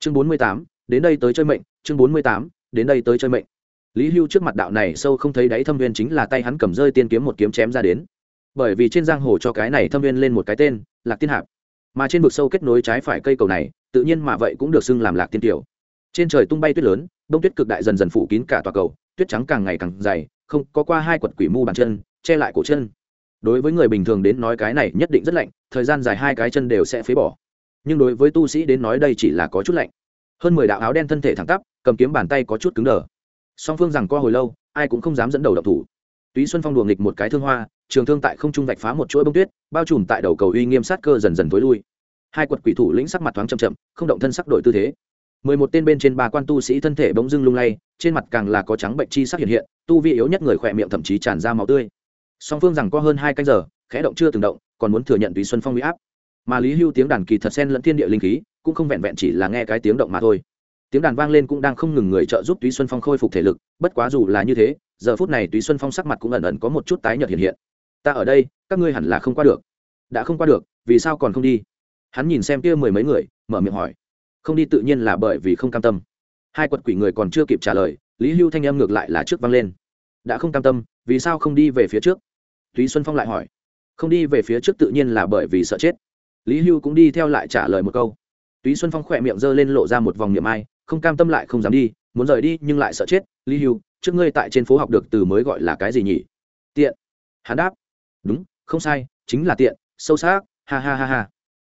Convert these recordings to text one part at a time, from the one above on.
chương bốn mươi tám, đến đây tới chơi mệnh, chương bốn mươi tám, đến đây tới chơi mệnh. Lý hưu trước mặt đạo này sâu không thấy đáy thâm viên chính là tay hắn cầm rơi tiên kiếm một kiếm chém ra đến. Bởi vì trên giang hồ cho cái này thâm viên lên một cái tên, lạc tiên hạp. Mà trên vực sâu kết nối trái phải cây cầu này, tự nhiên mà vậy cũng được xưng làm lạc tiên tiểu trên trời tung bay tuyết lớn, đông tuyết cực đại dần dần phủ kín cả tòa cầu, tuyết trắng càng ngày càng dày, không có qua hai quật quỷ mu bàn chân, che lại cổ chân. Đối với người bình thường đến nói cái này nhất định rất lạnh, thời gian dài hai cái chân đều sẽ phế bỏ nhưng đối với tu sĩ đến nói đây chỉ là có chút lạnh. Hơn mười đạo áo đen thân thể thẳng tắp, cầm kiếm bàn tay có chút cứng đờ. Song phương rằng qua hồi lâu, ai cũng không dám dẫn đầu độc thủ. Túy xuân phong đùa nghịch một cái thương hoa, trường thương tại không trung vạch phá một chuỗi bông tuyết, bao trùm tại đầu cầu uy nghiêm sát cơ dần dần t ố i lui. Hai quật quỷ thủ lĩnh sắc mặt thoáng chậm chậm, không động thân sắc đổi tư thế. Mười một tên bên trên ba quan tu sĩ thân thể bỗng dưng lung lay, trên mặt càng là có trắng bệnh chi sắc hiện hiện, tu vi yếu nhất người khỏe miệng thậm chí tràn ra máu tươi. Song phương rằng có hơn hai canh giờ, khẽ động chưa từng động, còn muốn thừa nhận túy xuân phong huy áp mà lý hưu tiếng đàn kỳ thật sen lẫn thiên địa linh khí, cũng không vẹn vẹn chỉ là nghe cái tiếng động mà thôi. Tiếng đàn vang lên cũng đang không ngừng người trợ giúp túy xuân phong khôi phục thể lực, bất quá dù là như thế, giờ phút này túy xuân phong sắc mặt cũng ẩn ẩn có một chút tái nhợt hiện hiện. Ta ở đây, các ngươi hẳn là không qua được. Đã không qua được, vì sao còn không đi? Hắn nhìn xem kia mười mấy người, mở miệng hỏi. Không đi tự nhiên là bởi vì không cam tâm. Hai quật quỷ người còn chưa kịp trả lời, lý hưu thanh âm ngược lại là trước vang lên. Đã không cam tâm, vì sao không đi về phía trước? Túy xuân phong lại hỏi. Không đi về phía trước tự nhiên là bởi vì sợ chết lý hưu cũng đi theo lại trả lời một câu. Túy xuân phong khỏe miệng g ơ lên lộ ra một vòng miệng ai, không cam tâm lại không dám đi, muốn rời đi nhưng lại sợ chết. Lý hưu, trước ngươi tại trên phố học được từ mới gọi là cái gì nhỉ? Tiện. Hắn đáp. Đúng, không sai, chính là tiện, sâu sắc, ha ha ha ha.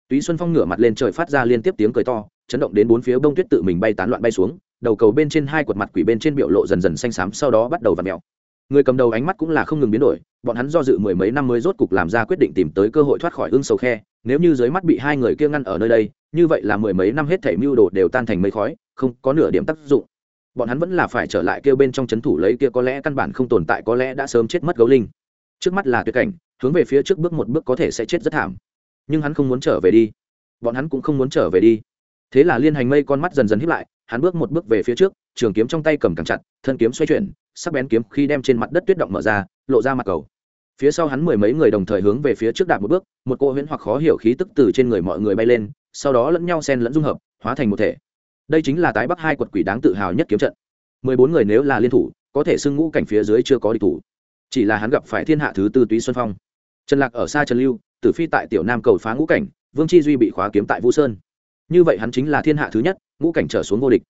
Túy xuân phong ngửa mặt lên trời phát ra liên tiếp tiếng cười to, chấn động đến bốn phía bông tuyết tự mình bay tán loạn bay xuống, đầu cầu bên trên hai quật mặt quỷ bên trên biểu lộ dần dần xanh xám, sau đó bắt đầu v ặ mèo người cầm đầu ánh mắt cũng là không ngừng biến đổi, bọn hắn do dự mười mấy năm mới rốt cục làm ra quyết định tìm tới cơ hội thoát khỏi ương sầu khe. Nếu như dưới mắt bị hai người kia ngăn ở nơi đây, như vậy là mười mấy năm hết thảy mưu đồ đều tan thành mây khói, không có nửa điểm tác dụng. Bọn hắn vẫn là phải trở lại kêu bên trong c h ấ n thủ lấy kia có lẽ căn bản không tồn tại, có lẽ đã sớm chết mất gấu linh. Trước mắt là tuyệt cảnh, hướng về phía trước bước một bước có thể sẽ chết rất thảm. Nhưng hắn không muốn trở về đi. Bọn hắn cũng không muốn trở về đi. Thế là liên hành mây con mắt dần dần hiếp lại, hắn bước một bước về phía trước, trường kiếm trong tay cầm càng chặt, thân kiếm xoay chuyển sắc bén kiếm khi đem trên mặt đất tuyết động mở ra, lộ ra mặt cầu. Phía sau hắn mười mấy người đồng thời hướng về phía trước đạp một bước, một cô huyễn hoặc khó hiểu khí tức từ trên người mọi người bay lên, sau đó lẫn nhau xen lẫn dung hợp, hóa thành một thể. Đây chính là tái bắc hai quật quỷ đáng tự hào nhất kiếm trận. Mười bốn người nếu là liên thủ, có thể xưng ngũ cảnh phía dưới chưa có địch thủ. Chỉ là hắn gặp phải thiên hạ thứ tư túy xuân phong. Trần lạc ở xa trần lưu, tử phi tại tiểu nam cầu phá ngũ cảnh, vương chi duy bị khóa kiếm tại vũ sơn. Như vậy hắn chính là thiên hạ thứ nhất, ngũ cảnh trở xuống vô địch.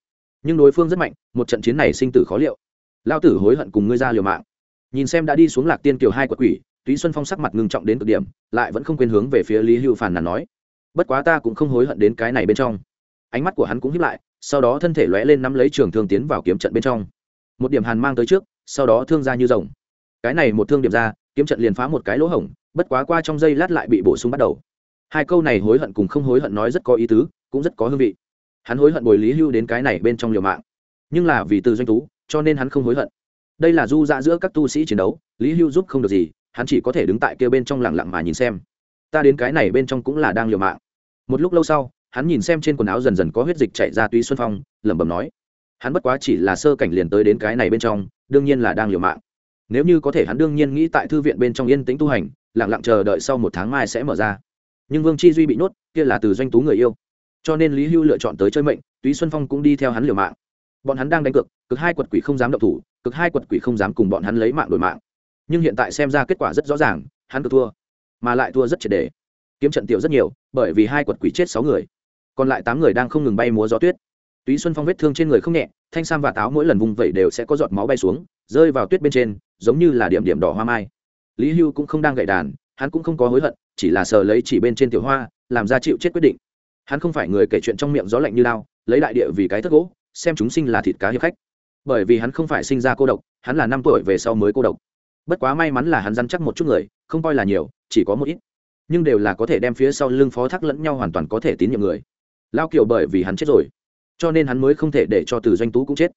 Nhưng đối phương rất mạnh, một trận chiến này sinh tử khó liệu lao tử hối hận cùng ngươi ra liều mạng. Nhìn xem đã đi xuống lạc tiên kiều hai quật quỷ, túy xuân phong sắc mặt ngưng trọng đến cực điểm, lại vẫn không quên hướng về phía lý hưu phàn nàn nói, bất quá ta cũng không hối hận đến cái này bên trong. Ánh mắt của hắn cũng hiếp lại, sau đó thân thể lóe lên nắm lấy trường thương tiến vào kiếm trận bên trong. Một điểm hàn mang tới trước, sau đó thương ra như rồng. Cái này một thương điểm ra, kiếm trận liền phá một cái lỗ hổng, bất quá qua trong giây lát lại bị bổ sung bắt đầu. Hai câu này hối hận cùng không hối hận nói rất có ý tứ, cũng rất có hương vị. Hắn hối hận bồi lý hưu đến cái này bên trong liều mạng. Nhưng là vì từ doanh tú cho nên hắn không hối hận. Đây là du dạ giữa các tu sĩ chiến đấu, lý hưu giúp không được gì, hắn chỉ có thể đứng tại kia bên trong lặng lặng mà nhìn xem. Ta đến cái này bên trong cũng là đang liều mạng. Một lúc lâu sau, hắn nhìn xem trên quần áo dần dần có huyết dịch chạy ra túy xuân phong, lẩm bẩm nói, hắn bất quá chỉ là sơ cảnh liền tới đến cái này bên trong, đương nhiên là đang liều mạng. Nếu như có thể hắn đương nhiên nghĩ tại thư viện bên trong yên tĩnh tu hành, lặng lặng chờ đợi sau một tháng mai sẽ mở ra. Nhưng vương chi duy bị nhốt, kia là từ doanh tú người yêu. Cho nên lý hưu lựa chọn tới chơi mệnh túy xuân phong cũng đi theo hắn liều mạng bọn hắn đang đánh cược, cực hai quật quỷ không dám động thủ, cực hai quật quỷ không dám cùng bọn hắn lấy mạng đổi mạng. Nhưng hiện tại xem ra kết quả rất rõ ràng, hắn cực thua, mà lại thua rất triệt đề kiếm trận tiểu rất nhiều, bởi vì hai quật quỷ chết sáu người. Còn lại tám người đang không ngừng bay múa gió tuyết. Túy xuân phong vết thương trên người không nhẹ, thanh sam và táo mỗi lần vùng vẩy đều sẽ có giọt máu bay xuống, rơi vào tuyết bên trên, giống như là điểm điểm đỏ hoa mai. Lý hưu cũng không đang gậy đàn, hắn cũng không có hối hận, chỉ là sờ lấy chỉ bên trên tiểu hoa, làm ra chịu chết quyết định. Hắn không phải người kể chuyện trong miệng gió lạnh như lao, lấy đại địa vì cái thất gỗ xem chúng sinh là thịt cá hiệp khách. Bởi vì hắn không phải sinh ra cô độc, hắn là năm tuổi về sau mới cô độc. Bất quá may mắn là hắn dăn chắc một chút người, không coi là nhiều, chỉ có một ít. Nhưng đều là có thể đem phía sau lưng phó thác lẫn nhau hoàn toàn có thể tín nhiệm người. Lao kiều bởi vì hắn chết rồi, cho nên hắn mới không thể để cho từ doanh tú cũng chết.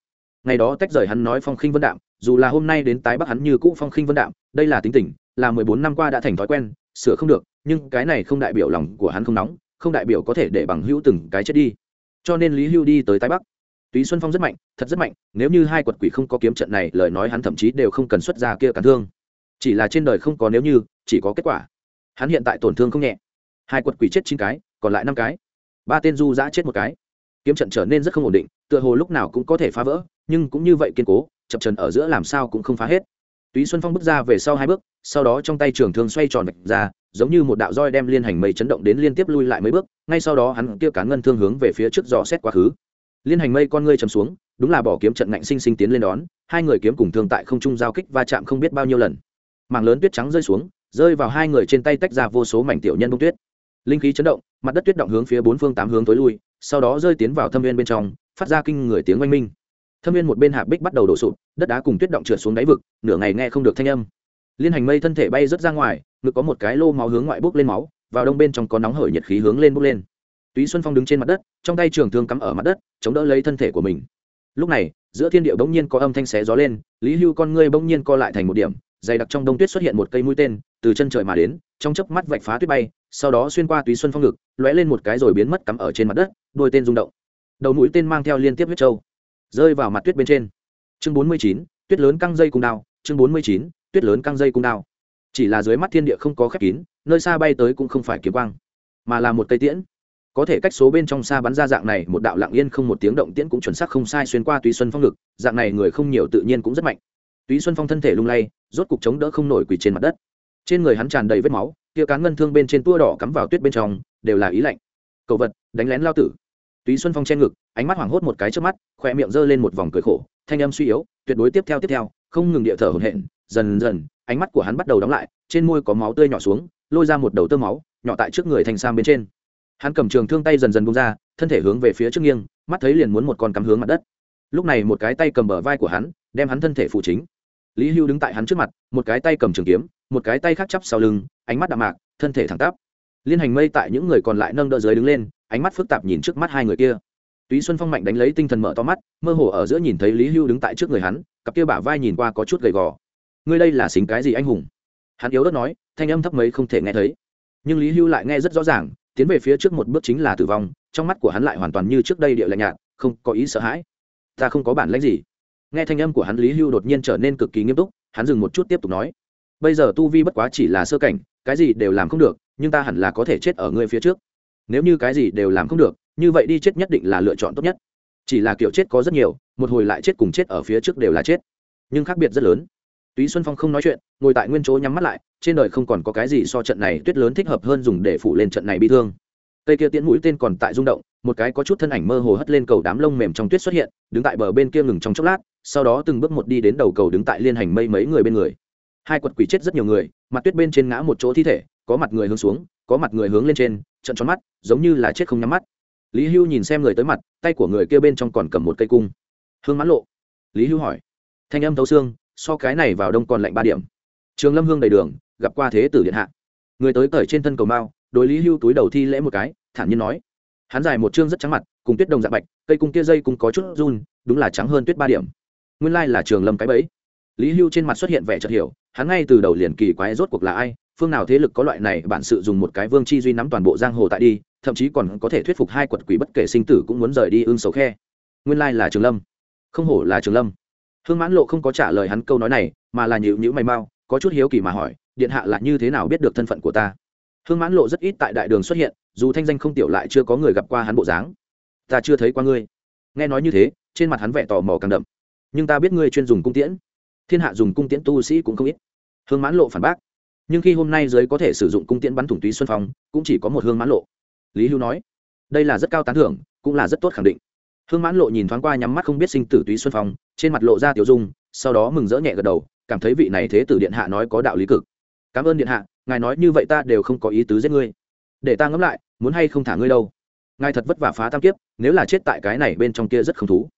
Ngày đó tách rời hắn nói phong khinh vân đạm, dù là hôm nay đến tái bắc hắn như cũ phong khinh vân đạm, đây là tính tình, là mười bốn năm qua đã thành thói quen, sửa không được, nhưng cái này không đại biểu lòng của hắn không nóng, không đại biểu có thể để bằng hữu từng cái chết đi. Cho nên lý hưu đi tới tái bắc túy xuân phong rất mạnh, thật rất mạnh, nếu như hai quật quỷ không có kiếm trận này, lời nói hắn thậm chí đều không cần xuất ra kia cản thương. Chỉ là trên đời không có nếu như, chỉ có kết quả. Hắn hiện tại tổn thương không nhẹ. Hai quật quỷ chết chín cái, còn lại năm cái. Ba tên du giã chết một cái. Kiếm trận trở nên rất không ổn định, tựa hồ lúc nào cũng có thể phá vỡ, nhưng cũng như vậy kiên cố, chập trần ở giữa làm sao cũng không phá hết. Túy xuân phong bước ra về sau hai bước, sau đó trong tay trường thương xoay tròn vạch ra, giống như một đạo roi đem liên hành mây chấn động đến liên tiếp lui lại mấy bước, ngay sau đó hắn kia cán ngân thương hướng về phía trước dò xét quá khứ liên hành mây con ngươi chầm xuống, đúng là bỏ kiếm trận ngạnh sinh sinh tiến lên đón, hai người kiếm cùng thương tại không trung giao kích va chạm không biết bao nhiêu lần. Mảng lớn tuyết trắng rơi xuống, rơi vào hai người trên tay tách ra vô số mảnh tiểu nhân bông tuyết. Linh khí chấn động, mặt đất tuyết động hướng phía bốn phương tám hướng tối lui, sau đó rơi tiến vào thâm viên bên trong, phát ra kinh người tiếng oanh minh. Thâm viên một bên hạ bích bắt đầu đổ sụp, đất đá cùng tuyết động trượt xuống đáy vực, nửa ngày nghe không được thanh âm. Liên hành mây thân thể bay rớt ra ngoài, ngực có một cái lô máu hướng ngoại bốc lên máu, vào đông bên trong có nóng hởi nhiệt khí hướng lên bốc lên túy xuân phong đứng trên mặt đất, trong tay trường thương cắm ở mặt đất, chống đỡ lấy thân thể của mình. Lúc này, giữa thiên địa bỗng nhiên có âm thanh xé gió lên, lý hưu con ngươi bỗng nhiên co lại thành một điểm, dày đặc trong đông tuyết xuất hiện một cây mũi tên, từ chân trời mà đến, trong chớp mắt vạch phá tuyết bay, sau đó xuyên qua túy xuân phong ngực, lóe lên một cái rồi biến mất cắm ở trên mặt đất, đôi tên rung động. Đầu mũi tên mang theo liên tiếp huyết trâu, rơi vào mặt tuyết bên trên. Chương bốn mươi chín, tuyết lớn căng dây cung đao, chương bốn mươi chín, tuyết lớn căng dây cung đao. Chỉ là dưới mắt thiên địa không có khép kín, nơi xa bay tới cũng không phải kiếm quang, mà là một cây tiễn có thể cách số bên trong xa bắn ra dạng này, một đạo lặng yên không một tiếng động tiễn cũng chuẩn xác không sai xuyên qua túy xuân phong ngực, dạng này người không nhiều tự nhiên cũng rất mạnh. Túy xuân phong thân thể lung lay, rốt cục chống đỡ không nổi quỳ trên mặt đất. Trên người hắn tràn đầy vết máu, kia cán ngân thương bên trên tua đỏ cắm vào tuyết bên trong, đều là ý lạnh. Cầu vật, đánh lén lao tử. Túy xuân phong che ngực, ánh mắt hoảng hốt một cái trước mắt khoe miệng giơ lên một vòng cười khổ, thanh âm suy yếu, tuyệt đối tiếp theo tiếp theo, không ngừng địa thở hổn hển, dần dần, ánh mắt của hắn bắt đầu đóng lại, trên môi có máu tươi nhỏ xuống, lôi ra một đầu tơ máu, nhỏ tại trước người thành sam bên trên hắn cầm trường thương tay dần dần bung ra, thân thể hướng về phía trước nghiêng, mắt thấy liền muốn một con cắm hướng mặt đất. Lúc này một cái tay cầm bờ vai của hắn, đem hắn thân thể phụ chính. Lý hưu đứng tại hắn trước mặt, một cái tay cầm trường kiếm, một cái tay khác chắp sau lưng, ánh mắt đạm mạc, thân thể thẳng tắp. Liên hành mây tại những người còn lại nâng đỡ dưới đứng lên, ánh mắt phức tạp nhìn trước mắt hai người kia. Túy xuân phong mạnh đánh lấy tinh thần mở to mắt, mơ hồ ở giữa nhìn thấy lý hưu đứng tại trước người hắn, cặp kia bả vai nhìn qua có chút gầy gò. Ngươi đây là xính cái gì anh hùng? Hắn yếu đất nói, thanh âm thấp mấy không thể nghe thấy. Nhưng lý hưu lại nghe rất rõ ràng tiến về phía trước một bước chính là tử vong, trong mắt của hắn lại hoàn toàn như trước đây địa lạnh nhạt, không có ý sợ hãi. Ta không có bản lãnh gì. Nghe thanh âm của hắn, lý hưu đột nhiên trở nên cực kỳ nghiêm túc, hắn dừng một chút tiếp tục nói. Bây giờ tu vi bất quá chỉ là sơ cảnh, cái gì đều làm không được, nhưng ta hẳn là có thể chết ở ngươi phía trước. Nếu như cái gì đều làm không được, như vậy đi chết nhất định là lựa chọn tốt nhất. Chỉ là kiểu chết có rất nhiều, một hồi lại chết cùng chết ở phía trước đều là chết. Nhưng khác biệt rất lớn túy xuân phong không nói chuyện, ngồi tại nguyên chỗ nhắm mắt lại, trên đời không còn có cái gì so trận này tuyết lớn thích hợp hơn dùng để phủ lên trận này bị thương. Cây kia tiễn mũi tên còn tại rung động, một cái có chút thân ảnh mơ hồ hất lên cầu đám lông mềm trong tuyết xuất hiện, đứng tại bờ bên kia ngừng trong chốc lát, sau đó từng bước một đi đến đầu cầu đứng tại liên hành mây mấy người bên người. Hai quật quỷ chết rất nhiều người, mặt tuyết bên trên ngã một chỗ thi thể, có mặt người hướng xuống, có mặt người hướng lên trên trận tròn mắt, giống như là chết không nhắm mắt. Lý hưu nhìn xem người tới mặt, tay của người kia bên trong còn cầm một cây cung. Hương mãn lộ. Lý hưu hỏi. Thanh âm thấu xương so cái này vào đông còn lạnh ba điểm. Trường lâm hương đầy đường, gặp qua thế tử điện hạ. Người tới cởi trên thân cầu mao, đối lý hưu túi đầu thi lễ một cái, thản nhiên nói. Hắn dài một chương rất trắng mặt, cùng tuyết đồng dạ bạch, cây cung kia dây cũng có chút run, đúng là trắng hơn tuyết ba điểm. Nguyên lai là trường lâm cái bẫy. Lý hưu trên mặt xuất hiện vẻ chợt hiểu, hắn ngay từ đầu liền kỳ quái rốt cuộc là ai, phương nào thế lực có loại này bản sự dùng một cái vương chi duy nắm toàn bộ giang hồ tại đi, thậm chí còn có thể thuyết phục hai quật quỷ bất kể sinh tử cũng muốn rời đi ương sầu khe. Nguyên lai là trường lâm. Không hổ là trường lâm hương mãn lộ không có trả lời hắn câu nói này, mà là nhịu nhữ mày mau, có chút hiếu kỳ mà hỏi, điện hạ là như thế nào biết được thân phận của ta? Hương mãn lộ rất ít tại đại đường xuất hiện, dù thanh danh không tiểu lại chưa có người gặp qua hắn bộ dáng. Ta chưa thấy qua ngươi. Nghe nói như thế, trên mặt hắn vẻ tò mò càng đậm. Nhưng ta biết ngươi chuyên dùng cung tiễn. Thiên hạ dùng cung tiễn tu sĩ cũng không ít. Hương mãn lộ phản bác. Nhưng khi hôm nay giới có thể sử dụng cung tiễn bắn thủng túy xuân phong, cũng chỉ có một hương mãn lộ. Lý hưu nói, đây là rất cao tán thưởng, cũng là rất tốt khẳng định hương mãn lộ nhìn thoáng qua nhắm mắt không biết sinh tử túy xuân phong, trên mặt lộ ra tiểu dung, sau đó mừng rỡ nhẹ gật đầu, cảm thấy vị này thế tử điện hạ nói có đạo lý cực. Cảm ơn điện hạ, ngài nói như vậy ta đều không có ý tứ giết ngươi. Để ta ngẫm lại, muốn hay không thả ngươi đâu? Ngài thật vất vả phá tam kiếp, nếu là chết tại cái này bên trong kia rất không thú.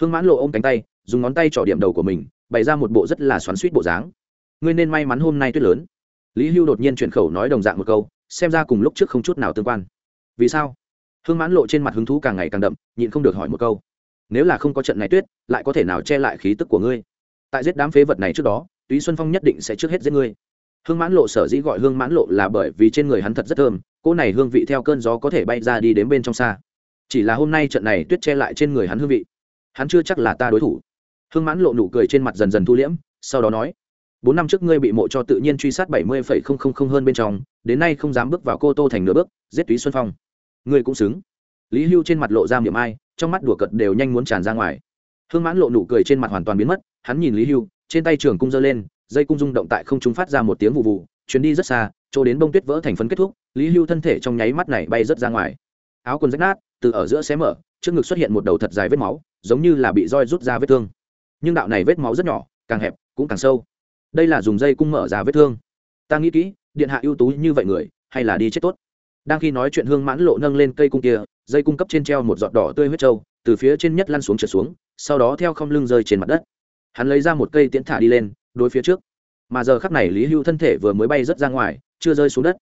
Hương mãn lộ ôm cánh tay, dùng ngón tay trỏ điểm đầu của mình, bày ra một bộ rất là xoắn suýt bộ dáng. Ngươi nên may mắn hôm nay tuyết lớn. Lý hưu đột nhiên chuyển khẩu nói đồng dạng một câu, xem ra cùng lúc trước không chút nào tương quan. Vì sao? Hương mãn lộ trên mặt hứng thú càng ngày càng đậm, nhịn không được hỏi một câu. Nếu là không có trận này tuyết, lại có thể nào che lại khí tức của ngươi? Tại giết đám phế vật này trước đó, túy xuân phong nhất định sẽ trước hết giết ngươi. Hương mãn lộ sở dĩ gọi hương mãn lộ là bởi vì trên người hắn thật rất thơm cô này hương vị theo cơn gió có thể bay ra đi đến bên trong xa. Chỉ là hôm nay trận này tuyết che lại trên người hắn hương vị, hắn chưa chắc là ta đối thủ. Hương mãn lộ nụ cười trên mặt dần dần thu liễm, sau đó nói, bốn năm trước ngươi bị mộ cho tự nhiên truy sát bảy mươi phẩy không không không hơn bên trong, đến nay không dám bước vào cô tô thành nửa bước, giết túy xuân phong ngươi cũng xứng. Lý hưu trên mặt lộ ra miệng ai, trong mắt đùa cợt đều nhanh muốn tràn ra ngoài. Hương mãn lộ nụ cười trên mặt hoàn toàn biến mất, hắn nhìn lý hưu, trên tay trường cung giơ lên, dây cung rung động tại không trung phát ra một tiếng vụ vụ, chuyến đi rất xa, chỗ đến bông tuyết vỡ thành phấn kết thúc, lý hưu thân thể trong nháy mắt này bay rớt ra ngoài. Áo quần rách nát, từ ở giữa xé mở, trước ngực xuất hiện một đầu thật dài vết máu, giống như là bị roi rút ra vết thương. Nhưng đạo này vết máu rất nhỏ, càng hẹp, cũng càng sâu. Đây là dùng dây cung mở ra vết thương. Ta nghĩ kỹ, điện hạ ưu tú như vậy người, hay là đi chết tốt? Đang khi nói chuyện hương mãn lộ nâng lên cây cung kia, dây cung cấp trên treo một giọt đỏ tươi huyết trâu, từ phía trên nhất lăn xuống trượt xuống, sau đó theo không lưng rơi trên mặt đất. Hắn lấy ra một cây tiễn thả đi lên, đối phía trước. Mà giờ khắc này lý hưu thân thể vừa mới bay rớt ra ngoài, chưa rơi xuống đất.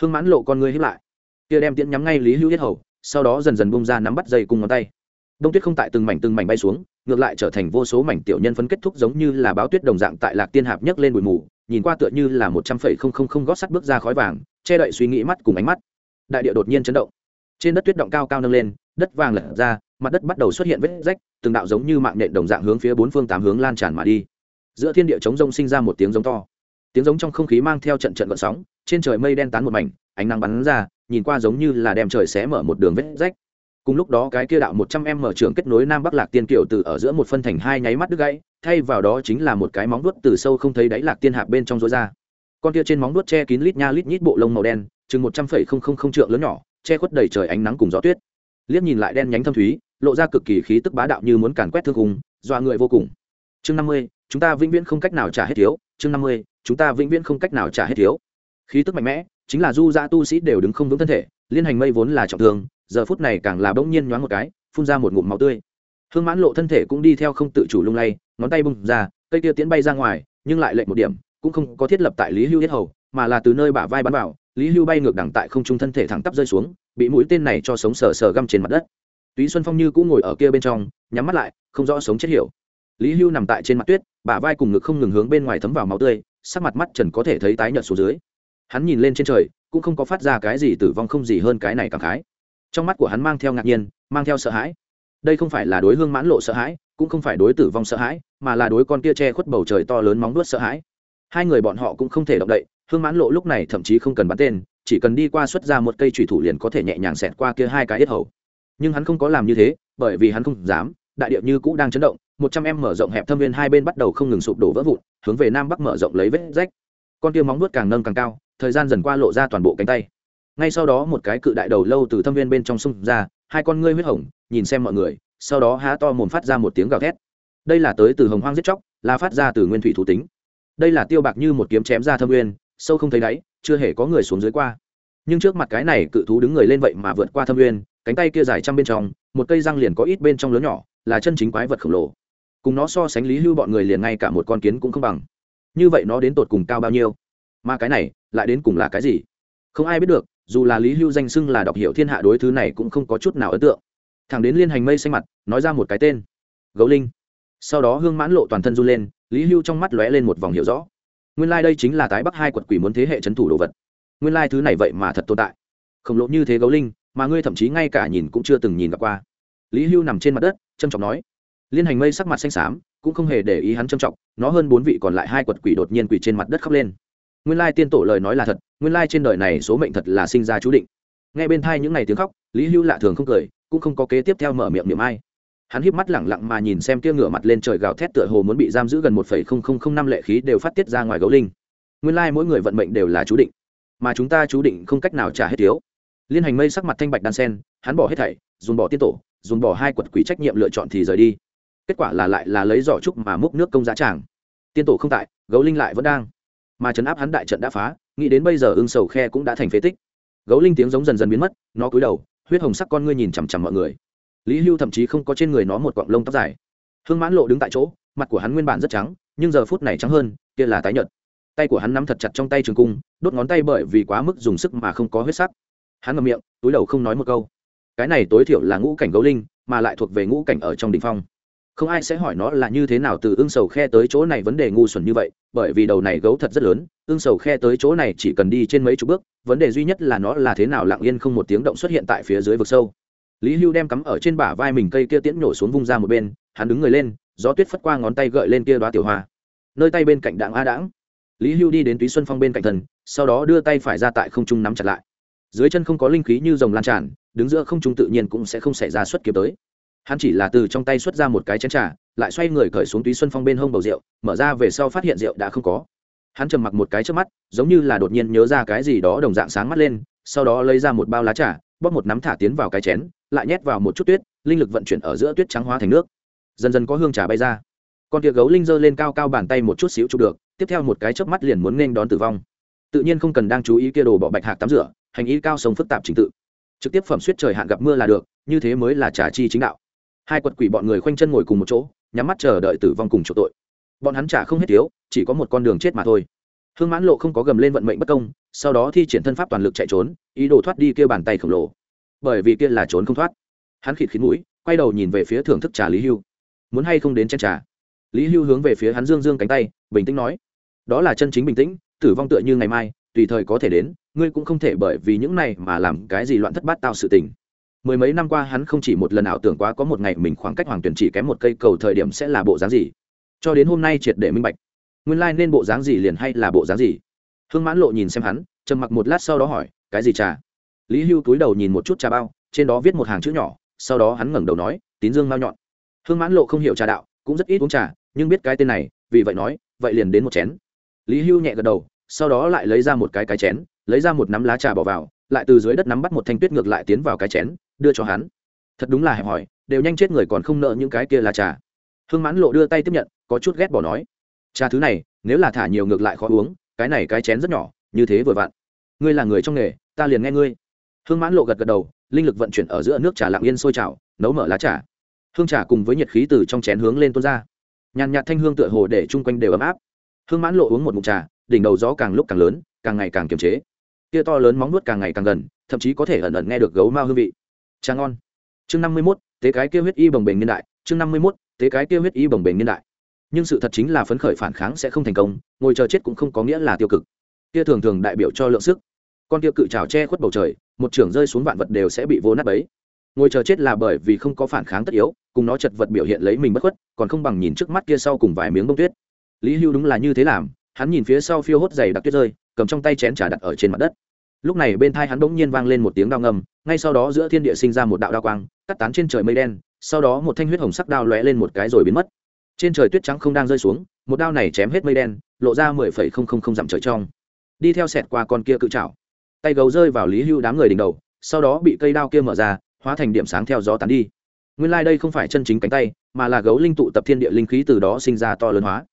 Hương mãn lộ con người hiếp lại. Kia đem tiễn nhắm ngay lý hưu yết hầu, sau đó dần dần bung ra nắm bắt dây cung ngón tay. Đông tuyết không tại từng mảnh từng mảnh bay xuống, ngược lại trở thành vô số mảnh tiểu nhân phấn kết thúc giống như là báo tuyết đồng dạng tại lạc tiên hạp nhấc lên bụi mù, nhìn qua tựa như là một trăm phẩy không không không gót sắt bước ra khói vàng, che đậy suy nghĩ mắt cùng ánh mắt đại địa đột nhiên chấn động. Trên đất tuyết động cao cao nâng lên, đất vàng lật ra, mặt đất bắt đầu xuất hiện vết rách, từng đạo giống như mạng nhện đồng dạng hướng phía bốn phương tám hướng lan tràn mà đi. Giữa thiên địa chống rông sinh ra một tiếng giống to. Tiếng giống trong không khí mang theo trận trận gợn sóng, trên trời mây đen tán một mảnh, ánh nắng bắn ra, nhìn qua giống như là đem trời xé mở một đường vết rách. Cùng lúc đó cái kia đạo một trăm em mở trường kết nối nam bắc lạc tiên kiểu từ ở giữa một phân thành hai nháy mắt đứt gãy, thay vào đó chính là một cái móng vuốt từ sâu không thấy đáy lạc tiên hạp bên trong rối ra. Con kia trên móng vuốt che kín lít nha lít nhít bộ lông màu đen chừng một trăm phẩy không không không trượng lớn nhỏ, che khuất đầy trời ánh nắng cùng gió tuyết. Liếc nhìn lại đen nhánh thâm thúy, lộ ra cực kỳ khí tức bá đạo như muốn càn quét thương hùng dọa người vô cùng. Chương năm mươi, chúng ta vĩnh viễn không cách nào trả hết thiếu. Chương năm mươi, chúng ta vĩnh viễn không cách nào trả hết thiếu. Khí tức mạnh mẽ, chính là du gia tu sĩ đều đứng không vững thân thể, liên hành mây vốn là trọng thương, giờ phút này càng là bỗng nhiên nhoáng một cái, phun ra một ngụm máu tươi. Hương mãn lộ thân thể cũng đi theo không tự chủ lung lay, ngón tay bung ra, cây kia tiến bay ra ngoài, nhưng lại lệnh một điểm, cũng không có thiết lập tại lý hưu yết hầu, mà là từ nơi bả vai bắn vào lý hưu bay ngược đẳng tại không trung thân thể thẳng tắp rơi xuống, bị mũi tên này cho sống sờ sờ găm trên mặt đất. Túy xuân phong như cũng ngồi ở kia bên trong, nhắm mắt lại, không rõ sống chết hiểu. Lý hưu nằm tại trên mặt tuyết, bả vai cùng ngực không ngừng hướng bên ngoài thấm vào máu tươi, sắc mặt mắt trần có thể thấy tái nhợt xuống dưới. Hắn nhìn lên trên trời, cũng không có phát ra cái gì tử vong không gì hơn cái này cảm khái. Trong mắt của hắn mang theo ngạc nhiên, mang theo sợ hãi. Đây không phải là đối hương mãn lộ sợ hãi, cũng không phải đối tử vong sợ hãi, mà là đối con kia che khuất bầu trời to lớn móng đuốt sợ hãi. Hai người bọn họ cũng không thể động đậy hương mãn lộ lúc này thậm chí không cần bắn tên, chỉ cần đi qua xuất ra một cây thủy thủ liền có thể nhẹ nhàng xẹt qua kia hai cái yết hầu. Nhưng hắn không có làm như thế, bởi vì hắn không dám, đại điệu như cũ đang chấn động, một trăm em mở rộng hẹp thâm viên hai bên bắt đầu không ngừng sụp đổ vỡ vụn, hướng về nam bắc mở rộng lấy vết rách. Con kia móng nuốt càng nâng càng cao, thời gian dần qua lộ ra toàn bộ cánh tay. Ngay sau đó một cái cự đại đầu lâu từ thâm viên bên trong sông ra, hai con ngươi huyết hồng, nhìn xem mọi người, sau đó há to mồm phát ra một tiếng gào thét. Đây là tới từ hồng hoang giết chóc, là phát ra từ nguyên thủy thủ tính. Đây là tiêu bạc như một kiếm chém ra thâm nguyên sâu không thấy đáy, chưa hề có người xuống dưới qua. Nhưng trước mặt cái này cự thú đứng người lên vậy mà vượt qua thâm nguyên, cánh tay kia dài trăm bên trong, một cây răng liền có ít bên trong lớn nhỏ, là chân chính quái vật khổng lồ. Cùng nó so sánh lý hưu bọn người liền ngay cả một con kiến cũng không bằng. Như vậy nó đến tột cùng cao bao nhiêu? Mà cái này, lại đến cùng là cái gì? Không ai biết được, dù là lý hưu danh xưng là đọc hiệu thiên hạ đối thứ này cũng không có chút nào ấn tượng. Thằng đến liên hành mây xanh mặt, nói ra một cái tên. Gấu linh. Sau đó hương mãn lộ toàn thân run lên, lý hưu trong mắt lóe lên một vòng hiểu rõ nguyên lai、like、đây chính là tái bắc hai quật quỷ muốn thế hệ c h ấ n thủ đồ vật. Nguyên lai thứ này vậy mà thật tồn tại. Khổng lộ như thế gấu linh, mà ngươi thậm chí ngay cả nhìn cũng chưa từng nhìn gặp qua. Lý hưu nằm trên mặt đất trâm trọng nói. Liên hành mây sắc mặt xanh xám, cũng không hề để ý hắn trâm trọng, nó hơn bốn vị còn lại hai quật quỷ đột nhiên quỷ trên mặt đất khóc lên. Nguyên lai tiên tổ lời nói là thật, nguyên lai trên đời này số mệnh thật là sinh ra chú định. Nghe bên thai những ngày tiếng khóc, lý hưu lạ thường không cười, cũng không có kế tiếp theo mở miệng niệm ai hắn híp mắt lẳng lặng mà nhìn xem kia ngửa mặt lên trời gào thét tựa hồ muốn bị giam giữ gần một phẩy không không không năm lệ khí đều phát tiết ra ngoài gấu linh. Nguyên lai mỗi người vận mệnh đều là chú định, mà chúng ta chú định không cách nào trả hết thiếu. Liên hành mây sắc mặt thanh bạch đan sen, hắn bỏ hết thảy, dùng bỏ tiên tổ, dùng bỏ hai quật quỷ trách nhiệm lựa chọn thì rời đi. Kết quả là lại là lấy giỏ trúc mà múc nước công giá tràng. Tiên tổ không tại, gấu linh lại vẫn đang. Mà chấn áp hắn đại trận đã phá, nghĩ đến bây giờ ưng sầu khe cũng đã thành phế tích. Gấu linh tiếng giống dần dần biến mất, nó cúi đầu, huyết hồng sắc con ngươi nhìn chằm chằm mọi người lý hưu thậm chí không có trên người nó một quặng lông tóc dài. Hương mãn lộ đứng tại chỗ, mặt của hắn nguyên bản rất trắng, nhưng giờ phút này trắng hơn, kia là tái nhợt. Tay của hắn nắm thật chặt trong tay trường cung, đốt ngón tay bởi vì quá mức dùng sức mà không có huyết sắc. Hắn ngậm miệng, túi đầu không nói một câu. Cái này tối thiểu là ngũ cảnh gấu linh, mà lại thuộc về ngũ cảnh ở trong đ ỉ n h phong. Không ai sẽ hỏi nó là như thế nào từ ương sầu khe tới chỗ này vấn đề ngu xuẩn như vậy, bởi vì đầu này gấu thật rất lớn ương sầu khe tới chỗ này chỉ cần đi trên mấy chục bước, vấn đề duy nhất là nó là thế nào lặng yên không một tiếng động xuất hiện tại phía dưới vực sâu lý hưu đem cắm ở trên bả vai mình cây kia tiễn nhổ xuống vung ra một bên, hắn đứng người lên, gió tuyết phất qua ngón tay gợi lên kia đoá tiểu hoa. Nơi tay bên cạnh Đặng a đãng. Lý hưu đi đến túy xuân phong bên cạnh thần, sau đó đưa tay phải ra tại không trung nắm chặt lại. Dưới chân không có linh khí như dòng lan tràn, đứng giữa không trung tự nhiên cũng sẽ không xảy ra xuất kiếm tới. Hắn chỉ là từ trong tay xuất ra một cái chén trà, lại xoay người cởi xuống túy xuân phong bên hông bầu rượu, mở ra về sau phát hiện rượu đã không có. Hắn trầm mặc một cái trước mắt, giống như là đột nhiên nhớ ra cái gì đó đồng dạng sáng mắt lên, sau đó lấy ra một bao lá trà bóp một nắm thả tiến vào cái chén, lại nhét vào một chút tuyết, linh lực vận chuyển ở giữa tuyết trắng hóa thành nước. Dần dần có hương trà bay ra. Con tia gấu linh giơ lên cao cao bàn tay một chút xíu chụp được, tiếp theo một cái chớp mắt liền muốn nên đón tử vong. Tự nhiên không cần đang chú ý kia đồ bỏ bạch hạc tắm rửa, hành ý cao sống phức tạp trình tự. Trực tiếp phẩm suýt trời hạn gặp mưa là được, như thế mới là trả chi chính đạo. Hai quật quỷ bọn người khoanh chân ngồi cùng một chỗ, nhắm mắt chờ đợi tử vong cùng chỗ tội. Bọn hắn trả không hết thiếu chỉ có một con đường chết mà thôi hương mãn lộ không có gầm lên vận mệnh bất công, sau đó thi triển thân pháp toàn lực chạy trốn, ý đồ thoát đi kia bàn tay khổng lồ. Bởi vì kia là trốn không thoát. Hắn khịt khít mũi, quay đầu nhìn về phía thưởng thức trà lý hưu. Muốn hay không đến chen trà? Lý hưu hướng về phía hắn dương dương cánh tay, bình tĩnh nói, đó là chân chính bình tĩnh, tử vong tựa như ngày mai, tùy thời có thể đến, ngươi cũng không thể bởi vì những này mà làm cái gì loạn thất bát tạo sự tình. Mười mấy năm qua hắn không chỉ một lần ảo tưởng quá có một ngày mình khoảng cách hoàng tuyển chỉ kém một cây cầu thời điểm sẽ là bộ dáng gì. Cho đến hôm nay triệt để minh bạch nguyên lai、like、nên bộ dáng gì liền hay là bộ dáng gì. Hương mãn lộ nhìn xem hắn, trầm mặc một lát sau đó hỏi, cái gì trà? Lý hưu túi đầu nhìn một chút trà bao, trên đó viết một hàng chữ nhỏ, sau đó hắn ngẩng đầu nói, tín dương mao nhọn. Hương mãn lộ không hiểu trà đạo, cũng rất ít uống trà, nhưng biết cái tên này, vì vậy nói, vậy liền đến một chén. Lý hưu nhẹ gật đầu, sau đó lại lấy ra một cái cái chén, lấy ra một nắm lá trà bỏ vào, lại từ dưới đất nắm bắt một thanh tuyết ngược lại tiến vào cái chén, đưa cho hắn. Thật đúng là hẹp hòi, đều nhanh chết người còn không nợ những cái kia là trà. Hương mãn lộ đưa tay tiếp nhận, có chút ghét bỏ nói trà thứ này, nếu là thả nhiều ngược lại khó uống, cái này cái chén rất nhỏ, như thế vừa vặn. Ngươi là người trong nghề, ta liền nghe ngươi. Hương mãn lộ gật gật đầu, linh lực vận chuyển ở giữa nước trà lặng yên sôi trào, nấu mở lá trà. Hương trà cùng với nhiệt khí từ trong chén hướng lên tuôn ra. Nhàn nhạt thanh hương tựa hồ để chung quanh đều ấm áp. Hương mãn lộ uống một mụn trà, đỉnh đầu gió càng lúc càng lớn, càng ngày càng kiềm chế. Kia to lớn móng nuốt càng ngày càng gần, thậm chí có thể ẩn ẩn nghe được gấu mao hương vị. Trà ngon. Chương năm mươi mốt, tế cái kia huyết y bồng bềnh niên đại. Chương năm mươi mốt, tế cái kia huyết y bồng bềnh niên đại nhưng sự thật chính là phấn khởi phản kháng sẽ không thành công, ngồi chờ chết cũng không có nghĩa là tiêu cực. Kia thường thường đại biểu cho lượng sức. Con kia cự trào che khuất bầu trời, một trưởng rơi xuống vạn vật đều sẽ bị vô nát bấy. Ngồi chờ chết là bởi vì không có phản kháng tất yếu, cùng nó chật vật biểu hiện lấy mình bất khuất, còn không bằng nhìn trước mắt kia sau cùng vài miếng bông tuyết. Lý hưu đúng là như thế làm, hắn nhìn phía sau phiêu hốt dày đặc tuyết rơi, cầm trong tay chén trà đặt ở trên mặt đất. Lúc này bên thai hắn bỗng nhiên vang lên một tiếng đao ngầm ngay sau đó giữa thiên địa sinh ra một đạo đao quang, cắt tán trên trời mây đen, sau đó một thanh huyết hồng sắc đao lóe lên một cái rồi biến mất trên trời tuyết trắng không đang rơi xuống, một đao này chém hết mây đen, lộ ra mười phẩy không không không dặm trời trong. Đi theo sẹt qua con kia cự trảo. Tay gấu rơi vào lý hưu đám người đỉnh đầu, sau đó bị cây đao kia mở ra, hóa thành điểm sáng theo gió tán đi. Nguyên lai、like、đây không phải chân chính cánh tay, mà là gấu linh tụ tập thiên địa linh khí từ đó sinh ra to lớn hóa.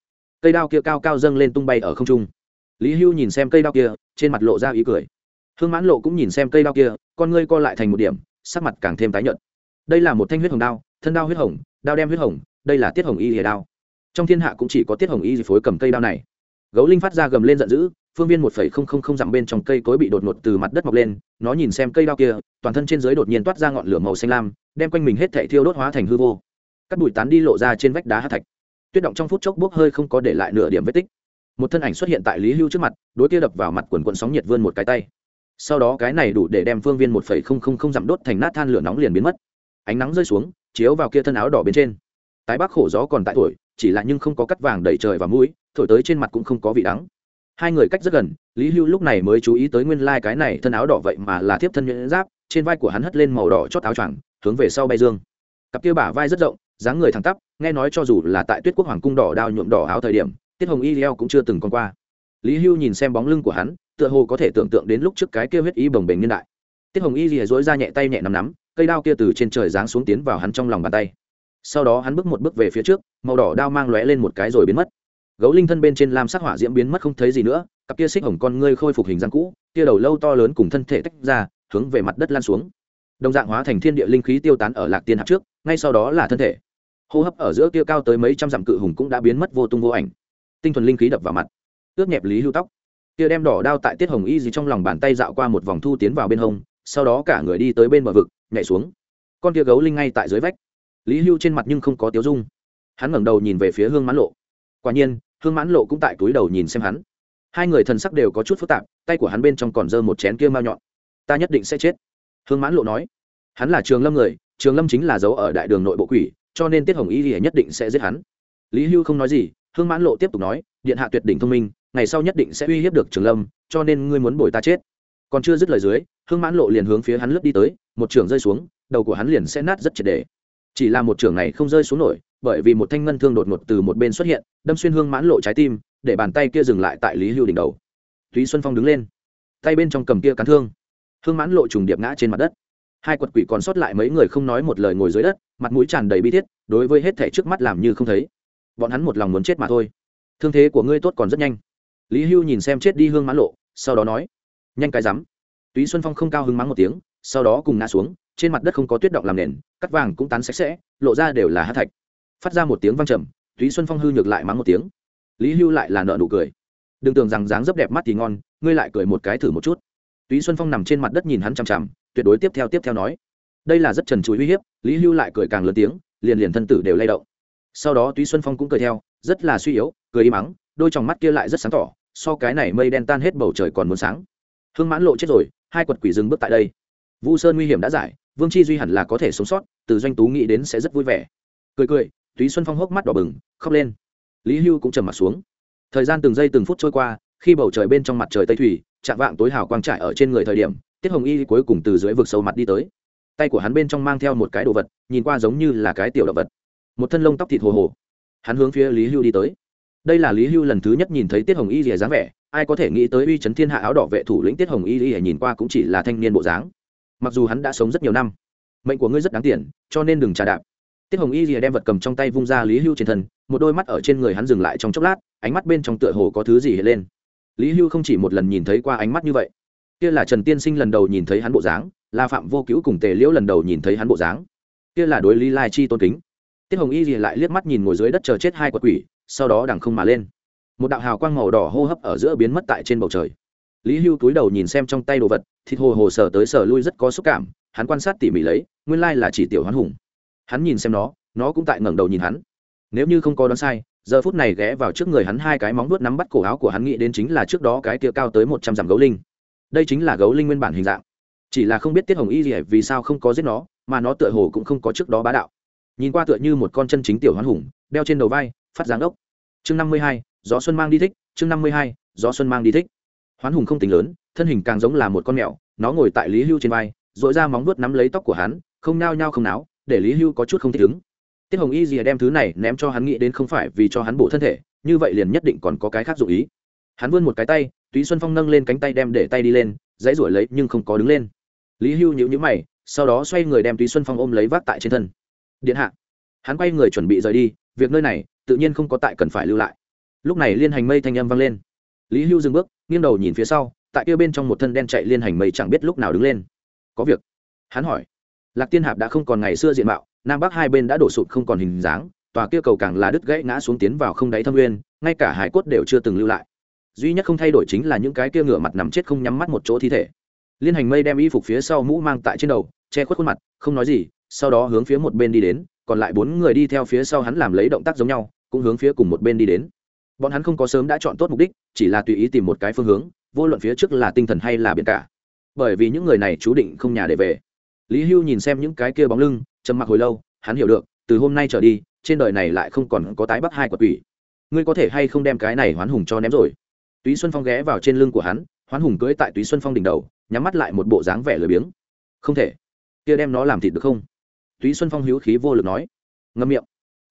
Cây đao kia cao cao dâng lên tung bay ở không trung. Lý hưu nhìn xem cây đao kia, trên mặt lộ ra ý cười. Hương mãn lộ cũng nhìn xem cây đao kia, con ngươi co lại thành một điểm, sắc mặt càng thêm tái nhợt. Đây là một thanh huyết hồng đao, thân đao huyết hồng, đao đem huyết hồng đây là tiết hồng y hề đao. Trong thiên hạ cũng chỉ có tiết hồng y phối cầm cây đao này. Gấu linh phát ra gầm lên giận dữ, phương viên một phẩy không không không dặm bên trong cây cối bị đột ngột từ mặt đất mọc lên, nó nhìn xem cây đao kia, toàn thân trên dưới đột nhiên toát ra ngọn lửa màu xanh lam, đem quanh mình hết thảy thiêu đốt hóa thành hư vô. Cắt bụi tán đi lộ ra trên vách đá hát thạch. Tuyết động trong phút chốc bốc hơi không có để lại nửa điểm vết tích. Một thân ảnh xuất hiện tại lý hưu trước mặt, đối kia đập vào mặt quần quần sóng nhiệt vươn một cái tay. Sau đó cái này đủ để đem phương viên một phẩy không không không dặm đốt thành nát than lửa nóng liền biến mất. Ánh nắng rơi xuống, chiếu vào kia thân áo đỏ bên trên tái bắc khổ gió còn tại tuổi chỉ là nhưng không có cắt vàng đầy trời và mũi, thổi tới trên mặt cũng không có vị đắng. Hai người cách rất gần, lý hưu lúc này mới chú ý tới nguyên lai、like、cái này thân áo đỏ vậy mà là thiếp thân nhuyễn giáp, trên vai của hắn hất lên màu đỏ chót áo choàng, hướng về sau bay dương. Cặp kia bả vai rất rộng, dáng người thẳng tắp, nghe nói cho dù là tại tuyết quốc hoàng cung đỏ đao nhuộm đỏ áo thời điểm, tiết hồng y leo cũng chưa từng con qua. Lý hưu nhìn xem bóng lưng của hắn, tựa hồ có thể tưởng tượng đến lúc trước cái kia huyết y bồng bềnh niên đại. Tiết hồng y lìa dối ra nhẹ tay nhẹ nắm nắm, cây đao kia từ trên trời giáng xuống tiến vào hắn trong lòng bàn tay sau đó hắn bước một bước về phía trước, màu đỏ đao mang lóe lên một cái rồi biến mất. Gấu linh thân bên trên lam sắc hỏa diễm biến mất không thấy gì nữa, cặp kia xích hồng con ngươi khôi phục hình dáng cũ, kia đầu lâu to lớn cùng thân thể tách ra, hướng về mặt đất lan xuống. Đồng dạng hóa thành thiên địa linh khí tiêu tán ở lạc tiên hạp trước, ngay sau đó là thân thể. Hô hấp ở giữa kia cao tới mấy trăm dặm cự hùng cũng đã biến mất vô tung vô ảnh. Tinh thuần linh khí đập vào mặt, ướt nhẹp lý hưu tóc. Kia đem đỏ đao tại tiết hồng y gì trong lòng bàn tay dạo qua một vòng thu tiến vào bên hông, sau đó cả người đi tới bên bờ vực, nhảy xuống. Con kia gấu linh ngay tại dưới vách lý hưu trên mặt nhưng không có tiếu dung. Hắn ngẩng đầu nhìn về phía hương mãn lộ. Quả nhiên, hương mãn lộ cũng tại túi đầu nhìn xem hắn. Hai người thần sắc đều có chút phức tạp, tay của hắn bên trong còn dơ một chén kia mao nhọn. Ta nhất định sẽ chết. Hương mãn lộ nói. Hắn là trường lâm người, trường lâm chính là dấu ở đại đường nội bộ quỷ, cho nên tiết hồng y thì nhất định sẽ giết hắn. Lý hưu không nói gì, hương mãn lộ tiếp tục nói, điện hạ tuyệt đỉnh thông minh, ngày sau nhất định sẽ uy hiếp được trường lâm, cho nên ngươi muốn bồi ta chết. Còn chưa dứt lời dưới, hương mãn lộ liền hướng phía hắn lướt đi tới, một trường rơi xuống, đầu của hắn liền sẽ nát rất triệt đề chỉ là một trường này không rơi xuống nổi, bởi vì một thanh ngân thương đột ngột từ một bên xuất hiện, đâm xuyên hương mãn lộ trái tim, để bàn tay kia dừng lại tại lý hưu đỉnh đầu. Thúy xuân phong đứng lên, tay bên trong cầm kia cắn thương. Hương mãn lộ trùng điệp ngã trên mặt đất. Hai quật quỷ còn sót lại mấy người không nói một lời ngồi dưới đất, mặt mũi tràn đầy bi thiết, đối với hết thẻ trước mắt làm như không thấy. Bọn hắn một lòng muốn chết mà thôi. Thương thế của ngươi tốt còn rất nhanh. Lý hưu nhìn xem chết đi hương mãn lộ, sau đó nói, nhanh cái rắm. Túy xuân phong không cao hứng mắng một tiếng, sau đó cùng ngã xuống trên mặt đất không có tuyết động làm nền cắt vàng cũng tán sạch sẽ, lộ ra đều là hát thạch. Phát ra một tiếng văng trầm túy xuân phong hư nhược lại mắng một tiếng. Lý hưu lại là nợ nụ cười. Đừng tưởng rằng dáng dấp đẹp mắt thì ngon, ngươi lại cười một cái thử một chút. Túy xuân phong nằm trên mặt đất nhìn hắn chằm chằm, tuyệt đối tiếp theo tiếp theo nói. Đây là rất trần trụi uy hiếp, lý hưu lại cười càng lớn tiếng, liền liền thân tử đều lay động. Sau đó túy xuân phong cũng cười theo, rất là suy yếu, cười im mắng, đôi tròng mắt kia lại rất sáng tỏ, so cái này mây đen tan hết bầu trời còn muốn sáng. Hương mãn lộ chết rồi, hai quật quỷ dừng bước tại đây. Vu sơn nguy hiểm đã giải vương chi duy hẳn là có thể sống sót, từ doanh tú nghĩ đến sẽ rất vui vẻ. Cười cười, túy xuân phong hốc mắt đỏ bừng, khóc lên. Lý hưu cũng trầm m ặ t xuống. Thời gian từng giây từng phút trôi qua, khi bầu trời bên trong mặt trời tây thủy chạm vạng tối hào quang trải ở trên người thời điểm, tiết hồng y cuối cùng từ dưới vực sâu mặt đi tới. Tay của hắn bên trong mang theo một cái đồ vật, nhìn qua giống như là cái tiểu động vật. Một thân lông tóc thịt hồ hồ. Hắn hướng phía lý hưu đi tới. Đây là lý hưu lần thứ nhất nhìn thấy tiết hồng y rìa dáng vẻ, ai có thể nghĩ tới uy chấn thiên hạ áo đỏ vệ thủ lĩnh tiết hồng y rìa nhìn qua cũng chỉ là thanh niên bộ dáng mặc dù hắn đã sống rất nhiều năm, mệnh của ngươi rất đáng tiền, cho nên đừng trà đạp. Tiết hồng y rìa đem vật cầm trong tay vung ra lý hưu trên thân, một đôi mắt ở trên người hắn dừng lại trong chốc lát, ánh mắt bên trong tựa hồ có thứ gì hiện lên. Lý hưu không chỉ một lần nhìn thấy qua ánh mắt như vậy, kia là trần tiên sinh lần đầu nhìn thấy hắn bộ dáng, là phạm vô cứu cùng tề liễu lần đầu nhìn thấy hắn bộ dáng, kia là đối lý lai chi tôn kính. Tiết hồng y rìa lại liếc mắt nhìn ngồi dưới đất chờ chết hai quật quỷ, sau đó đằng không mà lên. Một đạo hào quang màu đỏ hô hấp ở giữa biến mất tại trên bầu trời. Lý hưu túi đầu nhìn xem trong tay đồ vật thịt hồ hồ sờ tới sờ lui rất có xúc cảm, hắn quan sát tỉ mỉ lấy, nguyên lai là chỉ tiểu hoán hùng. Hắn nhìn xem nó nó cũng tại ngẩng đầu nhìn hắn. Nếu như không có đoán sai, giờ phút này ghé vào trước người hắn hai cái móng vuốt nắm bắt cổ áo của hắn nghĩ đến chính là trước đó cái kia cao tới một trăm dặm gấu linh. Đây chính là gấu linh nguyên bản hình dạng. Chỉ là không biết tiết hồng y gì vì sao không có giết nó, mà nó tựa hồ cũng không có trước đó bá đạo. Nhìn qua tựa như một con chân chính tiểu hoán hùng, đeo trên đầu vai, phát dáng ốc. Chương năm mươi hai, gió xuân mang đi thích, chương năm mươi hai, gió xuân mang đi thích. Hoán hùng không tính lớn thân hình càng giống là một con mèo, nó ngồi tại lý hưu trên vai dội ra móng vuốt nắm lấy tóc của hắn, không nao nhao không náo, để lý hưu có chút không thích ứng. Tiết hồng y gì đem thứ này ném cho hắn nghĩ đến không phải vì cho hắn bổ thân thể, như vậy liền nhất định còn có cái khác dụ ý. Hắn vươn một cái tay, túy xuân phong nâng lên cánh tay đem để tay đi lên, dãy ruổi lấy nhưng không có đứng lên. Lý hưu nhíu nhữ mày, sau đó xoay người đem túy xuân phong ôm lấy vác tại trên thân. Điện hạ. Hắn quay người chuẩn bị rời đi, việc nơi này tự nhiên không có tại cần phải lưu lại. Lúc này liên hành mây thanh âm vang lên. Lý hưu dừng bước, nghiêng đầu nhìn phía sau tại kia bên trong một thân đen chạy liên hành mây chẳng biết lúc nào đứng lên. Có việc. Hắn hỏi. Lạc tiên hạp đã không còn ngày xưa diện mạo, nam bắc hai bên đã đổ sụt không còn hình dáng, tòa kia cầu càng là đứt gãy ngã xuống tiến vào không đáy thâm nguyên, ngay cả hải cốt đều chưa từng lưu lại. Duy nhất không thay đổi chính là những cái kia ngửa mặt nằm chết không nhắm mắt một chỗ thi thể. Liên hành mây đem y phục phía sau mũ mang tại trên đầu, che khuất khuôn mặt, không nói gì, sau đó hướng phía một bên đi đến, còn lại bốn người đi theo phía sau hắn làm lấy động tác giống nhau, cũng hướng phía cùng một bên đi đến. Bọn hắn không có sớm đã chọn tốt mục đích, chỉ là tùy ý tìm một cái phương hướng vô luận phía trước là tinh thần hay là biển cả. Bởi vì những người này chú định không nhà để về. Lý hưu nhìn xem những cái kia bóng lưng, trầm mặc hồi lâu, hắn hiểu được, từ hôm nay trở đi, trên đời này lại không còn có tái bắc hai quật quỷ. Ngươi có thể hay không đem cái này hoán hùng cho ném rồi? Túy xuân phong ghé vào trên lưng của hắn, hoán hùng cưỡi tại túy xuân phong đỉnh đầu, nhắm mắt lại một bộ dáng vẻ lười biếng. Không thể. Kia đem nó làm thịt được không? Túy xuân phong hữu khí vô lực nói. Ngâm miệng.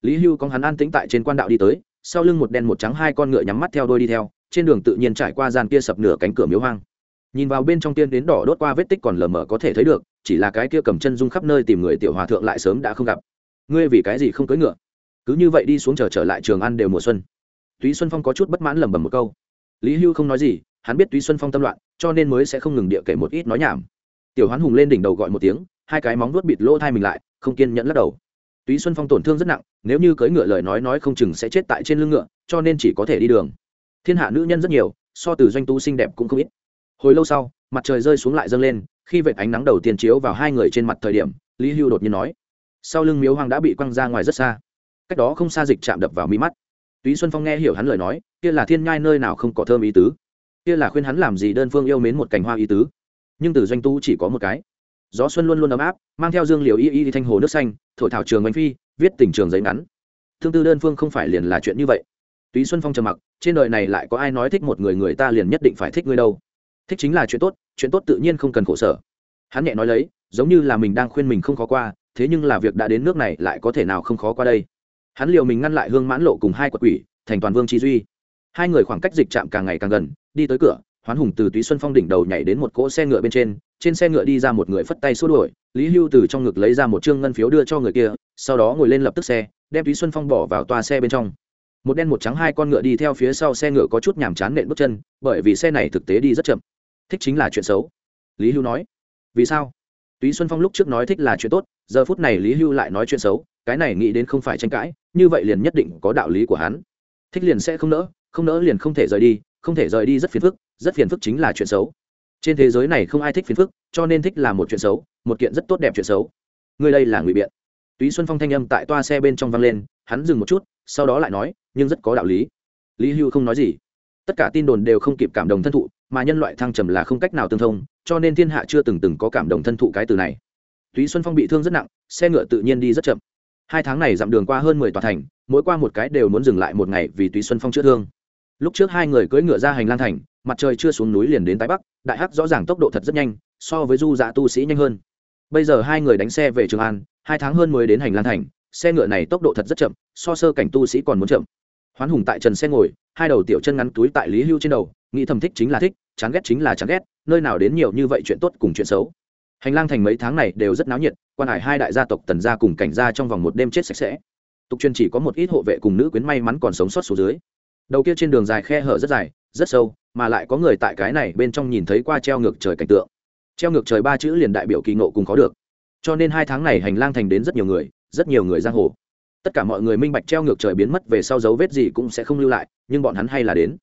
Lý hưu có hắn an tĩnh tại trên quan đạo đi tới, sau lưng một đen một trắng hai con ngựa nhắm mắt theo đôi đi theo trên đường tự nhiên trải qua gian kia sập nửa cánh cửa miếu hoang. Nhìn vào bên trong tiên đến đỏ đốt qua vết tích còn lờ mờ có thể thấy được chỉ là cái kia cầm chân dung khắp nơi tìm người tiểu hòa thượng lại sớm đã không gặp. Ngươi vì cái gì không cưỡi ngựa? Cứ như vậy đi xuống chờ trở, trở lại trường ăn đều mùa xuân. Túy xuân phong có chút bất mãn lẩm bẩm một câu. Lý hưu không nói gì hắn biết túy xuân phong tâm loạn cho nên mới sẽ không ngừng địa kể một ít nói nhảm. Tiểu hoán hùng lên đỉnh đầu gọi một tiếng hai cái móng nuốt bịt lỗ thai mình lại không kiên nhẫn lắc đầu. Túy xuân phong tổn thương rất nặng nếu như cưỡi ngựa lời nói nói không chừng sẽ chết tại trên lưng ngựa cho nên chỉ có thể đi đường thiên hạ nữ nhân rất nhiều, so từ doanh tu xinh đẹp cũng không ít. Hồi lâu sau, mặt trời rơi xuống lại dâng lên, khi vệt ánh nắng đầu tiên chiếu vào hai người trên mặt thời điểm, lý hưu đột nhiên nói, sau lưng miếu hoang đã bị quăng ra ngoài rất xa. Cách đó không xa dịch chạm đập vào mi mắt. Túy xuân phong nghe hiểu hắn lời nói, kia là thiên nhai nơi nào không có thơm ý tứ? Kia là khuyên hắn làm gì đơn phương yêu mến một cành hoa ý tứ? Nhưng từ doanh tu chỉ có một cái. Gió xuân luôn luôn ấm áp, mang theo dương liều y y thanh hồ nước xanh, thổi thảo trường bánh phi, viết tình trường giấy ngắn. Thương tư đơn phương không phải liền là chuyện như vậy túy xuân phong trầm mặc, trên đời này lại có ai nói thích một người người ta liền nhất định phải thích ngươi đâu. Thích chính là chuyện tốt chuyện tốt tự nhiên không cần khổ sở. Hắn nhẹ nói lấy, giống như là mình đang khuyên mình không khó qua, thế nhưng là việc đã đến nước này lại có thể nào không khó qua đây? Hắn liều mình ngăn lại hương mãn lộ cùng hai quật quỷ, thành toàn vương chi duy. Hai người khoảng cách dịch chạm càng ngày càng gần, đi tới cửa, hoán hùng từ túy xuân phong đỉnh đầu nhảy đến một cỗ xe ngựa bên trên trên xe ngựa đi ra một người phất tay xua đuổi, lý hưu từ trong ngực lấy ra một chương ngân phiếu đưa cho người kia, sau đó ngồi lên lập tức xe, đem túy xuân phong bỏ vào toa xe bên trong một đen một trắng hai con ngựa đi theo phía sau xe ngựa có chút nhàm chán nện bước chân, bởi vì xe này thực tế đi rất chậm. Thích chính là chuyện xấu. Lý hưu nói. Vì sao? Túy xuân phong lúc trước nói thích là chuyện tốt, giờ phút này lý hưu lại nói chuyện xấu, cái này nghĩ đến không phải tranh cãi, như vậy liền nhất định có đạo lý của hắn. Thích liền sẽ không nỡ không nỡ liền không thể rời đi, không thể rời đi rất phiền phức, rất phiền phức chính là chuyện xấu. Trên thế giới này không ai thích phiền phức, cho nên thích là một chuyện xấu, một kiện rất tốt đẹp chuyện xấu. Người đây là ngụy biện. Túy xuân phong thanh âm tại toa xe bên trong vang lên, hắn dừng một chút sau đó lại nói, nhưng rất có đạo lý. Lý hưu không nói gì. Tất cả tin đồn đều không kịp cảm động thân thụ, mà nhân loại thăng trầm là không cách nào tương thông, cho nên thiên hạ chưa từng từng có cảm động thân thụ cái từ này. Túy xuân phong bị thương rất nặng, xe ngựa tự nhiên đi rất chậm. Hai tháng này dặm đường qua hơn mười tòa thành, mỗi qua một cái đều muốn dừng lại một ngày vì túy xuân phong chữa thương. Lúc trước hai người cưỡi ngựa ra hành lang thành, mặt trời chưa xuống núi liền đến tái bắc, đại hắc rõ ràng tốc độ thật rất nhanh, so với du dạ tu sĩ nhanh hơn. Bây giờ hai người đánh xe về trường an, hai tháng hơn mới đến hành lang thành xe ngựa này tốc độ thật rất chậm, so sơ cảnh tu sĩ còn muốn chậm. Hoán hùng tại trần xe ngồi, hai đầu tiểu chân ngắn túi tại lý hưu trên đầu, nghĩ thầm thích chính là thích, chán ghét chính là chán ghét, nơi nào đến nhiều như vậy chuyện tốt cùng chuyện xấu. Hành lang thành mấy tháng này đều rất náo nhiệt, quan hải hai đại gia tộc tần gia cùng cảnh gia trong vòng một đêm chết sạch sẽ. Tục truyền chỉ có một ít hộ vệ cùng nữ quyến may mắn còn sống sót số dưới. Đầu kia trên đường dài khe hở rất dài, rất sâu, mà lại có người tại cái này bên trong nhìn thấy qua treo ngược trời cảnh tượng. Treo ngược trời ba chữ liền đại biểu kỳ nộ cùng có được. Cho nên hai tháng này hành lang thành đến rất nhiều người rất nhiều người giang hồ. Tất cả mọi người minh bạch treo ngược trời biến mất về sau dấu vết gì cũng sẽ không lưu lại, nhưng bọn hắn hay là đến.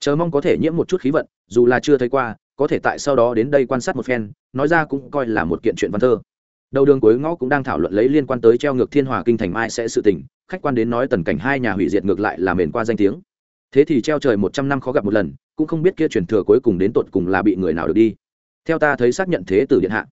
Chờ mong có thể nhiễm một chút khí vận, dù là chưa thấy qua, có thể tại sau đó đến đây quan sát một phen, nói ra cũng coi là một kiện chuyện văn thơ. Đầu đường cuối ngõ cũng đang thảo luận lấy liên quan tới treo ngược thiên hòa kinh thành mai sẽ sự tình, khách quan đến nói tần cảnh hai nhà hủy diệt ngược lại là mền qua danh tiếng. Thế thì treo trời một trăm năm khó gặp một lần, cũng không biết kia truyền thừa cuối cùng đến tột cùng là bị người nào được đi. Theo ta thấy xác nhận thế tử điện hạ,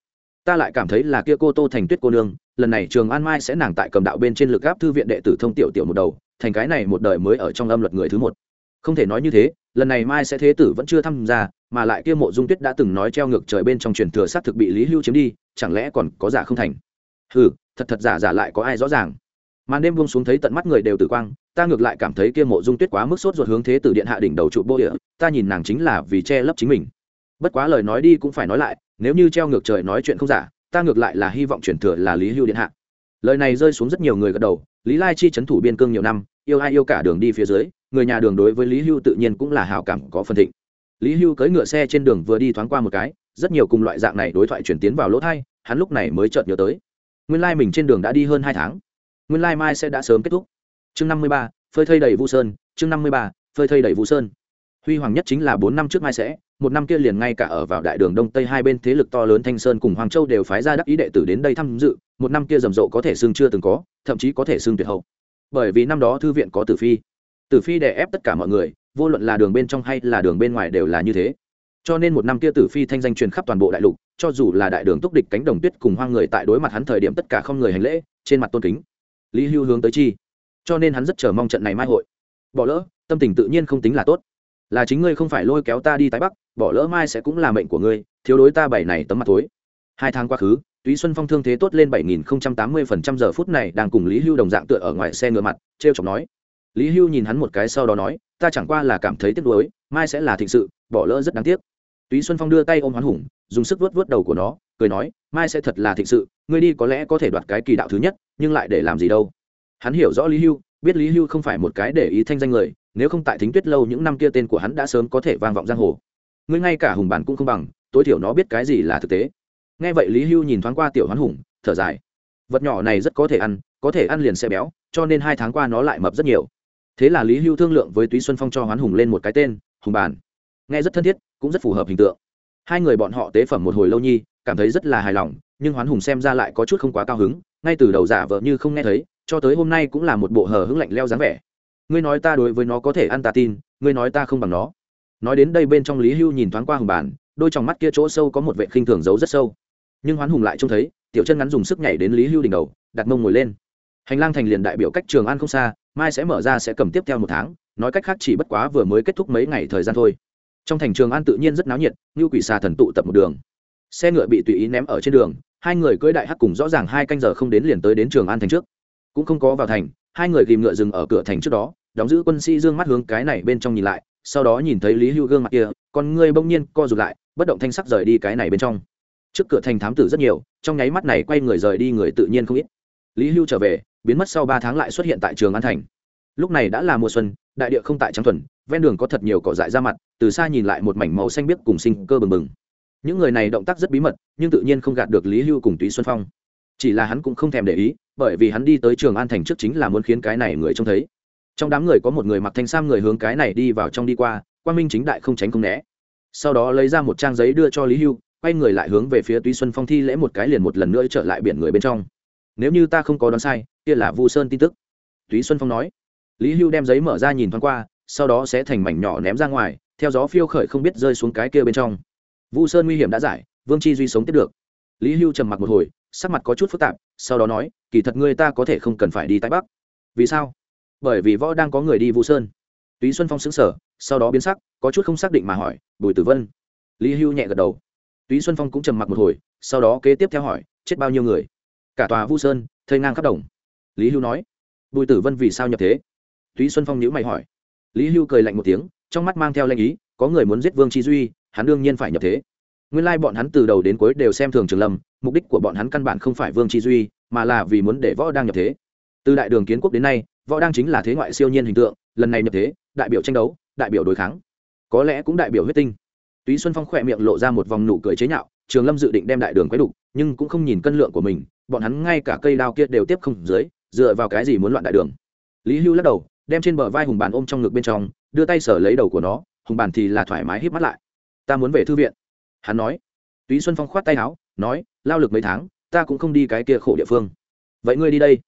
ta lại cảm thấy là kia cô tô thành tuyết cô nương lần này trường an mai sẽ nàng tại cầm đạo bên trên lực gáp thư viện đệ tử thông tiểu tiểu một đầu, thành cái này một đời mới ở trong âm luật người thứ một. Không thể nói như thế, lần này mai sẽ thế tử vẫn chưa tham gia, mà lại kia mộ dung tuyết đã từng nói treo ngược trời bên trong truyền thừa sát thực bị lý hưu chiếm đi, chẳng lẽ còn có giả không thành? Ừ thật thật giả giả lại có ai rõ ràng? Màn đêm buông xuống thấy tận mắt người đều tử quang, ta ngược lại cảm thấy kia mộ dung tuyết quá mức sốt ruột hướng thế tử điện hạ đỉnh đầu trụ bô địa, ta nhìn nàng chính là vì che lấp chính mình. Bất quá lời nói đi cũng phải nói lại, nếu như treo ngược trời nói chuyện không giả ta ngược lại là hy vọng chuyển thừa là lý hưu điện hạ. Lời này rơi xuống rất nhiều người gật đầu, lý lai chi c thủ biên cương nhiều năm, yêu ai yêu cả đường đi phía dưới, người nhà đường đối với lý hưu tự nhiên cũng là hào cảm, có phần thịnh. Lý hưu cưỡi ngựa xe trên đường vừa đi thoáng qua một cái, rất nhiều cùng loại dạng này đối thoại chuyển tiến vào lỗ thai, hắn lúc này mới chợt nhớ tới. Nguyên lai mình trên đường đã đi hơn hai tháng. Nguyên lai mai sẽ đã sớm kết thúc. Chương năm mươi ba, phơi thây đầy vu sơn, chương năm mươi ba, phơi thây đầy vu sơn. Huy hoàng nhất chính là bốn năm trước mai sẽ một năm kia liền ngay cả ở vào đại đường đông tây hai bên thế lực to lớn thanh sơn cùng hoàng châu đều phái ra đắc ý đệ tử đến đây tham dự, một năm kia rầm rộ có thể xương chưa từng có, thậm chí có thể xương tuyệt hậu. Bởi vì năm đó thư viện có tử phi. Tử phi đè ép tất cả mọi người, vô luận là đường bên trong hay là đường bên ngoài đều là như thế. Cho nên một năm kia tử phi thanh danh truyền khắp toàn bộ đại lục, cho dù là đại đường túc địch cánh đồng tuyết cùng hoang người tại đối mặt hắn thời điểm tất cả không người hành lễ, trên mặt tôn kính. Lý hưu hướng tới chi. Cho nên hắn rất chờ mong trận này mai hội. Bỏ lỡ, tâm tình tự nhiên không tính là tốt là chính ngươi không phải lôi kéo ta đi tái bắc, bỏ lỡ mai sẽ cũng là mệnh của ngươi, thiếu đối ta bảy này tấm mặt tối hai tháng quá khứ, túy xuân phong thương thế tốt lên bảy nghìn không trăm tám mươi phần trăm, giờ phút này đang cùng lý hưu đồng dạng tựa ở ngoài xe ngựa mặt t r e o chọc nói. Lý hưu nhìn hắn một cái sau đó nói, ta chẳng qua là cảm thấy tiếc nuối, mai sẽ là thịnh sự, bỏ lỡ rất đáng tiếc. Túy xuân phong đưa tay ôm hoán hùng, dùng sức vớt vớt đầu của nó, cười nói, mai sẽ thật là thịnh sự, ngươi đi có lẽ có thể đoạt cái kỳ đạo thứ nhất, nhưng lại để làm gì đâu. Hắn hiểu rõ lý hưu, biết lý hưu không phải một cái để ý thanh danh người nếu không tại thính tuyết lâu những năm kia tên của hắn đã sớm có thể vang vọng giang hồ. Ngươi ngay cả hùng bản cũng không bằng, tối thiểu nó biết cái gì là thực tế. Nghe vậy lý hưu nhìn thoáng qua tiểu hoán hùng, thở dài. Vật nhỏ này rất có thể ăn, có thể ăn liền sẽ béo, cho nên hai tháng qua nó lại mập rất nhiều. Thế là lý hưu thương lượng với túy xuân phong cho hoán hùng lên một cái tên, hùng bản. Nghe rất thân thiết, cũng rất phù hợp hình tượng. Hai người bọn họ tế phẩm một hồi lâu nhi, cảm thấy rất là hài lòng, nhưng hoán hùng xem ra lại có chút không quá cao hứng, ngay từ đầu giả vợ như không nghe thấy, cho tới hôm nay cũng là một bộ hờ hững lạnh leo dáng vẻ ngươi nói ta đối với nó có thể ăn ta tin, ngươi nói ta không bằng nó. Nói đến đây bên trong lý hưu nhìn thoáng qua hùng bản, đôi trong mắt kia chỗ sâu có một vệ khinh thường giấu rất sâu. Nhưng hoán hùng lại trông thấy, tiểu chân ngắn dùng sức nhảy đến lý hưu đỉnh đầu, đặt mông ngồi lên. Hành lang thành liền đại biểu cách trường an không xa, mai sẽ mở ra sẽ cầm tiếp theo một tháng, nói cách khác chỉ bất quá vừa mới kết thúc mấy ngày thời gian thôi. Trong thành trường an tự nhiên rất náo nhiệt, như quỷ xà thần tụ tập một đường. Xe ngựa bị tùy ý ném ở trên đường, hai người cưỡi đại hắc cùng rõ ràng hai canh giờ không đến liền tới đến trường an thành trước. Cũng không có vào thành hai người ghìm ngựa dừng ở cửa thành trước đó, đóng giữ quân sĩ dương mắt hướng cái này bên trong nhìn lại, sau đó nhìn thấy lý hưu gương mặt kia, con ngươi bỗng nhiên co rụt lại, bất động thanh sắc rời đi cái này bên trong. Trước cửa thành thám tử rất nhiều, trong nháy mắt này quay người rời đi người tự nhiên không ít. Lý hưu trở về, biến mất sau ba tháng lại xuất hiện tại trường an thành. Lúc này đã là mùa xuân, đại địa không tại trắng thuần, ven đường có thật nhiều cỏ dại ra mặt, từ xa nhìn lại một mảnh màu xanh biếc cùng sinh cơ bừng bừng. Những người này động tác rất bí mật, nhưng tự nhiên không gạt được lý hưu cùng túy xuân phong chỉ là hắn cũng không thèm để ý, bởi vì hắn đi tới trường an thành trước chính là muốn khiến cái này người trông thấy. Trong đám người có một người mặc thanh sam người hướng cái này đi vào trong đi qua quan minh chính đại không tránh không né. Sau đó lấy ra một trang giấy đưa cho lý hưu, quay người lại hướng về phía túy xuân phong thi lễ một cái liền một lần nữa trở lại biển người bên trong. Nếu như ta không có đoán sai, kia là vu sơn tin tức. Túy xuân phong nói. Lý hưu đem giấy mở ra nhìn thoáng qua, sau đó sẽ thành mảnh nhỏ ném ra ngoài, theo gió phiêu khởi không biết rơi xuống cái kia bên trong. Vu sơn nguy hiểm đã giải, vương chi duy sống tiếp được. Lý hưu trầm mặc một hồi sắc mặt có chút phức tạp, sau đó nói, kỳ thật ngươi ta có thể không cần phải đi tây bắc. Vì sao? Bởi vì võ đang có người đi vu sơn. Túy xuân phong xứng sở sau đó biến sắc, có chút không xác định mà hỏi, bùi tử vân? Lý hưu nhẹ gật đầu. Túy xuân phong cũng trầm mặc một hồi, sau đó kế tiếp theo hỏi, chết bao nhiêu người? Cả tòa vu sơn, thây ngang khắp đồng. Lý hưu nói, bùi tử vân vì sao nhập thế? Túy xuân phong nhữ mày hỏi. Lý hưu cười lạnh một tiếng, trong mắt mang theo lanh ý, có người muốn giết vương chi duy, hắn đương nhiên phải nhập thế. Nguyên lai bọn hắn từ đầu đến cuối đều xem thường trường lâm mục đích của bọn hắn căn bản không phải vương chi duy, mà là vì muốn để võ đang nhập thế. Từ đại đường kiến quốc đến nay, võ đang chính là thế ngoại siêu nhiên hình tượng, lần này nhập thế, đại biểu tranh đấu, đại biểu đối kháng. Có lẽ cũng đại biểu huyết tinh. Túy xuân phong khỏe miệng lộ ra một vòng nụ cười chế nhạo, trường lâm dự định đem đại đường quấy đục, nhưng cũng không nhìn cân lượng của mình, bọn hắn ngay cả cây đao kia đều tiếp không dưới, dựa vào cái gì muốn loạn đại đường. Lý hưu lắc đầu, đem trên bờ vai hùng bàn ôm trong ngực bên trong, đưa tay sở lấy đầu của nó, hùng bàn thì là thoải mái hít mắt lại. Ta muốn về thư viện. Hắn nói. Túy xuân phong khoát tay áo nói, lao lực mấy tháng, ta cũng không đi cái kia khổ địa phương. Vậy ngươi đi đây.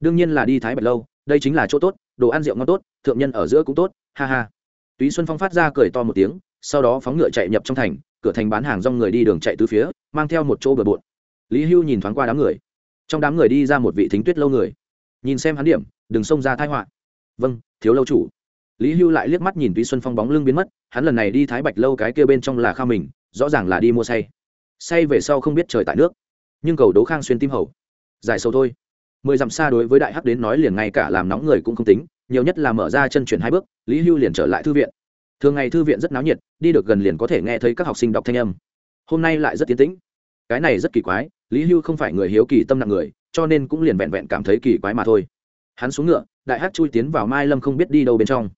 Đương nhiên là đi thái bạch lâu, đây chính là chỗ tốt, đồ ăn rượu ngon tốt, thượng nhân ở giữa cũng tốt, ha ha. Túy xuân phong phát ra cười to một tiếng, sau đó phóng ngựa chạy nhập trong thành, cửa thành bán hàng rong người đi đường chạy từ phía, mang theo một chỗ bờ bộn. Lý hưu nhìn thoáng qua đám người. Trong đám người đi ra một vị thính tuyết lâu người. Nhìn xem hắn điểm, đừng xông ra thái họa. Vâng thiếu lâu chủ. Lý hưu lại liếc mắt nhìn túy xuân phong bóng lưng biến mất, hắn lần này đi thái bạch lâu cái kia bên trong là kha mình, rõ ràng là đi mua say say về sau không biết trời tại nước. Nhưng cầu đố khang xuyên tim hầu. Dài sâu thôi. Mười dặm xa đối với đại hắc đến nói liền ngay cả làm nóng người cũng không tính, nhiều nhất là mở ra chân chuyển hai bước, lý hưu liền trở lại thư viện. Thường ngày thư viện rất náo nhiệt, đi được gần liền có thể nghe thấy các học sinh đọc thanh âm. Hôm nay lại rất tiến tĩnh. Cái này rất kỳ quái, lý hưu không phải người hiếu kỳ tâm nặng người, cho nên cũng liền vẹn vẹn cảm thấy kỳ quái mà thôi. Hắn xuống ngựa, đại hát chui tiến vào mai lâm không biết đi đâu bên trong.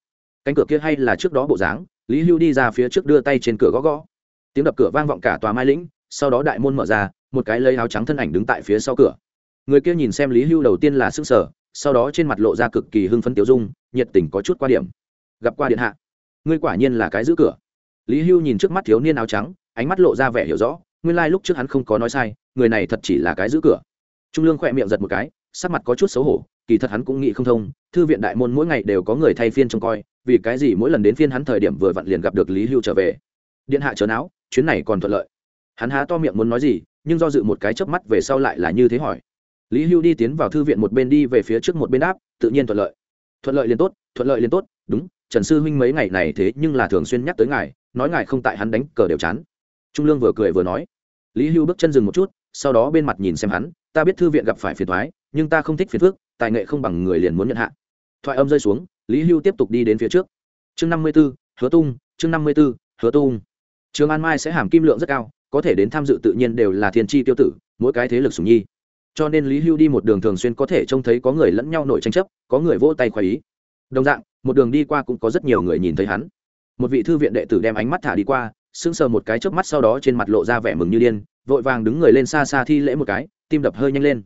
Cánh cửa kia hay là trước đó bộ dáng, lý hưu đi ra phía trước đưa tay trên cửa gõ gõ. Tiếng đập cửa vang vọng cả tòa mai lĩnh sau đó đại môn mở ra, một cái lấy áo trắng thân ảnh đứng tại phía sau cửa. Người kia nhìn xem lý hưu đầu tiên là s ư n g sở, sau đó trên mặt lộ ra cực kỳ hưng phấn tiêu dung, nhiệt tình có chút qua điểm. Gặp qua điện hạ. Ngươi quả nhiên là cái giữ cửa. Lý hưu nhìn trước mắt thiếu niên áo trắng, ánh mắt lộ ra vẻ hiểu rõ, nguyên lai、like、lúc trước hắn không có nói sai, người này thật chỉ là cái giữ cửa. Trung lương khỏe miệng giật một cái, sắc mặt có chút xấu hổ, kỳ thật hắn cũng nghĩ không thông, thư viện đại môn mỗi ngày đều có người thay phiên trông coi, vì cái gì mỗi lần đến phiên hắn thời điểm vừa vặn liền gặp được lý hưu trở về. Điện hạ chớ não chuyến này còn thuận lợi hắn há to miệng muốn nói gì nhưng do dự một cái chớp mắt về sau lại là như thế hỏi. Lý hưu đi tiến vào thư viện một bên đi về phía trước một bên áp, tự nhiên thuận lợi. Thuận lợi liền tốt thuận lợi liền tốt đúng trần sư huynh mấy ngày này thế nhưng là thường xuyên nhắc tới ngài nói ngài không tại hắn đánh cờ đều chán. Trung lương vừa cười vừa nói. Lý hưu bước chân dừng một chút sau đó bên mặt nhìn xem hắn ta biết thư viện gặp phải phiền thoái nhưng ta không thích phiền phước tài nghệ không bằng người liền muốn nhận hạ. Thoại âm rơi xuống lý hưu tiếp tục đi đến phía trước. Chương năm mươi b ố hứa tung chương năm mươi b ố hứa tung. Trường an mai sẽ hàm kim lượng rất cao có thể đến tham dự tự nhiên đều là thiên tri tiêu tử, mỗi cái thế lực sùng nhi. Cho nên lý hưu đi một đường thường xuyên có thể trông thấy có người lẫn nhau nội tranh chấp, có người vỗ tay khoái ý. Đồng dạng, một đường đi qua cũng có rất nhiều người nhìn thấy hắn. Một vị thư viện đệ tử đem ánh mắt thả đi qua, sững sờ một cái chớp mắt sau đó trên mặt lộ ra vẻ mừng như điên, vội vàng đứng người lên xa xa thi lễ một cái, tim đập hơi nhanh lên.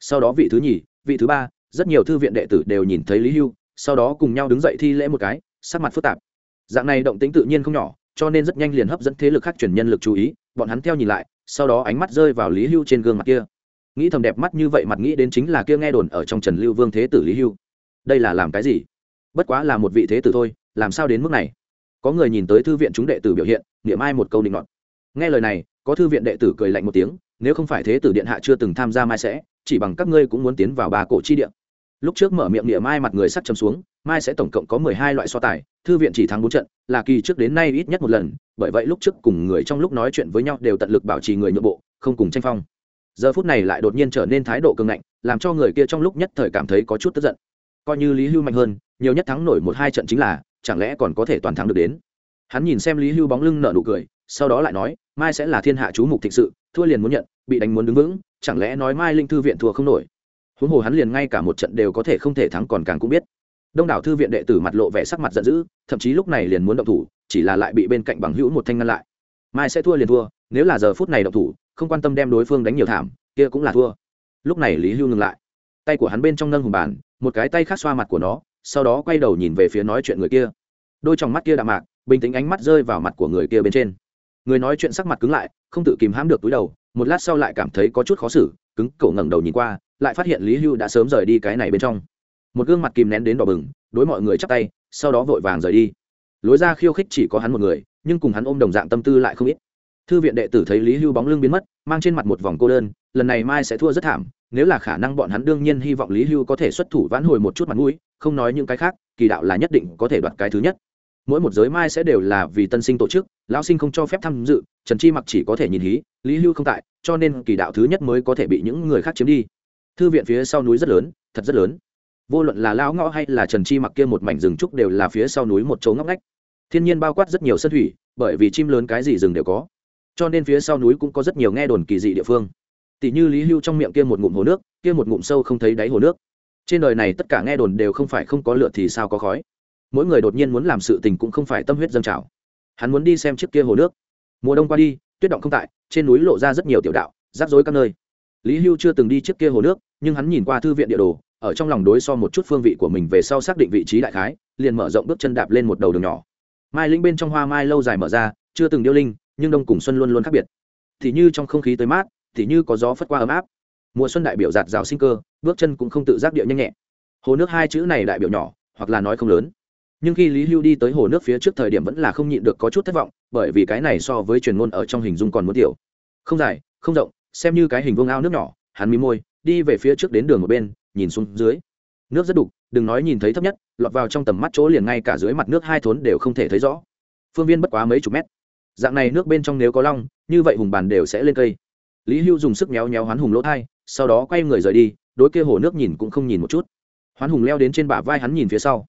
Sau đó vị thứ nhì, vị thứ ba, rất nhiều thư viện đệ tử đều nhìn thấy lý hưu, sau đó cùng nhau đứng dậy thi lễ một cái, sắc mặt phức tạp. Dạng này động tính tự nhiên không nhỏ cho nên rất nhanh liền hấp dẫn thế lực khác chuyển nhân lực chú ý, bọn hắn theo nhìn lại, sau đó ánh mắt rơi vào lý hưu trên gương mặt kia. Nghĩ thầm đẹp mắt như vậy mặt nghĩ đến chính là kia nghe đồn ở trong trần lưu vương thế tử lý hưu. Đây là làm cái gì? Bất quá là một vị thế tử thôi, làm sao đến mức này? Có người nhìn tới thư viện chúng đệ tử biểu hiện, niệm ai một câu định luận nghe lời này, có thư viện đệ tử cười lạnh một tiếng, nếu không phải thế tử điện hạ chưa từng tham gia mai sẽ, chỉ bằng các ngươi cũng muốn tiến vào bà cổ chi điện lúc trước mở miệng địa mai mặt người sắt chấm xuống, mai sẽ tổng cộng có mười hai loại so tài, thư viện chỉ thắng bốn trận, là kỳ trước đến nay ít nhất một lần, bởi vậy lúc trước cùng người trong lúc nói chuyện với nhau đều tận lực bảo trì người nhượng bộ, không cùng tranh phong. Giờ phút này lại đột nhiên trở nên thái độ cường ngạnh, làm cho người kia trong lúc nhất thời cảm thấy có chút tức giận. Coi như lý hưu mạnh hơn, nhiều nhất thắng nổi một hai trận chính là, chẳng lẽ còn có thể toàn thắng được đến? Hắn nhìn xem lý hưu bóng lưng nở nụ cười, sau đó lại nói, mai sẽ là thiên hạ chú mục thịnh sự, thua liền muốn nhận, bị đánh muốn đứng vững, chẳng lẽ nói mai linh thư viện thua không nổi? Huống hồ hắn liền ngay cả một trận đều có thể không thể thắng còn càng cũng biết. Đông đảo thư viện đệ tử mặt lộ vẻ sắc mặt giận dữ, thậm chí lúc này liền muốn động thủ, chỉ là lại bị bên cạnh bằng hữu một thanh ngăn lại. Mai sẽ thua liền thua, nếu là giờ phút này động thủ, không quan tâm đem đối phương đánh nhiều thảm, kia cũng là thua. Lúc này lý hưu ngừng lại. Tay của hắn bên trong nâng hùng bàn, một cái tay khác xoa mặt của nó, sau đó quay đầu nhìn về phía nói chuyện người kia. Đôi trong mắt kia đạm mạc, bình tĩnh ánh mắt rơi vào mặt của người kia bên trên. Người nói chuyện sắc mặt cứng lại, không tự kìm hãm được túi đầu, một lát sau lại cảm thấy có chút khó xử, cứng cổ ngẩng đầu nhìn qua lại phát hiện lý hưu đã sớm rời đi cái này bên trong. Một gương mặt kìm nén đến đỏ bừng, đối mọi người chắp tay, sau đó vội vàng rời đi. Lối ra khiêu khích chỉ có hắn một người, nhưng cùng hắn ôm đồng dạng tâm tư lại không ít. Thư viện đệ tử thấy lý hưu bóng lưng biến mất, mang trên mặt một vòng cô đơn, lần này mai sẽ thua rất thảm, nếu là khả năng bọn hắn đương nhiên hy vọng lý hưu có thể xuất thủ vãn hồi một chút mặt mũi, không nói những cái khác, kỳ đạo là nhất định có thể đoạt cái thứ nhất. Mỗi một giới mai sẽ đều là vì tân sinh tổ chức, lão sinh không cho phép tham dự, trần chi mặc chỉ có thể nhìn hí, lý hưu không tại, cho nên kỳ đạo thứ nhất mới có thể bị những người khác chiếm đi thư viện phía sau núi rất lớn, thật rất lớn. Vô luận là lão ngõ hay là trần chi mặc kia một mảnh rừng trúc đều là phía sau núi một chỗ ngóc ngách. Thiên nhiên bao quát rất nhiều sân thủy, bởi vì chim lớn cái gì rừng đều có. Cho nên phía sau núi cũng có rất nhiều nghe đồn kỳ dị địa phương. Tỷ như lý hưu trong miệng kia một ngụm hồ nước, kia một ngụm sâu không thấy đáy hồ nước. Trên đời này tất cả nghe đồn đều không phải không có lựa thì sao có khói. Mỗi người đột nhiên muốn làm sự tình cũng không phải tâm huyết dâng trào. Hắn muốn đi xem chiếc kia hồ nước. Mùa đông qua đi, tuyết động không tại, trên núi lộ ra rất nhiều tiểu đạo, rắc rối các nơi. Lý hưu chưa từng đi chiếc kia hồ nước nhưng hắn nhìn qua thư viện địa đồ, ở trong lòng đối so một chút phương vị của mình về sau xác định vị trí đại khái, liền mở rộng bước chân đạp lên một đầu đường nhỏ. Mai linh bên trong hoa mai lâu dài mở ra, chưa từng điêu linh, nhưng đông cùng xuân luôn luôn khác biệt. Thì như trong không khí tới mát, thì như có gió phất qua ấm áp. Mùa xuân đại biểu giạt rào sinh cơ, bước chân cũng không tự giác địa nhanh nhẹ. Hồ nước hai chữ này đại biểu nhỏ, hoặc là nói không lớn. Nhưng khi lý hưu đi tới hồ nước phía trước thời điểm vẫn là không nhịn được có chút thất vọng, bởi vì cái này so với truyền ngôn ở trong hình dung còn muốn tiểu. Không dài, không rộng, xem như cái hình vuông ao nước nhỏ, hắn mí môi đi về phía trước đến đường một bên, nhìn xuống dưới. Nước rất đục, đừng nói nhìn thấy thấp nhất, lọt vào trong tầm mắt chỗ liền ngay cả dưới mặt nước hai thốn đều không thể thấy rõ. Phương viên bất quá mấy chục mét. Dạng này nước bên trong nếu có long, như vậy hùng bàn đều sẽ lên cây. Lý hưu dùng sức méo méo hoán hùng lỗ thai, sau đó quay người rời đi, đối kia hồ nước nhìn cũng không nhìn một chút. Hoán hùng leo đến trên bả vai hắn nhìn phía sau.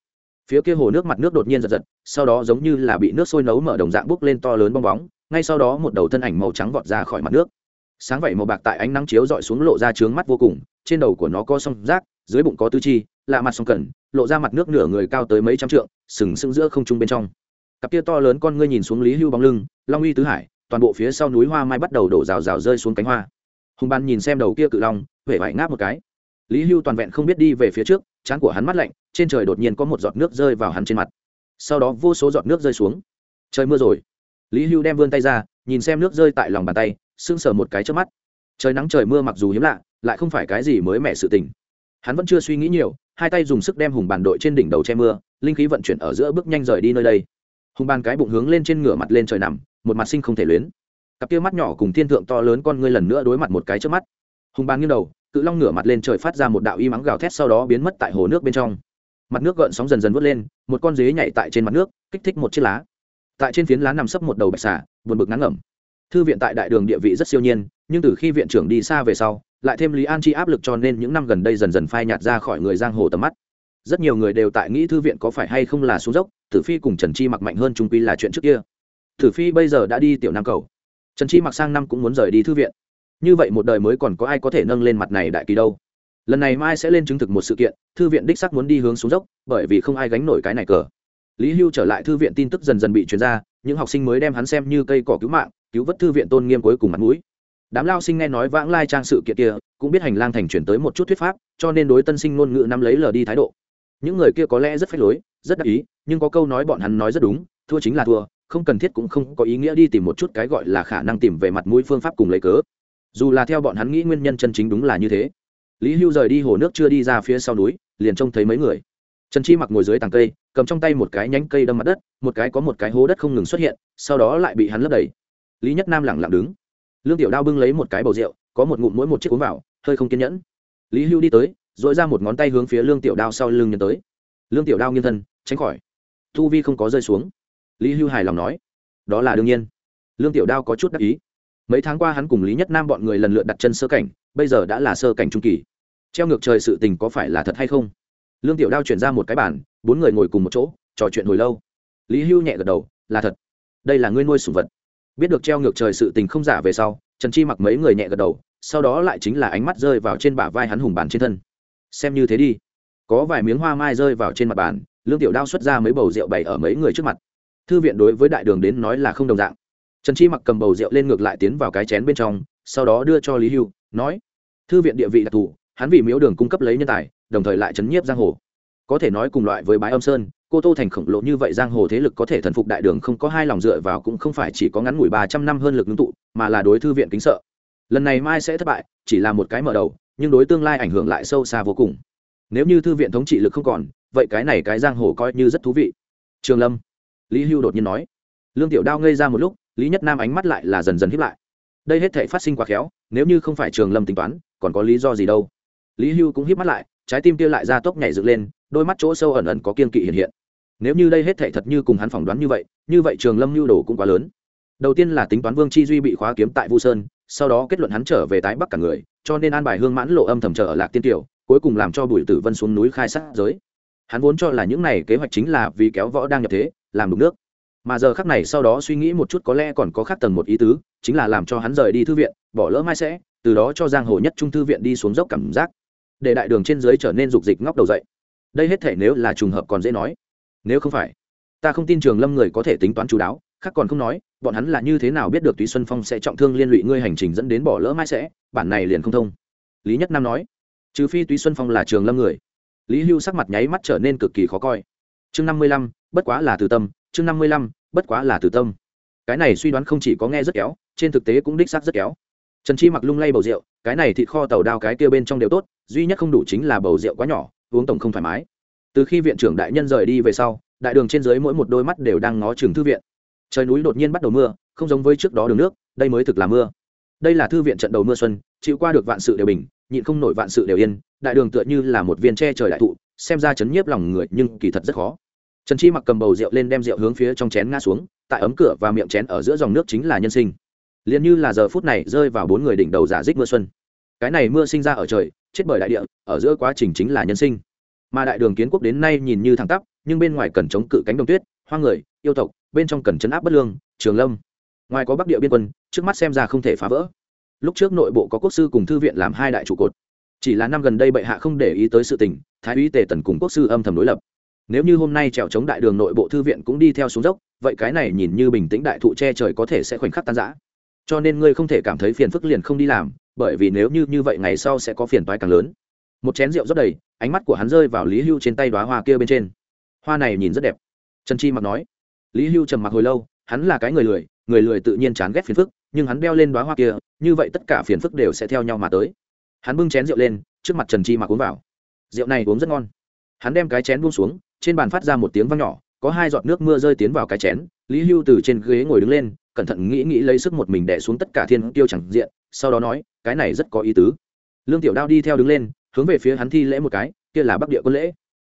Phía kia hồ nước mặt nước đột nhiên giật giật, sau đó giống như là bị nước sôi nấu mở đồng dạng bốc lên to lớn bong bóng, ngay sau đó một đầu thân ảnh màu trắng vọt ra khỏi mặt nước sáng vậy màu bạc tại ánh nắng chiếu dọi xuống lộ ra trướng mắt vô cùng trên đầu của nó có song rác dưới bụng có tư chi lạ mặt song cần, lộ ra mặt nước nửa người cao tới mấy trăm trượng sừng sững giữa không trung bên trong. Cặp kia to lớn con ngươi nhìn xuống lý hưu bóng lưng long uy tứ hải toàn bộ phía sau núi hoa mai bắt đầu đổ rào rào rơi xuống cánh hoa. Hùng ban nhìn xem đầu kia cự long huệ vải ngáp một cái. Lý hưu toàn vẹn không biết đi về phía trước trán của hắn mắt lạnh trên trời đột nhiên có một giọt nước rơi vào hắn trên mặt. Sau đó vô số giọt nước rơi xuống. Trời mưa rồi. Lý hưu đem vươn tay ra nhìn xem nước rơi tại lòng bàn tay sưng sờ một cái trước mắt. Trời nắng trời mưa mặc dù hiếm lạ, lại không phải cái gì mới mẻ sự tình. Hắn vẫn chưa suy nghĩ nhiều, hai tay dùng sức đem hùng bàn đội trên đỉnh đầu che mưa, linh khí vận chuyển ở giữa bước nhanh rời đi nơi đây. Hùng bàn cái bụng hướng lên trên ngửa mặt lên trời nằm, một mặt sinh không thể luyến. Cặp kia mắt nhỏ cùng thiên thượng to lớn con ngươi lần nữa đối mặt một cái trước mắt. Hùng bàn nghiêng đầu, cự long ngửa mặt lên trời phát ra một đạo y mắng gào thét sau đó biến mất tại hồ nước bên trong. Mặt nước gợn sóng dần dần vớt lên, một con dế nhảy tại trên mặt nước, kích thích một chiếc lá. Tại trên phiến lá nằm sấp một đầu bạch xà, buồn bực ngắn ngẩm thư viện tại đại đường địa vị rất siêu nhiên, nhưng từ khi viện trưởng đi xa về sau, lại thêm lý an chi áp lực cho nên những năm gần đây dần dần phai nhạt ra khỏi người giang hồ tầm mắt. Rất nhiều người đều tại nghĩ thư viện có phải hay không là xuống dốc, tử phi cùng trần chi mặc mạnh hơn trung quy là chuyện trước kia. Tử phi bây giờ đã đi tiểu nam cầu. Trần chi mặc sang năm cũng muốn rời đi thư viện. Như vậy một đời mới còn có ai có thể nâng lên mặt này đại kỳ đâu. Lần này mai sẽ lên chứng thực một sự kiện, thư viện đích sắc muốn đi hướng xuống dốc, bởi vì không ai gánh nổi cái này cờ. Lý hưu trở lại thư viện tin tức dần dần bị truyền ra, những học sinh mới đem hắn xem như cây cỏ cứu mạng cứu vớt thư viện tôn nghiêm cuối cùng mặt mũi. Đám lao sinh nghe nói vãng lai trang sự kiện kia, cũng biết hành lang thành chuyển tới một chút thuyết pháp, cho nên đối tân sinh ngôn ngữ nắm lấy lờ đi thái độ. Những người kia có lẽ rất phách lối, rất đắc ý, nhưng có câu nói bọn hắn nói rất đúng, thua chính là thua, không cần thiết cũng không có ý nghĩa đi tìm một chút cái gọi là khả năng tìm về mặt mũi phương pháp cùng lấy cớ. Dù là theo bọn hắn nghĩ nguyên nhân chân chính đúng là như thế. Lý hưu rời đi hồ nước chưa đi ra phía sau núi, liền trông thấy mấy người. Trần chi mặc ngồi dưới tàng cây, cầm trong tay một cái nhánh cây đâm mặt đất, một cái có một cái hố đất không ngừng xuất hiện, sau đó lại bị hắn lấp đầy lý nhất nam lẳng lặng đứng. Lương tiểu đao bưng lấy một cái bầu rượu, có một ngụm mỗi một chiếc uống vào, hơi không kiên nhẫn. Lý hưu đi tới dội ra một ngón tay hướng phía lương tiểu đao sau lưng nhân tới. Lương tiểu đao nghiêng thân, tránh khỏi. Thu vi không có rơi xuống. Lý hưu hài lòng nói. Đó là đương nhiên. Lương tiểu đao có chút đắc ý. Mấy tháng qua hắn cùng lý nhất nam bọn người lần lượt đặt chân sơ cảnh, bây giờ đã là sơ cảnh trung kỳ. Treo ngược trời sự tình có phải là thật hay không? Lương tiểu đao chuyển ra một cái bản bốn người ngồi cùng một chỗ, trò chuyện hồi lâu. Lý hưu nhẹ gật đầu, là thật. Đây là ngươi nuôi sủng vật biết được treo ngược trời sự tình không giả về sau, trần chi mặc mấy người nhẹ gật đầu, sau đó lại chính là ánh mắt rơi vào trên bả vai hắn hùng bàn trên thân. Xem như thế đi. Có vài miếng hoa mai rơi vào trên mặt bàn, lương tiểu đao xuất ra mấy bầu rượu bày ở mấy người trước mặt. Thư viện đối với đại đường đến nói là không đồng dạng. Trần chi mặc cầm bầu rượu lên ngược lại tiến vào cái chén bên trong, sau đó đưa cho lý hưu, nói, thư viện địa vị đặc thù, hắn vì miếu đường cung cấp lấy nhân tài, đồng thời lại chấn nhiếp giang hồ. Có thể nói cùng loại với bái âm sơn cô tô thành khổng lồ như vậy giang hồ thế lực có thể thần phục đại đường không có hai lòng dựa vào cũng không phải chỉ có ngắn ngủi ba trăm năm hơn lực ngưng tụ, mà là đối thư viện kính sợ. Lần này mai sẽ thất bại, chỉ là một cái mở đầu, nhưng đối tương lai ảnh hưởng lại sâu xa vô cùng. Nếu như thư viện thống trị lực không còn, vậy cái này cái giang hồ coi như rất thú vị. Trường lâm, lý hưu đột nhiên nói. Lương tiểu đao ngây ra một lúc, lý nhất nam ánh mắt lại là dần dần hiếp lại. Đây hết thể phát sinh quá khéo, nếu như không phải trường lâm tính toán, còn có lý do gì đâu? Lý hưu cũng hiếp mắt lại, trái tim kia lại ra tốc nhảy dựng lên, đôi mắt chỗ sâu ẩn ẩn có kiên kỵ hiện hiện nếu như đây hết thệ thật như cùng hắn phỏng đoán như vậy như vậy trường lâm lưu đồ cũng quá lớn. Đầu tiên là tính toán vương chi duy bị khóa kiếm tại vu sơn, sau đó kết luận hắn trở về tái bắc cả người, cho nên an bài hương mãn lộ âm thầm chờ ở lạc tiên tiểu cuối cùng làm cho bùi tử vân xuống núi khai sát giới. Hắn vốn cho là những này kế hoạch chính là vì kéo võ đang nhập thế, làm đúng nước. Mà giờ khắc này sau đó suy nghĩ một chút có lẽ còn có khác tầng một ý tứ, chính là làm cho hắn rời đi thư viện, bỏ lỡ mai sẽ, từ đó cho giang hồ nhất trung thư viện đi xuống dốc cảm giác. Để đại đường trên dưới trở nên rục dịch ngóc đầu dậy. Đây hết thể nếu là trùng hợp còn dễ nói nếu không phải, ta không tin trường lâm người có thể tính toán chú đáo, khác còn không nói, bọn hắn là như thế nào biết được túy xuân phong sẽ trọng thương liên lụy ngươi hành trình dẫn đến bỏ lỡ mai sẽ, bản này liền không thông. Lý nhất nam nói, trừ phi túy xuân phong là trường lâm người. Lý hưu sắc mặt nháy mắt trở nên cực kỳ khó coi. Chương năm mươi lăm, bất quá là từ tâm, chương năm mươi lăm, bất quá là từ tâm. Cái này suy đoán không chỉ có nghe rất kéo, trên thực tế cũng đích xác rất kéo. Trần chi mặc lung lay bầu rượu, cái này thịt kho tàu đao cái kia bên trong đều tốt, duy nhất không đủ chính là bầu rượu quá nhỏ, uống tổng không thoải mái từ khi viện trưởng đại nhân rời đi về sau, đại đường trên dưới mỗi một đôi mắt đều đang ngó trường thư viện. Trời núi đột nhiên bắt đầu mưa, không giống với trước đó đường nước, đây mới thực là mưa. Đây là thư viện trận đầu mưa xuân, chịu qua được vạn sự đều bình, nhịn không nổi vạn sự đều yên, đại đường tựa như là một viên tre trời đại thụ, xem ra chấn nhiếp lòng người nhưng kỳ thật rất khó. Trần chi mặc cầm bầu rượu lên đem rượu hướng phía trong chén ngã xuống, tại ấm cửa và miệng chén ở giữa dòng nước chính là nhân sinh. Liền như là giờ phút này rơi vào bốn người đỉnh đầu giả dích mưa xuân. Cái này mưa sinh ra ở trời, chết bởi đại địa, ở giữa quá trình chính là nhân sinh mà đại đường kiến quốc đến nay nhìn như thẳng tắp, nhưng bên ngoài cần chống cự cánh đồng tuyết, hoa người, yêu tộc, bên trong cần chấn áp bất lương, trường lâm. Ngoài có bắc địa biên quân, trước mắt xem ra không thể phá vỡ. Lúc trước nội bộ có quốc sư cùng thư viện làm hai đại trụ cột. Chỉ là năm gần đây bệ hạ không để ý tới sự tình, thái úy tề tần cùng quốc sư âm thầm đối lập. Nếu như hôm nay trèo chống đại đường nội bộ thư viện cũng đi theo xuống dốc, vậy cái này nhìn như bình tĩnh đại thụ che trời có thể sẽ khoảnh khắc tan giã cho nên ngươi không thể cảm thấy phiền phức liền không đi làm, bởi vì nếu như như vậy ngày sau sẽ có phiền toái càng lớn một chén rượu rất đầy, ánh mắt của hắn rơi vào lý hưu trên tay đoá hoa kia bên trên. Hoa này nhìn rất đẹp. Trần chi mặc nói. Lý hưu trầm mặc hồi lâu, hắn là cái người lười người lười tự nhiên chán ghét phiền phức, nhưng hắn đeo lên đoá hoa kia, như vậy tất cả phiền phức đều sẽ theo nhau mà tới. Hắn bưng chén rượu lên, trước mặt trần chi mặc uống vào. Rượu này uống rất ngon. Hắn đem cái chén buông xuống, trên bàn phát ra một tiếng vang nhỏ, có hai giọt nước mưa rơi tiến vào cái chén, lý hưu từ trên ghế ngồi đứng lên, cẩn thận nghĩ nghĩ lấy sức một mình đẻ xuống tất cả thiên tiêu chẳng diện, sau đó nói, cái này rất có ý tứ. Lương tiểu đao đi theo đứng lên hướng về phía hắn thi lễ một cái, kia là bắc địa quân lễ.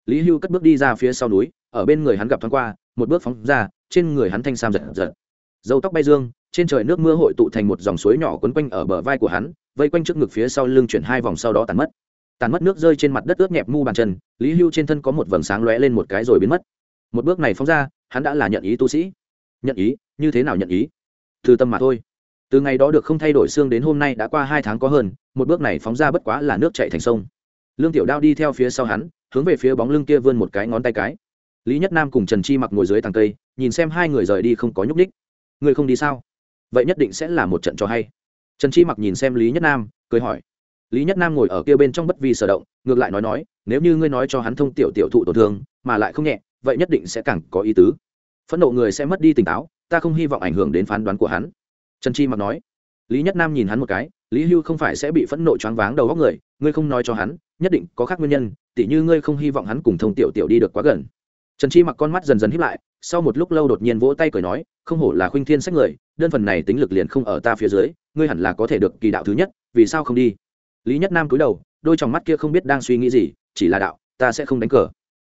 Lý hưu cất bước đi ra phía sau núi, ở bên người hắn gặp thoáng qua, một bước phóng ra, trên người hắn thanh sam giật giật. Dâu tóc bay dương, trên trời nước mưa hội tụ thành một dòng suối nhỏ quấn quanh ở bờ vai của hắn, vây quanh trước ngực phía sau lưng chuyển hai vòng sau đó tàn mất. Tàn mất nước rơi trên mặt đất ướt nhẹp mu bàn chân, lý hưu trên thân có một vầng sáng lóe lên một cái rồi biến mất. Một bước này phóng ra, hắn đã là nhận ý tu sĩ. Nhận ý? Như thế nào nhận ý? Từ tâm mà thôi. Từ ngày đó được không thay đổi xương đến hôm nay đã qua hai tháng có hơn một bước này phóng ra bất quá là nước chạy thành sông. Lương tiểu đao đi theo phía sau hắn, hướng về phía bóng lưng kia vươn một cái ngón tay cái. Lý nhất nam cùng trần chi mặc ngồi dưới thằng cây, nhìn xem hai người rời đi không có nhúc ních người không đi sao? Vậy nhất định sẽ là một trận cho hay. Trần chi mặc nhìn xem lý nhất nam, cười hỏi. Lý nhất nam ngồi ở kia bên trong bất vi sở động, ngược lại nói nói, nếu như ngươi nói cho hắn thông tiểu tiểu thụ tổn thương, mà lại không nhẹ, vậy nhất định sẽ càng có ý tứ. Phẫn nộ người sẽ mất đi tỉnh táo, ta không hy vọng ảnh hưởng đến phán đoán của hắn. Trần chi mặc nói. Lý nhất nam nhìn hắn một cái lý hưu không phải sẽ bị phẫn nộ choáng váng đầu góc người, ngươi không nói cho hắn, nhất định có khác nguyên nhân, tỉ như ngươi không hy vọng hắn cùng thông tiểu tiểu đi được quá gần. Trần chi mặc con mắt dần dần hiếp lại, sau một lúc lâu đột nhiên vỗ tay cười nói, không hổ là khuynh thiên sách người, đơn phần này tính lực liền không ở ta phía dưới, ngươi hẳn là có thể được kỳ đạo thứ nhất, vì sao không đi? Lý nhất nam cúi đầu, đôi t mắt kia không biết đang suy nghĩ gì, chỉ là đạo, ta sẽ không đánh cờ.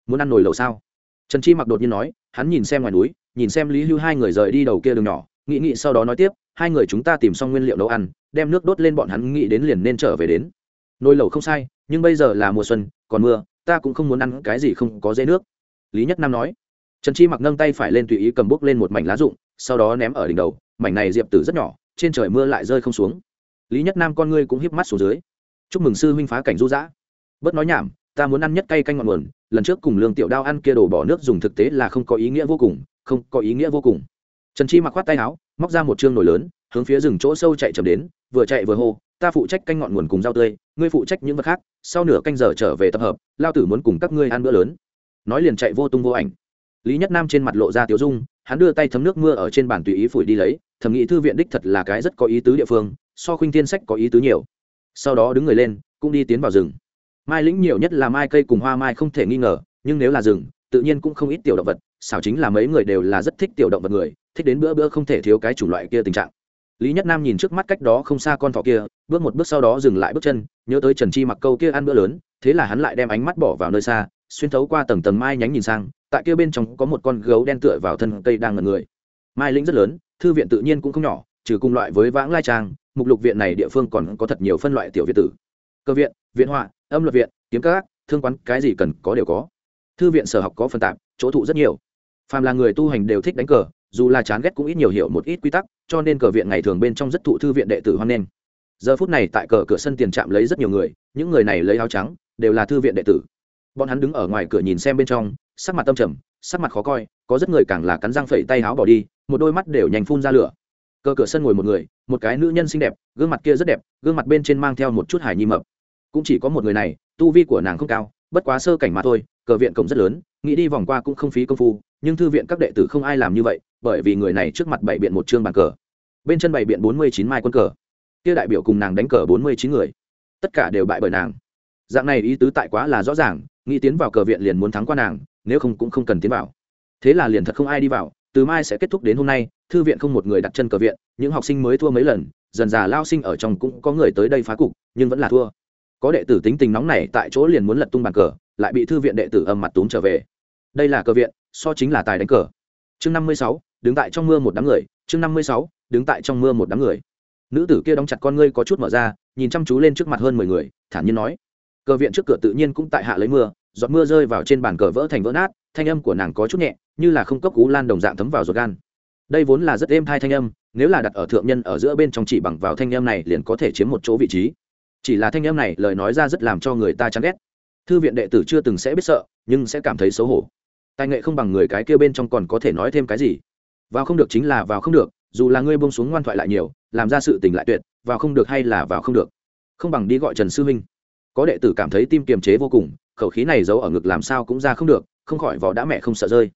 Muốn ăn nồi lẩu sao? Trần chi mặc đột nhiên nói, hắn nhìn xem ngoài núi, nhìn xem lý hưu hai người rời đi đầu kia đường nhỏ, nghĩ nghĩ sau đó nói tiếp hai người chúng ta tìm xong nguyên liệu nấu ăn, đem nước đốt lên bọn hắn nghĩ đến liền nên trở về đến. Nồi lẩu không sai, nhưng bây giờ là mùa xuân, còn mưa, ta cũng không muốn ăn cái gì không có dễ nước. Lý nhất nam nói. Trần chi mặc nâng tay phải lên tùy ý cầm bút lên một mảnh lá rụng, sau đó ném ở đỉnh đầu, mảnh này diệp tử rất nhỏ, trên trời mưa lại rơi không xuống. Lý nhất nam con ngươi cũng híp mắt xuống dưới. Chúc mừng sư huynh phá cảnh du dã. Bớt nói nhảm, ta muốn ăn nhất cay canh ngọn nguồn, lần trước cùng lương tiểu đao ăn kia đổ bỏ nước dùng thực tế là không có ý nghĩa vô cùng, không có ý nghĩa vô cùng. Trần chi mặc khoát tay áo móc ra một chương nồi lớn, hướng phía rừng chỗ sâu chạy chậm đến, vừa chạy vừa hô, ta phụ trách canh ngọn nguồn cùng rau tươi, ngươi phụ trách những vật khác, sau nửa canh giờ trở về tập hợp, lao tử muốn cùng các ngươi ăn bữa lớn. Nói liền chạy vô tung vô ảnh. Lý nhất nam trên mặt lộ ra tiếu dung, hắn đưa tay thấm nước mưa ở trên bàn tùy ý phủi đi lấy, thầm nghĩ thư viện đích thật là cái rất có ý tứ địa phương, so khuynh thiên sách có ý tứ nhiều. Sau đó đứng người lên, cũng đi tiến vào rừng. Mai lĩnh nhiều nhất là mai cây cùng hoa mai không thể nghi ngờ, nhưng nếu là rừng, tự nhiên cũng không ít tiểu động vật, xảo chính là mấy người đều là rất thích tiểu động vật người thích đến bữa bữa không thể thiếu cái chủng loại kia tình trạng. Lý nhất nam nhìn trước mắt cách đó không xa con thỏ kia, bước một bước sau đó dừng lại bước chân, nhớ tới trần chi mặc câu kia ăn bữa lớn, thế là hắn lại đem ánh mắt bỏ vào nơi xa, xuyên thấu qua tầng tầng mai nhánh nhìn sang, tại kia bên trong có một con gấu đen tựa vào thân cây đang ngần người. Mai lĩnh rất lớn, thư viện tự nhiên cũng không nhỏ, trừ cùng loại với vãng lai trang, mục lục viện này địa phương còn có thật nhiều phân loại tiểu viện tử. Cơ viện viện họa, âm luật viện, kiếm các, thương quán, cái gì cần có đều có. Thư viện sở học có phân tạp, chỗ thụ rất nhiều. Phàm là người tu hành đều thích đánh cờ dù là chán ghét cũng ít nhiều hiểu một ít quy tắc, cho nên cờ viện ngày thường bên trong rất thụ thư viện đệ tử hoan nghênh. Giờ phút này tại cờ cửa sân tiền trạm lấy rất nhiều người, những người này lấy áo trắng, đều là thư viện đệ tử. Bọn hắn đứng ở ngoài cửa nhìn xem bên trong, sắc mặt tâm trầm, sắc mặt khó coi, có rất người càng là cắn răng phẩy tay áo bỏ đi, một đôi mắt đều nhanh phun ra lửa. Cờ cửa sân ngồi một người, một cái nữ nhân xinh đẹp, gương mặt kia rất đẹp, gương mặt bên trên mang theo một chút hải nhi mập. Cũng chỉ có một người này, tu vi của nàng không cao, bất quá sơ cảnh mà thôi, cờ viện cổng rất lớn, nghĩ đi vòng qua cũng không phí công phu nhưng thư viện các đệ tử không ai làm như vậy, bởi vì người này trước mặt bày biện một chương bàn cờ. Bên chân bày biện bốn mươi chín mai quân cờ. Kia đại biểu cùng nàng đánh cờ bốn mươi chín người. Tất cả đều bại bởi nàng. Dạng này ý tứ tại quá là rõ ràng, nghĩ tiến vào cờ viện liền muốn thắng qua nàng, nếu không cũng không cần tiến vào. Thế là liền thật không ai đi vào, từ mai sẽ kết thúc đến hôm nay, thư viện không một người đặt chân cờ viện, những học sinh mới thua mấy lần, dần già lao sinh ở trong cũng có người tới đây phá cục, nhưng vẫn là thua. Có đệ tử tính tình nóng này tại chỗ liền muốn lật tung bàn cờ, lại bị thư viện đệ tử âm mặt túm trở về. Đây là cờ viện so chính là tài đánh cờ. Chương năm mươi sáu, đứng tại trong mưa một đám người. Chương năm mươi sáu, đứng tại trong mưa một đám người. Nữ tử kia đóng chặt con ngươi có chút mở ra, nhìn chăm chú lên trước mặt hơn mười người, thản nhiên nói. Cờ viện trước cửa tự nhiên cũng tại hạ lấy mưa, giọt mưa rơi vào trên bàn cờ vỡ thành vỡ nát, thanh âm của nàng có chút nhẹ, như là không cấp cú lan đồng dạng thấm vào ruột gan. Đây vốn là rất êm thai thanh âm, nếu là đặt ở thượng nhân ở giữa bên trong chỉ bằng vào thanh âm này liền có thể chiếm một chỗ vị trí. Chỉ là thanh âm này lời nói ra rất làm cho người ta chán ghét. Thư viện đệ tử chưa từng sẽ biết sợ, nhưng sẽ cảm thấy xấu hổ tài nghệ không bằng người cái kia bên trong còn có thể nói thêm cái gì? Vào không được chính là vào không được, dù là ngươi bông xuống ngoan thoại lại nhiều, làm ra sự tình lại tuyệt, vào không được hay là vào không được. Không bằng đi gọi trần sư huynh có đệ tử cảm thấy tim kiềm chế vô cùng, khẩu khí này giấu ở ngực làm sao cũng ra không được, không khỏi vỏ đã mẹ không sợ rơi.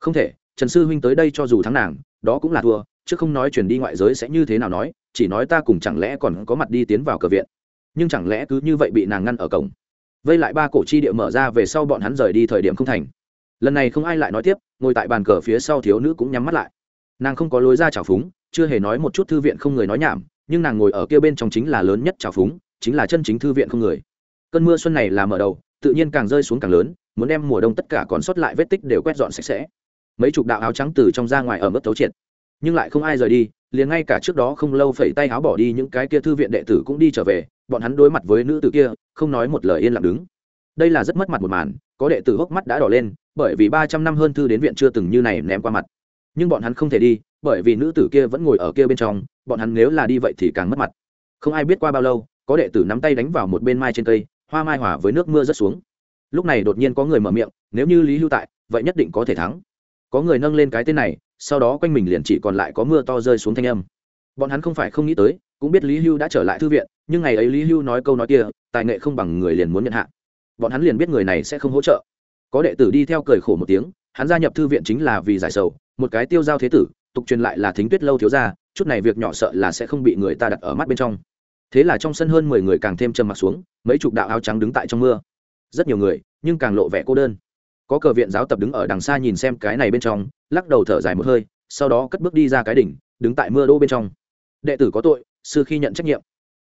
Không thể, trần sư huynh tới đây cho dù thắng nàng, đó cũng là thua, chứ không nói chuyển đi ngoại giới sẽ như thế nào nói, chỉ nói ta cùng chẳng lẽ còn có mặt đi tiến vào cờ viện. Nhưng chẳng lẽ cứ như vậy bị nàng ngăn ở cổng. Vây lại ba cổ chi địa mở ra về sau bọn hắn rời đi thời điểm không thành lần này không ai lại nói tiếp, ngồi tại bàn cờ phía sau thiếu nữ cũng nhắm mắt lại. Nàng không có lối ra trào phúng, chưa hề nói một chút thư viện không người nói nhảm, nhưng nàng ngồi ở kia bên trong chính là lớn nhất trào phúng, chính là chân chính thư viện không người. Cơn mưa xuân này là mở đầu, tự nhiên càng rơi xuống càng lớn, muốn đem mùa đông tất cả còn sót lại vết tích đều quét dọn sạch sẽ. Mấy chục đạo áo trắng từ trong ra ngoài ở mức thấu triệt. Nhưng lại không ai rời đi, liền ngay cả trước đó không lâu phẩy tay áo bỏ đi những cái kia thư viện đệ tử cũng đi trở về, bọn hắn đối mặt với nữ tử kia, không nói một lời yên lặng đứng. Đây là rất mất mặt một màn có đệ tử hốc mắt đã đỏ lên, bởi vì ba trăm năm hơn thư đến viện chưa từng như này ném qua mặt. Nhưng bọn hắn không thể đi, bởi vì nữ tử kia vẫn ngồi ở kia bên trong, bọn hắn nếu là đi vậy thì càng mất mặt. Không ai biết qua bao lâu, có đệ tử nắm tay đánh vào một bên mai trên cây, hoa mai hòa với nước mưa rớt xuống. Lúc này đột nhiên có người mở miệng, nếu như lý hưu tại, vậy nhất định có thể thắng. Có người nâng lên cái tên này, sau đó quanh mình liền chỉ còn lại có mưa to rơi xuống thanh âm. Bọn hắn không phải không nghĩ tới, cũng biết lý hưu đã trở lại thư viện, nhưng ngày ấy lý hưu nói câu nói kia, tài nghệ không bằng người liền muốn nhận hạ bọn hắn liền biết người này sẽ không hỗ trợ. Có đệ tử đi theo cười khổ một tiếng, hắn gia nhập thư viện chính là vì giải sầu, một cái tiêu giao thế tử, tục truyền lại là thính tuyết lâu thiếu ra chút này việc nhỏ sợ là sẽ không bị người ta đặt ở mắt bên trong. Thế là trong sân hơn mười người càng thêm trầm mặc xuống, mấy chục đạo áo trắng đứng tại trong mưa. Rất nhiều người, nhưng càng lộ vẻ cô đơn. Có cờ viện giáo tập đứng ở đằng xa nhìn xem cái này bên trong, lắc đầu thở dài một hơi, sau đó cất bước đi ra cái đỉnh, đứng tại mưa đô bên trong. Đệ tử có tội, sư khi nhận trách nhiệm.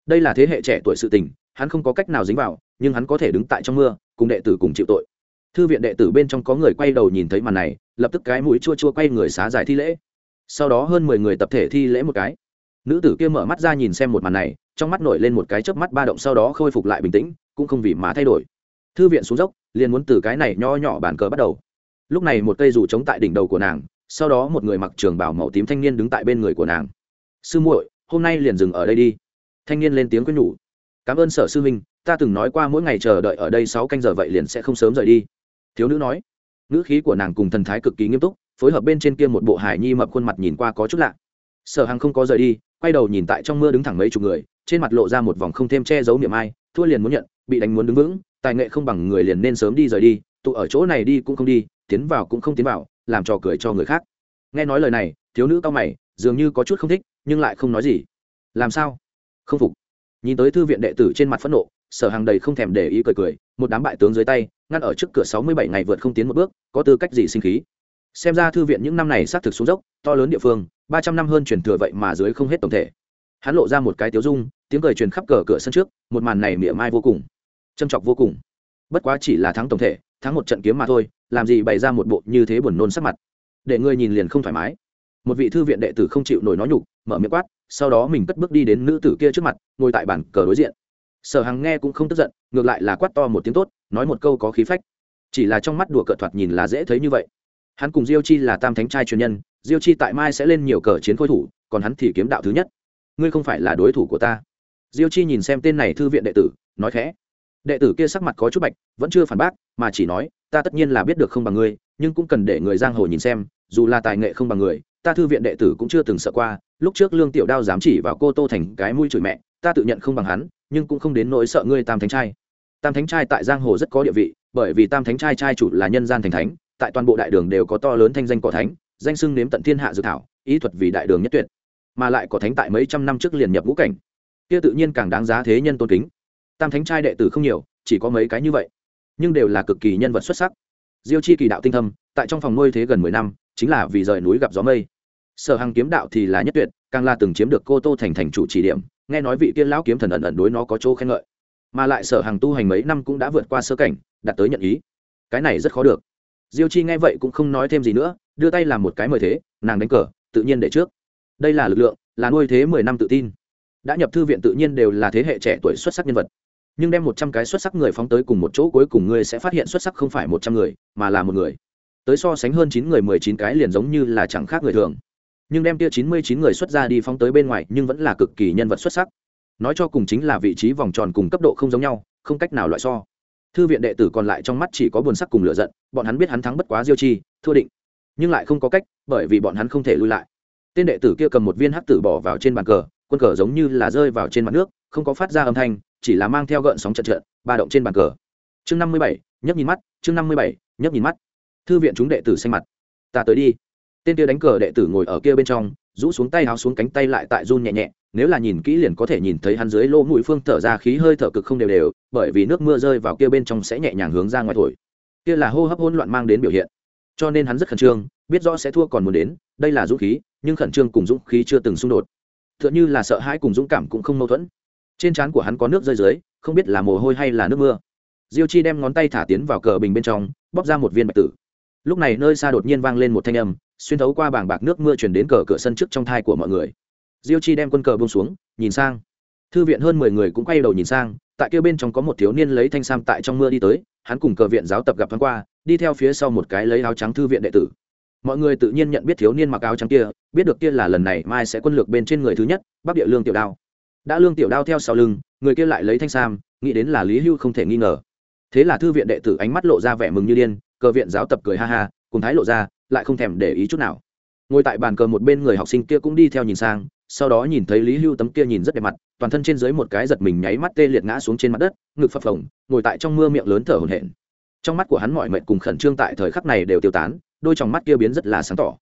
Đây là thế hệ trẻ tuổi sự tình, hắn không có cách nào dính vào nhưng hắn có thể đứng tại trong mưa, cùng đệ tử cùng chịu tội. Thư viện đệ tử bên trong có người quay đầu nhìn thấy màn này, lập tức cái mũi chua chua quay người xá giải thi lễ. Sau đó hơn mười người tập thể thi lễ một cái. Nữ tử kia mở mắt ra nhìn xem một màn này, trong mắt nổi lên một cái chớp mắt ba động sau đó khôi phục lại bình tĩnh, cũng không vì má thay đổi. Thư viện xuống dốc, liền muốn từ cái này nho nhỏ bàn cờ bắt đầu. Lúc này một cây dù chống tại đỉnh đầu của nàng, sau đó một người mặc trường bảo màu tím thanh niên đứng tại bên người của nàng. Sư muội, hôm nay liền dừng ở đây đi. Thanh niên lên tiếng quyết nhủ. Cảm ơn sở sư huynh ta từng nói qua mỗi ngày chờ đợi ở đây sáu canh giờ vậy liền sẽ không sớm rời đi. Thiếu nữ nói. Ngữ khí của nàng cùng thần thái cực kỳ nghiêm túc, phối hợp bên trên kia một bộ hải nhi mập khuôn mặt nhìn qua có chút lạ. Sở hằng không có rời đi, quay đầu nhìn tại trong mưa đứng thẳng mấy chục người, trên mặt lộ ra một vòng không thêm che giấu niệm ai, thua liền muốn nhận, bị đánh muốn đứng vững, tài nghệ không bằng người liền nên sớm đi rời đi, tụ ở chỗ này đi cũng không đi, tiến vào cũng không tiến vào, làm trò cười cho người khác. Nghe nói lời này, thiếu nữ cao mày, dường như có chút không thích, nhưng lại không nói gì. Làm sao? Không phục. Nhìn tới thư viện đệ tử trên mặt phẫn nộ sở hàng đầy không thèm để ý cười cười, một đám bại tướng dưới tay, ngăn ở trước cửa sáu mươi bảy ngày vượt không tiến một bước, có tư cách gì sinh khí. Xem ra thư viện những năm này xác thực xuống dốc, to lớn địa phương, ba trăm năm hơn truyền thừa vậy mà dưới không hết tổng thể. Hắn lộ ra một cái tiếu dung, tiếng cười truyền khắp cờ cửa sân trước, một màn này mỉa mai vô cùng. Châm chọc vô cùng. Bất quá chỉ là thắng tổng thể, thắng một trận kiếm mà thôi, làm gì bày ra một bộ như thế buồn nôn sắc mặt. Để người nhìn liền không thoải mái. Một vị thư viện đệ tử không chịu nổi nói nhục, mở miệng quát, sau đó mình cất bước đi đến nữ tử kia trước mặt, ngồi tại bàn cờ đối diện sở hằng nghe cũng không tức giận, ngược lại là quát to một tiếng tốt, nói một câu có khí phách. Chỉ là trong mắt đùa cợt thoạt nhìn là dễ thấy như vậy. Hắn cùng diêu chi là tam thánh trai truyền nhân, diêu chi tại mai sẽ lên nhiều cờ chiến khôi thủ, còn hắn thì kiếm đạo thứ nhất. Ngươi không phải là đối thủ của ta. Diêu chi nhìn xem tên này thư viện đệ tử, nói khẽ. Đệ tử kia sắc mặt có chút bạch, vẫn chưa phản bác, mà chỉ nói, ta tất nhiên là biết được không bằng ngươi, nhưng cũng cần để người giang hồ nhìn xem, dù là tài nghệ không bằng người, ta thư viện đệ tử cũng chưa từng sợ qua, lúc trước lương tiểu đao dám chỉ vào cô tô thành cái mũi chửi mẹ, ta tự nhận không bằng hắn nhưng cũng không đến nỗi sợ ngươi tam thánh trai. Tam thánh trai tại giang hồ rất có địa vị, bởi vì tam thánh trai trai chủ là nhân gian thành thánh, tại toàn bộ đại đường đều có to lớn thanh danh cỏ thánh, danh sưng nếm tận thiên hạ dự thảo, ý thuật vì đại đường nhất tuyệt, mà lại có thánh tại mấy trăm năm trước liền nhập ngũ cảnh. Kia tự nhiên càng đáng giá thế nhân tôn kính. Tam thánh trai đệ tử không nhiều, chỉ có mấy cái như vậy, nhưng đều là cực kỳ nhân vật xuất sắc. Diêu chi kỳ đạo tinh thâm, tại trong phòng nuôi thế gần mười năm, chính là vì rời núi gặp gió mây. Sở hằng kiếm đạo thì là nhất tuyệt càng là từng chiếm được cô tô thành thành chủ chỉ điểm, nghe nói vị tiên lão kiếm thần ẩn ẩn đối nó có chỗ khen ngợi. Mà lại sở hàng tu hành mấy năm cũng đã vượt qua sơ cảnh, đạt tới nhận ý. Cái này rất khó được. Diêu chi nghe vậy cũng không nói thêm gì nữa, đưa tay làm một cái mời thế, nàng đánh cờ, tự nhiên để trước. Đây là lực lượng, là nuôi thế mười năm tự tin. Đã nhập thư viện tự nhiên đều là thế hệ trẻ tuổi xuất sắc nhân vật. Nhưng đem một trăm cái xuất sắc người phóng tới cùng một chỗ cuối cùng ngươi sẽ phát hiện xuất sắc không phải một trăm người, mà là một người. Tới so sánh hơn chín người mười chín cái liền giống như là chẳng khác người thường nhưng đem tia chín mươi chín người xuất ra đi phóng tới bên ngoài nhưng vẫn là cực kỳ nhân vật xuất sắc. Nói cho cùng chính là vị trí vòng tròn cùng cấp độ không giống nhau, không cách nào loại so. Thư viện đệ tử còn lại trong mắt chỉ có buồn sắc cùng lựa giận, bọn hắn biết hắn thắng bất quá diêu chi, thua định. Nhưng lại không có cách, bởi vì bọn hắn không thể lui lại. Tên đệ tử kia cầm một viên hắc tử bỏ vào trên bàn cờ, quân cờ giống như là rơi vào trên mặt nước, không có phát ra âm thanh, chỉ là mang theo gợn sóng trận trận, ba động trên bàn cờ. Chương năm mươi bảy nhấp nhìn mắt, chương năm mươi bảy nhấp nhìn mắt. Thư viện chúng đệ tử xanh mặt. Ta tới đi tên kia đánh cờ đệ tử ngồi ở kia bên trong, rũ xuống tay háo xuống cánh tay lại tại run nhẹ nhẹ, nếu là nhìn kỹ liền có thể nhìn thấy hắn dưới lỗ mũi phương thở ra khí hơi thở cực không đều đều, bởi vì nước mưa rơi vào kia bên trong sẽ nhẹ nhàng hướng ra ngoài thổi. Kia là hô hấp hỗn loạn mang đến biểu hiện. Cho nên hắn rất khẩn trương, biết rõ sẽ thua còn muốn đến, đây là dũng khí, nhưng khẩn trương cùng dũng khí chưa từng xung đột. T h ư ợ n h ư là sợ hãi cùng dũng cảm cũng không mâu thuẫn. Trên trán của hắn có nước rơi dưới, không biết là mồ hôi hay là nước mưa. Diêu chi đem ngón tay thả tiến vào cờ bình bên trong bóc ra một viên bạch tử. Lúc này nơi xa đột nhiên vang lên một thanh âm xuyên thấu qua bảng bạc nước mưa chuyển đến cờ cửa sân trước trong thai của mọi người. Diêu chi đem quân cờ bông xuống, nhìn sang. Thư viện hơn mười người cũng quay đầu nhìn sang, tại kia bên trong có một thiếu niên lấy thanh sam tại trong mưa đi tới, hắn cùng cờ viện giáo tập gặp thoáng qua, đi theo phía sau một cái lấy áo trắng thư viện đệ tử. Mọi người tự nhiên nhận biết thiếu niên mặc áo trắng kia, biết được kia là lần này mai sẽ quân lược bên trên người thứ nhất, bắc địa lương tiểu đao. Đã lương tiểu đao theo sau lưng, người kia lại lấy thanh sam, nghĩ đến là lý hưu không thể nghi ngờ. Thế là thư viện đệ tử ánh mắt lộ ra vẻ mừng như điên, cờ viện giáo tập cười ha ha, cùng thái lộ ra lại không thèm để ý chút nào. Ngồi tại bàn cờ một bên người học sinh kia cũng đi theo nhìn sang, sau đó nhìn thấy lý hưu tấm kia nhìn rất đẹp mặt, toàn thân trên dưới một cái giật mình nháy mắt tê liệt ngã xuống trên mặt đất, ngực phập phồng, ngồi tại trong mưa miệng lớn thở hổn hển. Trong mắt của hắn mọi mệnh cùng khẩn trương tại thời khắc này đều tiêu tán, đôi trong mắt kia biến rất là sáng tỏ.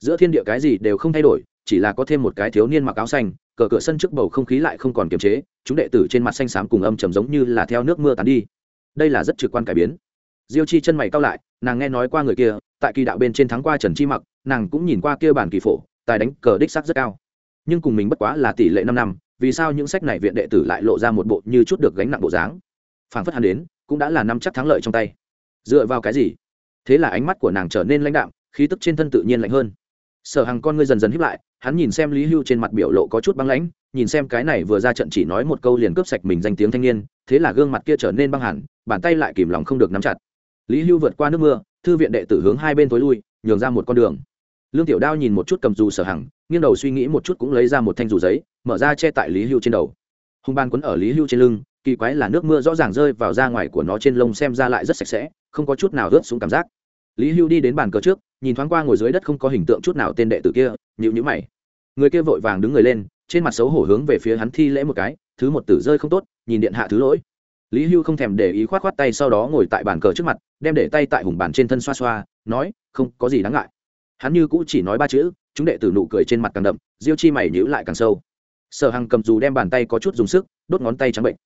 Giữa thiên địa cái gì đều không thay đổi, chỉ là có thêm một cái thiếu niên mặc áo xanh, cờ cửa sân trước bầu không khí lại không còn kiềm chế, chúng đệ tử trên mặt xanh xám cùng âm trầm giống như là theo nước mưa tán đi. Đây là rất trực quan cải biến. Diêu chi chân mày cao lại, nàng nghe nói qua người kia tại kỳ đạo bên trên thắng qua trần chi mặc, nàng cũng nhìn qua kia bản kỳ phổ, tài đánh cờ đích sắc rất cao. Nhưng cùng mình bất quá là tỷ lệ năm năm, vì sao những sách này viện đệ tử lại lộ ra một bộ như chút được gánh nặng bộ dáng? Phảng phất hắn đến, cũng đã là năm chắc thắng lợi trong tay. Dựa vào cái gì? Thế là ánh mắt của nàng trở nên lãnh đạm, khí tức trên thân tự nhiên lạnh hơn. Sở hàng con ngươi dần dần hiếp lại, hắn nhìn xem lý hưu trên mặt biểu lộ có chút băng lãnh, nhìn xem cái này vừa ra trận chỉ nói một câu liền cướp sạch mình danh tiếng thanh niên, thế là gương mặt kia trở nên băng hẳn, bàn tay lại kìm lòng không được nắm chặt. Lý hưu vượt qua nước mưa thư viện đệ tử hướng hai bên tối lui, nhường ra một con đường. Lương tiểu đao nhìn một chút cầm dù sở hằng, nghiêng đầu suy nghĩ một chút cũng lấy ra một thanh dù giấy, mở ra che tại lý hưu trên đầu. Hùng ban quấn ở lý hưu trên lưng, kỳ quái là nước mưa rõ ràng rơi vào da ngoài của nó trên lông xem ra lại rất sạch sẽ, không có chút nào ướt xuống cảm giác. Lý hưu đi đến bàn cờ trước, nhìn thoáng qua ngồi dưới đất không có hình tượng chút nào tên đệ tử kia nhịu nhữ mày. Người kia vội vàng đứng người lên, trên mặt xấu hổ hướng về phía hắn thi lễ một cái, thứ một tử rơi không tốt, nhìn điện hạ thứ lỗi lý hưu không thèm để ý khoát khoát tay sau đó ngồi tại bàn cờ trước mặt, đem để tay tại hùng bàn trên thân xoa xoa, nói, không có gì đáng ngại. Hắn như cũ chỉ nói ba chữ, chúng đệ tử nụ cười trên mặt càng đậm, diêu chi mày nhữ lại càng sâu. Sở hằng cầm dù đem bàn tay có chút dùng sức, đốt ngón tay trắng bệnh.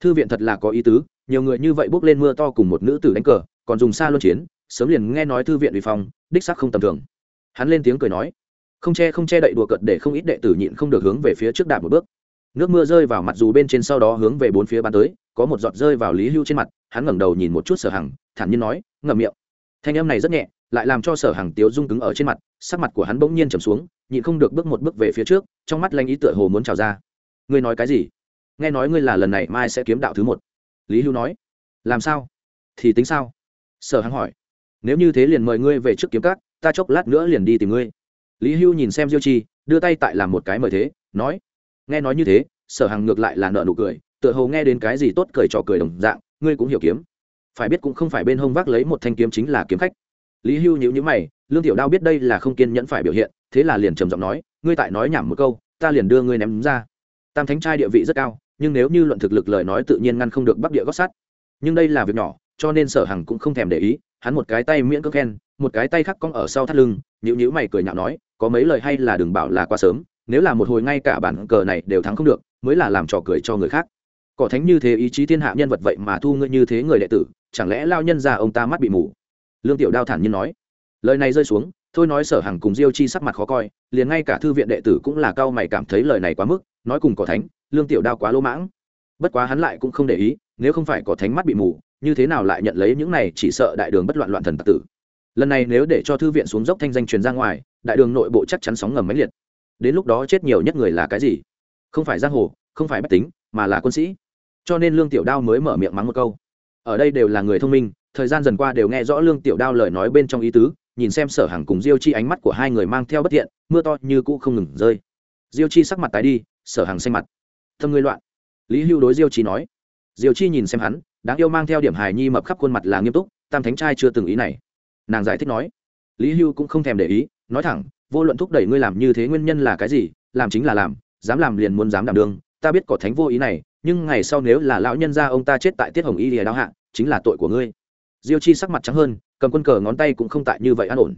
Thư viện thật là có ý tứ, nhiều người như vậy bước lên mưa to cùng một nữ tử đánh cờ, còn dùng xa luân chiến, sớm liền nghe nói thư viện uy phong, đích sắc không tầm thường. Hắn lên tiếng cười nói, không che không che đậy đùa cợt để không ít đệ tử nhịn không được hướng về phía trước đạp một bước nước mưa rơi vào mặt dù bên trên sau đó hướng về bốn phía bắn tới, có một giọt rơi vào lý hưu trên mặt, hắn ngẩng đầu nhìn một chút sở hằng, thản nhiên nói, ngậm miệng. Thanh âm này rất nhẹ, lại làm cho sở hằng tiếu rung cứng ở trên mặt, sắc mặt của hắn bỗng nhiên trầm xuống, nhịn không được bước một bước về phía trước, trong mắt lanh ý tựa hồ muốn trào ra. Ngươi nói cái gì? Nghe nói ngươi là lần này mai sẽ kiếm đạo thứ một. Lý hưu nói. Làm sao? Thì tính sao? Sở hằng hỏi. Nếu như thế liền mời ngươi về trước kiếm cát ta chốc lát nữa liền đi tìm ngươi. Lý hưu nhìn xem diêu chi, đưa tay tại làm một cái mời thế, nói nghe nói như thế, sở hằng ngược lại là nợ nụ cười, tựa hồ nghe đến cái gì tốt cười trò cười đồng dạng, ngươi cũng hiểu kiếm. Phải biết cũng không phải bên hông vác lấy một thanh kiếm chính là kiếm khách. Lý hưu nhíu nhíu mày, lương tiểu đao biết đây là không kiên nhẫn phải biểu hiện, thế là liền trầm giọng nói, ngươi tại nói nhảm một câu, ta liền đưa ngươi ném ra. Tam thánh trai địa vị rất cao, nhưng nếu như luận thực lực lời nói tự nhiên ngăn không được bắc địa gót sắt. Nhưng đây là việc nhỏ, cho nên sở hằng cũng không thèm để ý, hắn một cái tay miễn cưỡng khen, một cái tay khác cong ở sau thắt lưng nhữ nhữ mày cười nhạo nói, có mấy lời hay là đừng bảo là quá sớm nếu là một hồi ngay cả bản cờ này đều thắng không được, mới là làm trò cười cho người khác. Cỏ thánh như thế ý chí thiên hạ nhân vật vậy mà thu ngươi như thế người đệ tử, chẳng lẽ lao nhân ra ông ta mắt bị mù? Lương tiểu đao thản nhiên nói. Lời này rơi xuống, thôi nói sở hằng cùng diêu chi sắc mặt khó coi, liền ngay cả thư viện đệ tử cũng là cao mày cảm thấy lời này quá mức, nói cùng cỏ thánh, lương tiểu đao quá lỗ mãng. Bất quá hắn lại cũng không để ý, nếu không phải cỏ thánh mắt bị mù, như thế nào lại nhận lấy những này chỉ sợ đại đường bất loạn loạn thần tặc tử? Lần này nếu để cho thư viện xuống dốc thanh danh truyền ra ngoài, đại đường nội bộ chắc chắn sóng ngầm máy liệt đến lúc đó chết nhiều nhất người là cái gì? Không phải giang hồ, không phải bách tính, mà là quân sĩ. Cho nên lương tiểu đao mới mở miệng mắng một câu. Ở đây đều là người thông minh, thời gian dần qua đều nghe rõ lương tiểu đao lời nói bên trong ý tứ, nhìn xem sở hàng cùng diêu chi ánh mắt của hai người mang theo bất thiện, mưa to như cũ không ngừng rơi. Diêu chi sắc mặt tái đi, sở hàng xanh mặt. Thâm ngươi loạn. Lý hưu đối diêu chi nói. Diêu chi nhìn xem hắn, đáng yêu mang theo điểm hài nhi mập khắp khuôn mặt là nghiêm túc, tam thánh trai chưa từng ý này. Nàng giải thích nói. Lý hưu cũng không thèm để ý, nói thẳng vô luận thúc đẩy ngươi làm như thế nguyên nhân là cái gì, làm chính là làm, dám làm liền muốn dám đảm đương, ta biết có thánh vô ý này, nhưng ngày sau nếu là lão nhân gia ông ta chết tại tiết hồng y lìa đao hạ, chính là tội của ngươi. Diêu chi sắc mặt trắng hơn, cầm quân cờ ngón tay cũng không tại như vậy an ổn.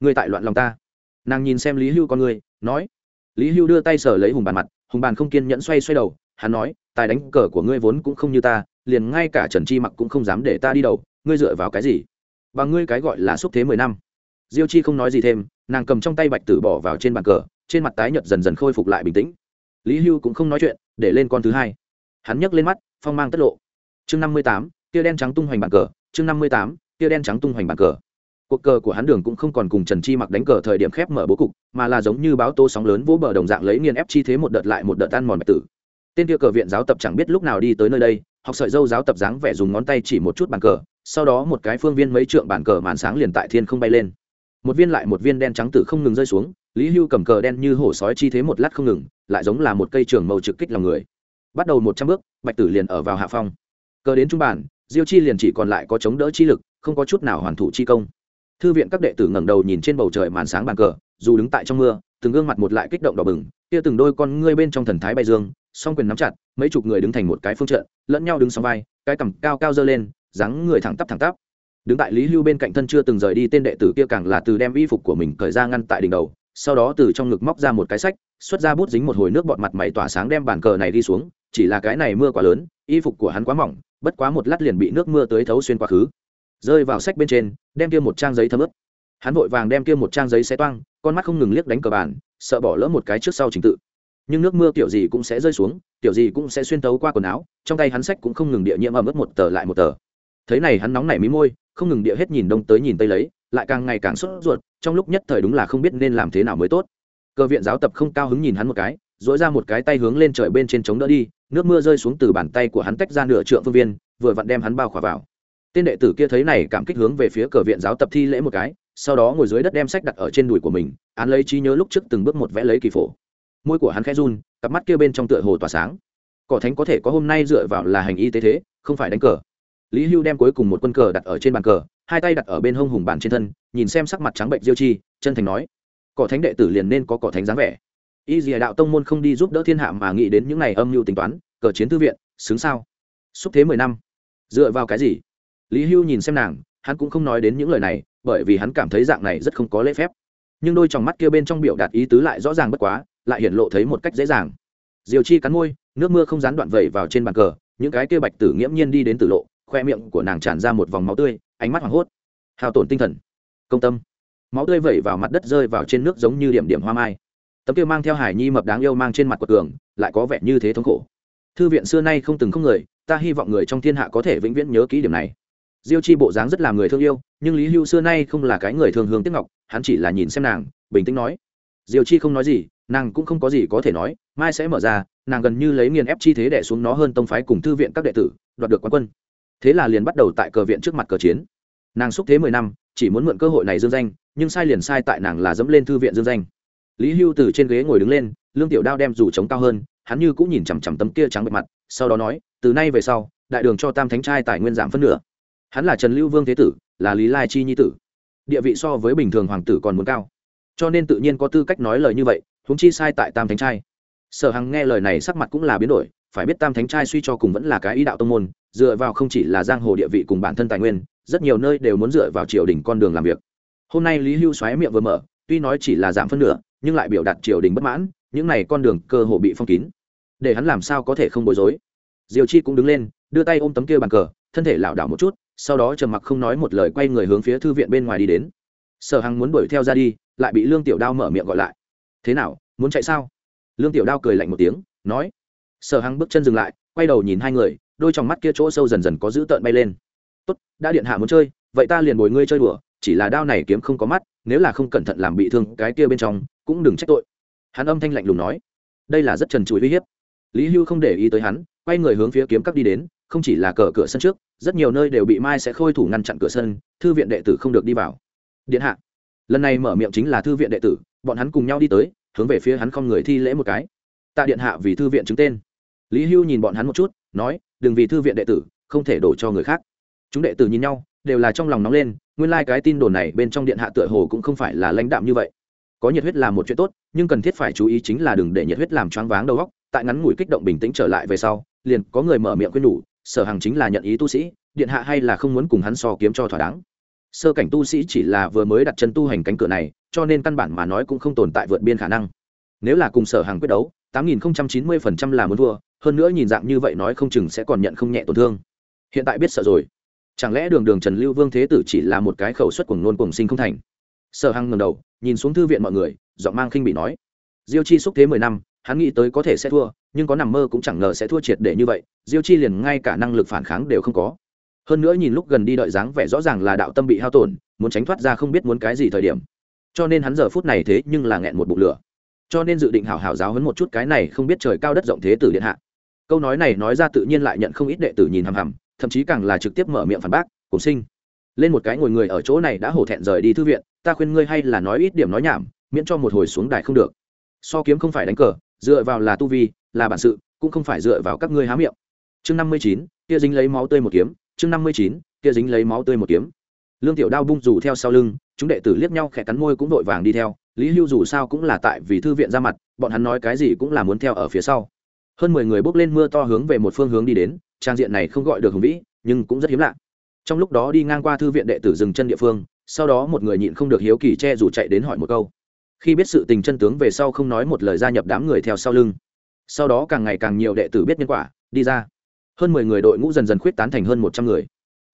Ngươi tại loạn lòng ta. Nàng nhìn xem lý hưu con ngươi, nói. Lý hưu đưa tay sờ lấy hùng bàn mặt, hùng bàn không kiên nhẫn xoay xoay đầu, hắn nói, tài đánh cờ của ngươi vốn cũng không như ta, liền ngay cả trần chi mặc cũng không dám để ta đi đầu ngươi dựa vào cái gì? Và ngươi cái gọi là xúc thế mười năm. Diêu chi không nói gì thêm nàng cầm trong tay bạch tử bỏ vào trên bàn cờ, trên mặt tái nhợt dần dần khôi phục lại bình tĩnh. Lý hưu cũng không nói chuyện, để lên con thứ hai. Hắn nhấc lên mắt, phong mang tất lộ. Chương năm mươi tám, tia đen trắng tung hoành bàn cờ. Chương năm mươi tám, tia đen trắng tung hoành bàn cờ. Cuộc cờ của hắn đường cũng không còn cùng trần chi mặc đánh cờ thời điểm khép mở bố cục, mà là giống như báo tô sóng lớn vỗ bờ đồng dạng lấy nghiền ép chi thế một đợt lại một đợt ăn mòn bạch tử. Tên kia cờ viện giáo tập chẳng biết lúc nào đi tới nơi đây, học sợi dâu giáo tập dáng vẻ dùng ngón tay chỉ một chút bàn cờ, sau đó một cái phương viên mấy trượng bàn cờ màn sáng liền tại thiên không bay lên một viên lại một viên đen trắng tử không ngừng rơi xuống, lý hưu cầm cờ đen như hổ sói chi thế một lát không ngừng, lại giống là một cây trường màu trực kích lòng người. Bắt đầu một trăm bước, bạch tử liền ở vào hạ phong. Cờ đến trung bản, diêu chi liền chỉ còn lại có chống đỡ chi lực, không có chút nào hoàn thủ chi công. Thư viện các đệ tử ngẩng đầu nhìn trên bầu trời màn sáng bàn cờ, dù đứng tại trong mưa, từng gương mặt một lại kích động đỏ bừng, kia từng đôi con ngươi bên trong thần thái bay dương, song quyền nắm chặt, mấy chục người đứng thành một cái phương trận, lẫn nhau đứng song vai, cái cằm cao cao dơ lên, dáng người thẳng tắp thẳng tắp đứng tại lý hưu bên cạnh thân chưa từng rời đi, tên đệ tử kia càng là từ đem y phục của mình cởi ra ngăn tại đỉnh đầu, sau đó từ trong ngực móc ra một cái sách, xuất ra bút dính một hồi nước bọt mặt mày tỏa sáng đem bàn cờ này đi xuống, chỉ là cái này mưa quá lớn, y phục của hắn quá mỏng, bất quá một lát liền bị nước mưa tới thấu xuyên quá khứ. Rơi vào sách bên trên, đem kia một trang giấy thấm ướt. Hắn vội vàng đem kia một trang giấy xé toang, con mắt không ngừng liếc đánh cờ bàn, sợ bỏ lỡ một cái trước sau trình tự. Nhưng nước mưa kiểu gì cũng sẽ rơi xuống, kiểu gì cũng sẽ xuyên tấu qua quần áo, trong tay hắn sách cũng không ngừng địa nhiễm ẩm ướt một tờ lại một tờ. Thấy này hắn nóng nảy mí môi không ngừng địa hết nhìn đông tới nhìn tây lấy, lại càng ngày càng sốt ruột, trong lúc nhất thời đúng là không biết nên làm thế nào mới tốt. Cơ viện giáo tập không cao hứng nhìn hắn một cái dỗi ra một cái tay hướng lên trời bên trên chống đỡ đi, nước mưa rơi xuống từ bàn tay của hắn tách ra nửa trượng phương viên, vừa vặn đem hắn bao khỏa vào. Tên đệ tử kia thấy này cảm kích hướng về phía cờ viện giáo tập thi lễ một cái, sau đó ngồi dưới đất đem sách đặt ở trên đùi của mình, án lấy trí nhớ lúc trước từng bước một vẽ lấy kỳ phổ. Môi của hắn khẽ run, cặp mắt kia bên trong tựa hồ tỏa sáng. Cỏ thánh có thể có hôm nay dựa vào là hành y tế thế, không phải đánh cờ lý hưu đem cuối cùng một quân cờ đặt ở trên bàn cờ, hai tay đặt ở bên hông hùng bàn trên thân, nhìn xem sắc mặt trắng bệnh diêu chi, chân thành nói, cỏ thánh đệ tử liền nên có cỏ thánh dáng vẻ. Y dìa đạo tông môn không đi giúp đỡ thiên hạ mà nghĩ đến những ngày âm mưu tính toán, cờ chiến thư viện, xứng sao? Xúc thế mười năm. Dựa vào cái gì? Lý hưu nhìn xem nàng, hắn cũng không nói đến những lời này, bởi vì hắn cảm thấy dạng này rất không có lễ phép. Nhưng đôi tròng mắt kia bên trong biểu đạt ý tứ lại rõ ràng bất quá, lại hiển lộ thấy một cách dễ dàng. Diều chi cắn môi, nước mưa không gián đoạn vẩy vào trên bàn cờ, những cái kia bạch tử nghiễm nhiên đi đến tử lộ khoe miệng của nàng tràn ra một vòng máu tươi, ánh mắt hoảng hốt. Hao tổn tinh thần. Công tâm. Máu tươi vẩy vào mặt đất rơi vào trên nước giống như điểm điểm hoa mai. Tấm kia mang theo hải nhi mập đáng yêu mang trên mặt của cường, lại có vẻ như thế thống khổ. Thư viện xưa nay không từng không người, ta hy vọng người trong thiên hạ có thể vĩnh viễn nhớ kỹ điểm này. Diêu chi bộ dáng rất là người thương yêu, nhưng lý hưu xưa nay không là cái người thường hương tiếc ngọc, hắn chỉ là nhìn xem nàng, bình tĩnh nói. Diêu chi không nói gì, nàng cũng không có gì có thể nói, mai sẽ mở ra, nàng gần như lấy nghiền ép chi thế đẻ xuống nó hơn tông phái cùng thư viện các đệ tử, đoạt được quán quân thế là liền bắt đầu tại cờ viện trước mặt cờ chiến. Nàng xúc thế mười năm, chỉ muốn mượn cơ hội này dương danh, nhưng sai liền sai tại nàng là dẫm lên thư viện dương danh. Lý hưu từ trên ghế ngồi đứng lên, lương tiểu đao đem dù chống cao hơn, hắn như cũng nhìn chằm chằm tấm kia trắng bề mặt, sau đó nói, từ nay về sau, đại đường cho tam thánh trai tài nguyên giảm phân nửa. Hắn là trần lưu vương thế tử, là lý lai chi nhi tử. Địa vị so với bình thường hoàng tử còn muốn cao. Cho nên tự nhiên có tư cách nói lời như vậy húng chi sai tại tam thánh trai. Sở hằng nghe lời này sắc mặt cũng là biến đổi phải biết tam thánh trai suy cho cùng vẫn là cái ý đạo tông môn, dựa vào không chỉ là giang hồ địa vị cùng bản thân tài nguyên, rất nhiều nơi đều muốn dựa vào triều đình con đường làm việc. Hôm nay lý hưu xoáy miệng vừa mở, tuy nói chỉ là giảm phân nửa, nhưng lại biểu đạt triều đình bất mãn, những này con đường cơ hồ bị phong kín. Để hắn làm sao có thể không bối rối? Diều chi cũng đứng lên, đưa tay ôm tấm kia bàn cờ, thân thể lảo đảo một chút, sau đó trầm mặc không nói một lời quay người hướng phía thư viện bên ngoài đi đến. Sở hằng muốn đuổi theo ra đi, lại bị lương tiểu đao mở miệng gọi lại. Thế nào, muốn chạy sao? Lương tiểu đao cười lạnh một tiếng, nói sở hằng bước chân dừng lại, quay đầu nhìn hai người, đôi trong mắt kia chỗ sâu dần dần có dữ tợn bay lên. Tốt, đã điện hạ muốn chơi, vậy ta liền bồi ngươi chơi đùa, chỉ là đao này kiếm không có mắt, nếu là không cẩn thận làm bị thương cái kia bên trong, cũng đừng trách tội. Hắn âm thanh lạnh lùng nói. Đây là rất trần trụi uy hiếp. Lý hưu không để ý tới hắn, quay người hướng phía kiếm các đi đến, không chỉ là cờ cửa sân trước, rất nhiều nơi đều bị mai sẽ khôi thủ ngăn chặn cửa sân, thư viện đệ tử không được đi vào. Điện hạ. Lần này mở miệng chính là thư viện đệ tử, bọn hắn cùng nhau đi tới, hướng về phía hắn không người thi lễ một cái. Tạ điện hạ vì thư viện chứng tên lý hưu nhìn bọn hắn một chút, nói, đừng vì thư viện đệ tử, không thể đổ cho người khác. Chúng đệ tử nhìn nhau, đều là trong lòng nóng lên, nguyên lai、like、cái tin đồn này bên trong điện hạ tựa hồ cũng không phải là lãnh đạm như vậy. Có nhiệt huyết là một chuyện tốt, nhưng cần thiết phải chú ý chính là đừng để nhiệt huyết làm choáng váng đầu óc, tại ngắn ngủi kích động bình tĩnh trở lại về sau, liền có người mở miệng khuyên nhủ, sở hàng chính là nhận ý tu sĩ, điện hạ hay là không muốn cùng hắn so kiếm cho thỏa đáng? Sơ cảnh tu sĩ chỉ là vừa mới đặt chân tu hành cánh cửa này, cho nên căn bản mà nói cũng không tồn tại vượt biên khả năng. Nếu là cùng sở hàng quyết đấu, tám nghìn chín mươi phần trăm là muốn thua hơn nữa nhìn dạng như vậy nói không chừng sẽ còn nhận không nhẹ tổn thương. Hiện tại biết sợ rồi. Chẳng lẽ đường đường trần lưu vương thế tử chỉ là một cái khẩu suất cuồng nôn cuồng sinh không thành? Sở hằng ngầm đầu, nhìn xuống thư viện mọi người, giọng mang khinh bị nói. Diêu chi xúc thế mười năm, hắn nghĩ tới có thể sẽ thua, nhưng có nằm mơ cũng chẳng ngờ sẽ thua triệt để như vậy, diêu chi liền ngay cả năng lực phản kháng đều không có. Hơn nữa nhìn lúc gần đi đợi dáng vẻ rõ ràng là đạo tâm bị hao tổn, muốn tránh thoát ra không biết muốn cái gì thời điểm. Cho nên hắn giờ phút này thế nhưng là nghẹn một bụng lửa. Cho nên dự định hảo hảo giáo hấn một chút cái này không biết trời cao đất rộng thế tử điện hạ câu nói này nói ra tự nhiên lại nhận không ít đệ tử nhìn hằm hằm, thậm chí càng là trực tiếp mở miệng phản bác, cùng sinh, lên một cái ngồi người ở chỗ này đã hổ thẹn rời đi thư viện, ta khuyên ngươi hay là nói ít điểm nói nhảm, miễn cho một hồi xuống đài không được. So kiếm không phải đánh cờ, dựa vào là tu vi, là bản sự, cũng không phải dựa vào các ngươi há miệng. Chương năm mươi chín, kia dính lấy máu tươi một kiếm, chương năm mươi chín, kia dính lấy máu tươi một kiếm. Lương tiểu đao bung rủ theo sau lưng, chúng đệ tử liếc nhau khẽ cắn môi cũng vội vàng đi theo, lý hưu dù sao cũng là tại vì thư viện ra mặt, bọn hắn nói cái gì cũng là muốn theo ở phía sau hơn mười người bốc lên mưa to hướng về một phương hướng đi đến, trang diện này không gọi được hùng vĩ, nhưng cũng rất hiếm lạ. Trong lúc đó đi ngang qua thư viện đệ tử dừng chân địa phương, sau đó một người nhịn không được hiếu kỳ che dù chạy đến hỏi một câu. Khi biết sự tình chân tướng về sau không nói một lời gia nhập đám người theo sau lưng. Sau đó càng ngày càng nhiều đệ tử biết nhân quả, đi ra. Hơn mười người đội ngũ dần dần khuyết tán thành hơn một trăm người.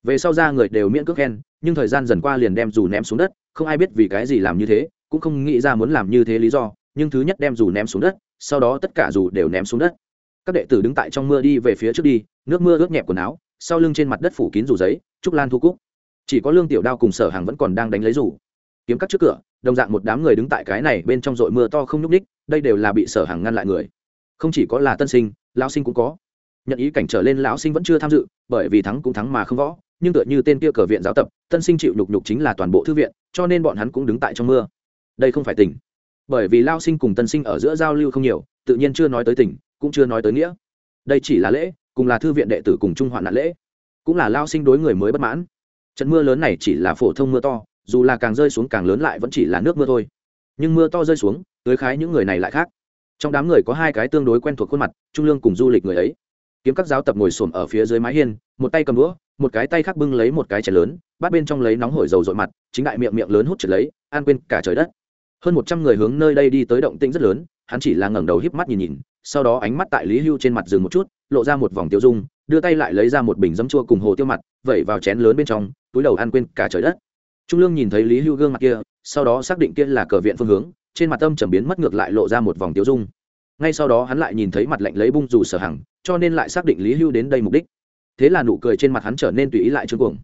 Về sau ra người đều miễn cước khen, nhưng thời gian dần qua liền đem dù ném xuống đất, không ai biết vì cái gì làm như thế, cũng không nghĩ ra muốn làm như thế lý do, nhưng thứ nhất đem dù ném xuống đất, sau đó tất cả dù đều ném xuống đất các đệ tử đứng tại trong mưa đi về phía trước đi, nước mưa ướt nhẹp quần áo, sau lưng trên mặt đất phủ kín rủ giấy, trúc lan thu cúc. Chỉ có lương tiểu đao cùng sở hàng vẫn còn đang đánh lấy rủ. Kiếm cắt trước cửa, đồng dạng một đám người đứng tại cái này bên trong dội mưa to không nhúc ních đây đều là bị sở hàng ngăn lại người. Không chỉ có là tân sinh, lão sinh cũng có. Nhận ý cảnh trở lên lão sinh vẫn chưa tham dự, bởi vì thắng cũng thắng mà không võ, nhưng tựa như tên kia cờ viện giáo tập, tân sinh chịu nhục nhục chính là toàn bộ thư viện, cho nên bọn hắn cũng đứng tại trong mưa. Đây không phải tỉnh. Bởi vì lao sinh cùng tân sinh ở giữa giao lưu không nhiều, tự nhiên chưa nói tới tỉnh cũng chưa nói tới nghĩa. Đây chỉ là lễ, cùng là thư viện đệ tử cùng trung hoạn nạn lễ. Cũng là lao sinh đối người mới bất mãn. Trận mưa lớn này chỉ là phổ thông mưa to, dù là càng rơi xuống càng lớn lại vẫn chỉ là nước mưa thôi. Nhưng mưa to rơi xuống, tới khái những người này lại khác. Trong đám người có hai cái tương đối quen thuộc khuôn mặt, trung lương cùng du lịch người ấy. Kiếm các giáo tập ngồi xổm ở phía dưới mái hiên, một tay cầm đũa, một cái tay khác bưng lấy một cái chén lớn, bát bên trong lấy nóng hổi dầu dội mặt, chính đại miệng miệng lớn hút trượt lấy, an quên cả trời đất. Hơn một trăm người hướng nơi đây đi tới động tĩnh rất lớn, hắn chỉ là ngẩng đầu híp mắt nhìn nhìn sau đó ánh mắt tại lý hưu trên mặt dừng một chút, lộ ra một vòng tiêu dung, đưa tay lại lấy ra một bình dấm chua cùng hồ tiêu mặt, vẩy vào chén lớn bên trong, túi đầu ăn quên cả trời đất. Trung lương nhìn thấy lý hưu gương mặt kia, sau đó xác định kia là cờ viện phương hướng, trên mặt tâm trầm biến mất ngược lại lộ ra một vòng tiêu dung. Ngay sau đó hắn lại nhìn thấy mặt lạnh lấy bung dù sở hằng, cho nên lại xác định lý hưu đến đây mục đích. Thế là nụ cười trên mặt hắn trở nên tùy ý lại trương cuồng.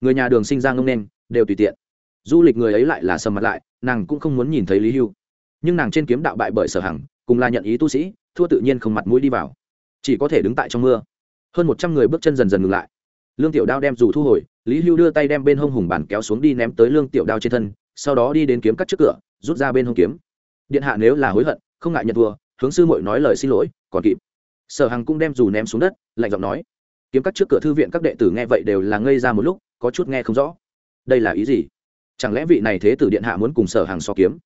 Người nhà đường sinh ra ngông nên, đều tùy tiện. Du lịch người ấy lại là sầm mặt lại, nàng cũng không muốn nhìn thấy lý hưu. Nhưng nàng trên kiếm đạo bại bởi sở hằng, cùng là nhận ý tu sĩ thua tự nhiên không mặt mũi đi vào. Chỉ có thể đứng tại trong mưa. Hơn một trăm người bước chân dần dần ngừng lại. Lương tiểu đao đem dù thu hồi, lý hưu đưa tay đem bên hông hùng bản kéo xuống đi ném tới lương tiểu đao trên thân, sau đó đi đến kiếm cắt trước cửa, rút ra bên hông kiếm. Điện hạ nếu là hối hận, không ngại nhận thua, hướng sư mội nói lời xin lỗi, còn kịp. Sở hằng cũng đem dù ném xuống đất, lạnh giọng nói, kiếm cắt trước cửa thư viện các đệ tử nghe vậy đều là ngây ra một lúc, có chút nghe không rõ. Đây là ý gì? Chẳng lẽ vị này thế tử điện hạ muốn cùng sở Hằng so kiếm?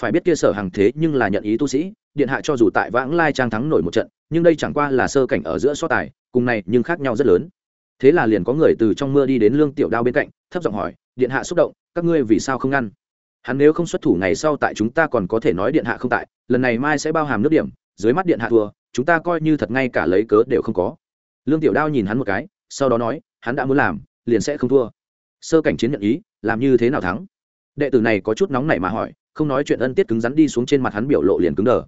Phải biết kia sở Hằng thế nhưng là nhận ý tu sĩ điện hạ cho dù tại vãng lai trang thắng nổi một trận, nhưng đây chẳng qua là sơ cảnh ở giữa so tài, cùng này nhưng khác nhau rất lớn. Thế là liền có người từ trong mưa đi đến lương tiểu đao bên cạnh, thấp giọng hỏi, điện hạ xúc động, các ngươi vì sao không ngăn? Hắn nếu không xuất thủ ngày sau tại chúng ta còn có thể nói điện hạ không tại, lần này mai sẽ bao hàm nước điểm, dưới mắt điện hạ thua, chúng ta coi như thật ngay cả lấy cớ đều không có. Lương tiểu đao nhìn hắn một cái, sau đó nói, hắn đã muốn làm, liền sẽ không thua. Sơ cảnh chiến nhận ý, làm như thế nào thắng? Đệ tử này có chút nóng nảy mà hỏi, không nói chuyện ân tiết cứng rắn đi xuống trên mặt hắn biểu lộ liền cứng đờ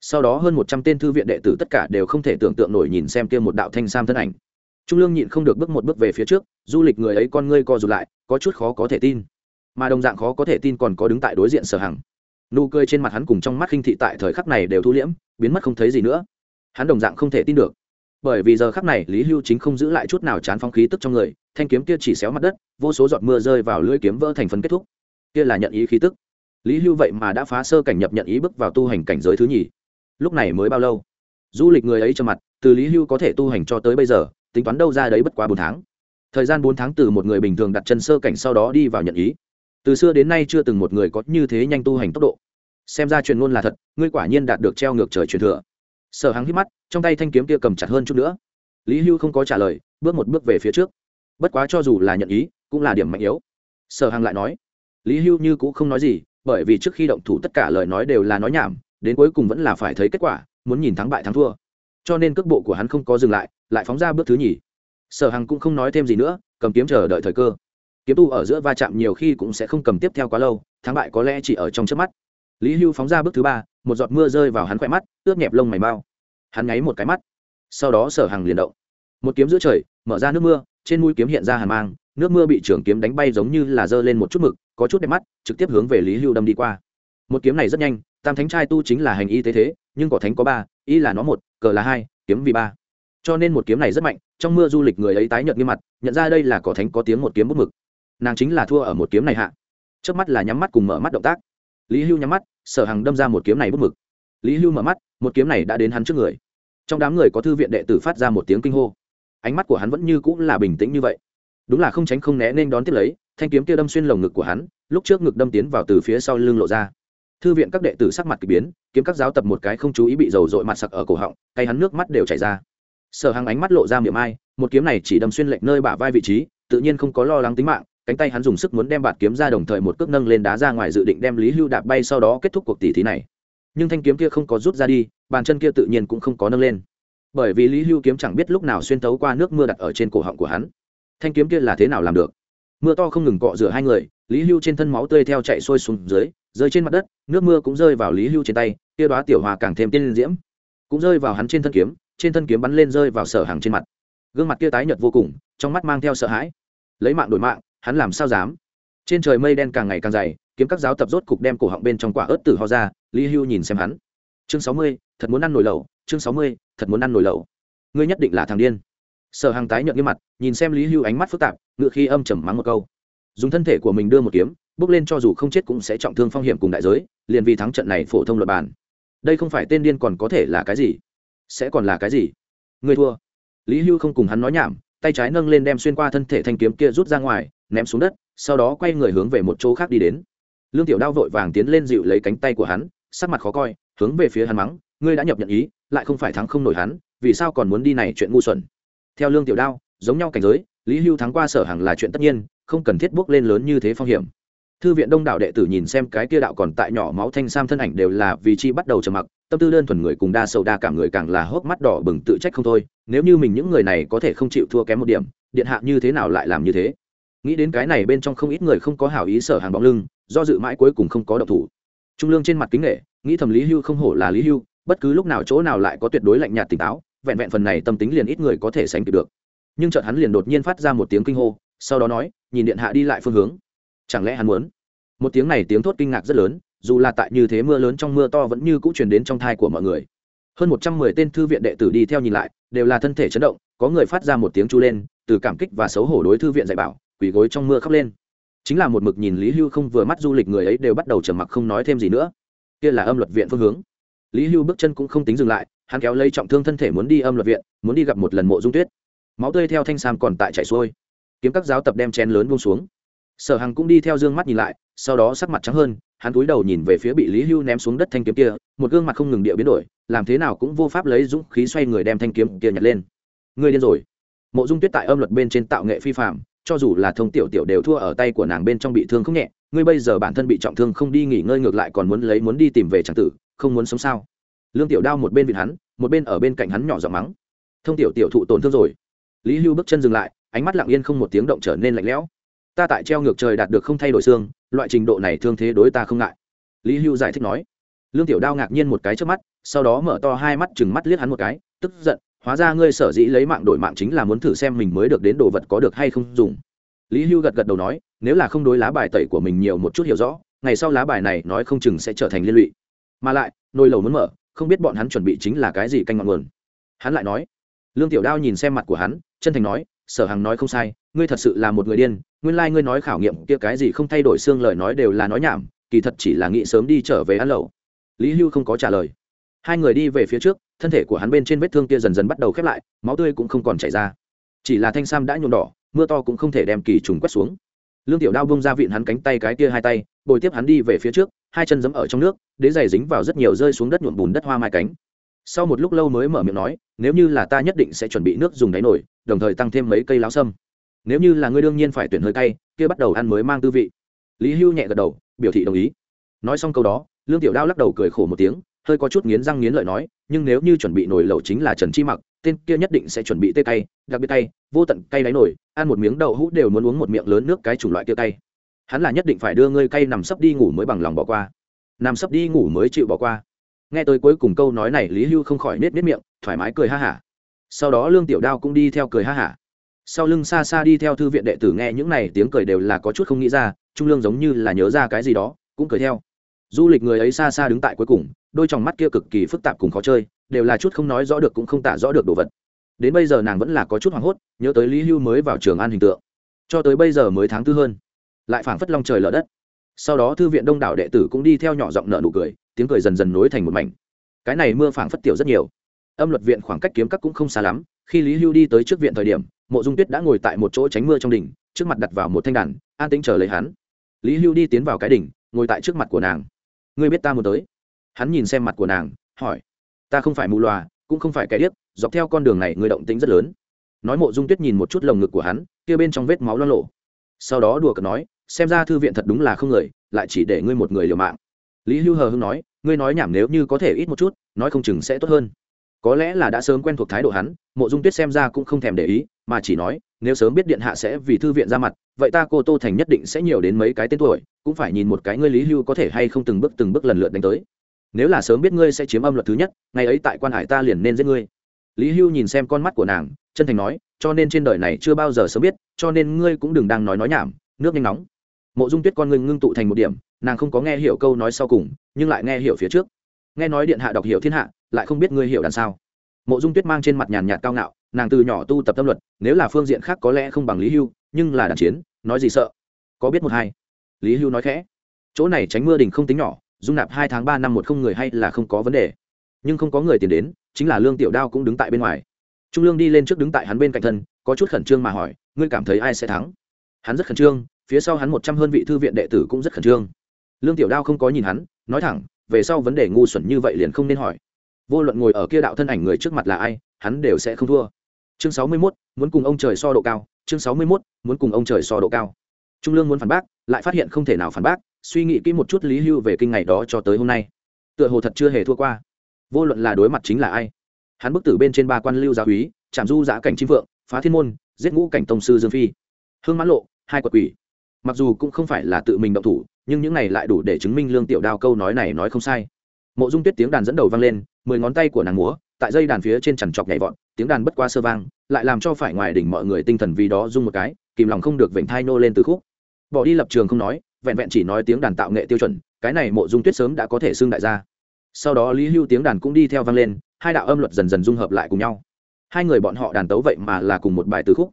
sau đó hơn một trăm tên thư viện đệ tử tất cả đều không thể tưởng tượng nổi nhìn xem kia một đạo thanh sam thân ảnh. Trung lương nhịn không được bước một bước về phía trước, du lịch người ấy con ngươi co rụt lại, có chút khó có thể tin. Mà đồng dạng khó có thể tin còn có đứng tại đối diện sở hằng. Nụ cười trên mặt hắn cùng trong mắt khinh thị tại thời khắc này đều thu liễm, biến mất không thấy gì nữa. Hắn đồng dạng không thể tin được. Bởi vì giờ khắc này lý hưu chính không giữ lại chút nào chán phong khí tức trong người, thanh kiếm kia chỉ xéo mặt đất, vô số giọt mưa rơi vào lưỡi kiếm vỡ thành phần kết thúc. Kia là nhận ý khí tức. Lý hưu vậy mà đã phá sơ cảnh nhập nhận ý bước vào tu hành cảnh giới thứ nhì lúc này mới bao lâu? Du lịch người ấy cho mặt, từ lý hưu có thể tu hành cho tới bây giờ, tính toán đâu ra đấy bất quá bốn tháng. Thời gian bốn tháng từ một người bình thường đặt chân sơ cảnh sau đó đi vào nhận ý. Từ xưa đến nay chưa từng một người có như thế nhanh tu hành tốc độ. Xem ra truyền ngôn là thật, ngươi quả nhiên đạt được treo ngược trời truyền thừa. Sở hắng hít mắt, trong tay thanh kiếm kia cầm chặt hơn chút nữa. Lý hưu không có trả lời, bước một bước về phía trước. Bất quá cho dù là nhận ý, cũng là điểm mạnh yếu. Sở hằng lại nói, lý hưu như cũng không nói gì, bởi vì trước khi động thủ tất cả lời nói đều là nói nhảm đến cuối cùng vẫn là phải thấy kết quả, muốn nhìn thắng bại thắng thua. Cho nên cước bộ của hắn không có dừng lại lại phóng ra bước thứ nhì. Sở hằng cũng không nói thêm gì nữa, cầm kiếm chờ đợi thời cơ. Kiếm tu ở giữa va chạm nhiều khi cũng sẽ không cầm tiếp theo quá lâu, thắng bại có lẽ chỉ ở trong trước mắt. Lý hưu phóng ra bước thứ ba, một giọt mưa rơi vào hắn khỏe mắt, ướt nhẹp lông mày bao hắn ngáy một cái mắt. Sau đó sở hằng liền động. Một kiếm giữa trời, mở ra nước mưa, trên mũi kiếm hiện ra hàn mang, nước mưa bị trưởng kiếm đánh bay giống như là giơ lên một chút mực, có chút đẹp mắt, trực tiếp hướng về lý hưu đâm đi qua. Một kiếm này rất nhanh tam thánh trai tu chính là hành y tế thế, nhưng cỏ thánh có ba, y là nó một, cờ là hai, kiếm vì ba. Cho nên một kiếm này rất mạnh, trong mưa du lịch người ấy tái nhợt nghiêm mặt, nhận ra đây là cỏ thánh có tiếng một kiếm bút mực. Nàng chính là thua ở một kiếm này hạ. Trước mắt là nhắm mắt cùng mở mắt động tác. Lý hưu nhắm mắt, sở hằng đâm ra một kiếm này bút mực. Lý hưu mở mắt, một kiếm này đã đến hắn trước người. Trong đám người có thư viện đệ tử phát ra một tiếng kinh hô. Ánh mắt của hắn vẫn như cũng là bình tĩnh như vậy. Đúng là không tránh không né nên đón tiếp lấy, thanh kiếm kia đâm xuyên lồng ngực của hắn, lúc trước ngực đâm tiến vào từ phía sau lưng lộ ra thư viện các đệ tử sắc mặt k ỳ biến, kiếm các giáo tập một cái không chú ý bị dầu dội mặt sặc ở cổ họng tay hắn nước mắt đều chảy ra. Sở hằng ánh mắt lộ ra miệng ai, một kiếm này chỉ đâm xuyên lệch nơi bả vai vị trí, tự nhiên không có lo lắng tính mạng, cánh tay hắn dùng sức muốn đem bạt kiếm ra đồng thời một cước nâng lên đá ra ngoài dự định đem lý hưu đạp bay sau đó kết thúc cuộc tỷ thí này. Nhưng thanh kiếm kia không có rút ra đi, bàn chân kia tự nhiên cũng không có nâng lên. Bởi vì lý hưu kiếm chẳng biết lúc nào xuyên tấu qua nước mưa đặt ở trên cổ họng của hắn. Thanh kiếm kia là thế nào làm được? Mưa to không ngừng cọ rửa hai người, lý hưu trên thân máu tươi theo chạy sôi xuống dưới rơi trên mặt đất, nước mưa cũng rơi vào lý hưu trên tay, kia đoá tiểu hòa càng thêm tiên diễm, cũng rơi vào hắn trên thân kiếm, trên thân kiếm bắn lên rơi vào sở hàng trên mặt. Gương mặt kia tái nhợt vô cùng, trong mắt mang theo sợ hãi. Lấy mạng đổi mạng, hắn làm sao dám? Trên trời mây đen càng ngày càng dày, kiếm các giáo tập rốt cục đem cổ họng bên trong quả ớt tử ho ra, lý hưu nhìn xem hắn. Chương sáu mươi, thật muốn ăn nổi lẩu, chương sáu mươi, thật muốn ăn nổi lẩu. Ngươi nhất định là thằng điên. Sở hàng tái nhợt như mặt, nhìn xem lý hưu ánh mắt phức tạp, ngựa khi âm trầm mắng một câu. Dùng thân thể của mình đưa một kiếm bước lên cho dù không chết cũng sẽ trọng thương phong hiểm cùng đại giới, liền vì thắng trận này phổ thông luật bàn đây không phải tên điên còn có thể là cái gì? Sẽ còn là cái gì? Người thua. Lý hưu không cùng hắn nói nhảm, tay trái nâng lên đem xuyên qua thân thể thanh kiếm kia rút ra ngoài, ném xuống đất, sau đó quay người hướng về một chỗ khác đi đến. Lương tiểu đao vội vàng tiến lên dịu lấy cánh tay của hắn, sắc mặt khó coi, hướng về phía hắn mắng, ngươi đã nhập nhận ý, lại không phải thắng không nổi hắn, vì sao còn muốn đi này chuyện ngu xuẩn? Theo lương tiểu đao, giống nhau cảnh giới, lý hưu thắng qua sở hàng là chuyện tất nhiên, không cần thiết bước lên lớn như thế phong hiểm thư viện đông đảo đệ tử nhìn xem cái kia đạo còn tại nhỏ máu thanh sam thân ảnh đều là vì chi bắt đầu trầm mặc, tâm tư đơn thuần người cùng đa sầu đa cảm người càng là hốc mắt đỏ bừng tự trách không thôi, nếu như mình những người này có thể không chịu thua kém một điểm, điện hạ như thế nào lại làm như thế? Nghĩ đến cái này bên trong không ít người không có hảo ý sở hàng bóng lưng, do dự mãi cuối cùng không có độc thủ. Trung lương trên mặt kính nghệ nghĩ thầm lý hưu không hổ là lý hưu, bất cứ lúc nào chỗ nào lại có tuyệt đối lạnh nhạt tỉnh táo, vẹn vẹn phần này tâm tính liền ít người có thể sánh kịp được. Nhưng chợt hắn liền đột nhiên phát ra một tiếng kinh hô, sau đó nói, nhìn điện hạ đi lại phương hướng chẳng lẽ hắn muốn? Một tiếng này tiếng thốt kinh ngạc rất lớn, dù là tại như thế mưa lớn trong mưa to vẫn như cũng truyền đến trong thai của mọi người. Hơn một trăm mười tên thư viện đệ tử đi theo nhìn lại, đều là thân thể chấn động, có người phát ra một tiếng chu lên, từ cảm kích và xấu hổ đối thư viện dạy bảo, quỳ gối trong mưa khóc lên. Chính là một mực nhìn lý hưu không vừa mắt du lịch người ấy đều bắt đầu trầm mặc không nói thêm gì nữa. Kia là âm luật viện phương hướng. Lý hưu bước chân cũng không tính dừng lại, hắn kéo lấy trọng thương thân thể muốn đi âm luật viện, muốn đi gặp một lần mộ dung tuyết. Máu tươi theo thanh sam còn tại chảy xuôi. Kiếm các giáo tập đem chén lớn buông xuống sở hằng cũng đi theo dương mắt nhìn lại, sau đó sắc mặt trắng hơn, hắn cúi đầu nhìn về phía bị lý hưu ném xuống đất thanh kiếm kia, một gương mặt không ngừng địa biến đổi, làm thế nào cũng vô pháp lấy dũng khí xoay người đem thanh kiếm kia nhặt lên. Người điên rồi. Mộ dung tuyết tại âm luật bên trên tạo nghệ phi phạm cho dù là thông tiểu tiểu đều thua ở tay của nàng bên trong bị thương không nhẹ, ngươi bây giờ bản thân bị trọng thương không đi nghỉ ngơi ngược lại còn muốn lấy muốn đi tìm về tràng tử, không muốn sống sao? Lương tiểu đao một bên vịt hắn, một bên ở bên cạnh hắn nhỏ giọng mắng. Thông tiểu tiểu thụ tổn thương rồi. Lý hưu bước chân dừng lại, ánh mắt lặng yên không một tiếng động trở nên lạnh lẽo ta tại treo ngược trời đạt được không thay đổi xương, loại trình độ này thương thế đối ta không ngại. Lý hưu giải thích nói. Lương tiểu đao ngạc nhiên một cái trước mắt, sau đó mở to hai mắt chừng mắt liếc hắn một cái, tức giận, hóa ra ngươi sở dĩ lấy mạng đổi mạng chính là muốn thử xem mình mới được đến đồ vật có được hay không dùng. Lý hưu gật gật đầu nói, nếu là không đối lá bài tẩy của mình nhiều một chút hiểu rõ, ngày sau lá bài này nói không chừng sẽ trở thành liên lụy. Mà lại, nồi lầu muốn mở, không biết bọn hắn chuẩn bị chính là cái gì canh ngọn nguồn. Hắn lại nói, lương tiểu đao nhìn xem mặt của hắn, chân thành nói, sở hằng nói không sai, ngươi thật sự là một người điên nguyên lai、like、ngươi nói khảo nghiệm kia cái gì không thay đổi xương lời nói đều là nói nhảm, kỳ thật chỉ là nghĩ sớm đi trở về ăn lẩu. Lý hưu không có trả lời. Hai người đi về phía trước, thân thể của hắn bên trên vết thương kia dần dần bắt đầu khép lại, máu tươi cũng không còn chảy ra. Chỉ là thanh sam đã nhuộm đỏ, mưa to cũng không thể đem kỳ trùng quét xuống. Lương tiểu đao bông ra vịn hắn cánh tay cái kia hai tay, bồi tiếp hắn đi về phía trước, hai chân giấm ở trong nước, đế giày dính vào rất nhiều rơi xuống đất nhuộm bùn đất hoa mai cánh. Sau một lúc lâu mới mở miệng nói, nếu như là ta nhất định sẽ chuẩn bị nước dùng đáy nổi đồng thời tăng thêm mấy cây láo sâm nếu như là ngươi đương nhiên phải tuyển hơi cay, kia bắt đầu ăn mới mang tư vị. Lý hưu nhẹ gật đầu, biểu thị đồng ý. Nói xong câu đó, lương tiểu đao lắc đầu cười khổ một tiếng, hơi có chút nghiến răng nghiến lợi nói, nhưng nếu như chuẩn bị nồi lẩu chính là trần chi mặc, tên kia nhất định sẽ chuẩn bị tê cay, đặc biệt cay, vô tận cay đáy nổi ăn một miếng đậu hũ đều muốn uống một miệng lớn nước cái chủng loại kia cay. Hắn là nhất định phải đưa ngươi cay nằm sấp đi ngủ mới bằng lòng bỏ qua. Nằm sấp đi ngủ mới chịu bỏ qua. Nghe tới cuối cùng câu nói này, lý hưu không khỏi nết nết miệng, thoải mái cười ha hả. Sau đó lương tiểu đao cũng đi theo cười ha hả sau lưng xa xa đi theo thư viện đệ tử nghe những này tiếng cười đều là có chút không nghĩ ra, trung lương giống như là nhớ ra cái gì đó, cũng cười theo. Du lịch người ấy xa xa đứng tại cuối cùng, đôi t mắt kia cực kỳ phức tạp cùng khó chơi, đều là chút không nói rõ được cũng không tả rõ được đồ vật. Đến bây giờ nàng vẫn là có chút hoảng hốt, nhớ tới lý hưu mới vào trường an hình tượng. Cho tới bây giờ mới tháng tư hơn, lại phảng phất long trời lở đất. Sau đó thư viện đông đảo đệ tử cũng đi theo nhỏ giọng nợ nụ cười, tiếng cười dần dần nối thành một mảnh. Cái này mưa phảng phất tiểu rất nhiều. Âm luật viện khoảng cách kiếm các cũng không xa lắm, khi lý hưu đi tới trước viện thời điểm mộ dung tuyết đã ngồi tại một chỗ tránh mưa trong đỉnh, trước mặt đặt vào một thanh đàn, an tĩnh chờ lấy hắn. Lý hưu đi tiến vào cái đỉnh, ngồi tại trước mặt của nàng. Ngươi biết ta muốn tới? Hắn nhìn xem mặt của nàng, hỏi. Ta không phải mù loà, cũng không phải cái điếc, dọc theo con đường này người động tính rất lớn. Nói mộ dung tuyết nhìn một chút lồng ngực của hắn, kia bên trong vết máu lo lộ sau đó đùa cợt nói, xem ra thư viện thật đúng là không người, lại chỉ để ngươi một người liều mạng. Lý hưu hờ hưng nói, ngươi nói nhảm nếu như có thể ít một chút, nói không chừng sẽ tốt hơn. Có lẽ là đã sớm quen thuộc thái độ hắn, mộ dung tuyết xem ra cũng không thèm để ý mà chỉ nói, nếu sớm biết điện hạ sẽ vì thư viện ra mặt, vậy ta cô tô thành nhất định sẽ nhiều đến mấy cái tên tuổi, cũng phải nhìn một cái ngươi lý hưu có thể hay không từng bước từng bước lần lượt đánh tới. Nếu là sớm biết ngươi sẽ chiếm âm luật thứ nhất, ngày ấy tại quan hải ta liền nên giết ngươi. Lý hưu nhìn xem con mắt của nàng, chân thành nói, cho nên trên đời này chưa bao giờ sớm biết, cho nên ngươi cũng đừng đang nói nói nhảm, nước nhanh nóng. Mộ dung tuyết con ngươi ngưng tụ thành một điểm, nàng không có nghe hiểu câu nói sau cùng, nhưng lại nghe hiểu phía trước. Nghe nói điện hạ đọc hiểu thiên hạ, lại không biết ngươi hiểu đằng sao. Mộ dung tuyết mang trên mặt nhàn nhạt cao ngạo nàng từ nhỏ tu tập tâm luật, nếu là phương diện khác có lẽ không bằng lý hưu, nhưng là đàn chiến, nói gì sợ? Có biết một hai. Lý hưu nói khẽ. Chỗ này tránh mưa đình không tính nhỏ, dung nạp hai tháng ba năm một không người hay là không có vấn đề. Nhưng không có người tiền đến, chính là lương tiểu đao cũng đứng tại bên ngoài. Trung lương đi lên trước đứng tại hắn bên cạnh thân, có chút khẩn trương mà hỏi, ngươi cảm thấy ai sẽ thắng? Hắn rất khẩn trương, phía sau hắn một trăm hơn vị thư viện đệ tử cũng rất khẩn trương. Lương tiểu đao không có nhìn hắn, nói thẳng, về sau vấn đề ngu xuẩn như vậy liền không nên hỏi. Vô luận ngồi ở kia đạo thân ảnh người trước mặt là ai, hắn đều sẽ không thua chương sáu mươi 61, muốn cùng ông trời so độ cao. Chương sáu mươi 61, muốn cùng ông trời so độ cao. Trung lương muốn phản bác lại phát hiện không thể nào phản bác suy nghĩ kỹ một chút lý hưu về kinh ngày đó cho tới hôm nay. Tựa hồ thật chưa hề thua qua. Vô luận là đối mặt chính là ai. Hắn bức tử bên trên ba quan lưu gia úy trạm du giã cảnh chim vượng phá thiên môn giết ngũ cảnh tông sư dương phi hương mãn lộ hai quật quỷ. Mặc dù cũng không phải là tự mình động thủ nhưng những này lại đủ để chứng minh lương tiểu đao câu nói này nói không sai. Mộ dung tuyết tiếng đàn dẫn đầu vang lên mười ngón tay của nàng múa tại dây đàn phía trên chằn chọc nhảy vọt, tiếng đàn bất qua sơ vang, lại làm cho phải ngoài đỉnh mọi người tinh thần vì đó rung một cái, kìm lòng không được vểnh thai nô lên từ khúc. Bỏ đi lập trường không nói, vẹn vẹn chỉ nói tiếng đàn tạo nghệ tiêu chuẩn, cái này mộ dung tuyết sớm đã có thể xưng đại gia. Sau đó lý hưu tiếng đàn cũng đi theo vang lên, hai đạo âm luật dần dần dung hợp lại cùng nhau. Hai người bọn họ đàn tấu vậy mà là cùng một bài từ khúc.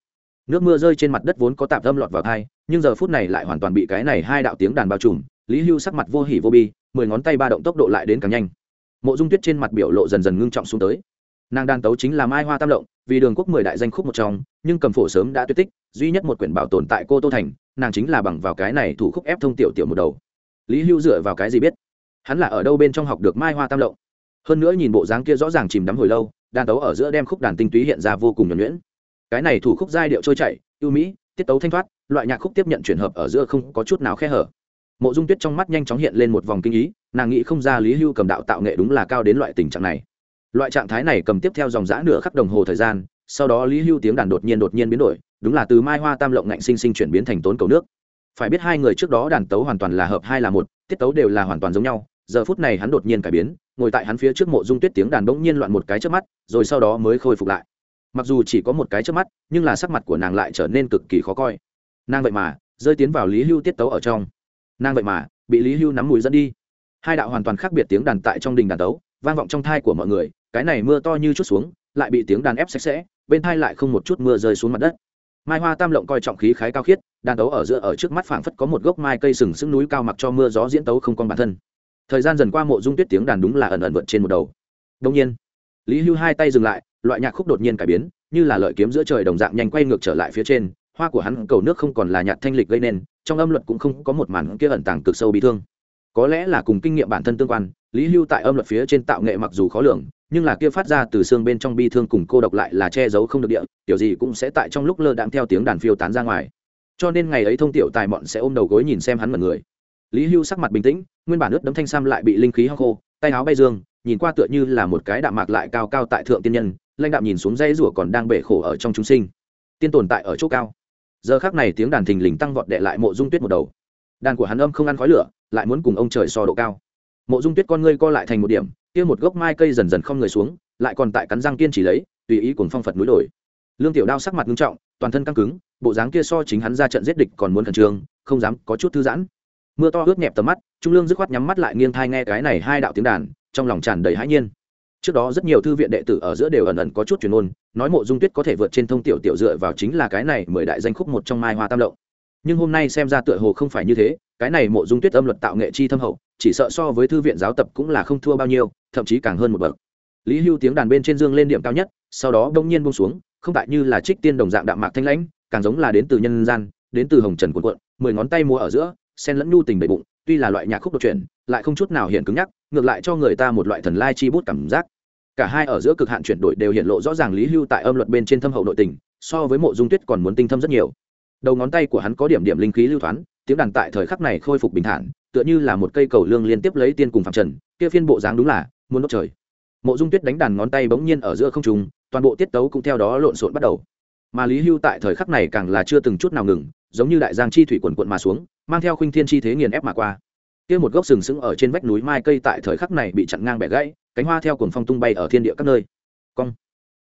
Nước mưa rơi trên mặt đất vốn có tạp âm lọt vào thai nhưng giờ phút này lại hoàn toàn bị cái này hai đạo tiếng đàn bao trùm, lý hưu sắc mặt vô hỉ vô bi, mười ngón tay ba động tốc độ lại đến càng nhanh mộ dung tuyết trên mặt biểu lộ dần dần ngưng trọng xuống tới. Nàng đàn tấu chính là mai hoa tam lộng, vì đường quốc mười đại danh khúc một trong, nhưng cầm phổ sớm đã tuyệt tích, duy nhất một quyển bảo tồn tại cô tô thành, nàng chính là bằng vào cái này thủ khúc ép thông tiểu tiểu một đầu. Lý hưu dựa vào cái gì biết? Hắn là ở đâu bên trong học được mai hoa tam lộng? Hơn nữa nhìn bộ dáng kia rõ ràng chìm đắm hồi lâu đàn tấu ở giữa đem khúc đàn tinh túy hiện ra vô cùng nhuẩn nhuyễn. Cái này thủ khúc giai điệu trôi chảy, ưu mỹ, tiết tấu thanh thoát, loại nhạc khúc tiếp nhận chuyển hợp ở giữa không có chút nào khe hở mộ dung tuyết trong mắt nhanh chóng hiện lên một vòng kinh ý, nàng nghĩ không ra lý hưu cầm đạo tạo nghệ đúng là cao đến loại tình trạng này. Loại trạng thái này cầm tiếp theo dòng giã nửa khắc đồng hồ thời gian, sau đó lý hưu tiếng đàn đột nhiên đột nhiên biến đổi, đúng là từ mai hoa tam lộng ngạnh sinh sinh chuyển biến thành tốn cầu nước. Phải biết hai người trước đó đàn tấu hoàn toàn là hợp hai là một, tiết tấu đều là hoàn toàn giống nhau, giờ phút này hắn đột nhiên cải biến, ngồi tại hắn phía trước mộ dung tuyết tiếng đàn bỗng nhiên loạn một cái trước mắt, rồi sau đó mới khôi phục lại. Mặc dù chỉ có một cái trước mắt, nhưng là sắc mặt của nàng lại trở nên cực kỳ khó coi. Nàng vậy mà, rơi tiến vào lý hưu tiết tấu ở trong nàng vậy mà, bị lý hưu nắm mùi dẫn đi. Hai đạo hoàn toàn khác biệt tiếng đàn tại trong đình đàn tấu, vang vọng trong thai của mọi người, cái này mưa to như chút xuống, lại bị tiếng đàn ép sạch sẽ, bên thai lại không một chút mưa rơi xuống mặt đất. Mai hoa tam lộng coi trọng khí khái cao khiết, đàn tấu ở giữa ở trước mắt phảng phất có một gốc mai cây sừng sững núi cao mặc cho mưa gió diễn tấu không còn bản thân. Thời gian dần qua mộ dung tuyết tiếng đàn đúng là ẩn ẩn vượt trên một đầu. Đông nhiên, lý hưu hai tay dừng lại, loại nhạc khúc đột nhiên cải biến, như là lợi kiếm giữa trời đồng dạng nhanh quay ngược trở lại phía trên hoa của hắn cầu nước không còn là nhạt thanh lịch gây nên, trong âm luật cũng không có một màn kia ẩn tàng cực sâu bị thương. Có lẽ là cùng kinh nghiệm bản thân tương quan, lý hưu tại âm luật phía trên tạo nghệ mặc dù khó lường, nhưng là kia phát ra từ xương bên trong bi thương cùng cô độc lại là che giấu không được địa, kiểu gì cũng sẽ tại trong lúc lơ đạm theo tiếng đàn phiêu tán ra ngoài. Cho nên ngày ấy thông tiểu tài bọn sẽ ôm đầu gối nhìn xem hắn mật người. Lý hưu sắc mặt bình tĩnh, nguyên bản ướt đấm thanh sam lại bị linh khí hao khô, tay áo bay dương, nhìn qua tựa như là một cái đạm mạc lại cao cao tại thượng tiên nhân, lãnh đạm nhìn xuống dây rủa còn đang bể khổ ở trong chúng sinh. Tiên tồn tại ở chỗ cao giờ khác này tiếng đàn thình lình tăng vọt đệ lại mộ dung tuyết một đầu. Đàn của hắn âm không ăn khói lửa, lại muốn cùng ông trời so độ cao. Mộ dung tuyết con ngươi co lại thành một điểm, kia một gốc mai cây dần dần không người xuống, lại còn tại cắn răng kiên trì lấy, tùy ý cùng phong phật núi đổi lương tiểu đao sắc mặt nghiêm trọng, toàn thân căng cứng, bộ dáng kia so chính hắn ra trận giết địch còn muốn khẩn trương, không dám có chút thư giãn. Mưa to ướt nhẹp tầm mắt, trung lương dứt khoát nhắm mắt lại, nghiêng thai nghe cái này hai đạo tiếng đàn, trong lòng tràn đầy hãi nhiên trước đó rất nhiều thư viện đệ tử ở giữa đều ẩn ẩn có chút truyền ôn, nói mộ dung tuyết có thể vượt trên thông tiểu tiểu dựa vào chính là cái này mười đại danh khúc một trong mai hoa tam lộng. Nhưng hôm nay xem ra tựa hồ không phải như thế, cái này mộ dung tuyết âm luật tạo nghệ chi thâm hậu, chỉ sợ so với thư viện giáo tập cũng là không thua bao nhiêu, thậm chí càng hơn một bậc. Lý hưu tiếng đàn bên trên dương lên điểm cao nhất, sau đó đông nhiên bông xuống, không tại như là trích tiên đồng dạng đạm mạc thanh lãnh, càng giống là đến từ nhân gian, đến từ hồng trần cuộn cuộn, mười ngón tay múa ở giữa sen lẫn nhu tình đầy bụng tuy là loại nhạc khúc đột chuyển lại không chút nào hiện cứng nhắc, ngược lại cho người ta một loại thần lai chi bút cảm giác. Cả hai ở giữa cực hạn chuyển đổi đều hiện lộ rõ ràng lý hưu tại âm luật bên trên thâm hậu nội tình, so với mộ dung tuyết còn muốn tinh thâm rất nhiều. Đầu ngón tay của hắn có điểm điểm linh khí lưu thoáng tiếng đàn tại thời khắc này khôi phục bình thản, tựa như là một cây cầu lương liên tiếp lấy tiên cùng phạm trần, kia phiên bộ dáng đúng là muốn đốt trời. Mộ dung tuyết đánh đàn ngón tay bỗng nhiên ở giữa không trùng toàn bộ tiết tấu cũng theo đó lộn xộn bắt đầu. Mà lý hưu tại thời khắc này càng là chưa từng chút nào ngừng giống như đại giang chi thủy quần quận mà xuống, mang theo khuynh thiên chi thế nghiền ép mà qua. Kia một gốc sừng sững ở trên vách núi mai cây tại thời khắc này bị chặn ngang bẻ gãy, cánh hoa theo cuồng phong tung bay ở thiên địa các nơi. Cong.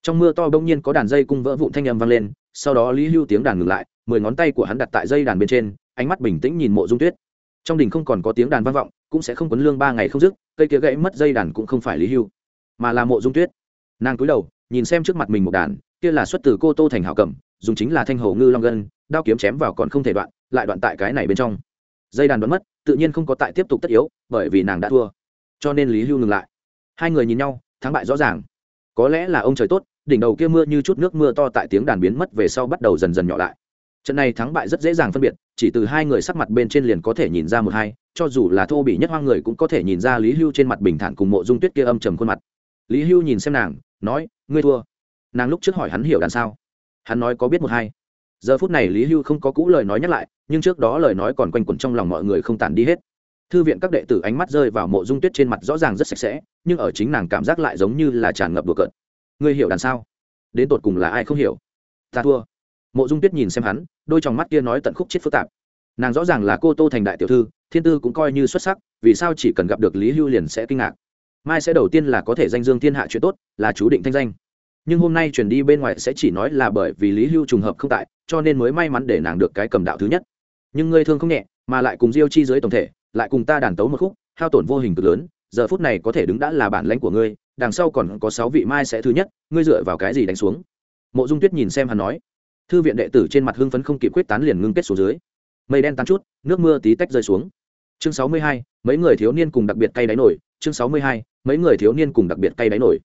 Trong mưa to bỗng nhiên có đàn dây cung vỡ vụn thanh âm vang lên, sau đó lý hưu tiếng đàn ngừng lại, mười ngón tay của hắn đặt tại dây đàn bên trên, ánh mắt bình tĩnh nhìn mộ dung tuyết. Trong đình không còn có tiếng đàn vang vọng, cũng sẽ không quấn lương ba ngày không dứt, cây kia gãy mất dây đàn cũng không phải lý hưu, mà là mộ dung tuyết. Nàng cúi đầu, nhìn xem trước mặt mình một đàn, kia là xuất từ cô tô thành hảo cẩm, dùng chính là thanh hầu ngư long gân đao kiếm chém vào còn không thể đoạn, lại đoạn tại cái này bên trong. Dây đàn đoán mất, tự nhiên không có tại tiếp tục tất yếu, bởi vì nàng đã thua. Cho nên lý hưu ngừng lại. Hai người nhìn nhau, thắng bại rõ ràng. Có lẽ là ông trời tốt, đỉnh đầu kia mưa như chút nước mưa to tại tiếng đàn biến mất về sau bắt đầu dần dần nhỏ lại. Trận này thắng bại rất dễ dàng phân biệt, chỉ từ hai người sắc mặt bên trên liền có thể nhìn ra một hai, cho dù là thô bị nhất hoang người cũng có thể nhìn ra lý hưu trên mặt bình thản cùng mộ dung tuyết kia âm trầm khuôn mặt. Lý hưu nhìn xem nàng, nói, ngươi thua. Nàng lúc trước hỏi hắn hiểu đàn sao. Hắn nói, có biết một hai? Giờ phút này lý hưu không có cũ lời nói nhắc lại, nhưng trước đó lời nói còn quanh quẩn trong lòng mọi người không tàn đi hết. Thư viện các đệ tử ánh mắt rơi vào mộ dung tuyết trên mặt rõ ràng rất sạch sẽ, nhưng ở chính nàng cảm giác lại giống như là tràn ngập đùa cợt. Ngươi hiểu đàn sao? Đến tột cùng là ai không hiểu? Ta thua. Mộ dung tuyết nhìn xem hắn, đôi t mắt kia nói tận khúc chết phức tạp. Nàng rõ ràng là cô tô thành đại tiểu thư, thiên tư cũng coi như xuất sắc, vì sao chỉ cần gặp được lý hưu liền sẽ kinh ngạc. Mai sẽ đầu tiên là có thể danh dương thiên hạ chuyện tốt, là chú định thanh danh. Nhưng hôm nay chuyển đi bên ngoài sẽ chỉ nói là bởi vì lý hưu trùng hợp không tại cho nên mới may mắn để nàng được cái cầm đạo thứ nhất. Nhưng ngươi thương không nhẹ, mà lại cùng diêu chi dưới tổng thể, lại cùng ta đàn tấu một khúc, hao tổn vô hình cực lớn, giờ phút này có thể đứng đã là bản lãnh của ngươi, đằng sau còn có sáu vị mai sẽ thứ nhất, ngươi dựa vào cái gì đánh xuống? Mộ dung tuyết nhìn xem hắn nói. Thư viện đệ tử trên mặt hưng phấn không kịp quyết tán liền ngưng kết xuống dưới. Mây đen tán chút, nước mưa tí tách rơi xuống. Chương sáu mươi hai, mấy người thiếu niên cùng đặc biệt cay đáy nổi. Chương sáu mươi hai, mấy người thiếu niên cùng đặc biệt cay đáy nổi.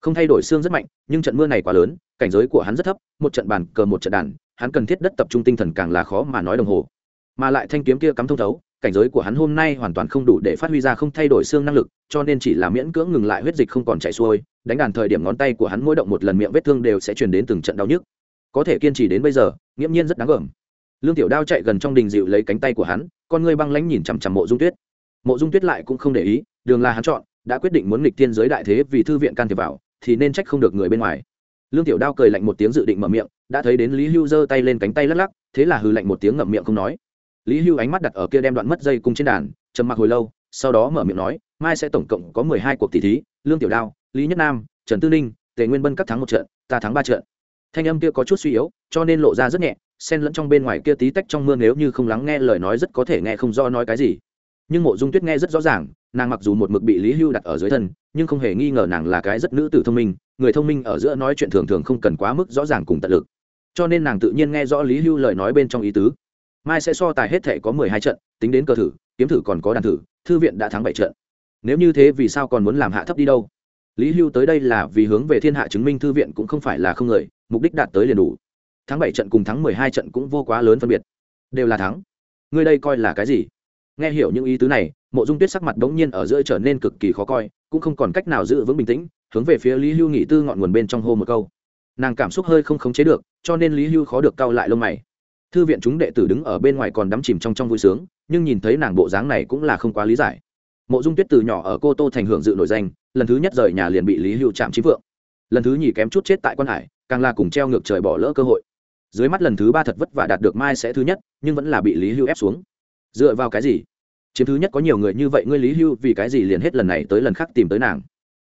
Không thay đổi xương rất mạnh, nhưng trận mưa này quá lớn, cảnh giới của hắn rất thấp, một trận bàn cờ một trận đàn hắn cần thiết đất tập trung tinh thần càng là khó mà nói đồng hồ. Mà lại thanh kiếm kia cắm thông thấu, cảnh giới của hắn hôm nay hoàn toàn không đủ để phát huy ra không thay đổi xương năng lực, cho nên chỉ là miễn cưỡng ngừng lại huyết dịch không còn chảy xuôi, đánh đàn thời điểm ngón tay của hắn mỗi động một lần miệng vết thương đều sẽ truyền đến từng trận đau nhức. Có thể kiên trì đến bây giờ, nghiễm nhiên rất đáng gờm. Lương tiểu đao chạy gần trong đình dịu lấy cánh tay của hắn, con ngươi băng lãnh nhìn chằm chằm mộ dung tuyết. Mộ dung tuyết lại cũng không để ý, đường là hắn chọn, đã quyết định muốn nghịch thiên giới đại thế vì thư viện can thiệp vào, thì nên trách không được người bên ngoài lương tiểu đao cười lạnh một tiếng dự định mở miệng, đã thấy đến lý hưu giơ tay lên cánh tay lắc lắc, thế là hừ lạnh một tiếng ngậm miệng không nói. Lý hưu ánh mắt đặt ở kia đem đoạn mất dây cung trên đàn, trầm mặc hồi lâu, sau đó mở miệng nói, mai sẽ tổng cộng có mười hai cuộc tỷ thí, lương tiểu đao, lý nhất nam, trần tư ninh, tề nguyên bân các thắng một trận, ta thắng ba trận. Thanh âm kia có chút suy yếu, cho nên lộ ra rất nhẹ, xen lẫn trong bên ngoài kia tí tách trong mưa nếu như không lắng nghe lời nói rất có thể nghe không do nói cái gì. Nhưng mộ dung tuyết nghe rất rõ ràng nàng mặc dù một mực bị lý hưu đặt ở dưới thân, nhưng không hề nghi ngờ nàng là cái rất nữ tử thông minh, người thông minh ở giữa nói chuyện thường thường không cần quá mức rõ ràng cùng tận lực. Cho nên nàng tự nhiên nghe rõ lý hưu lời nói bên trong ý tứ. Mai sẽ so tài hết thể có mười hai trận, tính đến cơ thử, kiếm thử còn có đàn thử, thư viện đã thắng bảy trận. Nếu như thế vì sao còn muốn làm hạ thấp đi đâu? Lý hưu tới đây là vì hướng về thiên hạ chứng minh thư viện cũng không phải là không người, mục đích đạt tới liền đủ. Thắng bảy trận cùng thắng mười hai trận cũng vô quá lớn phân biệt. Đều là thắng. Ngươi đây coi là cái gì? Nghe hiểu những ý tứ này, mộ dung tuyết sắc mặt bỗng nhiên ở giữa trở nên cực kỳ khó coi, cũng không còn cách nào giữ vững bình tĩnh, hướng về phía lý hưu nghị tư ngọn nguồn bên trong hô một câu. Nàng cảm xúc hơi không khống chế được, cho nên lý hưu khó được cau lại lông mày. Thư viện chúng đệ tử đứng ở bên ngoài còn đắm chìm trong trong vui sướng, nhưng nhìn thấy nàng bộ dáng này cũng là không quá lý giải. Mộ dung tuyết từ nhỏ ở cô tô thành hưởng dự nổi danh, lần thứ nhất rời nhà liền bị lý hưu chạm chí vượng. Lần thứ nhì kém chút chết tại quan hải, càng là cùng treo ngược trời bỏ lỡ cơ hội. Dưới mắt lần thứ ba thật vất vả đạt được mai sẽ thứ nhất, nhưng vẫn là bị lý hưu ép xuống dựa vào cái gì? Chiếm thứ nhất có nhiều người như vậy, ngươi lý hưu vì cái gì liền hết lần này tới lần khác tìm tới nàng?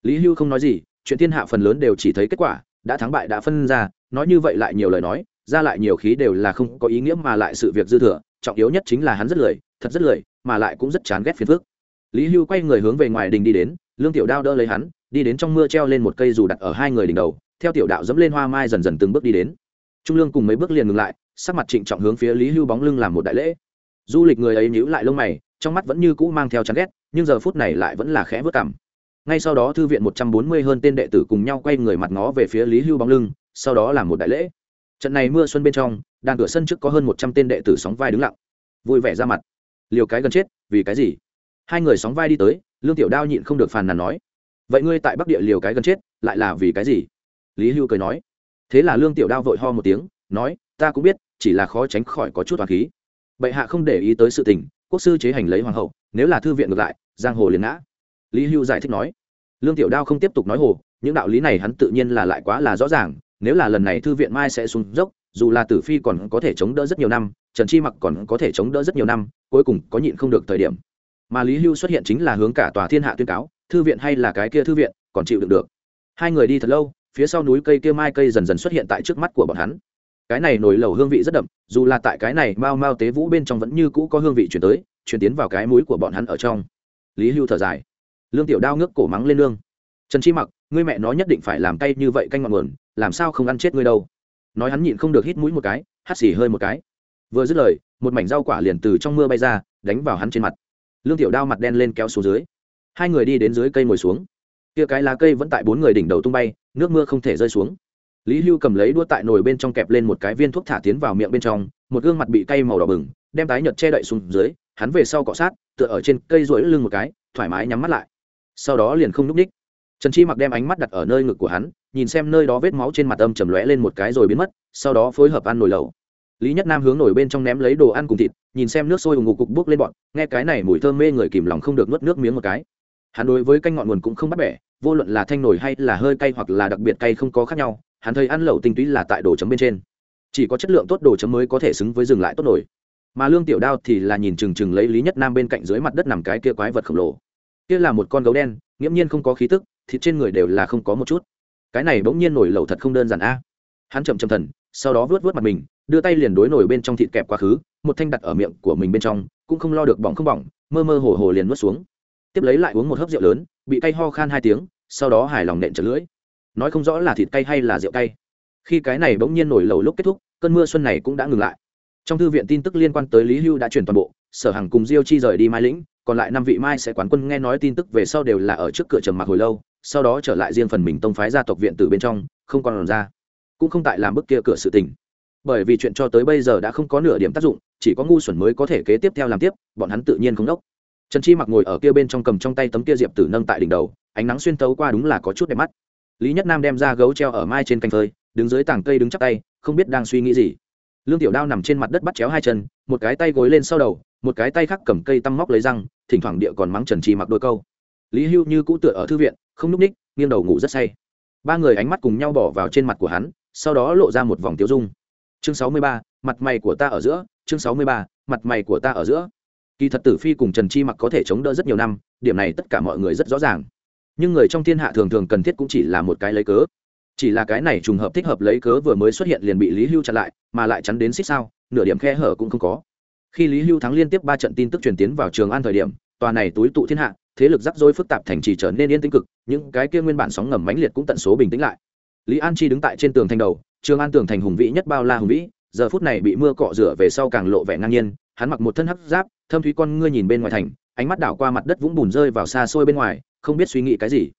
Lý hưu không nói gì, chuyện thiên hạ phần lớn đều chỉ thấy kết quả, đã thắng bại đã phân ra, nói như vậy lại nhiều lời nói, ra lại nhiều khí đều là không có ý nghĩa mà lại sự việc dư thừa, trọng yếu nhất chính là hắn rất lười, thật rất lười, mà lại cũng rất chán ghét phiền phức. Lý hưu quay người hướng về ngoài đình đi đến, lương tiểu đao đỡ lấy hắn, đi đến trong mưa treo lên một cây dù đặt ở hai người đỉnh đầu, theo tiểu đạo dẫm lên hoa mai dần dần từng bước đi đến. Trung lương cùng mấy bước liền ngừng lại, sắc mặt trịnh trọng hướng phía lý hưu bóng lưng làm một đại lễ du lịch người ấy nhíu lại lông mày, trong mắt vẫn như cũ mang theo chán ghét, nhưng giờ phút này lại vẫn là khẽ vớt cảm. Ngay sau đó thư viện một trăm bốn mươi hơn tên đệ tử cùng nhau quay người mặt ngó về phía lý hưu bóng lưng, sau đó làm một đại lễ. Trận này mưa xuân bên trong, đàn cửa sân trước có hơn một trăm tên đệ tử sóng vai đứng lặng. Vui vẻ ra mặt. Liều cái gần chết, vì cái gì? Hai người sóng vai đi tới, lương tiểu đao nhịn không được phàn nàn nói. Vậy ngươi tại bắc địa liều cái gần chết, lại là vì cái gì? Lý hưu cười nói. Thế là lương tiểu đao vội ho một tiếng, nói, ta cũng biết, chỉ là khó tránh khỏi có chút hoàng khí bệ hạ không để ý tới sự tình, quốc sư chế hành lấy hoàng hậu, nếu là thư viện ngược lại, giang hồ liền ngã. Lý hưu giải thích nói. Lương tiểu đao không tiếp tục nói hồ, những đạo lý này hắn tự nhiên là lại quá là rõ ràng, nếu là lần này thư viện mai sẽ xuống dốc, dù là tử phi còn có thể chống đỡ rất nhiều năm, trần chi mặc còn có thể chống đỡ rất nhiều năm, cuối cùng có nhịn không được thời điểm. Mà lý hưu xuất hiện chính là hướng cả tòa thiên hạ tuyên cáo, thư viện hay là cái kia thư viện, còn chịu đựng được. Hai người đi thật lâu, phía sau núi cây kia mai cây dần dần xuất hiện tại trước mắt của bọn hắn cái này nổi lầu hương vị rất đậm, dù là tại cái này mau mau tế vũ bên trong vẫn như cũ có hương vị chuyển tới, chuyển tiến vào cái mũi của bọn hắn ở trong. Lý hưu thở dài. Lương tiểu đao ngước cổ mắng lên lương. Trần chi mặc, ngươi mẹ nó nhất định phải làm cay như vậy canh ngọn nguồn, làm sao không ăn chết ngươi đâu? Nói hắn nhịn không được hít mũi một cái, hắt xì hơi một cái. Vừa dứt lời, một mảnh rau quả liền từ trong mưa bay ra, đánh vào hắn trên mặt. Lương tiểu đao mặt đen lên kéo xuống dưới. Hai người đi đến dưới cây ngồi xuống. Kia cái lá cây vẫn tại bốn người đỉnh đầu tung bay, nước mưa không thể rơi xuống lý hưu cầm lấy đua tại nồi bên trong kẹp lên một cái viên thuốc thả tiến vào miệng bên trong, một gương mặt bị cay màu đỏ bừng, đem tái nhợt che đậy xuống dưới, hắn về sau cọ sát, tựa ở trên cây rỗi lưng một cái, thoải mái nhắm mắt lại. Sau đó liền không n ú c ních trần chi mặc đem ánh mắt đặt ở nơi ngực của hắn, nhìn xem nơi đó vết máu trên mặt âm chầm lóe lên một cái rồi biến mất, sau đó phối hợp ăn nồi lẩu. Lý nhất nam hướng nổi bên trong ném lấy đồ ăn cùng thịt, nhìn xem nước sôi ủng ngục cục bốc lên bọn, nghe cái này mùi thơm mê người kìm lòng không được nuốt nước miếng một cái. Hắn đối với canh ngọn nguồn cũng không bắt bẻ, vô luận là thanh nổi hay là hơi cay hoặc là đặc biệt cay không có khác nhau hắn thấy ăn lẩu tinh túy là tại đồ chấm bên trên. Chỉ có chất lượng tốt đồ chấm mới có thể xứng với dừng lại tốt nổi. Mà lương tiểu đao thì là nhìn chừng chừng lấy lý nhất nam bên cạnh dưới mặt đất nằm cái kia quái vật khổng lồ. Kia là một con gấu đen, nghiễm nhiên không có khí tức, thịt trên người đều là không có một chút. Cái này bỗng nhiên nổi lẩu thật không đơn giản a. Hắn chậm chậm thần, sau đó vớt vớt mặt mình, đưa tay liền đối nổi bên trong thịt kẹp quá khứ, một thanh đặt ở miệng của mình bên trong, cũng không lo được bỏng không bỏng, mơ mơ hồ hồ liền nuốt xuống. Tiếp lấy lại uống một hớp rượu lớn, bị cay ho khan hai tiếng, sau đó hài lòng nện trở lưỡi nói không rõ là thịt cay hay là rượu cay. Khi cái này bỗng nhiên nổi lầu lúc kết thúc, cơn mưa xuân này cũng đã ngừng lại. Trong thư viện tin tức liên quan tới lý hưu đã chuyển toàn bộ, sở hằng cùng diêu chi rời đi mai lĩnh, còn lại năm vị mai sẽ quán quân nghe nói tin tức về sau đều là ở trước cửa trầm mặc hồi lâu, sau đó trở lại riêng phần mình tông phái gia tộc viện từ bên trong, không còn ra. Cũng không tại làm bức kia cửa sự tình. Bởi vì chuyện cho tới bây giờ đã không có nửa điểm tác dụng, chỉ có ngu xuẩn mới có thể kế tiếp theo làm tiếp, bọn hắn tự nhiên không đốc. Trần chi mặc ngồi ở kia bên trong cầm trong tay tấm kia diệp tử nâng tại đỉnh đầu, ánh nắng xuyên tấu qua đúng là có chút đẹp mắt lý nhất nam đem ra gấu treo ở mai trên cành phơi, đứng dưới tảng cây đứng chắc tay, không biết đang suy nghĩ gì. Lương tiểu đao nằm trên mặt đất bắt chéo hai chân, một cái tay gối lên sau đầu, một cái tay khác cầm cây tăm móc lấy răng, thỉnh thoảng địa còn mắng trần chi mặc đôi câu. Lý hưu như cũ tựa ở thư viện, không núp ních, nghiêng đầu ngủ rất say. Ba người ánh mắt cùng nhau bỏ vào trên mặt của hắn, sau đó lộ ra một vòng tiêu dung. Chương sáu mươi ba, mặt mày của ta ở giữa, chương sáu mươi ba, mặt mày của ta ở giữa. Kỳ thật tử phi cùng trần chi mặc có thể chống đỡ rất nhiều năm, điểm này tất cả mọi người rất rõ ràng nhưng người trong thiên hạ thường thường cần thiết cũng chỉ là một cái lấy cớ. Chỉ là cái này trùng hợp thích hợp lấy cớ vừa mới xuất hiện liền bị lý hưu chặn lại, mà lại chắn đến xích sao, nửa điểm khe hở cũng không có. Khi lý hưu thắng liên tiếp ba trận tin tức truyền tiến vào trường an thời điểm, tòa này túi tụ thiên hạ, thế lực rắc rối phức tạp thành trì trở nên yên tĩnh cực, những cái kia nguyên bản sóng ngầm mãnh liệt cũng tận số bình tĩnh lại. Lý an chi đứng tại trên tường thành đầu, trường an tường thành hùng vĩ nhất bao la hùng vĩ, giờ phút này bị mưa cọ rửa về sau càng lộ vẻ ngang nhiên, hắn mặc một thân hấp giáp, thâm thúy con ngươi nhìn bên ngoài thành, ánh mắt đảo qua mặt đất vũng bùn rơi vào xa xôi bên ngoài không biết suy nghĩ cái gì.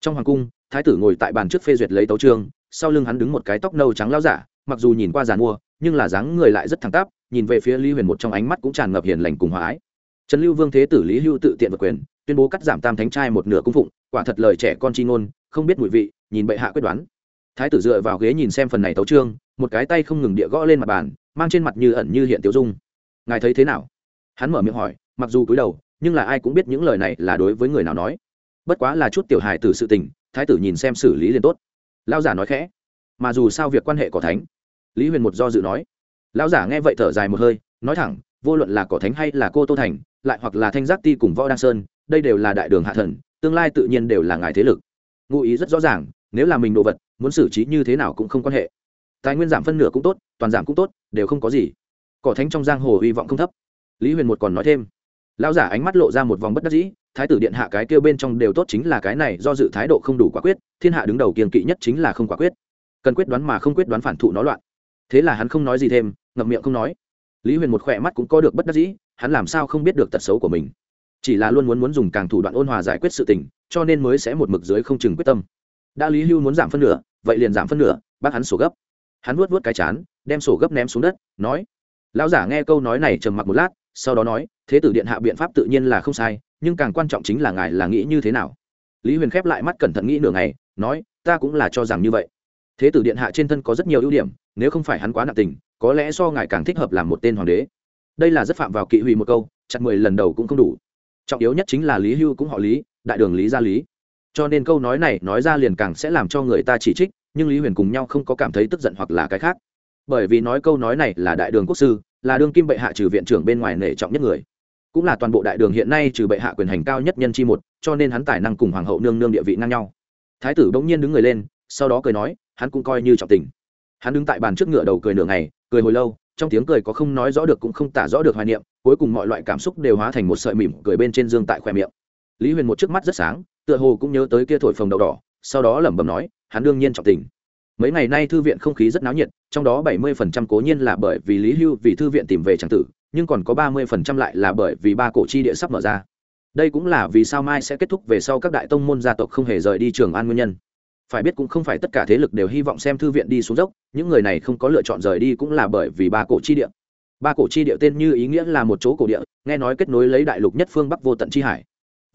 Trong hoàng cung, thái tử ngồi tại bàn trước phê duyệt lấy tấu trương, sau lưng hắn đứng một cái tóc nâu trắng lao giả, mặc dù nhìn qua giàn mua nhưng là dáng người lại rất thẳng tắp, nhìn về phía lý huyền một trong ánh mắt cũng tràn ngập hiền lành cùng hòa ái. Trần lưu vương thế tử lý hưu tự tiện vật quyền, tuyên bố cắt giảm tam thánh trai một nửa cung phụng, quả thật lời trẻ con chi ngôn, không biết mùi vị, nhìn bệ hạ quyết đoán. Thái tử dựa vào ghế nhìn xem phần này tấu trương, một cái tay không ngừng địa gõ lên mặt bàn, mang trên mặt như ẩn như hiện tiêu dung. Ngài thấy thế nào? Hắn mở miệng hỏi, mặc dù cúi đầu, nhưng là ai cũng biết những lời này là đối với người nào nói bất quá là chút tiểu hài tử sự tình, thái tử nhìn xem xử lý liền tốt. Lao giả nói khẽ, mà dù sao việc quan hệ cỏ thánh. Lý huyền một do dự nói. Lao giả nghe vậy thở dài một hơi, nói thẳng, vô luận là cỏ thánh hay là cô tô thành, lại hoặc là thanh giác ti cùng võ đăng sơn, đây đều là đại đường hạ thần, tương lai tự nhiên đều là ngài thế lực. Ngụ ý rất rõ ràng, nếu là mình đồ vật, muốn xử trí như thế nào cũng không quan hệ. Tài nguyên giảm phân nửa cũng tốt, toàn giảm cũng tốt, đều không có gì. Cỏ thánh trong giang hồ hy vọng không thấp. Lý huyền một còn nói thêm lão giả ánh mắt lộ ra một vòng bất đắc dĩ, thái tử điện hạ cái kêu bên trong đều tốt chính là cái này, do dự thái độ không đủ quả quyết, thiên hạ đứng đầu kiên kỵ nhất chính là không quả quyết. Cần quyết đoán mà không quyết đoán phản thụ nó loạn. Thế là hắn không nói gì thêm, ngậm miệng không nói. Lý huyền một khỏe mắt cũng có được bất đắc dĩ, hắn làm sao không biết được tật xấu của mình? Chỉ là luôn muốn muốn dùng càng thủ đoạn ôn hòa giải quyết sự tình, cho nên mới sẽ một mực dưới không chừng quyết tâm. Đã lý hưu muốn giảm phân nửa, vậy liền giảm phân nửa, bác hắn sổ gấp. Hắn vuốt vuốt cái chán, đem sổ gấp ném xuống đất, nói. Lão giả nghe câu nói này trầm mặc một lát sau đó nói, thế tử điện hạ biện pháp tự nhiên là không sai, nhưng càng quan trọng chính là ngài là nghĩ như thế nào. Lý huyền khép lại mắt cẩn thận nghĩ nửa ngày, nói, ta cũng là cho rằng như vậy. Thế tử điện hạ trên thân có rất nhiều ưu điểm, nếu không phải hắn quá nặng tình, có lẽ do ngài càng thích hợp làm một tên hoàng đế. Đây là rất phạm vào kỵ hủy một câu, chặt mười lần đầu cũng không đủ. Trọng yếu nhất chính là lý hưu cũng họ lý, đại đường lý gia lý. Cho nên câu nói này nói ra liền càng sẽ làm cho người ta chỉ trích, nhưng lý huyền cùng nhau không có cảm thấy tức giận hoặc là cái khác. Bởi vì nói câu nói này là đại đường quốc sư là đương kim bệ hạ trừ viện trưởng bên ngoài nể trọng nhất người. Cũng là toàn bộ đại đường hiện nay trừ bệ hạ quyền hành cao nhất nhân chi một, cho nên hắn tài năng cùng hoàng hậu nương nương địa vị ngang nhau. Thái tử bỗng nhiên đứng người lên, sau đó cười nói, hắn cũng coi như trọng tình. Hắn đứng tại bàn trước ngựa đầu cười nửa ngày, cười hồi lâu, trong tiếng cười có không nói rõ được cũng không tả rõ được hoài niệm, cuối cùng mọi loại cảm xúc đều hóa thành một sợi mỉm cười bên trên dương tại khoe miệng. Lý huyền một trước mắt rất sáng, tựa hồ cũng nhớ tới kia thổi phồng đậu đỏ, sau đó lẩm bẩm nói, hắn đương nhiên trọng tình mấy ngày nay thư viện không khí rất náo nhiệt, trong đó bảy mươi phần trăm cố nhiên là bởi vì lý hưu vì thư viện tìm về tràng tử, nhưng còn có ba mươi phần trăm lại là bởi vì ba cổ chi địa sắp mở ra. Đây cũng là vì sao mai sẽ kết thúc về sau các đại tông môn gia tộc không hề rời đi trường an nguyên nhân. Phải biết cũng không phải tất cả thế lực đều hy vọng xem thư viện đi xuống dốc, những người này không có lựa chọn rời đi cũng là bởi vì ba cổ chi địa. Ba cổ chi địa tên như ý nghĩa là một chỗ cổ địa, nghe nói kết nối lấy đại lục nhất phương bắc vô tận chi hải.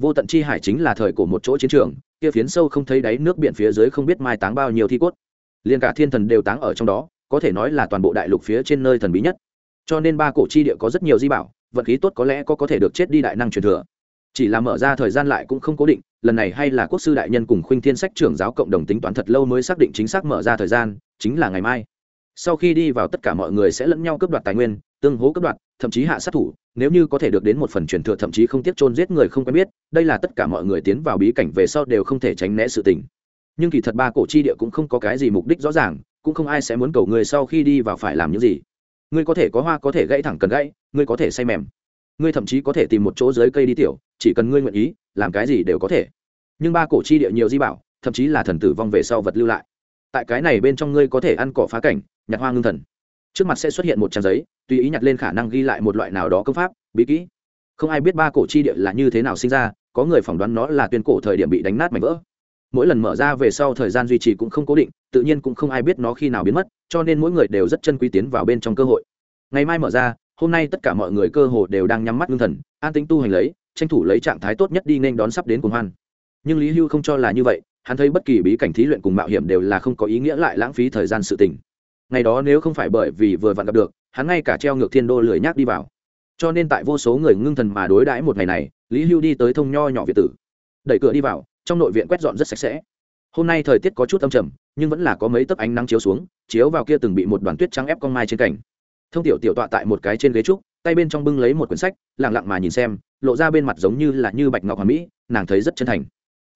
Vô tận chi hải chính là thời cổ một chỗ chiến trường, kia phiến sâu không thấy đáy nước biển phía dưới không biết mai táng bao nhiêu thi cốt liền cả thiên thần đều táng ở trong đó, có thể nói là toàn bộ đại lục phía trên nơi thần bí nhất. Cho nên ba cổ chi địa có rất nhiều di bảo, vận khí tốt có lẽ có có thể được chết đi đại năng truyền thừa. Chỉ là mở ra thời gian lại cũng không cố định, lần này hay là quốc sư đại nhân cùng khuynh thiên sách trưởng giáo cộng đồng tính toán thật lâu mới xác định chính xác mở ra thời gian, chính là ngày mai. Sau khi đi vào tất cả mọi người sẽ lẫn nhau cướp đoạt tài nguyên, tương hố cướp đoạt, thậm chí hạ sát thủ, nếu như có thể được đến một phần truyền thừa thậm chí không tiếc chôn giết người không quen biết, đây là tất cả mọi người tiến vào bí cảnh về sau đều không thể tránh né sự tình nhưng kỳ thật ba cổ chi địa cũng không có cái gì mục đích rõ ràng, cũng không ai sẽ muốn cầu người sau khi đi vào phải làm những gì. Ngươi có thể có hoa, có thể gãy thẳng cần gãy, ngươi có thể say mềm. Ngươi thậm chí có thể tìm một chỗ dưới cây đi tiểu, chỉ cần ngươi nguyện ý, làm cái gì đều có thể. Nhưng ba cổ chi địa nhiều di bảo, thậm chí là thần tử vong về sau vật lưu lại. Tại cái này bên trong ngươi có thể ăn cỏ phá cảnh, nhặt hoa ngưng thần. Trước mặt sẽ xuất hiện một trang giấy, tùy ý nhặt lên khả năng ghi lại một loại nào đó công pháp, bí kỹ. Không ai biết ba cổ chi địa là như thế nào sinh ra, có người phỏng đoán nó là tuyên cổ thời điểm bị đánh nát mảnh vỡ mỗi lần mở ra về sau thời gian duy trì cũng không cố định, tự nhiên cũng không ai biết nó khi nào biến mất, cho nên mỗi người đều rất chân quý tiến vào bên trong cơ hội. Ngày mai mở ra, hôm nay tất cả mọi người cơ hồ đều đang nhắm mắt ngưng thần, an tính tu hành lấy, tranh thủ lấy trạng thái tốt nhất đi nên đón sắp đến cùng hoan. Nhưng lý hưu không cho là như vậy, hắn thấy bất kỳ bí cảnh thí luyện cùng mạo hiểm đều là không có ý nghĩa lại lãng phí thời gian sự tình. Ngày đó nếu không phải bởi vì vừa vặn gặp được, hắn ngay cả treo ngược thiên đô lười nhác đi vào. Cho nên tại vô số người ngưng thần mà đối đãi một ngày này, lý hưu đi tới thông nho nhỏ việt tử. Đẩy cửa đi vào trong nội viện quét dọn rất sạch sẽ. Hôm nay thời tiết có chút âm trầm, nhưng vẫn là có mấy tấc ánh nắng chiếu xuống, chiếu vào kia từng bị một đoàn tuyết trắng ép con mai trên cảnh thông tiểu tiểu tọa tại một cái trên ghế trúc, tay bên trong bưng lấy một quyển sách lẳng lặng mà nhìn xem, lộ ra bên mặt giống như là như bạch ngọc hoàn mỹ, nàng thấy rất chân thành.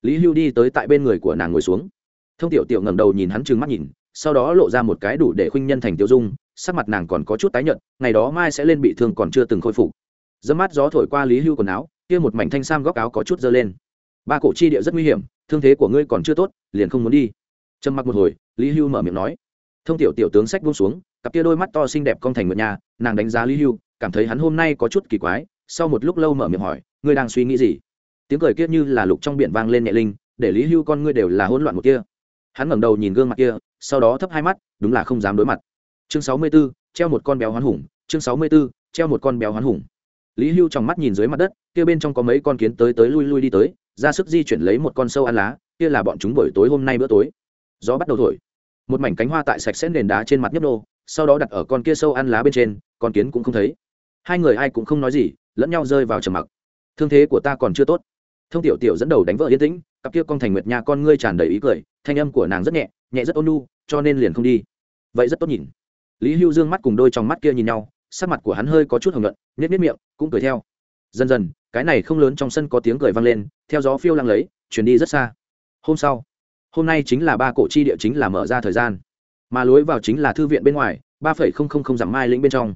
Lý hưu đi tới tại bên người của nàng ngồi xuống. Thông tiểu tiểu ngẩng đầu nhìn hắn trừng mắt nhìn, sau đó lộ ra một cái đủ để khuynh nhân thành tiêu dung, sắc mặt nàng còn có chút tái nhợt, ngày đó mai sẽ lên bị thương còn chưa từng khôi phục. Dẫm mát gió thổi qua lý hưu quần áo, kia một mảnh thanh sam góc áo có chút dơ lên ba cổ chi địa rất nguy hiểm thương thế của ngươi còn chưa tốt liền không muốn đi. Trầm mặc một hồi lý hưu mở miệng nói. Thông tiểu tiểu tướng sách buông xuống cặp kia đôi mắt to xinh đẹp con thành ngựa nhà nàng đánh giá lý hưu cảm thấy hắn hôm nay có chút kỳ quái sau một lúc lâu mở miệng hỏi ngươi đang suy nghĩ gì? Tiếng cười kia như là lục trong biển vang lên nhẹ linh để lý hưu con ngươi đều là hỗn loạn một kia. Hắn ngẩng đầu nhìn gương mặt kia sau đó thấp hai mắt đúng là không dám đối mặt. Chương sáu mươi 64, treo một con béo hoán hùng chương sáu mươi 64, treo một con béo hoán hùng lý hưu trong mắt nhìn dưới mặt đất, kia bên trong có mấy con kiến tới tới lui lui đi tới, ra sức di chuyển lấy một con sâu ăn lá, kia là bọn chúng buổi tối hôm nay bữa tối. Gió bắt đầu thổi. Một mảnh cánh hoa tại sạch sẽ nền đá trên mặt nhấp nô, sau đó đặt ở con kia sâu ăn lá bên trên, con kiến cũng không thấy. Hai người ai cũng không nói gì, lẫn nhau rơi vào trầm mặc. Thương thế của ta còn chưa tốt. Thông tiểu tiểu dẫn đầu đánh vợ yên tĩnh, cặp kia con thành nguyệt nha con ngươi tràn đầy ý cười, thanh âm của nàng rất nhẹ nhẹ rất ôn nu cho nên liền không đi. Vậy rất tốt nhìn. Lý hưu dương mắt cùng đôi trong mắt kia nhìn nhau sắc mặt của hắn hơi có chút hồng luận nhét nhét miệng, cũng cười theo. Dần dần, cái này không lớn trong sân có tiếng cười vang lên, theo gió phiêu lăng lấy, chuyển đi rất xa. Hôm sau, hôm nay chính là ba cổ chi địa chính là mở ra thời gian. Mà lối vào chính là thư viện bên ngoài, ba phẩy không không không dặm mai lĩnh bên trong.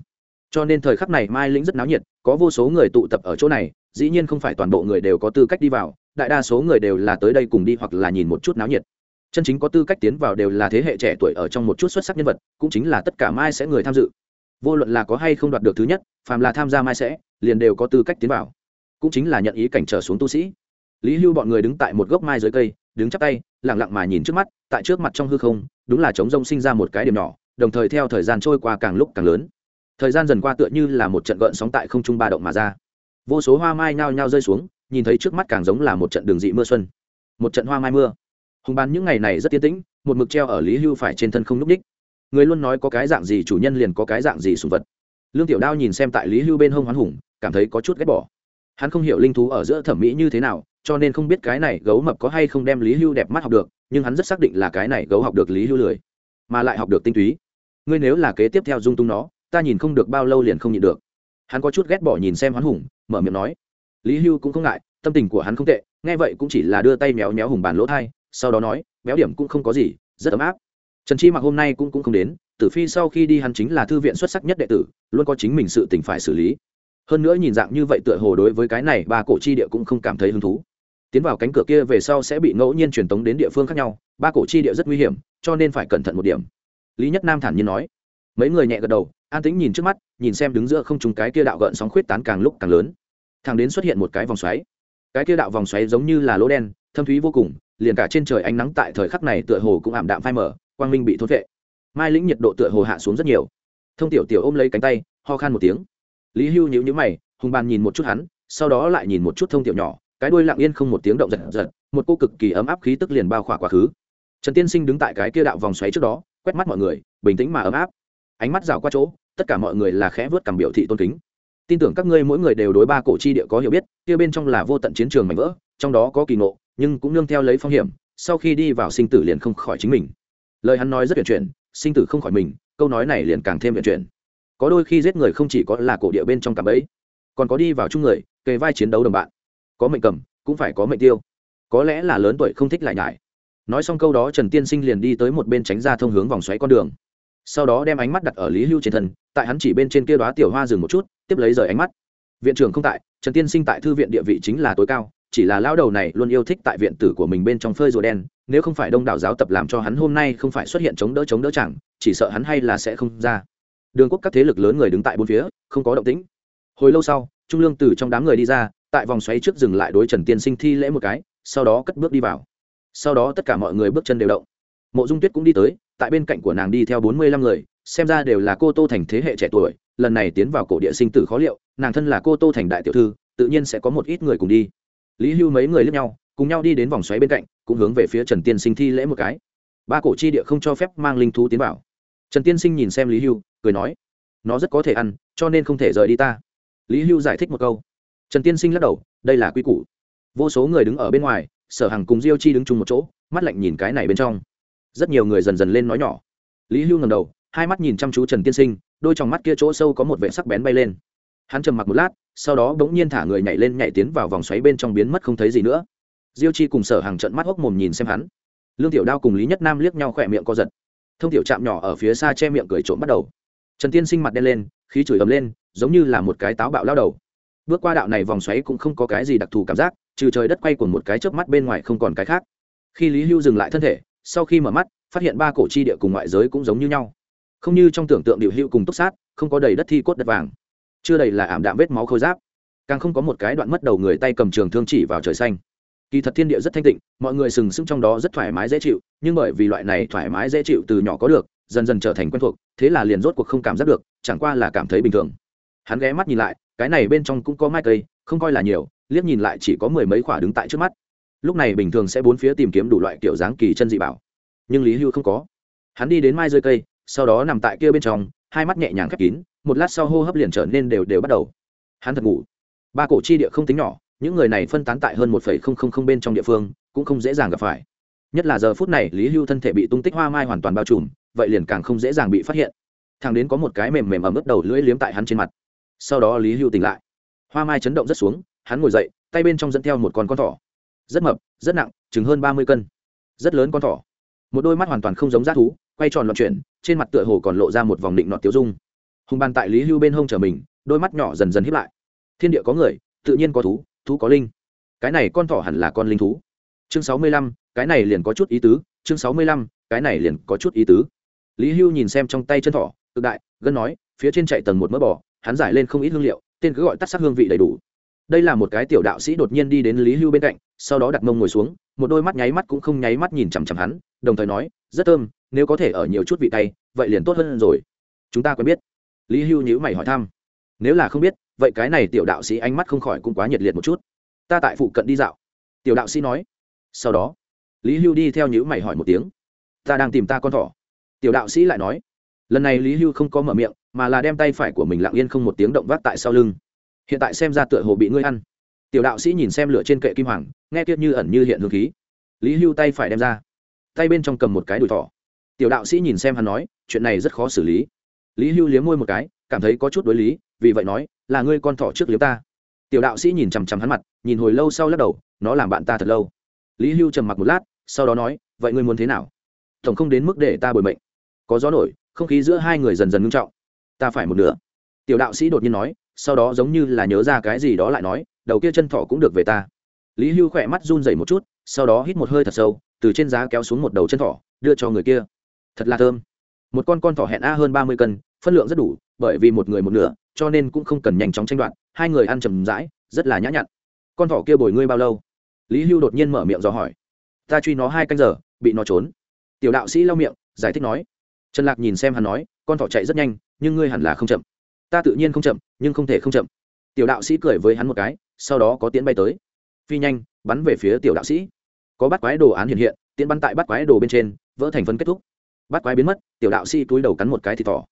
Cho nên thời khắc này mai lĩnh rất náo nhiệt, có vô số người tụ tập ở chỗ này, dĩ nhiên không phải toàn bộ người đều có tư cách đi vào, đại đa số người đều là tới đây cùng đi hoặc là nhìn một chút náo nhiệt. Chân chính có tư cách tiến vào đều là thế hệ trẻ tuổi ở trong một chút xuất sắc nhân vật, cũng chính là tất cả mai sẽ người tham dự vô luận là có hay không đoạt được thứ nhất, phàm là tham gia mai sẽ, liền đều có tư cách tiến vào. Cũng chính là nhận ý cảnh trở xuống tu sĩ. Lý hưu bọn người đứng tại một gốc mai dưới cây, đứng chắp tay lẳng lặng mà nhìn trước mắt, tại trước mặt trong hư không, đúng là trống rông sinh ra một cái điểm nhỏ, đồng thời theo thời gian trôi qua càng lúc càng lớn. Thời gian dần qua tựa như là một trận gợn sóng tại không trung ba động mà ra. Vô số hoa mai nhao nhao rơi xuống, nhìn thấy trước mắt càng giống là một trận đường dị mưa xuân. Một trận hoa mai mưa. Hùng bàn những ngày này rất tiến tĩnh, một mực treo ở lý hưu phải trên thân không n ú c ních người luôn nói có cái dạng gì chủ nhân liền có cái dạng gì sùng vật. Lương tiểu đao nhìn xem tại lý hưu bên hông hoán hùng, cảm thấy có chút ghét bỏ. Hắn không hiểu linh thú ở giữa thẩm mỹ như thế nào, cho nên không biết cái này gấu mập có hay không đem lý hưu đẹp mắt học được, nhưng hắn rất xác định là cái này gấu học được lý hưu lười, mà lại học được tinh túy. Ngươi nếu là kế tiếp theo dung tung nó, ta nhìn không được bao lâu liền không nhịn được. Hắn có chút ghét bỏ nhìn xem hoán hùng, mở miệng nói. Lý hưu cũng không ngại, tâm tình của hắn không tệ, nghe vậy cũng chỉ là đưa tay méo méo hùng bàn lỗ thai, sau đó nói méo điểm cũng không có gì, rất ấm áp trần chi mặc hôm nay cũng cũng không đến, tử phi sau khi đi hắn chính là thư viện xuất sắc nhất đệ tử, luôn có chính mình sự tình phải xử lý. Hơn nữa nhìn dạng như vậy tựa hồ đối với cái này ba cổ chi địa cũng không cảm thấy hứng thú. Tiến vào cánh cửa kia về sau sẽ bị ngẫu nhiên truyền tống đến địa phương khác nhau, ba cổ chi địa rất nguy hiểm, cho nên phải cẩn thận một điểm. Lý nhất nam thản nhiên nói. Mấy người nhẹ gật đầu, an tĩnh nhìn trước mắt, nhìn xem đứng giữa không trùng cái kia đạo gợn sóng khuyết tán càng lúc càng lớn. Thẳng đến xuất hiện một cái vòng xoáy. Cái kia đạo vòng xoáy giống như là lỗ đen, thâm thúy vô cùng, liền cả trên trời ánh nắng tại thời khắc này tựa hồ cũng ảm đạm phai mở quang minh bị thốt vệ. Mai lĩnh nhiệt độ tựa hồ hạ xuống rất nhiều. Thông tiểu tiểu ôm lấy cánh tay, ho khan một tiếng. Lý hưu nhíu nhíu mày, hùng bàn nhìn một chút hắn, sau đó lại nhìn một chút thông tiểu nhỏ, cái đuôi lặng yên không một tiếng động giật giật, một cô cực kỳ ấm áp khí tức liền bao khỏa quá khứ. Trần tiên sinh đứng tại cái kia đạo vòng xoáy trước đó, quét mắt mọi người, bình tĩnh mà ấm áp. Ánh mắt rào qua chỗ, tất cả mọi người là khẽ vớt cảm biểu thị tôn kính. Tin tưởng các ngươi mỗi người đều đối ba cổ chi địa có hiểu biết, kia bên trong là vô tận chiến trường mảnh vỡ, trong đó có kỳ ngộ, nhưng cũng nương theo lấy phong hiểm, sau khi đi vào sinh tử liền không khỏi chính mình lời hắn nói rất tuyệt chuyển, sinh tử không khỏi mình, câu nói này liền càng thêm tuyệt chuyển. Có đôi khi giết người không chỉ có là cổ địa bên trong cạm ấy còn có đi vào chung người, kề vai chiến đấu đồng bạn. Có mệnh cầm, cũng phải có mệnh tiêu. Có lẽ là lớn tuổi không thích lại nhải. Nói xong câu đó, trần tiên sinh liền đi tới một bên tránh ra thông hướng vòng xoáy con đường. Sau đó đem ánh mắt đặt ở lý hưu trên thân, tại hắn chỉ bên trên kia đoá tiểu hoa dừng một chút, tiếp lấy rời ánh mắt. Viện trưởng không tại, trần tiên sinh tại thư viện địa vị chính là tối cao chỉ là lão đầu này luôn yêu thích tại viện tử của mình bên trong phơi rùa đen, nếu không phải đông đảo giáo tập làm cho hắn hôm nay không phải xuất hiện chống đỡ chống đỡ chẳng, chỉ sợ hắn hay là sẽ không ra. Đường quốc các thế lực lớn người đứng tại bốn phía, không có động tĩnh. Hồi lâu sau, trung lương từ trong đám người đi ra, tại vòng xoáy trước dừng lại đối trần tiên sinh thi lễ một cái, sau đó cất bước đi vào. Sau đó tất cả mọi người bước chân đều động. Mộ dung tuyết cũng đi tới, tại bên cạnh của nàng đi theo bốn mươi lăm người, xem ra đều là cô tô thành thế hệ trẻ tuổi, lần này tiến vào cổ địa sinh tử khó liệu, nàng thân là cô tô thành đại tiểu thư, tự nhiên sẽ có một ít người cùng đi lý hưu mấy người lướt nhau, cùng nhau đi đến vòng xoáy bên cạnh, cũng hướng về phía trần tiên sinh thi lễ một cái. Ba cổ chi địa không cho phép mang linh thú tiến vào. Trần tiên sinh nhìn xem lý hưu, cười nói, nó rất có thể ăn, cho nên không thể rời đi ta. Lý hưu giải thích một câu. Trần tiên sinh lắc đầu, đây là quy củ. Vô số người đứng ở bên ngoài, sở hằng cùng diêu chi đứng chung một chỗ, mắt lạnh nhìn cái này bên trong. Rất nhiều người dần dần lên nói nhỏ. Lý hưu ngầm đầu, hai mắt nhìn chăm chú trần tiên sinh, đôi trong mắt kia chỗ sâu có một vệ sắc bén bay lên hắn trầm mặc một lát, sau đó bỗng nhiên thả người nhảy lên nhảy tiến vào vòng xoáy bên trong biến mất không thấy gì nữa. Diêu chi cùng sở hàng trận mắt hốc mồm nhìn xem hắn. Lương tiểu đao cùng lý nhất nam liếc nhau khỏe miệng co giật. Thông tiểu chạm nhỏ ở phía xa che miệng cười trộm bắt đầu. Trần tiên sinh mặt đen lên, khí chửi ầm lên, giống như là một cái táo bạo lao đầu. Bước qua đạo này vòng xoáy cũng không có cái gì đặc thù cảm giác, trừ trời đất quay của một cái chớp mắt bên ngoài không còn cái khác. Khi lý hưu dừng lại thân thể, sau khi mở mắt, phát hiện ba cổ chi địa cùng ngoại giới cũng giống như nhau. Không như trong tưởng tượng điệu hữu cùng túc sát, không có đầy đất thi cốt đất vàng chưa đầy là ảm đạm vết máu khôi giáp. Càng không có một cái đoạn mất đầu người tay cầm trường thương chỉ vào trời xanh. Kỳ thật thiên địa rất thanh tịnh, mọi người sừng sững trong đó rất thoải mái dễ chịu, nhưng bởi vì loại này thoải mái dễ chịu từ nhỏ có được, dần dần trở thành quen thuộc, thế là liền rốt cuộc không cảm giác được, chẳng qua là cảm thấy bình thường. Hắn ghé mắt nhìn lại, cái này bên trong cũng có mai cây, không coi là nhiều, liếc nhìn lại chỉ có mười mấy quả đứng tại trước mắt. Lúc này bình thường sẽ bốn phía tìm kiếm đủ loại kiểu dáng kỳ chân dị bảo, nhưng lý hưu không có. Hắn đi đến mai rơi cây, sau đó nằm tại kia bên trong hai mắt nhẹ nhàng khép kín, một lát sau hô hấp liền trở nên đều đều bắt đầu. Hắn thật ngủ. Ba cổ chi địa không tính nhỏ, những người này phân tán tại hơn một bên trong địa phương, cũng không dễ dàng gặp phải. Nhất là giờ phút này, lý hưu thân thể bị tung tích hoa mai hoàn toàn bao trùm, vậy liền càng không dễ dàng bị phát hiện. Thằng đến có một cái mềm mềm ấm ướt đầu lưỡi liếm tại hắn trên mặt. Sau đó lý hưu tỉnh lại. Hoa mai chấn động rất xuống, hắn ngồi dậy, tay bên trong dẫn theo một con con thỏ. Rất mập, rất nặng, chừng hơn ba mươi cân. Rất lớn con thỏ. Một đôi mắt hoàn toàn không giống g thú, quay tròn loạn chuyển trên mặt tựa hồ còn lộ ra một vòng định nọt tiêu dung. Hùng bàn tại lý hưu bên hông trở mình, đôi mắt nhỏ dần dần hiếp lại. Thiên địa có người, tự nhiên có thú thú có linh. Cái này con thỏ hẳn là con linh thú. Chương sáu mươi lăm, cái này liền có chút ý tứ, chương sáu mươi lăm, cái này liền có chút ý tứ. Lý hưu nhìn xem trong tay chân thỏ, cực đại, gân nói, phía trên chạy tầng một mỡ bò, hắn giải lên không ít hương liệu, tên cứ gọi tắt sắc hương vị đầy đủ. Đây là một cái tiểu đạo sĩ đột nhiên đi đến lý hưu bên cạnh sau đó đặt mông ngồi xuống, một đôi mắt nháy mắt cũng không nháy mắt nhìn chằm chằm hắn, đồng thời nói, rất thơm, nếu có thể ở nhiều chút vị tay, vậy liền tốt hơn rồi. Chúng ta quen biết. Lý hưu nhữ mày hỏi thăm. Nếu là không biết, vậy cái này tiểu đạo sĩ ánh mắt không khỏi cũng quá nhiệt liệt một chút. Ta tại phụ cận đi dạo. Tiểu đạo sĩ nói. Sau đó, lý hưu đi theo nhữ mày hỏi một tiếng. Ta đang tìm ta con thỏ. Tiểu đạo sĩ lại nói. Lần này lý hưu không có mở miệng, mà là đem tay phải của mình lặng yên không một tiếng động vác tại sau lưng. Hiện tại xem ra tựa hồ bị ngươi ăn. Tiểu đạo sĩ nhìn xem lửa trên kệ kim hoàng nghe kiết như ẩn như hiện hương khí. Lý hưu tay phải đem ra. Tay bên trong cầm một cái đùi thỏ. Tiểu đạo sĩ nhìn xem hắn nói, chuyện này rất khó xử lý. Lý hưu liếm môi một cái, cảm thấy có chút đối lý, vì vậy nói, là ngươi con thỏ trước liếm ta. Tiểu đạo sĩ nhìn chằm chằm hắn mặt, nhìn hồi lâu sau lắc đầu, nó làm bạn ta thật lâu. Lý hưu trầm mặc một lát, sau đó nói, vậy ngươi muốn thế nào? Tổng không đến mức để ta bồi mệnh. Có gió nổi, không khí giữa hai người dần dần ngưng trọng. Ta phải một nửa. Tiểu đạo sĩ đột nhiên nói, sau đó giống như là nhớ ra cái gì đó lại nói, đầu kia chân thỏ cũng được về ta lý hưu khỏe mắt run dày một chút, sau đó hít một hơi thật sâu, từ trên giá kéo xuống một đầu chân thỏ, đưa cho người kia. Thật là thơm. Một con con thỏ hẹn a hơn ba mươi cân, phân lượng rất đủ, bởi vì một người một nửa, cho nên cũng không cần nhanh chóng tranh đoạt, hai người ăn chầm rãi, rất là nhã nhặn. Con thỏ kia bồi ngươi bao lâu? Lý hưu đột nhiên mở miệng do hỏi. Ta truy nó hai canh giờ, bị nó trốn. Tiểu đạo sĩ lau miệng, giải thích nói. Trần lạc nhìn xem hắn nói, con thỏ chạy rất nhanh, nhưng ngươi hẳn là không chậm. Ta tự nhiên không chậm, nhưng không thể không chậm. Tiểu đạo sĩ cười với hắn một cái, sau đó có tiến bay tới phi nhanh, bắn về phía tiểu đạo sĩ. Có bắt quái đồ án hiện hiện tiến bắn tại bắt quái đồ bên trên, vỡ thành phân kết thúc. Bắt quái biến mất, tiểu đạo sĩ túi đầu cắn một cái thịt thỏ.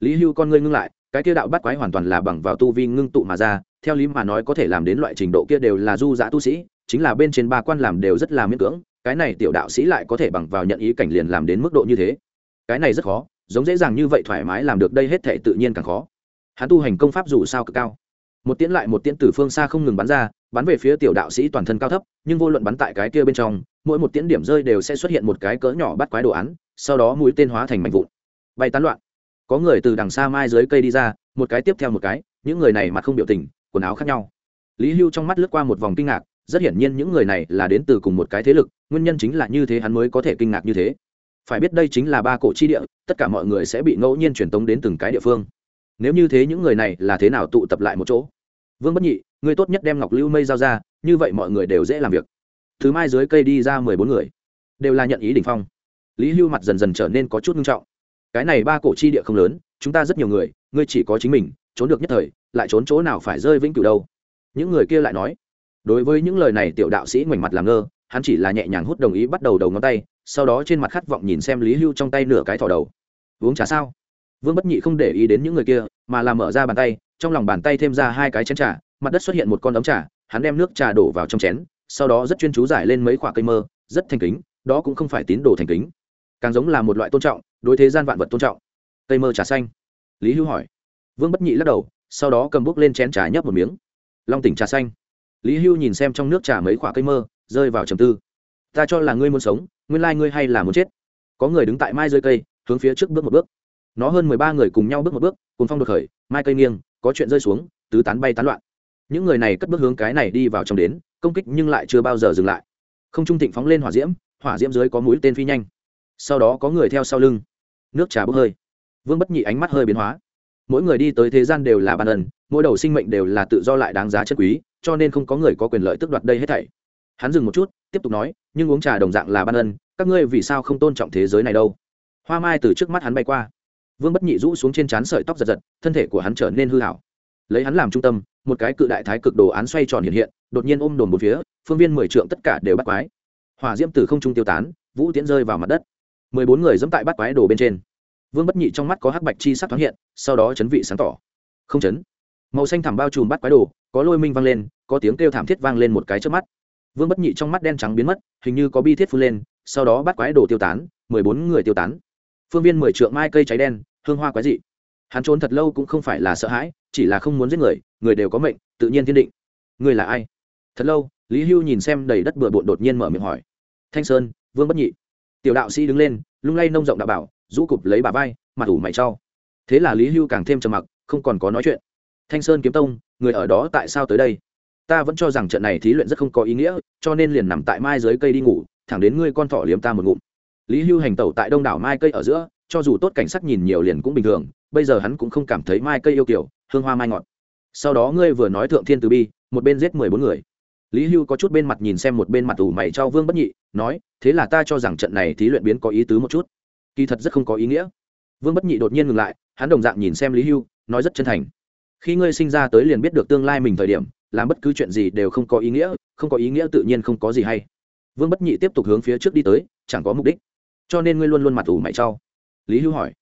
Lý hưu con ngươi ngưng lại, cái kia đạo bắt quái hoàn toàn là bằng vào tu vi ngưng tụ mà ra, theo lý mà nói có thể làm đến loại trình độ kia đều là du giã tu sĩ, chính là bên trên ba quan làm đều rất là miễn cưỡng, cái này tiểu đạo sĩ lại có thể bằng vào nhận ý cảnh liền làm đến mức độ như thế. Cái này rất khó, giống dễ dàng như vậy thoải mái làm được đây hết thể tự nhiên càng khó. Hắn tu hành công pháp dù sao cực cao. Một tiễn lại một tiễn từ phương xa không ngừng bắn ra bắn về phía tiểu đạo sĩ toàn thân cao thấp, nhưng vô luận bắn tại cái kia bên trong, mỗi một tiễn điểm rơi đều sẽ xuất hiện một cái cỡ nhỏ bắt quái đồ án, sau đó mũi tên hóa thành mảnh vụn. Bay tán loạn. Có người từ đằng xa mai dưới cây đi ra, một cái tiếp theo một cái, những người này mặt không biểu tình, quần áo khác nhau. Lý hưu trong mắt lướt qua một vòng kinh ngạc, rất hiển nhiên những người này là đến từ cùng một cái thế lực, nguyên nhân chính là như thế hắn mới có thể kinh ngạc như thế. Phải biết đây chính là ba cổ chi địa, tất cả mọi người sẽ bị ngẫu nhiên truyền tống đến từng cái địa phương. Nếu như thế những người này là thế nào tụ tập lại một chỗ? Vương bất nhị Ngươi tốt nhất đem ngọc lưu mây giao ra, như vậy mọi người đều dễ làm việc. Thứ mai dưới cây đi ra mười bốn người, đều là nhận ý đ ỉ n h phong. Lý hưu mặt dần dần trở nên có chút nghiêm trọng. Cái này ba cổ chi địa không lớn, chúng ta rất nhiều người, ngươi chỉ có chính mình, trốn được nhất thời, lại trốn chỗ nào phải rơi vĩnh cửu đâu? Những người kia lại nói. Đối với những lời này tiểu đạo sĩ ngoảnh mặt làm ngơ, hắn chỉ là nhẹ nhàng hút đồng ý bắt đầu đầu ngón tay, sau đó trên mặt khát vọng nhìn xem lý hưu trong tay nửa cái thỏ đầu. Uống trà sao? Vương bất nhị không để ý đến những người kia, mà làm mở ra bàn tay, trong lòng bàn tay thêm ra hai cái chén trà mặt đất xuất hiện một con ấm trà, hắn đem nước trà đổ vào trong chén, sau đó rất chuyên chú giải lên mấy khoả cây mơ, rất thành kính, đó cũng không phải tín đồ thành kính. Càng giống là một loại tôn trọng, đối thế gian vạn vật tôn trọng. Cây mơ trà xanh. Lý hưu hỏi. Vương bất nhị lắc đầu, sau đó cầm bút lên chén trà nhấp một miếng. Long tỉnh trà xanh. Lý hưu nhìn xem trong nước trà mấy khoả cây mơ, rơi vào trầm tư. Ta cho là ngươi muốn sống, nguyên lai ngươi hay là muốn chết. Có người đứng tại mai rơi cây, hướng phía trước bước một bước. Nó hơn mười ba người cùng nhau bước một bước cùng phong đột khởi, mai cây nghiêng, có chuyện rơi xuống, tứ tán bay tán loạn những người này cất bước hướng cái này đi vào trong đến, công kích nhưng lại chưa bao giờ dừng lại. Không trung thịnh phóng lên hỏa diễm hỏa diễm dưới có mũi tên phi nhanh. Sau đó có người theo sau lưng. Nước trà bốc hơi. Vương bất nhị ánh mắt hơi biến hóa. Mỗi người đi tới thế gian đều là ban ân mỗi đầu sinh mệnh đều là tự do lại đáng giá chất quý, cho nên không có người có quyền lợi tước đoạt đây hết thảy. Hắn dừng một chút, tiếp tục nói, nhưng uống trà đồng dạng là ban ân, các ngươi vì sao không tôn trọng thế giới này đâu? Hoa mai từ trước mắt hắn bay qua. Vương bất nhị rũ xuống trên trán sợi tóc giật giật, thân thể của hắn trở nên hư hảo lấy hắn làm trung tâm, một cái cự đại thái cực đồ án xoay tròn hiện hiện, đột nhiên ôm đồn một phía, phương viên mười trượng tất cả đều bắt quái. Hỏa diễm từ không trung tiêu tán, vũ tiễn rơi vào mặt đất. Mười bốn người dẫm tại bắt quái đồ bên trên. Vương bất nhị trong mắt có hắc bạch chi sắc thoáng hiện, sau đó chấn vị sáng tỏ. Không chấn. Màu xanh thảm bao trùm bắt quái đồ, có lôi minh vang lên, có tiếng kêu thảm thiết vang lên một cái trước mắt. Vương bất nhị trong mắt đen trắng biến mất, hình như có bi thiết phun lên, sau đó bắt quái đồ tiêu tán, mười bốn người tiêu tán. Phương viên mười trượng mai cây cháy đen, hương hoa quái dị hắn trốn thật lâu cũng không phải là sợ hãi, chỉ là không muốn giết người người đều có mệnh, tự nhiên thiên định. Người là ai? Thật lâu, lý hưu nhìn xem đầy đất bừa bộn đột nhiên mở miệng hỏi. Thanh sơn, vương bất nhị. Tiểu đạo sĩ đứng lên, lung lay nông rộng đạo bảo, rũ cụp lấy bà vai, mặt ủ mày trau thế là lý hưu càng thêm trầm mặc, không còn có nói chuyện. Thanh sơn kiếm tông, người ở đó tại sao tới đây? Ta vẫn cho rằng trận này thí luyện rất không có ý nghĩa, cho nên liền nằm tại mai dưới cây đi ngủ, thẳng đến ngươi con thỏ liếm ta một ngụm. Lý hưu hành tẩu tại đông đảo mai cây ở giữa cho dù tốt cảnh sắc nhìn nhiều liền cũng bình thường, bây giờ hắn cũng không cảm thấy mai cây yêu kiểu, hương hoa mai ngọt. Sau đó ngươi vừa nói thượng thiên từ bi, một bên giết mười bốn người. Lý hưu có chút bên mặt nhìn xem một bên mặt ủ mày cho vương bất nhị, nói, thế là ta cho rằng trận này thí luyện biến có ý tứ một chút. Kỳ thật rất không có ý nghĩa. Vương bất nhị đột nhiên ngừng lại, hắn đồng dạng nhìn xem lý hưu, nói rất chân thành. Khi ngươi sinh ra tới liền biết được tương lai mình thời điểm, làm bất cứ chuyện gì đều không có ý nghĩa, không có ý nghĩa tự nhiên không có gì hay. Vương bất nhị tiếp tục hướng phía trước đi tới, chẳng có mục đích. Cho nên ngươi luôn luôn mặt ủ mày trao lý hưu hỏi.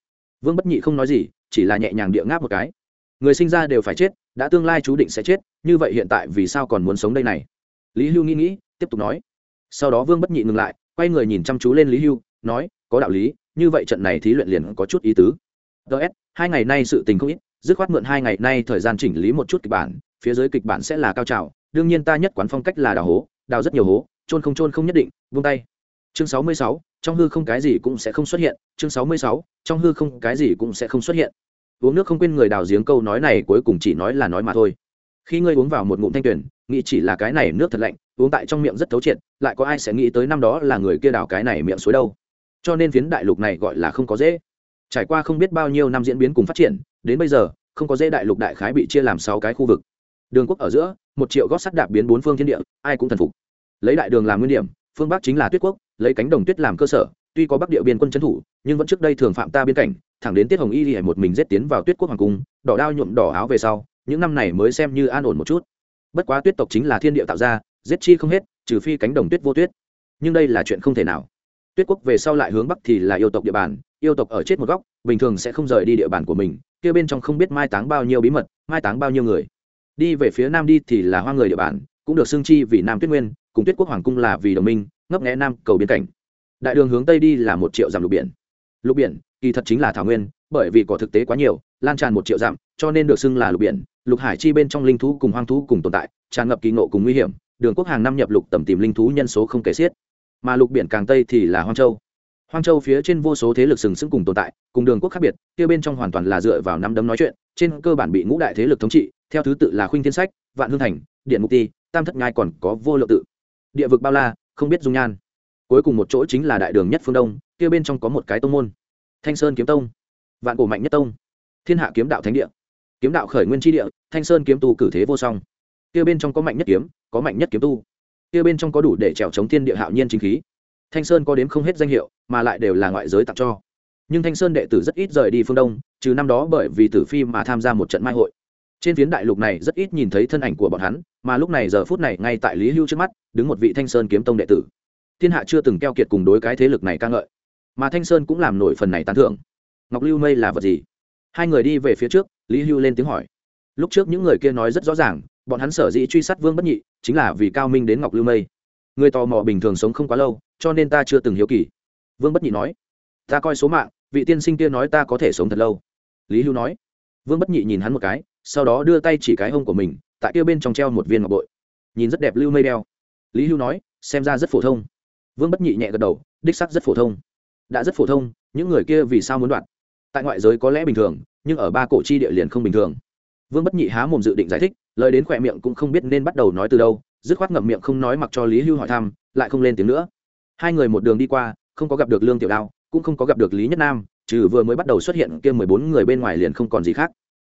Vương bất nhị không nói gì, chỉ là nhẹ nhàng địa ngáp một cái. Người sinh ra đều phải chết, đã tương lai chú định sẽ chết, như vậy hiện tại vì sao còn muốn sống đây này? Lý hưu nghĩ nghĩ, tiếp tục nói. Sau đó vương bất nhị ngừng lại, quay người nhìn chăm chú lên lý hưu nói, có đạo lý, như vậy trận này thí luyện liền có chút ý tứ. Ts hai ngày nay sự tình không ít, dứt khoát mượn hai ngày nay thời gian chỉnh lý một chút kịch bản, phía dưới kịch bản sẽ là cao trào, đương nhiên ta nhất quán phong cách là đào hố, đào rất nhiều hố trôn không trôn không nhất định vung tay. Chương sáu mươi sáu trong hư không cái gì cũng sẽ không xuất hiện, chương sáu mươi sáu, trong hư không cái gì cũng sẽ không xuất hiện. Uống nước không quên người đào giếng câu nói này cuối cùng chỉ nói là nói mà thôi. Khi ngươi uống vào một ngụm thanh tuyển, nghĩ chỉ là cái này nước thật lạnh, uống tại trong miệng rất thấu triệt, lại có ai sẽ nghĩ tới năm đó là người kia đào cái này miệng suối đâu? Cho nên phiến đại lục này gọi là không có dễ. Trải qua không biết bao nhiêu năm diễn biến cùng phát triển, đến bây giờ, không có dễ đại lục đại khái bị chia làm sáu cái khu vực. Đường quốc ở giữa, một triệu gót sắt đạp biến bốn phương thiên địa, ai cũng thần phục. Lấy đại đường làm nguyên điểm, phương bắc chính là tuyết quốc lấy cánh đồng tuyết làm cơ sở, tuy có bắc địa biên quân trấn thủ, nhưng vẫn trước đây thường phạm ta biên cảnh, thẳng đến tiết hồng y lìa một mình giết tiến vào tuyết quốc hoàng cung, đỏ đao nhuộm đỏ áo về sau, những năm này mới xem như an ổn một chút. Bất quá tuyết tộc chính là thiên địa tạo ra, giết chi không hết, trừ phi cánh đồng tuyết vô tuyết. Nhưng đây là chuyện không thể nào. Tuyết quốc về sau lại hướng bắc thì là yêu tộc địa bàn, yêu tộc ở chết một góc, bình thường sẽ không rời đi địa bàn của mình, kia bên trong không biết mai táng bao nhiêu bí mật, mai táng bao nhiêu người. Đi về phía nam đi thì là hoa người địa bàn, cũng được xương chi vì nam tuyết nguyên, cùng tuyết quốc hoàng cung là vì đồng minh ngấp nghẽ nam cầu biên cảnh. Đại đường hướng tây đi là một triệu dặm lục biển. Lục biển, kỳ thật chính là thảo nguyên, bởi vì có thực tế quá nhiều, lan tràn một triệu dặm, cho nên được xưng là lục biển. Lục hải chi bên trong linh thú cùng hoang thú cùng tồn tại, tràn ngập kỳ ngộ cùng nguy hiểm, đường quốc hàng năm nhập lục tầm tìm linh thú nhân số không kể xiết. Mà lục biển càng tây thì là hoang châu. Hoang châu phía trên vô số thế lực sừng sững cùng tồn tại, cùng đường quốc khác biệt, kia bên trong hoàn toàn là dựa vào năm đấm nói chuyện, trên cơ bản bị ngũ đại thế lực thống trị, theo thứ tự là khuynh thiên sách, vạn hương thành, điện mục ti, tam thất nhai còn có vô lượng tự. Địa vực bao la không biết dung nhan. Cuối cùng một chỗ chính là đại đường nhất phương đông, kia bên trong có một cái tông môn. Thanh sơn kiếm tông. Vạn cổ mạnh nhất tông. Thiên hạ kiếm đạo thánh địa. Kiếm đạo khởi nguyên tri địa, thanh sơn kiếm tu cử thế vô song. Kia bên trong có mạnh nhất kiếm, có mạnh nhất kiếm tu. Kia bên trong có đủ để trèo chống thiên địa hạo nhiên chính khí. Thanh sơn có đếm không hết danh hiệu, mà lại đều là ngoại giới tặng cho. Nhưng thanh sơn đệ tử rất ít rời đi phương đông, trừ năm đó bởi vì tử phi mà tham gia một trận mai hội. Trên phiến đại lục này rất ít nhìn thấy thân ảnh của bọn hắn mà lúc này giờ phút này ngay tại lý hưu trước mắt, đứng một vị thanh sơn kiếm tông đệ tử. Thiên hạ chưa từng keo kiệt cùng đối cái thế lực này ca ngợi, mà thanh sơn cũng làm nổi phần này tán thưởng. Ngọc lưu mây là vật gì? Hai người đi về phía trước, lý hưu lên tiếng hỏi. Lúc trước những người kia nói rất rõ ràng, bọn hắn sở dĩ truy sát vương bất nhị, chính là vì cao minh đến ngọc lưu mây. Người tò mò bình thường sống không quá lâu, cho nên ta chưa từng hiếu kỳ. Vương bất nhị nói, ta coi số mạng, vị tiên sinh kia nói ta có thể sống thật lâu. Lý hưu nói. Vương bất nhị nhìn hắn một cái, sau đó đưa tay chỉ cái hông của mình tại kia bên trong treo một viên ngọc bội. Nhìn rất đẹp lưu mây đeo. Lý hưu nói, xem ra rất phổ thông. Vương bất nhị nhẹ gật đầu, đích sắc rất phổ thông. Đã rất phổ thông, những người kia vì sao muốn đoạt? Tại ngoại giới có lẽ bình thường, nhưng ở ba cổ chi địa liền không bình thường. Vương bất nhị há mồm dự định giải thích, lời đến khỏe miệng cũng không biết nên bắt đầu nói từ đâu, dứt khoát ngậm miệng không nói mặc cho lý hưu hỏi thăm, lại không lên tiếng nữa. Hai người một đường đi qua, không có gặp được lương tiểu đao, cũng không có gặp được lý nhất nam, trừ vừa mới bắt đầu xuất hiện kia mười bốn người bên ngoài liền không còn gì khác.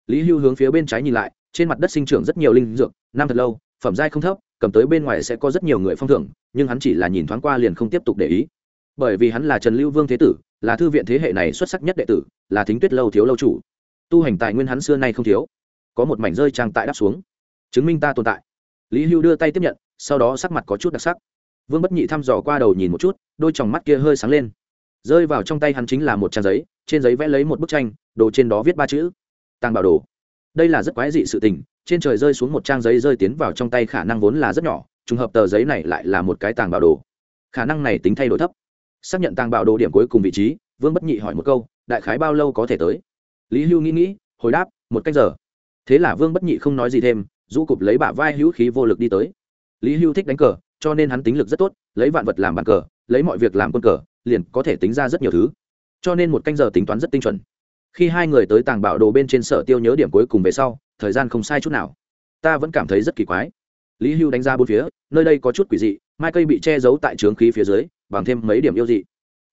Lý hưu hướng phía bên trái nhìn lại trên mặt đất sinh trưởng rất nhiều linh dược, năm thật lâu, phẩm giai không thấp, cầm tới bên ngoài sẽ có rất nhiều người phong thưởng, nhưng hắn chỉ là nhìn thoáng qua liền không tiếp tục để ý. Bởi vì hắn là trần lưu vương thế tử, là thư viện thế hệ này xuất sắc nhất đệ tử, là thính tuyết lâu thiếu lâu chủ. Tu hành tài nguyên hắn xưa nay không thiếu. Có một mảnh rơi trang tại đáp xuống. Chứng minh ta tồn tại. Lý hưu đưa tay tiếp nhận, sau đó sắc mặt có chút đặc sắc. Vương bất nhị thăm dò qua đầu nhìn một chút, đôi chòng mắt kia hơi sáng lên. Rơi vào trong tay hắn chính là một trang giấy, trên giấy vẽ lấy một bức tranh, đồ trên đó viết ba chữ. Tàng bảo đồ đây là rất quái dị sự tình, trên trời rơi xuống một trang giấy rơi tiến vào trong tay khả năng vốn là rất nhỏ, trùng hợp tờ giấy này lại là một cái tàng bảo đồ. Khả năng này tính thay đổi thấp. Xác nhận tàng bảo đồ điểm cuối cùng vị trí, vương bất nhị hỏi một câu, đại khái bao lâu có thể tới? Lý hưu nghĩ nghĩ, hồi đáp, một cách giờ. Thế là vương bất nhị không nói gì thêm, rũ cụp lấy bả vai hữu khí vô lực đi tới. Lý hưu thích đánh cờ, cho nên hắn tính lực rất tốt, lấy vạn vật làm bàn cờ, lấy mọi việc làm quân cờ, liền có thể tính ra rất nhiều thứ. Cho nên một canh giờ tính toán rất tinh chuẩn khi hai người tới tàng bảo đồ bên trên sở tiêu nhớ điểm cuối cùng về sau, thời gian không sai chút nào. Ta vẫn cảm thấy rất kỳ quái. Lý hưu đánh ra bốn phía, nơi đây có chút quỷ dị, mai cây bị che giấu tại trướng khí phía dưới, bằng thêm mấy điểm yêu dị.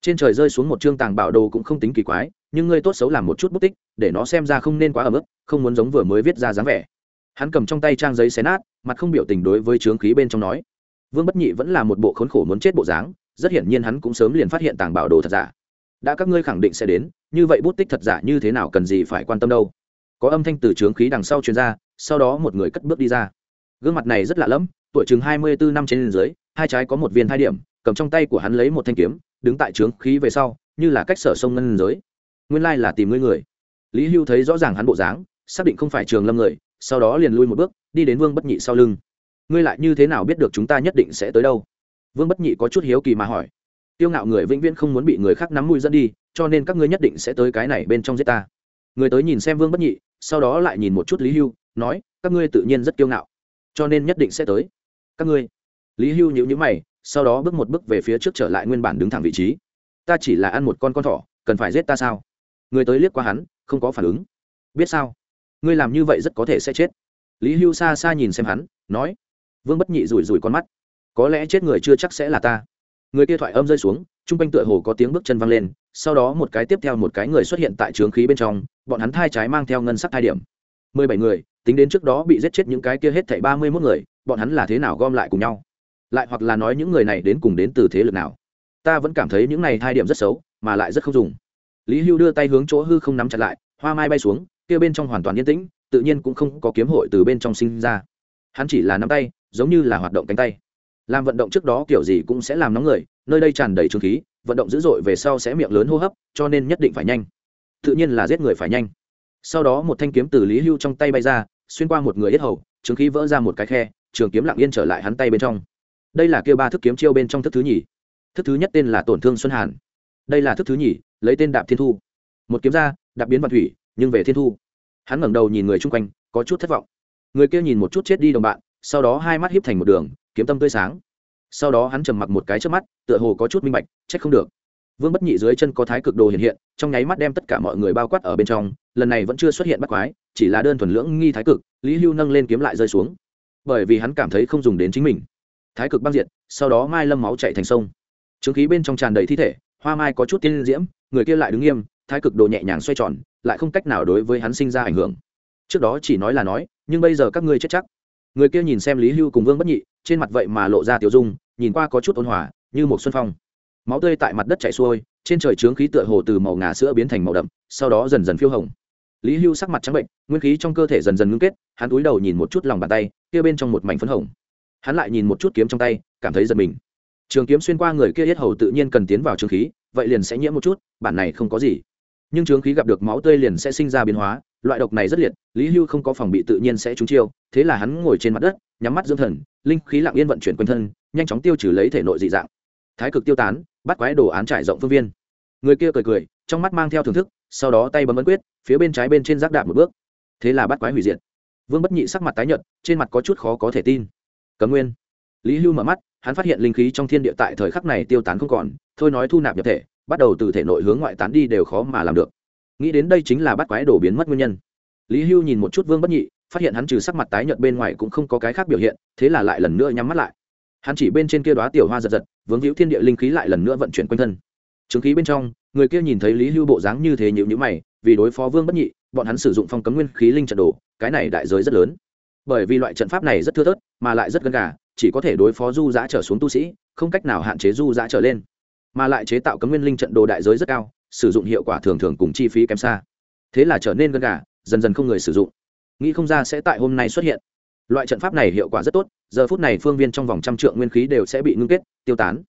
Trên trời rơi xuống một chương tàng bảo đồ cũng không tính kỳ quái, nhưng ngươi tốt xấu làm một chút bút tích, để nó xem ra không nên quá ở mức không muốn giống vừa mới viết ra dáng vẻ. Hắn cầm trong tay trang giấy xé nát, mặt không biểu tình đối với trướng khí bên trong nói. Vương bất nhị vẫn là một bộ khốn khổ muốn chết bộ dáng, rất hiển nhiên hắn cũng sớm liền phát hiện tàng bảo đồ thật giả đã các ngươi khẳng định sẽ đến, như vậy bút tích thật giả như thế nào cần gì phải quan tâm đâu? Có âm thanh từ trướng khí đằng sau truyền ra, sau đó một người cất bước đi ra. Gương mặt này rất lạ lẫm, tuổi chừng hai mươi bốn năm trên dưới, hai trái có một viên hai điểm, cầm trong tay của hắn lấy một thanh kiếm, đứng tại trướng khí về sau, như là cách sở sông ngân giới. Nguyên lai là tìm ngươi người. Lý hưu thấy rõ ràng hắn bộ dáng, xác định không phải trường lâm người, sau đó liền lui một bước, đi đến vương bất nhị sau lưng. Ngươi lại như thế nào biết được chúng ta nhất định sẽ tới đâu? Vương bất nhị có chút hiếu kỳ mà hỏi tiêu ngạo người vĩnh viễn không muốn bị người khác nắm mũi dẫn đi, cho nên các ngươi nhất định sẽ tới cái này bên trong giết ta. Người tới nhìn xem vương bất nhị, sau đó lại nhìn một chút lý hưu, nói, các ngươi tự nhiên rất kiêu ngạo, cho nên nhất định sẽ tới. Các ngươi. Lý hưu nhữ nhữ mày, sau đó bước một bước về phía trước trở lại nguyên bản đứng thẳng vị trí. Ta chỉ là ăn một con con thỏ, cần phải giết ta sao? Người tới liếc qua hắn, không có phản ứng. Biết sao? Ngươi làm như vậy rất có thể sẽ chết. Lý hưu xa xa nhìn xem hắn, nói. Vương bất nhị rủi rủi con mắt. Có lẽ chết người chưa chắc sẽ là ta người kia thoại âm rơi xuống t r u n g quanh tựa hồ có tiếng bước chân văng lên, sau đó một cái tiếp theo một cái người xuất hiện tại trướng khí bên trong, bọn hắn thai trái mang theo ngân sắc hai điểm. Mười bảy người, tính đến trước đó bị giết chết những cái kia hết thảy ba mươi mốt người, bọn hắn là thế nào gom lại cùng nhau? Lại hoặc là nói những người này đến cùng đến từ thế lực nào? Ta vẫn cảm thấy những này hai điểm rất xấu, mà lại rất không dùng. Lý hưu đưa tay hướng chỗ hư không nắm chặt lại, hoa mai bay xuống, kia bên trong hoàn toàn yên tĩnh, tự nhiên cũng không có kiếm hội từ bên trong sinh ra. Hắn chỉ là nắm tay, giống như là hoạt động cánh tay làm vận động trước đó kiểu gì cũng sẽ làm nóng người, nơi đây tràn đầy trương khí, vận động dữ dội về sau sẽ miệng lớn hô hấp, cho nên nhất định phải nhanh. Tự nhiên là giết người phải nhanh. Sau đó một thanh kiếm từ lý hưu trong tay bay ra, xuyên qua một người yết hầu trương khí vỡ ra một cái khe, trường kiếm lặng yên trở lại hắn tay bên trong. Đây là kêu ba thức kiếm chiêu bên trong thức thứ nhì. Thức thứ nhất tên là tổn thương xuân hàn. Đây là thức thứ nhì, lấy tên đạp thiên thu. Một kiếm ra, đạp biến văn thủy, nhưng về thiên thu. Hắn ngẩng đầu nhìn người chung quanh, có chút thất vọng. Người kia nhìn một chút chết đi đồng bạn, sau đó hai mắt hiếp thành một đường kiếm tâm tươi sáng. Sau đó hắn trầm mặc một cái trước mắt, tựa hồ có chút minh bạch, trách không được. Vương bất nhị dưới chân có thái cực đồ hiện hiện, trong nháy mắt đem tất cả mọi người bao quát ở bên trong, lần này vẫn chưa xuất hiện bắt quái, chỉ là đơn thuần lưỡng nghi thái cực, lý hưu nâng lên kiếm lại rơi xuống. Bởi vì hắn cảm thấy không dùng đến chính mình. Thái cực băng diệt, sau đó mai lâm máu chạy thành sông. Trướng khí bên trong tràn đầy thi thể, hoa mai có chút tiên diễm, người kia lại đứng nghiêm, thái cực đồ nhẹ nhàng xoay tròn, lại không cách nào đối với hắn sinh ra ảnh hưởng. Trước đó chỉ nói là nói, nhưng bây giờ các ngươi chết chắc. Người kia nhìn xem lý hưu cùng vương bất nhị trên mặt vậy mà lộ ra tiểu dung, nhìn qua có chút ôn hòa, như một xuân phong. Máu tươi tại mặt đất chảy xuôi, trên trời trướng khí tựa hồ từ màu ngà sữa biến thành màu đậm, sau đó dần dần phiêu hồng. Lý hưu sắc mặt trắng bệnh, nguyên khí trong cơ thể dần dần ngưng kết, hắn túi đầu nhìn một chút lòng bàn tay, kia bên trong một mảnh phấn hồng. Hắn lại nhìn một chút kiếm trong tay, cảm thấy giật mình. Trường kiếm xuyên qua người kia yết hầu tự nhiên cần tiến vào trường khí, vậy liền sẽ nhiễm một chút, bản này không có gì. Nhưng trường khí gặp được máu tươi liền sẽ sinh ra biến hóa, loại độc này rất liệt, lý hưu không có phòng bị tự nhiên sẽ trúng chiêu, thế là hắn ngồi trên mặt đất nhắm mắt dưỡng thần, linh khí lặng yên vận chuyển quanh thân, nhanh chóng tiêu trừ lấy thể nội dị dạng. Thái cực tiêu tán, bắt quái đồ án trải rộng phương viên. Người kia cười cười, trong mắt mang theo thưởng thức, sau đó tay bấm ấn quyết, phía bên trái bên trên giác đạp một bước. Thế là bắt quái hủy diệt. Vương bất nhị sắc mặt tái nhợt, trên mặt có chút khó có thể tin. Cấm nguyên. Lý hưu mở mắt, hắn phát hiện linh khí trong thiên địa tại thời khắc này tiêu tán không còn, thôi nói thu nạp nhập thể, bắt đầu từ thể nội hướng ngoại tán đi đều khó mà làm được. Nghĩ đến đây chính là bắt quái đổ biến mất nguyên nhân. Lý hưu nhìn một chút vương bất nhị phát hiện hắn trừ sắc mặt tái nhợt bên ngoài cũng không có cái khác biểu hiện, thế là lại lần nữa nhắm mắt lại. Hắn chỉ bên trên kia đoá tiểu hoa giật giật, vướng hữu thiên địa linh khí lại lần nữa vận chuyển quanh thân. Chứng khí bên trong, người kia nhìn thấy lý hưu bộ dáng như thế nhịu nhữ mày, vì đối phó vương bất nhị, bọn hắn sử dụng phong cấm nguyên khí linh trận đồ, cái này đại giới rất lớn. Bởi vì loại trận pháp này rất thưa thớt, mà lại rất gần gà, chỉ có thể đối phó du giã trở xuống tu sĩ, không cách nào hạn chế du giã trở lên. Mà lại chế tạo cấm nguyên linh trận đồ đại giới rất cao, sử dụng hiệu quả thường thường cùng chi phí kém xa. Thế là trở nên gần gà, dần dần không người sử dụng nghĩ không ra sẽ tại hôm nay xuất hiện. Loại trận pháp này hiệu quả rất tốt, giờ phút này phương viên trong vòng trăm trượng nguyên khí đều sẽ bị ngưng kết, tiêu tán.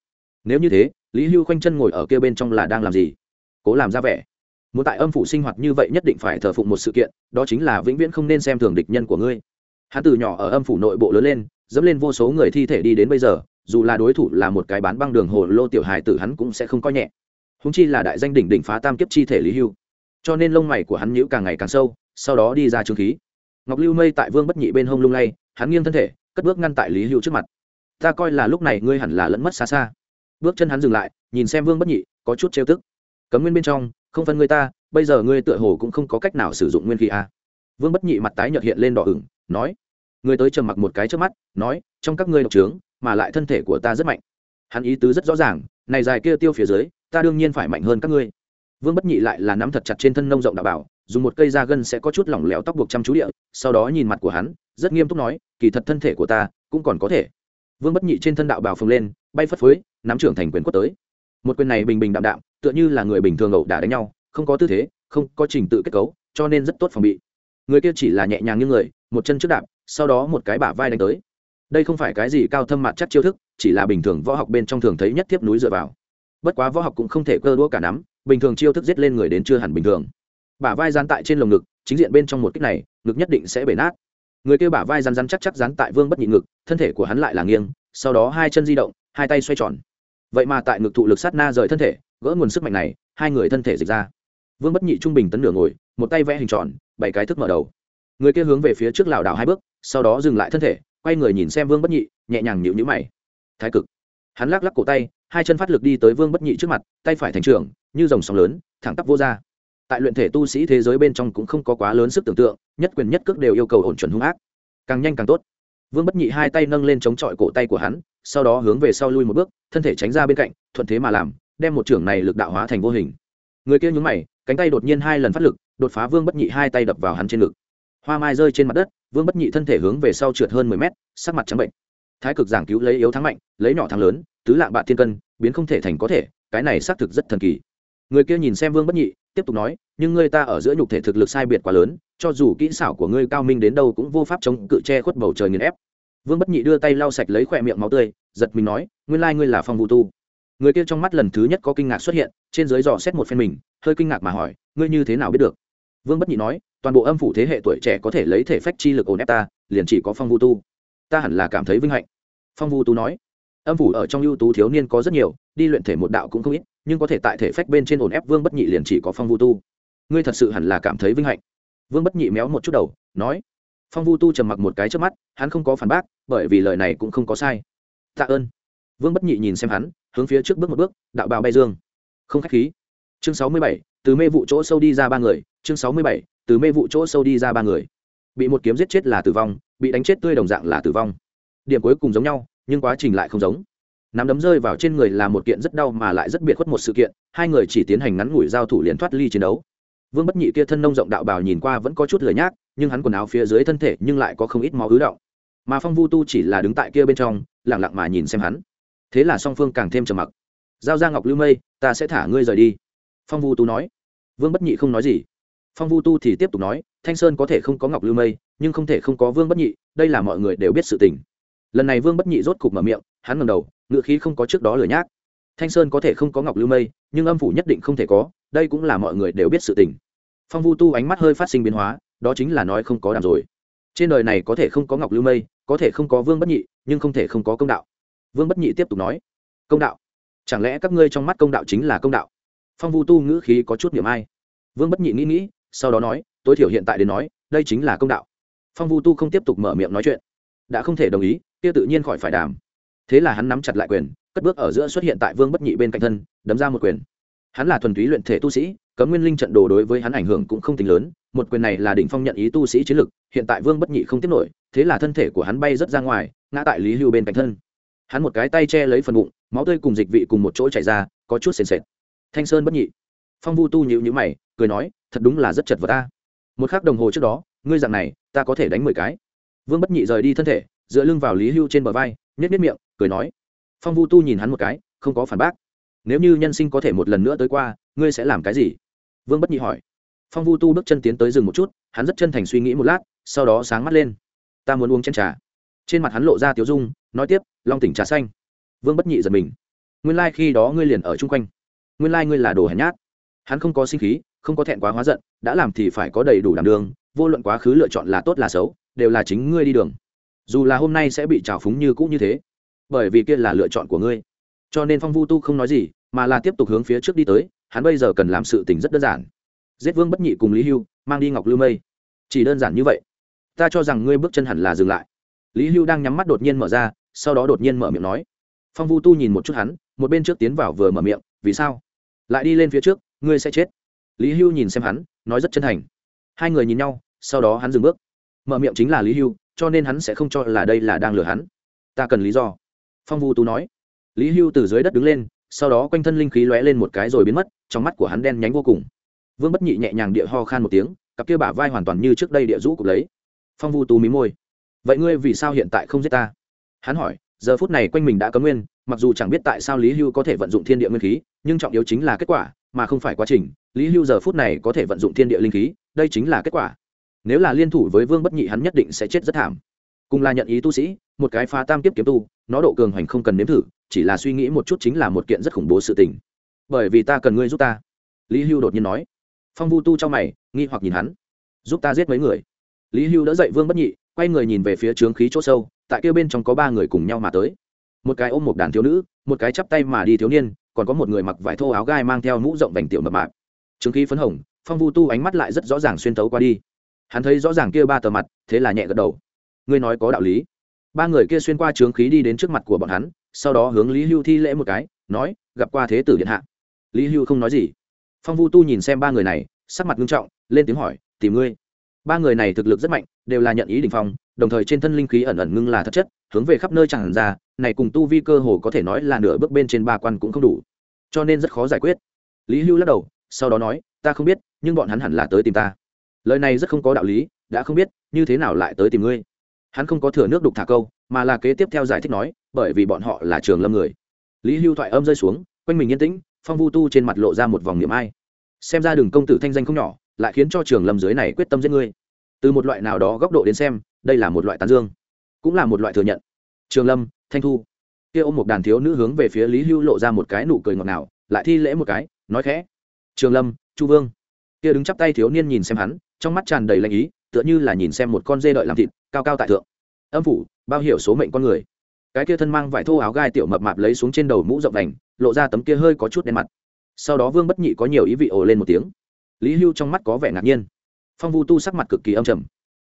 Nếu như thế, lý hưu khoanh chân ngồi ở kia bên trong là đang làm gì? Cố làm ra vẻ. Muốn tại âm phủ sinh hoạt như vậy nhất định phải thờ phụng một sự kiện, đó chính là vĩnh viễn không nên xem thường địch nhân của ngươi. Hắn từ nhỏ ở âm phủ nội bộ lớn lên, dẫm lên vô số người thi thể đi đến bây giờ, dù là đối thủ là một cái bán băng đường hồ lô tiểu hài tử hắn cũng sẽ không coi nhẹ. Húng chi là đại danh đỉnh đỉnh phá tam kiếp chi thể lý hưu. Cho nên lông mày của hắn nhữ càng ngày càng sâu, sau đó đi ra trương khí ngọc lưu mây tại vương bất nhị bên hông lung lay, hắn nghiêng thân thể, cất bước ngăn tại lý hưu trước mặt. Ta coi là lúc này ngươi hẳn là lẫn mất xa xa. Bước chân hắn dừng lại, nhìn xem vương bất nhị, có chút trêu tức. Cấm nguyên bên trong, không phân ngươi ta, bây giờ ngươi tựa hồ cũng không có cách nào sử dụng nguyên khí a. À. vương bất nhị mặt tái nhợt hiện lên đỏ ửng, nói người tới trầm mặc một cái trước mắt, nói, trong các ngươi độc trướng, mà lại thân thể của ta rất mạnh. Hắn ý tứ rất rõ ràng, này dài kia tiêu phía dưới, ta đương nhiên phải mạnh hơn các ngươi. Vương bất nhị lại là nắm thật chặt trên thân nông rộng đạo bảo dùng một cây da gân sẽ có chút lỏng lẻo tóc buộc chăm chú địa, sau đó nhìn mặt của hắn, rất nghiêm túc nói, kỳ thật thân thể của ta cũng còn có thể. Vương bất nhị trên thân đạo bảo phồng lên, bay phất phới, nắm trưởng thành quyền quất tới. Một quyền này bình bình đạm đạm, tựa như là người bình thường ẩu đả đánh nhau, không có tư thế, không có trình tự kết cấu, cho nên rất tốt phòng bị. Người kia chỉ là nhẹ nhàng như người, một chân trước đạp, sau đó một cái bả vai đánh tới. Đây không phải cái gì cao thâm mặt chắc chiêu thức, chỉ là bình thường võ học bên trong thường thấy nhất tiếp núi dựa vào. Bất quá võ học cũng không thể cơ đũa cả nắm, bình thường chiêu thức giết lên người đến chưa hẳn bình thường bả vai dán tại trên lồng ngực, chính diện bên trong một kích này, ngực nhất định sẽ bể nát. Người kia bả vai rắn rắn chắc chắc rắn tại vương bất nhị ngực, thân thể của hắn lại là nghiêng, sau đó hai chân di động, hai tay xoay tròn. Vậy mà tại ngực thụ lực sát na rời thân thể, gỡ nguồn sức mạnh này, hai người thân thể dịch ra. Vương bất nhị trung bình tấn nửa ngồi, một tay vẽ hình tròn, bảy cái thức mở đầu. Người kia hướng về phía trước lảo đảo hai bước, sau đó dừng lại thân thể, quay người nhìn xem vương bất nhị, nhẹ nhàng nhịu nhữ mày. Thái cực. Hắn lắc lắc cổ tay, hai chân phát lực đi tới vương bất nhị trước mặt, tay phải thành trường, như dòng sóng lớn, thẳng tắp vô ra tại luyện thể tu sĩ thế giới bên trong cũng không có quá lớn sức tưởng tượng, nhất quyền nhất cước đều yêu cầu ổn chuẩn hung ác. Càng nhanh càng tốt. Vương bất nhị hai tay nâng lên chống chọi cổ tay của hắn, sau đó hướng về sau lui một bước, thân thể tránh ra bên cạnh, thuận thế mà làm, đem một trưởng này lực đạo hóa thành vô hình. Người kia nhúng mày, cánh tay đột nhiên hai lần phát lực, đột phá vương bất nhị hai tay đập vào hắn trên ngực. Hoa mai rơi trên mặt đất, vương bất nhị thân thể hướng về sau trượt hơn mười mét, sắc mặt trắng bệnh. Thái cực giảng cứu lấy yếu thắng mạnh, lấy nhỏ thắng lớn, tứ lạng bạn thiên cân, biến không thể thành có thể, cái này xác thực rất thần kỳ. Người kia nhìn xem vương bất nhị tiếp tục nói, nhưng ngươi ta ở giữa nhục thể thực lực sai biệt quá lớn, cho dù kỹ xảo của ngươi cao minh đến đâu cũng vô pháp chống cự che khuất bầu trời nghiền ép. Vương bất nhị đưa tay lau sạch lấy khỏe miệng máu tươi, giật mình nói, nguyên lai ngươi là phong vũ tu. Người kia trong mắt lần thứ nhất có kinh ngạc xuất hiện, trên dưới dò xét một phen mình, hơi kinh ngạc mà hỏi, ngươi như thế nào biết được? Vương bất nhị nói, toàn bộ âm phủ thế hệ tuổi trẻ có thể lấy thể phách chi lực ổn ép ta, liền chỉ có phong vũ tu. Ta hẳn là cảm thấy vinh hạnh. Phong vũ tu nói, âm phủ ở trong ưu tú thiếu niên có rất nhiều, đi luyện thể một đạo cũng không ít nhưng có thể tại thể phách bên trên ổn ép vương bất nhị liền chỉ có phong vu tu. Ngươi thật sự hẳn là cảm thấy vinh hạnh. Vương bất nhị méo một chút đầu, nói. Phong vu tu trầm mặc một cái trước mắt, hắn không có phản bác, bởi vì lời này cũng không có sai. Tạ ơn. Vương bất nhị nhìn xem hắn, hướng phía trước bước một bước, đạo bào bay dương. Không k h á c h khí. Chương sáu mươi bảy, từ mê vụ chỗ sâu đi ra ba người. Chương sáu mươi bảy, từ mê vụ chỗ sâu đi ra ba người. Bị một kiếm giết chết là tử vong, bị đánh chết tươi đồng dạng là tử vong. Điểm cuối cùng giống nhau, nhưng quá trình lại không giống nắm đấm rơi vào trên người là một kiện rất đau mà lại rất biệt khuất một sự kiện, hai người chỉ tiến hành ngắn ngủi giao thủ liền thoát ly chiến đấu. Vương bất nhị kia thân nông rộng đạo bào nhìn qua vẫn có chút lười nhác, nhưng hắn quần áo phía dưới thân thể nhưng lại có không ít máu ứ động. Mà phong vu tu chỉ là đứng tại kia bên trong lẳng lặng mà nhìn xem hắn. Thế là song phương càng thêm trầm mặc. Giao ra ngọc lưu mây, ta sẽ thả ngươi rời đi. Phong vu tu nói. Vương bất nhị không nói gì. Phong vu tu thì tiếp tục nói, thanh sơn có thể không có ngọc lưu mây, nhưng không thể không có vương bất nhị, đây là mọi người đều biết sự tình. Lần này vương bất nhị rốt cục mở miệng, hắn ngầm đầu ngựa khí không có trước đó lửa nhác. Thanh sơn có thể không có ngọc lưu mây, nhưng âm phủ nhất định không thể có, đây cũng là mọi người đều biết sự tình. Phong vu tu ánh mắt hơi phát sinh biến hóa, đó chính là nói không có đàm rồi. Trên đời này có thể không có ngọc lưu mây, có thể không có vương bất nhị, nhưng không thể không có công đạo. Vương bất nhị tiếp tục nói, công đạo? Chẳng lẽ các ngươi trong mắt công đạo chính là công đạo? Phong vu tu ngữ khí có chút niệm ai. Vương bất nhị nghĩ nghĩ, sau đó nói, tối thiểu hiện tại đến nói, đây chính là công đạo. Phong vu tu không tiếp tục mở miệng nói chuyện. Đã không thể đồng ý, kia tự nhiên khỏi phải đàm thế là hắn nắm chặt lại quyền, cất bước ở giữa xuất hiện tại vương bất nhị bên cạnh thân, đấm ra một quyền. Hắn là thuần túy luyện thể tu sĩ, cấm nguyên linh trận đồ đối với hắn ảnh hưởng cũng không tính lớn, một quyền này là đỉnh phong nhận ý tu sĩ chiến lực, hiện tại vương bất nhị không tiếp nổi, thế là thân thể của hắn bay rất ra ngoài, ngã tại lý hưu bên cạnh thân. Hắn một cái tay che lấy phần bụng, máu tươi cùng dịch vị cùng một chỗ chảy ra, có chút sền sệt. Thanh sơn bất nhị. Phong vu tu nhịu nhữ mày, cười nói, thật đúng là rất chật vật ta. Một k h ắ c đồng hồ trước đó, ngươi dặn này, ta có thể đánh mười cái. Vương bất nhị rời đi thân thể, dựa lưng vào lý hưu trên bờ vai nhét nhét miệng, cười nói, phong vu tu nhìn hắn một cái, không có phản bác. Nếu như nhân sinh có thể một lần nữa tới qua, ngươi sẽ làm cái gì? Vương bất nhị hỏi. Phong vu tu bước chân tiến tới rừng một chút, hắn rất chân thành suy nghĩ một lát, sau đó sáng mắt lên. Ta muốn uống chén trà. Trên mặt hắn lộ ra tiếu dung, nói tiếp, long tỉnh trà xanh. Vương bất nhị giật mình. Nguyên lai、like、khi đó ngươi liền ở chung quanh. Nguyên lai、like、ngươi là đồ hèn nhát. Hắn không có sinh khí, không có thẹn quá hóa giận, đã làm thì phải có đầy đủ đảm đường, vô luận quá khứ lựa chọn là tốt là xấu, đều là chính ngươi đi đường dù là hôm nay sẽ bị trào phúng như cũ như thế, bởi vì kia là lựa chọn của ngươi. Cho nên phong vu tu không nói gì, mà là tiếp tục hướng phía trước đi tới, hắn bây giờ cần làm sự tình rất đơn giản. Giết vương bất nhị cùng lý hưu, mang đi ngọc lưu mây. Chỉ đơn giản như vậy. Ta cho rằng ngươi bước chân hẳn là dừng lại. Lý hưu đang nhắm mắt đột nhiên mở ra, sau đó đột nhiên mở miệng nói. Phong vu tu nhìn một chút hắn, một bên trước tiến vào vừa mở miệng, vì sao? Lại đi lên phía trước, ngươi sẽ chết. Lý hưu nhìn xem hắn, nói rất chân thành. Hai người nhìn nhau, sau đó hắn dừng bước. Mở miệng chính là lý hưu cho nên hắn sẽ không cho là đây là đang lừa hắn. Ta cần lý do. Phong vu tu nói. Lý hưu từ dưới đất đứng lên, sau đó quanh thân linh khí lóe lên một cái rồi biến mất, trong mắt của hắn đen nhánh vô cùng. Vương bất nhị nhẹ nhàng địa ho khan một tiếng, cặp kia bả vai hoàn toàn như trước đây địa rũ cục lấy. Phong vu tú mí môi. Vậy ngươi vì sao hiện tại không giết ta? Hắn hỏi, giờ phút này quanh mình đã cấm nguyên, mặc dù chẳng biết tại sao lý hưu có thể vận dụng thiên địa nguyên khí, nhưng trọng yếu chính là kết quả, mà không phải quá trình. Lý hưu giờ phút này có thể vận dụng thiên địa linh khí, đây chính là kết quả nếu là liên thủ với vương bất nhị hắn nhất định sẽ chết rất thảm. Cùng là nhận ý tu sĩ, một cái phá tam kiếp kiếm tu, nó độ cường hành không cần nếm thử, chỉ là suy nghĩ một chút chính là một kiện rất khủng bố sự tình. Bởi vì ta cần ngươi giúp ta. Lý hưu đột nhiên nói. Phong vu tu cho mày, nghi hoặc nhìn hắn. Giúp ta giết mấy người. Lý hưu đỡ dậy vương bất nhị, quay người nhìn về phía trướng khí c h ỗ sâu, tại kia bên trong có ba người cùng nhau mà tới. Một cái ôm một đàn thiếu nữ, một cái chắp tay mà đi thiếu niên, còn có một người mặc vải thô áo gai mang theo mũ rộng vành tiểu mập mạp. Trướng khí phấn hồng, phong vu tu ánh mắt lại rất rõ ràng xuyên tấu qua đi hắn thấy rõ ràng kia ba tờ mặt, thế là nhẹ gật đầu. Ngươi nói có đạo lý. Ba người kia xuyên qua trướng khí đi đến trước mặt của bọn hắn, sau đó hướng lý hưu thi lễ một cái, nói, gặp qua thế tử điện hạ. Lý hưu không nói gì. Phong vu tu nhìn xem ba người này, sắc mặt nghiêm trọng, lên tiếng hỏi, tìm ngươi. Ba người này thực lực rất mạnh, đều là nhận ý đình phong, đồng thời trên thân linh khí ẩn ẩn ngưng là thất chất, hướng về khắp nơi chẳng ra, này cùng tu vi cơ hồ có thể nói là nửa bước bên trên ba quan cũng không đủ. Cho nên rất khó giải quyết. Lý hưu lắc đầu, sau đó nói, ta không biết, nhưng bọn hắn hẳn là tới tìm ta lời này rất không có đạo lý, đã không biết, như thế nào lại tới tìm ngươi? Hắn không có thừa nước đục thả câu, mà là kế tiếp theo giải thích nói, bởi vì bọn họ là trường lâm người. Lý hưu thoại âm rơi xuống, quanh mình yên tĩnh, phong vu tu trên mặt lộ ra một vòng niệm ai. Xem ra đường công tử thanh danh không nhỏ, lại khiến cho trường lâm dưới này quyết tâm giết ngươi. Từ một loại nào đó góc độ đến xem, đây là một loại tán dương, cũng là một loại thừa nhận. Trường lâm, thanh thu. Kia ôm một đàn thiếu nữ hướng về phía lý hưu lộ ra một cái nụ cười ngọt ngào, lại thi lễ một cái, nói khẽ. Trường lâm, chu vương. Kia đứng chắp tay thiếu niên nhìn xem hắn trong mắt tràn đầy lanh ý, tựa như là nhìn xem một con dê đợi làm thịt, cao cao tại thượng. Âm phủ, bao hiểu số mệnh con người. Cái kia thân mang vải thô áo gai tiểu mập mạp lấy xuống trên đầu mũ rộng đành, lộ ra tấm kia hơi có chút đen mặt. Sau đó vương bất nhị có nhiều ý vị ồ lên một tiếng. Lý hưu trong mắt có vẻ ngạc nhiên. Phong vu tu sắc mặt cực kỳ âm trầm.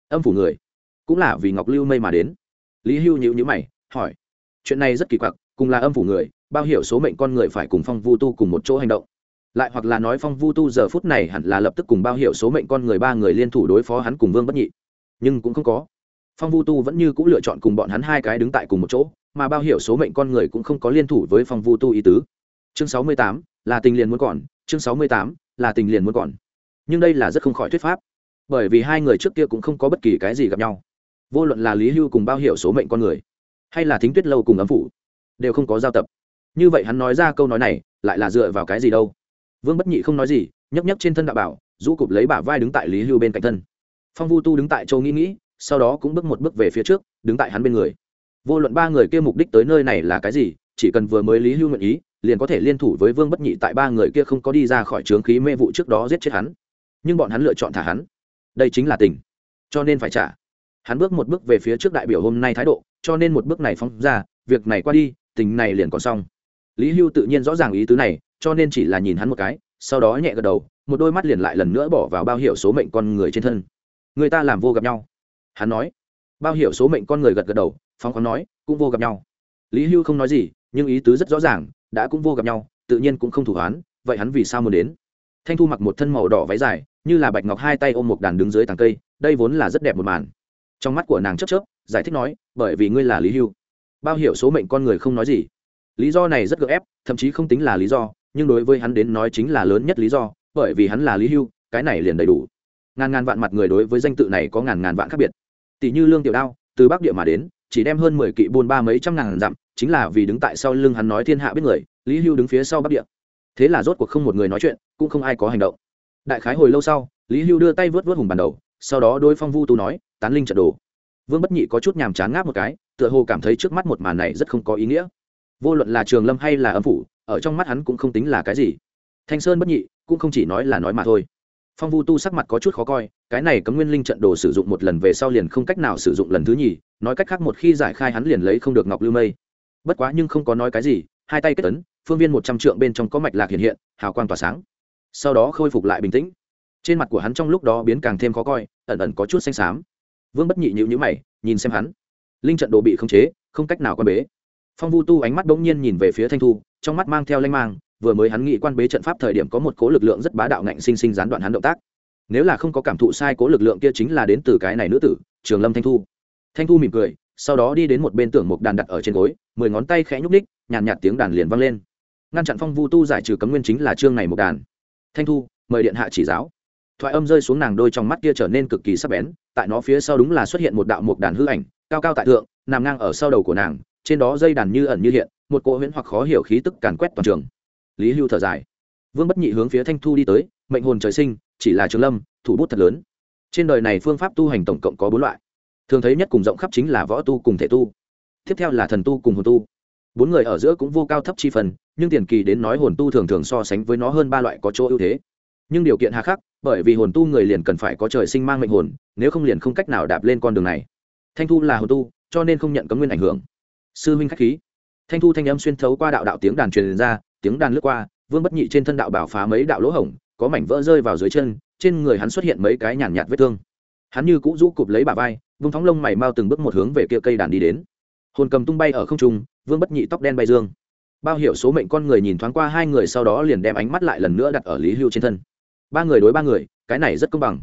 Âm phủ người, cũng là vì ngọc lưu mây mà đến. Lý hưu nhịu nhữ mày, hỏi, chuyện này rất kỳ quặc, cùng là âm phủ người, bao hiểu số mệnh con người phải cùng phong vu tu cùng một chỗ hành động lại hoặc là nói phong vu tu giờ phút này hẳn là lập tức cùng bao hiệu số mệnh con người ba người liên thủ đối phó hắn cùng vương bất nhị. Nhưng cũng không có. Phong vu tu vẫn như c ũ lựa chọn cùng bọn hắn hai cái đứng tại cùng một chỗ, mà bao hiệu số mệnh con người cũng không có liên thủ với phong vu tu ý tứ. Chương sáu mươi tám, là tình liền muốn còn. Chương sáu mươi tám, là tình liền muốn còn. Nhưng đây là rất không khỏi thuyết pháp. Bởi vì hai người trước kia cũng không có bất kỳ cái gì gặp nhau. Vô luận là lý hưu cùng bao hiệu số mệnh con người, hay là thính tuyết lâu cùng ấm phủ, đều không có giao tập. Như vậy hắn nói ra câu nói này, lại là dựa vào cái gì đâu? Vương bất nhị không nói gì nhấp nhấp trên thân đạo bảo, rũ cụp lấy bả vai đứng tại lý hưu bên cạnh thân. Phong vu tu đứng tại châu nghĩ nghĩ, sau đó cũng bước một bước về phía trước, đứng tại hắn bên người. Vô luận ba người kia mục đích tới nơi này là cái gì, chỉ cần vừa mới lý hưu nguyện ý, liền có thể liên thủ với vương bất nhị tại ba người kia không có đi ra khỏi trướng khí mê vụ trước đó giết chết hắn. Nhưng bọn hắn lựa chọn thả hắn. Đây chính là tình. Cho nên phải trả. Hắn bước một bước về phía trước đại biểu hôm nay thái độ, cho nên một bước này phóng ra, việc này qua đi, tình này liền còn xong. Lý hưu tự nhiên rõ ràng ý tứ này cho nên chỉ là nhìn hắn một cái, sau đó nhẹ gật đầu, một đôi mắt liền lại lần nữa bỏ vào bao hiệu số mệnh con người trên thân. Người ta làm vô gặp nhau. Hắn nói. Bao hiệu số mệnh con người gật gật đầu, phóng khoáng nói, cũng vô gặp nhau. Lý hưu không nói gì, nhưng ý tứ rất rõ ràng, đã cũng vô gặp nhau, tự nhiên cũng không thủ hoán, vậy hắn vì sao muốn đến? Thanh thu mặc một thân màu đỏ váy dài, như là bạch ngọc hai tay ôm một đàn đứng dưới tàng cây, đây vốn là rất đẹp một màn. Trong mắt của nàng chấp chớp, giải thích nói, bởi vì ngươi là lý hưu. Bao hiểu số mệnh con người không nói gì. Lý do này rất gợ ép, thậm chí không tính là lý do nhưng đối với hắn đến nói chính là lớn nhất lý do, bởi vì hắn là lý hưu, cái này liền đầy đủ. Ngàn ngàn vạn mặt người đối với danh tự này có ngàn ngàn vạn khác biệt. Tỷ như lương tiểu đao, từ bắc địa mà đến, chỉ đem hơn mười kỵ buôn ba mấy trăm ngàn dặm, chính là vì đứng tại sau lưng hắn nói thiên hạ biết người, lý hưu đứng phía sau bắc địa. Thế là rốt cuộc không một người nói chuyện, cũng không ai có hành động. Đại khái hồi lâu sau, lý hưu đưa tay vớt vớt hùng bàn đầu, sau đó đôi phong vu tu nói, tán linh trận đồ. Vương bất nhị có chút nhàm chán ngáp một cái, tựa hồ cảm thấy trước mắt một màn này rất không có ý nghĩa. Vô luận là trường lâm hay là âm phủ ở trong mắt hắn cũng không tính là cái gì. Thanh sơn bất nhị, cũng không chỉ nói là nói mà thôi. Phong vu tu sắc mặt có chút khó coi, cái này cấm nguyên linh trận đồ sử dụng một lần về sau liền không cách nào sử dụng lần thứ nhì, nói cách khác một khi giải khai hắn liền lấy không được ngọc lưu mây. Bất quá nhưng không có nói cái gì, hai tay kết tấn, phương viên một trăm trượng bên trong có mạch lạc hiện hiện, hào quang tỏa sáng. Sau đó khôi phục lại bình tĩnh. Trên mặt của hắn trong lúc đó biến càng thêm khó coi, ẩn ẩn có chút xanh xám. Vương bất nhị nhịu nhữ mày, nhìn xem hắn. Linh trận đồ bị khống chế, không cách nào quan bế. Phong vu tu ánh mắt bỗng nhiên nhìn về phía thanh thu trong mắt mang theo lanh mang vừa mới hắn nghĩ quan bế trận pháp thời điểm có một cố lực lượng rất bá đạo ngạnh sinh sinh gián đoạn hắn động tác. Nếu là không có cảm thụ sai cố lực lượng kia chính là đến từ cái này nữ tử trường lâm thanh thu. Thanh thu mỉm cười sau đó đi đến một bên tưởng mục đàn đặt ở trên gối mười ngón tay khẽ nhúc ních nhàn nhạt, nhạt tiếng đàn liền vang lên. Ngăn chặn phong vu tu giải trừ cấm nguyên chính là chương này mục đàn. Thanh thu mời điện hạ chỉ giáo. Thoại âm rơi xuống nàng đôi trong mắt kia trở nên cực kỳ sắc bén tại nó phía sau đúng là xuất hiện một đạo mục đàn hư ảnh cao cao tại thượng nằm ngang ở sau đầu của nàng trên đó dây đàn như ẩn như hiện một cỗ huyễn hoặc khó hiểu khí tức càn quét toàn trường. Lý hưu thở dài. Vương bất nhị hướng phía thanh thu đi tới, mệnh hồn trời sinh, chỉ là trường lâm, thủ bút thật lớn. Trên đời này phương pháp tu hành tổng cộng có bốn loại. Thường thấy nhất cùng rộng khắp chính là võ tu cùng thể tu. Tiếp theo là thần tu cùng hồn tu. Bốn người ở giữa cũng vô cao thấp chi phần, nhưng tiền kỳ đến nói hồn tu thường thường so sánh với nó hơn ba loại có chỗ ưu thế. Nhưng điều kiện hà khắc, bởi vì hồn tu người liền cần phải có trời sinh mang mệnh hồn, nếu không liền không cách nào đạp lên con đường này. Thanh thu là hồn tu, cho nên không nhận cấm nguyên ảnh hưởng. Sư huynh khách khí thanh thu thanh âm xuyên thấu qua đạo đạo tiếng đàn truyền ra, tiếng đàn lướt qua, vương bất nhị trên thân đạo bảo phá mấy đạo lỗ hổng, có mảnh vỡ rơi vào dưới chân, trên người hắn xuất hiện mấy cái nhàn nhạt vết thương. Hắn như cũ rũ cụp lấy bà vai, vung thóng lông mày mau từng bước một hướng về kia cây đàn đi đến. Hồn cầm tung bay ở không trung, vương bất nhị tóc đen bay dương. Bao hiểu số mệnh con người nhìn thoáng qua hai người sau đó liền đem ánh mắt lại lần nữa đặt ở lý hưu trên thân. Ba người đối ba người, cái này rất công bằng.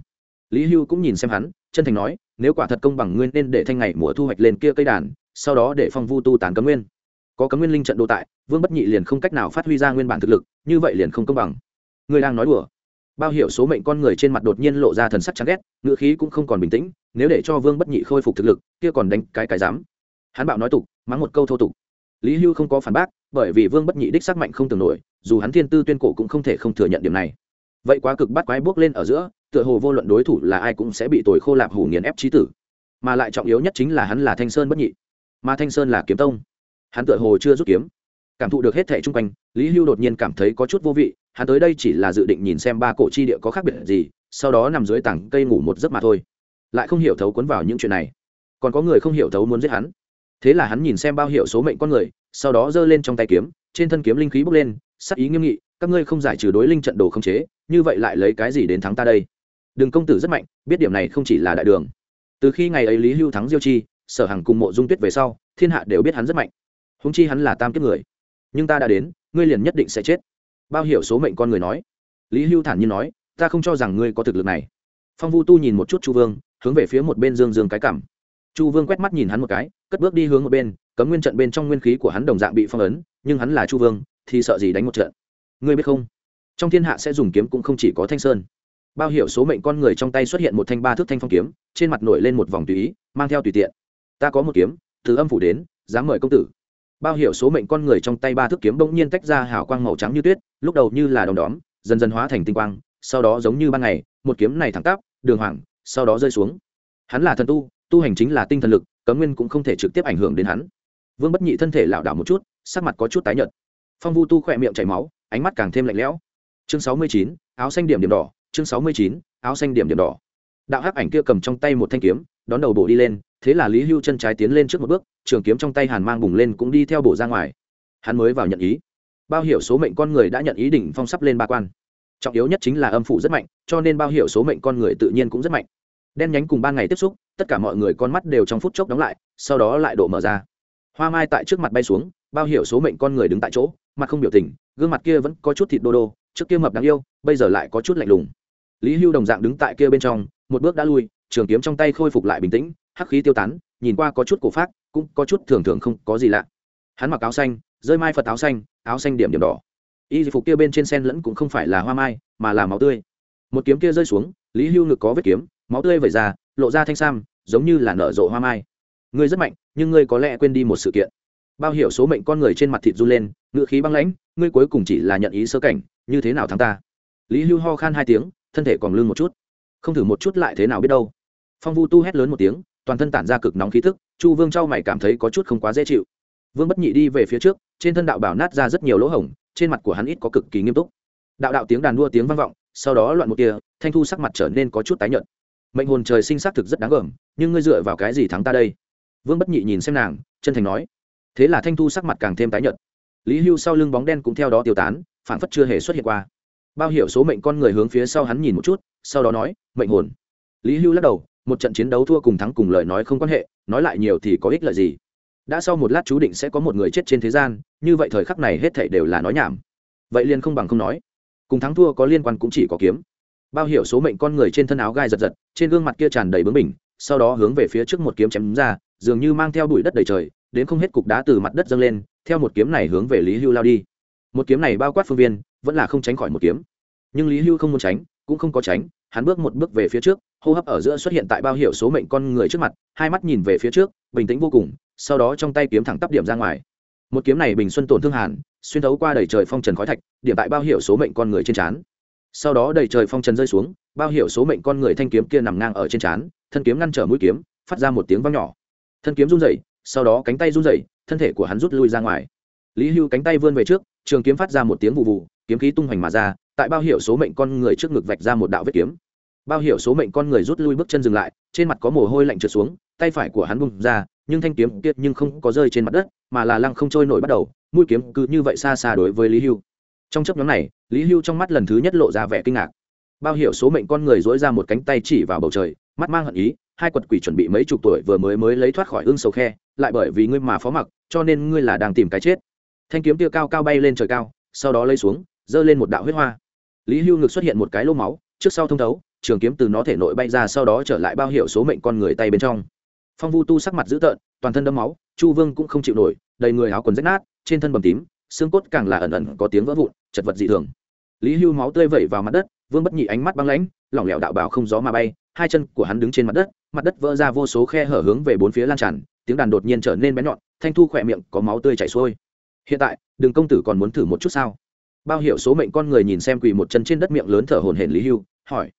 Lý hưu cũng nhìn xem hắn, chân thành nói, nếu quả thật công bằng nguyên nên để thanh ngày mùa thu hoạch lên kia cây đàn, sau đó để phong vu tu tán cấm nguyên có cấm nguyên linh trận đô tại, vương bất nhị liền không cách nào phát huy ra nguyên bản thực lực, như vậy liền không công bằng. Người đang nói đùa. Bao hiểu số mệnh con người trên mặt đột nhiên lộ ra thần sắc chán ghét ngựa khí cũng không còn bình tĩnh, nếu để cho vương bất nhị khôi phục thực lực, kia còn đánh cái cái dám. Hắn bạo nói tục, mắng một câu thô tục. Lý hưu không có phản bác, bởi vì vương bất nhị đích sắc mạnh không tưởng nổi, dù hắn thiên tư tuyên cổ cũng không thể không thừa nhận điểm này. Vậy quá cực bắt quái bước lên ở giữa, tựa hồ vô luận đối thủ là ai cũng sẽ bị tồi khô lạp hủ nghiền ép trí tử. Mà lại trọng yếu nhất chính là hắn là thanh sơn bất nhị. Mà thanh sơn là kiếm tông hắn tựa hồ chưa rút kiếm. Cảm thụ được hết thẻ chung quanh, lý hưu đột nhiên cảm thấy có chút vô vị, hắn tới đây chỉ là dự định nhìn xem ba cổ chi địa có khác biệt gì, sau đó nằm dưới tảng cây ngủ một giấc mà thôi. Lại không hiểu thấu cuốn vào những chuyện này. Còn có người không hiểu thấu muốn giết hắn. Thế là hắn nhìn xem bao hiệu số mệnh con người, sau đó giơ lên trong tay kiếm, trên thân kiếm linh khí bốc lên, sắc ý nghiêm nghị, các ngươi không giải trừ đối linh trận đồ không chế, như vậy lại lấy cái gì đến thắng ta đây? Đừng công tử rất mạnh, biết điểm này không chỉ là đại đường. Từ khi ngày ấy lý hưu thắng diêu chi, sở hằng cùng mộ dung tuyết về sau, thiên hạ đều biết hắn rất mạnh húng chi hắn là tam kiếp người. Nhưng ta đã đến, ngươi liền nhất định sẽ chết. Bao hiểu số mệnh con người nói. Lý hưu thản nhiên nói, ta không cho rằng ngươi có thực lực này. Phong vu tu nhìn một chút chu vương, hướng về phía một bên dương dương cái cảm. Chu vương quét mắt nhìn hắn một cái, cất bước đi hướng một bên, cấm nguyên trận bên trong nguyên khí của hắn đồng dạng bị phong ấn, nhưng hắn là chu vương, thì sợ gì đánh một trận. Ngươi biết không? Trong thiên hạ sẽ dùng kiếm cũng không chỉ có thanh sơn. Bao hiểu số mệnh con người trong tay xuất hiện một thanh ba thước thanh phong kiếm, trên mặt nổi lên một vòng tùy ý, mang theo tùy tiện. Ta có một kiếm, từ âm phủ đến, dám mời công tử bao hiểu số mệnh con người trong tay ba thước kiếm bỗng nhiên tách ra hào quang màu trắng như tuyết, lúc đầu như là đom đóm, dần dần hóa thành tinh quang, sau đó giống như ban ngày, một kiếm này thẳng tắp, đường hoàng, sau đó rơi xuống. Hắn là thần tu tu hành chính là tinh thần lực, cấm nguyên cũng không thể trực tiếp ảnh hưởng đến hắn. Vương bất nhị thân thể lảo đảo một chút, sắc mặt có chút tái nhợt. Phong vu tu khỏe miệng chảy máu, ánh mắt càng thêm lạnh lẽo. Chương sáu mươi chín, áo xanh điểm điểm đỏ, chương sáu mươi chín, áo xanh điểm điểm đỏ. Đạo hắc ảnh kia cầm trong tay một thanh kiếm, đón đầu bổ đi lên thế là lý hưu chân trái tiến lên trước một bước, trường kiếm trong tay hàn mang bùng lên cũng đi theo bổ ra ngoài. Hắn mới vào nhận ý. Bao hiểu số mệnh con người đã nhận ý đỉnh phong sắp lên ba quan. Trọng yếu nhất chính là âm phủ rất mạnh, cho nên bao hiểu số mệnh con người tự nhiên cũng rất mạnh. Đen nhánh cùng ban ngày tiếp xúc, tất cả mọi người con mắt đều trong phút chốc đóng lại, sau đó lại độ mở ra. Hoa mai tại trước mặt bay xuống, bao hiểu số mệnh con người đứng tại chỗ, mặt không biểu tình, gương mặt kia vẫn có chút thịt đô đô, trước kia mập đáng yêu, bây giờ lại có chút lạnh lùng. Lý hưu đồng dạng đứng tại kia bên trong, một bước đã lui, trường kiếm trong tay khôi phục lại bình tĩnh hắc khí tiêu tán, nhìn qua có chút cổ phát cũng có chút thường thường không có gì lạ. Hắn mặc áo xanh, rơi mai phật áo xanh áo xanh điểm điểm đỏ. Y phục kia bên trên sen lẫn cũng không phải là hoa mai, mà là máu tươi. Một kiếm kia rơi xuống, lý hưu ngực có vết kiếm, máu tươi vẩy ra, lộ ra thanh sam, giống như là nở rộ hoa mai. Ngươi rất mạnh, nhưng ngươi có lẽ quên đi một sự kiện. Bao hiểu số mệnh con người trên mặt thịt run lên, ngựa khí băng lãnh, ngươi cuối cùng chỉ là nhận ý sơ cảnh, như thế nào thắng ta? Lý hưu ho khan hai tiếng, thân thể còn lưng một chút. Không thử một chút lại thế nào biết đâu. Phong vu tu hét lớn một tiếng toàn thân tản ra cực nóng khí thức, chu vương trao mày cảm thấy có chút không quá dễ chịu. Vương bất nhị đi về phía trước, trên thân đạo bảo nát ra rất nhiều lỗ hổng, trên mặt của hắn ít có cực kỳ nghiêm túc. Đạo đạo tiếng đàn đua tiếng vang vọng, sau đó loạn một kia thanh thu sắc mặt trở nên có chút tái nhợt. Mệnh hồn trời sinh xác thực rất đáng gờm, nhưng ngươi dựa vào cái gì thắng ta đây? Vương bất nhị nhìn xem nàng, chân thành nói. Thế là thanh thu sắc mặt càng thêm tái nhợt. Lý hưu sau lưng bóng đen cũng theo đó tiêu tán phản phất chưa hề xuất hiện qua. Bao hiểu số mệnh con người hướng phía sau hắn nhìn một chút, sau đó nói, mệnh hồn. Lý hưu lắc đầu một trận chiến đấu thua cùng thắng cùng lời nói không quan hệ, nói lại nhiều thì có ích lợi gì? Đã sau một lát chú định sẽ có một người chết trên thế gian, như vậy thời khắc này hết thảy đều là nói nhảm. Vậy liền không bằng không nói. Cùng thắng thua có liên quan cũng chỉ có kiếm. Bao hiểu số mệnh con người trên thân áo gai giật giật, trên gương mặt kia tràn đầy bướng bỉnh, sau đó hướng về phía trước một kiếm chém ra, dường như mang theo bụi đất đầy trời, đến không hết cục đá từ mặt đất dâng lên, theo một kiếm này hướng về lý hưu lao đi. Một kiếm này bao quát phương viên, vẫn là không tránh khỏi một kiếm. Nhưng lý hưu không muốn tránh, cũng không có tránh hắn bước một bước về phía trước, hô hấp ở giữa xuất hiện tại bao hiệu số mệnh con người trước mặt, hai mắt nhìn về phía trước, bình tĩnh vô cùng, sau đó trong tay kiếm thẳng tắp điểm ra ngoài. Một kiếm này bình xuân tổn thương hàn, xuyên thấu qua đầy trời phong trần khói thạch, điểm tại bao hiệu số mệnh con người trên trán. Sau đó đầy trời phong trần rơi xuống, bao hiệu số mệnh con người thanh kiếm kia nằm ngang ở trên trán, thân kiếm ngăn trở mũi kiếm, phát ra một tiếng vang nhỏ. Thân kiếm run rẩy, sau đó cánh tay run rẩy, thân thể của hắn rút lui ra ngoài. Lý hưu cánh tay vươn về trước, trường kiếm phát ra một tiếng vụ vụ kiếm khí tung hoành mà ra, tại bao hiệu số mệnh con người trước ngực vạch ra một đạo vết kiếm bao hiểu số mệnh con người rút lui bước chân dừng lại, trên mặt có mồ hôi lạnh trượt xuống, tay phải của hắn bùng ra, nhưng thanh kiếm kiệt nhưng không có rơi trên mặt đất, mà là lăng không trôi nổi bắt đầu, mũi kiếm cứ như vậy xa xa đối với lý hưu. Trong chấp nhóm này, lý hưu trong mắt lần thứ nhất lộ ra vẻ kinh ngạc. Bao hiểu số mệnh con người dỗi ra một cánh tay chỉ vào bầu trời, mắt mang hận ý, hai quật quỷ chuẩn bị mấy chục tuổi vừa mới mới lấy thoát khỏi ương sầu khe, lại bởi vì ngươi mà phó mặc, cho nên ngươi là đang tìm cái chết. Thanh kiếm tia cao cao bay lên trời cao, sau đó lấy xuống, giơ lên một đạo huyết hoa. Lý hưu ngực xuất hiện một cái lô máu, trước sau thông thấu trường kiếm từ nó thể nội bay ra sau đó trở lại bao hiệu số mệnh con người tay bên trong. Phong vu tu sắc mặt dữ tợn, toàn thân đâm máu, chu vương cũng không chịu nổi, đầy người áo quần rách nát, trên thân bầm tím, xương cốt càng là ẩn ẩn có tiếng vỡ vụn, chật vật dị thường. Lý hưu máu tươi vẩy vào mặt đất, vương bất nhị ánh mắt băng lãnh, lỏng lẻo đạo bảo không gió mà bay, hai chân của hắn đứng trên mặt đất mặt đất vỡ ra vô số khe hở hướng về bốn phía lan tràn, tiếng đàn đột nhiên trở nên bén nhọn, thanh thu khỏe miệng, có máu tươi chảy xuôi. Hiện tại, đường công tử còn muốn thử một chút sao? Bao hiệu số mệnh con người nhìn xem quỳ một chân trên đất miệng lớn thở hồn hển lý hưu, hỏi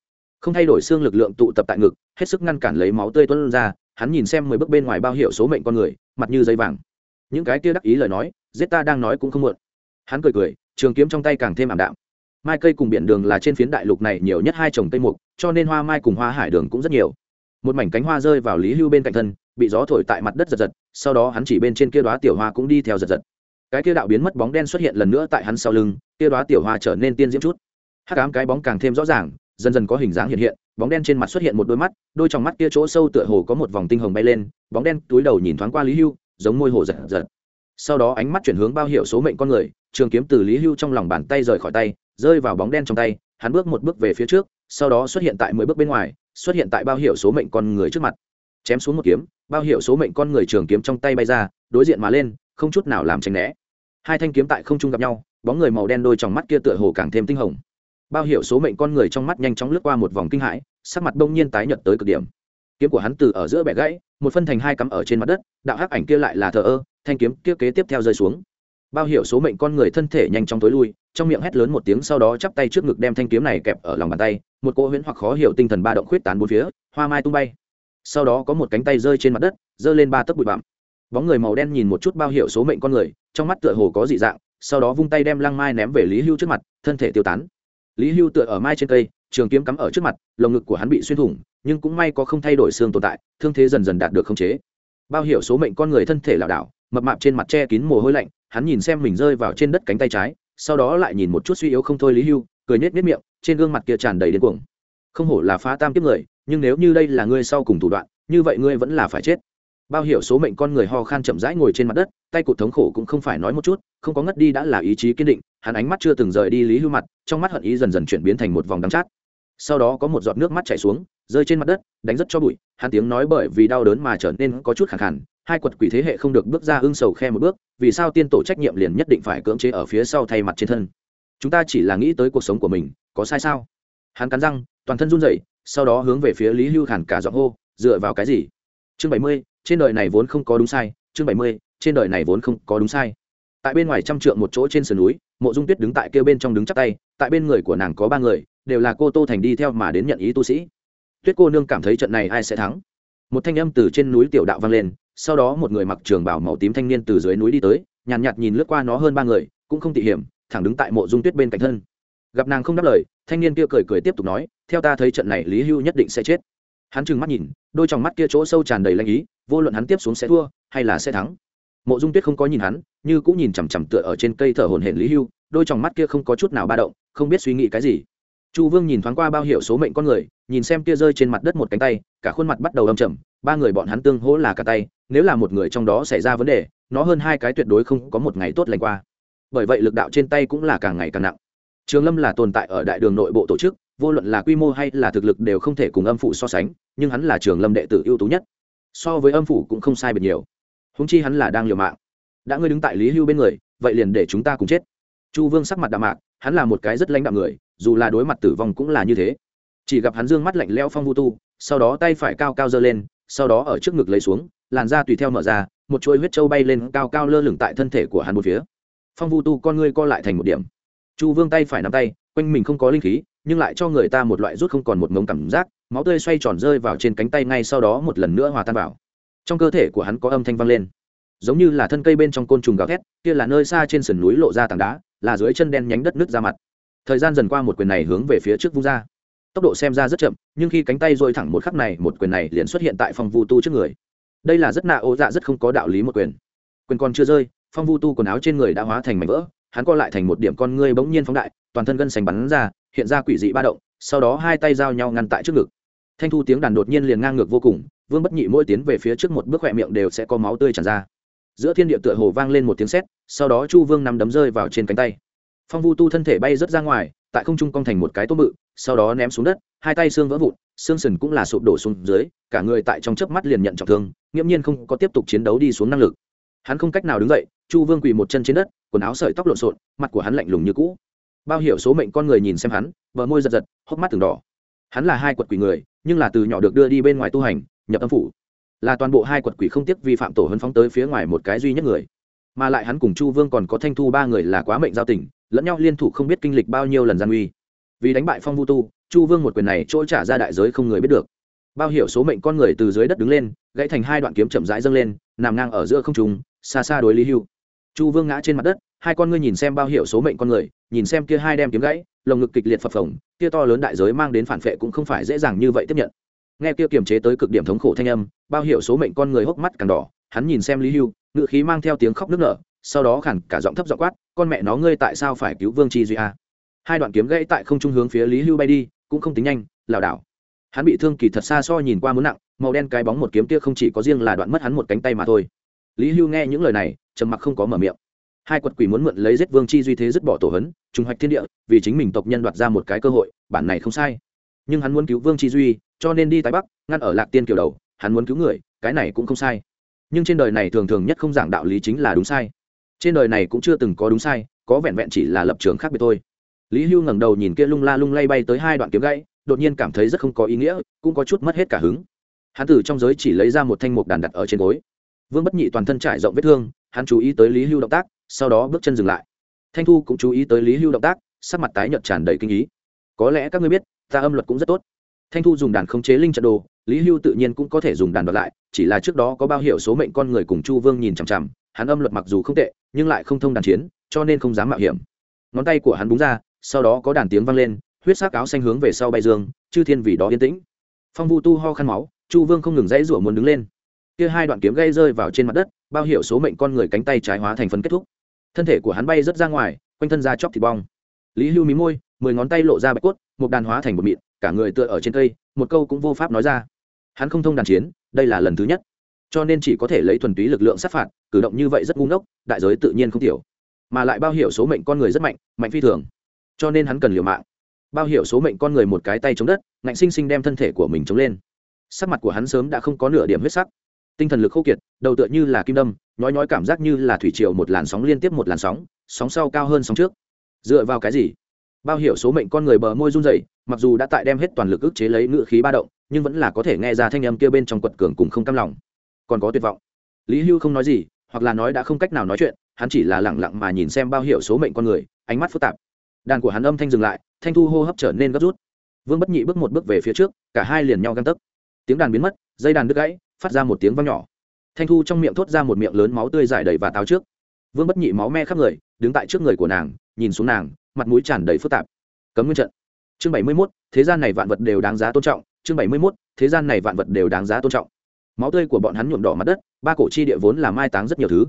không thay đổi xương lực lượng tụ tập tại ngực, hết sức ngăn cản lấy máu tươi tuân ra, hắn nhìn xem mười bước bên ngoài bao hiệu số mệnh con người, mặt như dây vàng. Những cái kia đắc ý lời nói, giết ta đang nói cũng không muộn. Hắn cười cười, trường kiếm trong tay càng thêm ảm đạm. Mai cây cùng biển đường là trên phiến đại lục này nhiều nhất hai trồng cây mục, cho nên hoa mai cùng hoa hải đường cũng rất nhiều. Một mảnh cánh hoa rơi vào lý hưu bên cạnh thân, bị gió thổi tại mặt đất giật giật, sau đó hắn chỉ bên trên kia đoá tiểu hoa cũng đi theo giật giật. Cái kia đạo biến mất bóng đen xuất hiện lần nữa tại hắn sau lưng, kia đoá tiểu hoa trở nên tiên diễm chút. Hắc ám cái bóng càng thêm rõ ràng dần dần có hình dáng hiện hiện, bóng đen trên mặt xuất hiện một đôi mắt, đôi trong mắt kia chỗ sâu tựa hồ có một vòng tinh hồng bay lên, bóng đen túi đầu nhìn thoáng qua lý hưu, giống môi hồ giật giật. Sau đó ánh mắt chuyển hướng bao hiệu số mệnh con người, trường kiếm từ lý hưu trong lòng bàn tay rời khỏi tay, rơi vào bóng đen trong tay, hắn bước một bước về phía trước, sau đó xuất hiện tại mười bước bên ngoài, xuất hiện tại bao hiệu số mệnh con người trước mặt. Chém xuống một kiếm, bao hiệu số mệnh con người trường kiếm trong tay bay ra, đối diện mà lên, không chút nào làm tránh né. Hai thanh kiếm tại không trung gặp nhau, bóng người màu đen đôi trong mắt kia tựa hồ càng thêm tinh hồng bao hiệu số mệnh con người trong mắt nhanh chóng lướt qua một vòng kinh hãi, sắc mặt đông nhiên tái nhợt tới cực điểm. Kiếm của hắn từ ở giữa bẻ gãy, một phân thành hai cắm ở trên mặt đất, đạo hắc ảnh kia lại là thờ ơ, thanh kiếm kia kế tiếp theo rơi xuống. Bao hiệu số mệnh con người thân thể nhanh chóng tối lui, trong miệng hét lớn một tiếng sau đó chắp tay trước ngực đem thanh kiếm này kẹp ở lòng bàn tay, một cỗ huyễn hoặc khó hiểu tinh thần ba động khuyết tán bốn phía, hoa mai tung bay. Sau đó có một cánh tay rơi trên mặt đất, giơ lên ba tấc bụi bặm. Bóng người màu đen nhìn một chút bao hiệu số mệnh con người, trong mắt tựa hồ có dị dạng, sau đó vung tay đem lăng mai ném về lý hưu trước mặt, thân thể tiêu tán lý hưu tựa ở mai trên cây, trường kiếm cắm ở trước mặt, lồng ngực của hắn bị xuyên thủng, nhưng cũng may có không thay đổi xương tồn tại, thương thế dần dần đạt được khống chế. Bao hiểu số mệnh con người thân thể lảo đảo, mập mạp trên mặt che kín mồ hôi lạnh, hắn nhìn xem mình rơi vào trên đất cánh tay trái, sau đó lại nhìn một chút suy yếu không thôi lý hưu, cười nhếch nhếch miệng, trên gương mặt kia tràn đầy điên cuồng. Không hổ là phá tam kiếp người, nhưng nếu như đây là ngươi sau cùng thủ đoạn, như vậy ngươi vẫn là phải chết. Bao hiểu số mệnh con người ho khan chậm rãi ngồi trên mặt đất, tay cụt thống khổ cũng không phải nói một chút không có ngất đi đã là ý chí kiên định, hắn ánh mắt chưa từng rời đi lý hưu mặt, trong mắt hận ý dần dần chuyển biến thành một vòng đắng chát. Sau đó có một giọt nước mắt chảy xuống, rơi trên mặt đất, đánh rất cho bụi, hắn tiếng nói bởi vì đau đớn mà trở nên có chút khẳng khẳng hai quật quỷ thế hệ không được bước ra ưng sầu khe một bước, vì sao tiên tổ trách nhiệm liền nhất định phải cưỡng chế ở phía sau thay mặt trên thân? Chúng ta chỉ là nghĩ tới cuộc sống của mình, có sai sao? Hắn cắn răng, toàn thân run rẩy, sau đó hướng về phía lý hưu khản cả giọng hô, dựa vào cái gì? Chương bảy mươi, trên đời này vốn không có đúng sai, chương bảy mươi, trên đời này vốn không có đúng sai tại bên ngoài trăm trượng một chỗ trên sườn núi mộ dung tuyết đứng tại kêu bên trong đứng chắc tay tại bên người của nàng có ba người đều là cô tô thành đi theo mà đến nhận ý tu sĩ. Tuyết cô nương cảm thấy trận này ai sẽ thắng? Một thanh âm từ trên núi tiểu đạo vang lên sau đó một người mặc trường bảo màu tím thanh niên từ dưới núi đi tới nhàn nhạt, nhạt nhìn lướt qua nó hơn ba người cũng không tỉ hiểm thẳng đứng tại mộ dung tuyết bên cạnh thân. Gặp nàng không đáp lời thanh niên kia cười cười tiếp tục nói theo ta thấy trận này lý hưu nhất định sẽ chết. Hắn trừng mắt nhìn đôi t mắt kia chỗ sâu tràn đầy lanh ý vô luận hắn tiếp xuống sẽ thua hay là sẽ thắng mộ dung tuyết không có nhìn hắn, như cũng nhìn chằm chằm tựa ở trên cây thở hồn hển lý hưu, đôi t mắt kia không có chút nào ba động, không biết suy nghĩ cái gì. Chu vương nhìn thoáng qua bao hiệu số mệnh con người, nhìn xem kia rơi trên mặt đất một cánh tay, cả khuôn mặt bắt đầu âm chầm ba người bọn hắn tương hỗ là cả tay, nếu là một người trong đó xảy ra vấn đề, nó hơn hai cái tuyệt đối không có một ngày tốt lành qua. Bởi vậy lực đạo trên tay cũng là càng ngày càng nặng. Trường lâm là tồn tại ở đại đường nội bộ tổ chức, vô luận là quy mô hay là thực lực đều không thể cùng âm phủ so sánh, nhưng hắn là trường lâm đệ tử ưu tú nhất. So với âm phủ cũng không sai biệt nhiều húng chi hắn là đang liều mạng. Đã ngươi đứng tại lý hưu bên người, vậy liền để chúng ta cùng chết. Chu vương sắc mặt đạm mạc, hắn là một cái rất lãnh đạo người, dù là đối mặt tử vong cũng là như thế. Chỉ gặp hắn dương mắt lạnh leo phong vu tu, sau đó tay phải cao cao giơ lên, sau đó ở trước ngực lấy xuống, làn da tùy theo mở ra, một chuỗi huyết trâu bay lên cao cao lơ lửng tại thân thể của hắn một phía. Phong vu tu con ngươi co lại thành một điểm. Chu vương tay phải nắm tay, quanh mình không có linh khí, nhưng lại cho người ta một loại rút không còn một ngống cảm giác, máu tươi xoay tròn rơi vào trên cánh tay ngay sau đó một lần nữa hòa tan vào trong cơ thể của hắn có âm thanh vang lên. Giống như là thân cây bên trong côn trùng gào thét, kia là nơi xa trên sườn núi lộ ra tảng đá, là dưới chân đen nhánh đất nước ra mặt. Thời gian dần qua một quyền này hướng về phía trước vung ra. Tốc độ xem ra rất chậm, nhưng khi cánh tay dôi thẳng một khắc này, một quyền này liền xuất hiện tại phong vu tu trước người. Đây là rất nạ ô dạ rất không có đạo lý một quyền. Quyền còn chưa rơi, phong vu tu quần áo trên người đã hóa thành mảnh vỡ, hắn co lại thành một điểm con ngươi bỗng nhiên phóng đại, toàn thân gân sành bắn ra, hiện ra quỷ dị ba động, sau đó hai tay giao nhau ngăn tại trước ngực. Thanh thu tiếng đàn đột nhiên liền ngang ngược vô cùng vương bất nhị mỗi tiến về phía trước một bước khỏe miệng đều sẽ có máu tươi tràn ra. Giữa thiên địa tựa hồ vang lên một tiếng sét, sau đó chu vương nằm đấm rơi vào trên cánh tay. Phong vu tu thân thể bay rớt ra ngoài, tại không trung cong thành một cái tôm bự sau đó ném xuống đất, hai tay xương vỡ vụn, xương sừng cũng là sụp đổ xuống dưới, cả người tại trong chớp mắt liền nhận trọng thương, nghiễm nhiên không có tiếp tục chiến đấu đi xuống năng lực. Hắn không cách nào đứng dậy, chu vương quỳ một chân trên đất, quần áo sợi tóc lộn xộn, mặt của hắn lạnh lùng như cũ. Bao hiểu số mệnh con người nhìn xem hắn, bờ môi giật giật, hốc mắt từng đỏ. Hắn là hai quật quỷ người, nhưng là từ nhỏ được đưa đi bên ngoài tu hành nhập âm phủ. Là toàn bộ hai quật quỷ không tiếc vi phạm tổ hân phóng tới phía ngoài một cái duy nhất người. Mà lại hắn cùng chu vương còn có thanh thu ba người là quá mệnh giao tình, lẫn nhau liên thủ không biết kinh lịch bao nhiêu lần gian uy vì đánh bại phong vu tu, chu vương một quyền này trỗi trả ra đại giới không người biết được. Bao hiểu số mệnh con người từ dưới đất đứng lên, gãy thành hai đoạn kiếm chậm rãi dâng lên, nằm ngang ở giữa không trùng xa xa đối lý hưu. Chu vương ngã trên mặt đất, hai con ngươi nhìn xem bao hiệu số mệnh con người, nhìn xem kia hai đem kiếm gãy, lồng ngực kịch liệt phập phồng, kia to lớn đại giới mang đến phản vệ cũng không phải dễ dàng như vậy tiếp nhận nghe kia kiềm chế tới cực điểm thống khổ thanh âm, bao hiệu số mệnh con người hốc mắt càng đỏ, hắn nhìn xem lý hưu ngự khí mang theo tiếng khóc nức nở, sau đó khẳng cả giọng thấp giọng quát, con mẹ nó ngươi tại sao phải cứu vương chi duy a hai đoạn kiếm gãy tại không trung hướng phía lý hưu bay đi, cũng không tính nhanh, lảo đảo. Hắn bị thương kỳ thật xa so nhìn qua muốn nặng, màu đen cái bóng một kiếm kia không chỉ có riêng là đoạn mất hắn một cánh tay mà thôi. Lý hưu nghe những lời này, trầm mặc không có mở miệng. Hai quật quỷ muốn mượn lấy giết vương chi duy thế dứt bỏ tổ hấn, trùng hoạch thiên địa, vì chính mình tộc nhân đoạt ra một cái cơ hội, bản này không sai. Nhưng hắn muốn cứu vương chi duy cho nên đi tái bắc, ngăn ở lạc tiên kiều đầu, hắn muốn cứu người, cái này cũng không sai. Nhưng trên đời này thường thường nhất không giảng đạo lý chính là đúng sai. Trên đời này cũng chưa từng có đúng sai, có vẹn vẹn chỉ là lập trường khác biệt thôi. Lý hưu ngẩng đầu nhìn kia lung la lung lay bay tới hai đoạn kiếm gãy, đột nhiên cảm thấy rất không có ý nghĩa, cũng có chút mất hết cả hứng. Hắn từ trong giới chỉ lấy ra một thanh mục đàn đặt ở trên gối. Vương bất nhị toàn thân trải rộng vết thương, hắn chú ý tới lý hưu động tác, sau đó bước chân dừng lại. Thanh thu cũng chú ý tới lý hưu động tác, sắc mặt tái nhợt tràn đầy kinh ý. Có lẽ các ngươi biết, ta âm luật cũng rất tốt thanh thu dùng đàn khống chế linh trận đồ, lý hưu tự nhiên cũng có thể dùng đàn đoạt lại, chỉ là trước đó có bao hiệu số mệnh con người cùng chu vương nhìn chằm chằm, hắn âm luật mặc dù không tệ, nhưng lại không thông đàn chiến, cho nên không dám mạo hiểm. Ngón tay của hắn búng ra, sau đó có đàn tiếng vang lên, huyết sắc áo xanh hướng về sau bay dương, chư thiên vì đó yên tĩnh. Phong vu tu ho khăn máu, chu vương không ngừng dãy rủa muốn đứng lên. Kia hai đoạn kiếm gây rơi vào trên mặt đất, bao hiệu số mệnh con người cánh tay trái hóa thành phấn kết thúc. Thân thể của hắn bay rớt ra ngoài, quanh thân ra chóc thịt bong. Lý hưu mí môi, mười ngón tay lộ ra bạch cốt một đàn hóa thành một mịn cả người tựa ở trên cây, một câu cũng vô pháp nói ra. Hắn không thông đàn chiến, đây là lần thứ nhất. Cho nên chỉ có thể lấy thuần túy lực lượng sát phạt, cử động như vậy rất ngu ngốc, đại giới tự nhiên không tiểu mà lại bao hiểu số mệnh con người rất mạnh mạnh phi thường. Cho nên hắn cần liều mạng. Bao hiểu số mệnh con người một cái tay chống đất, ngạnh sinh sinh đem thân thể của mình chống lên. Sắc mặt của hắn sớm đã không có nửa điểm huyết sắc. Tinh thần lực khô kiệt, đầu tựa như là kim đâm, nhói nhói cảm giác như là thủy triều một làn sóng liên tiếp một làn sóng sóng sau cao hơn sóng trước. Dựa vào cái gì? Bao hiểu số mệnh con người bờ môi run rẩy, mặc dù đã tại đem hết toàn lực ức chế lấy ngự khí ba động, nhưng vẫn là có thể nghe ra thanh âm kia bên trong quật cường cùng không cam lòng. Còn có tuyệt vọng. Lý hưu không nói gì, hoặc là nói đã không cách nào nói chuyện, hắn chỉ là lẳng lặng mà nhìn xem bao hiểu số mệnh con người, ánh mắt phức tạp. Đàn của hắn âm thanh dừng lại, thanh thu hô hấp trở nên gấp rút. Vương bất nhị bước một bước về phía trước, cả hai liền nhau găng tấc. Tiếng đàn biến mất, dây đàn đứt gãy, phát ra một tiếng vang nhỏ. Thanh thu trong miệng thốt ra một miệng lớn máu tươi dài đầy và táo trước. Vương bất nhị máu me khắp người, đứng tại trước người của nàng nhìn xuống nàng, mặt mũi tràn đầy phức tạp. Cấm nguyên trận. Chương bảy mươi mốt, thế gian này vạn vật đều đáng giá tôn trọng. Chương bảy mươi mốt, thế gian này vạn vật đều đáng giá tôn trọng. Máu tươi của bọn hắn nhuộm đỏ mặt đất, ba cổ chi địa vốn là mai táng rất nhiều thứ.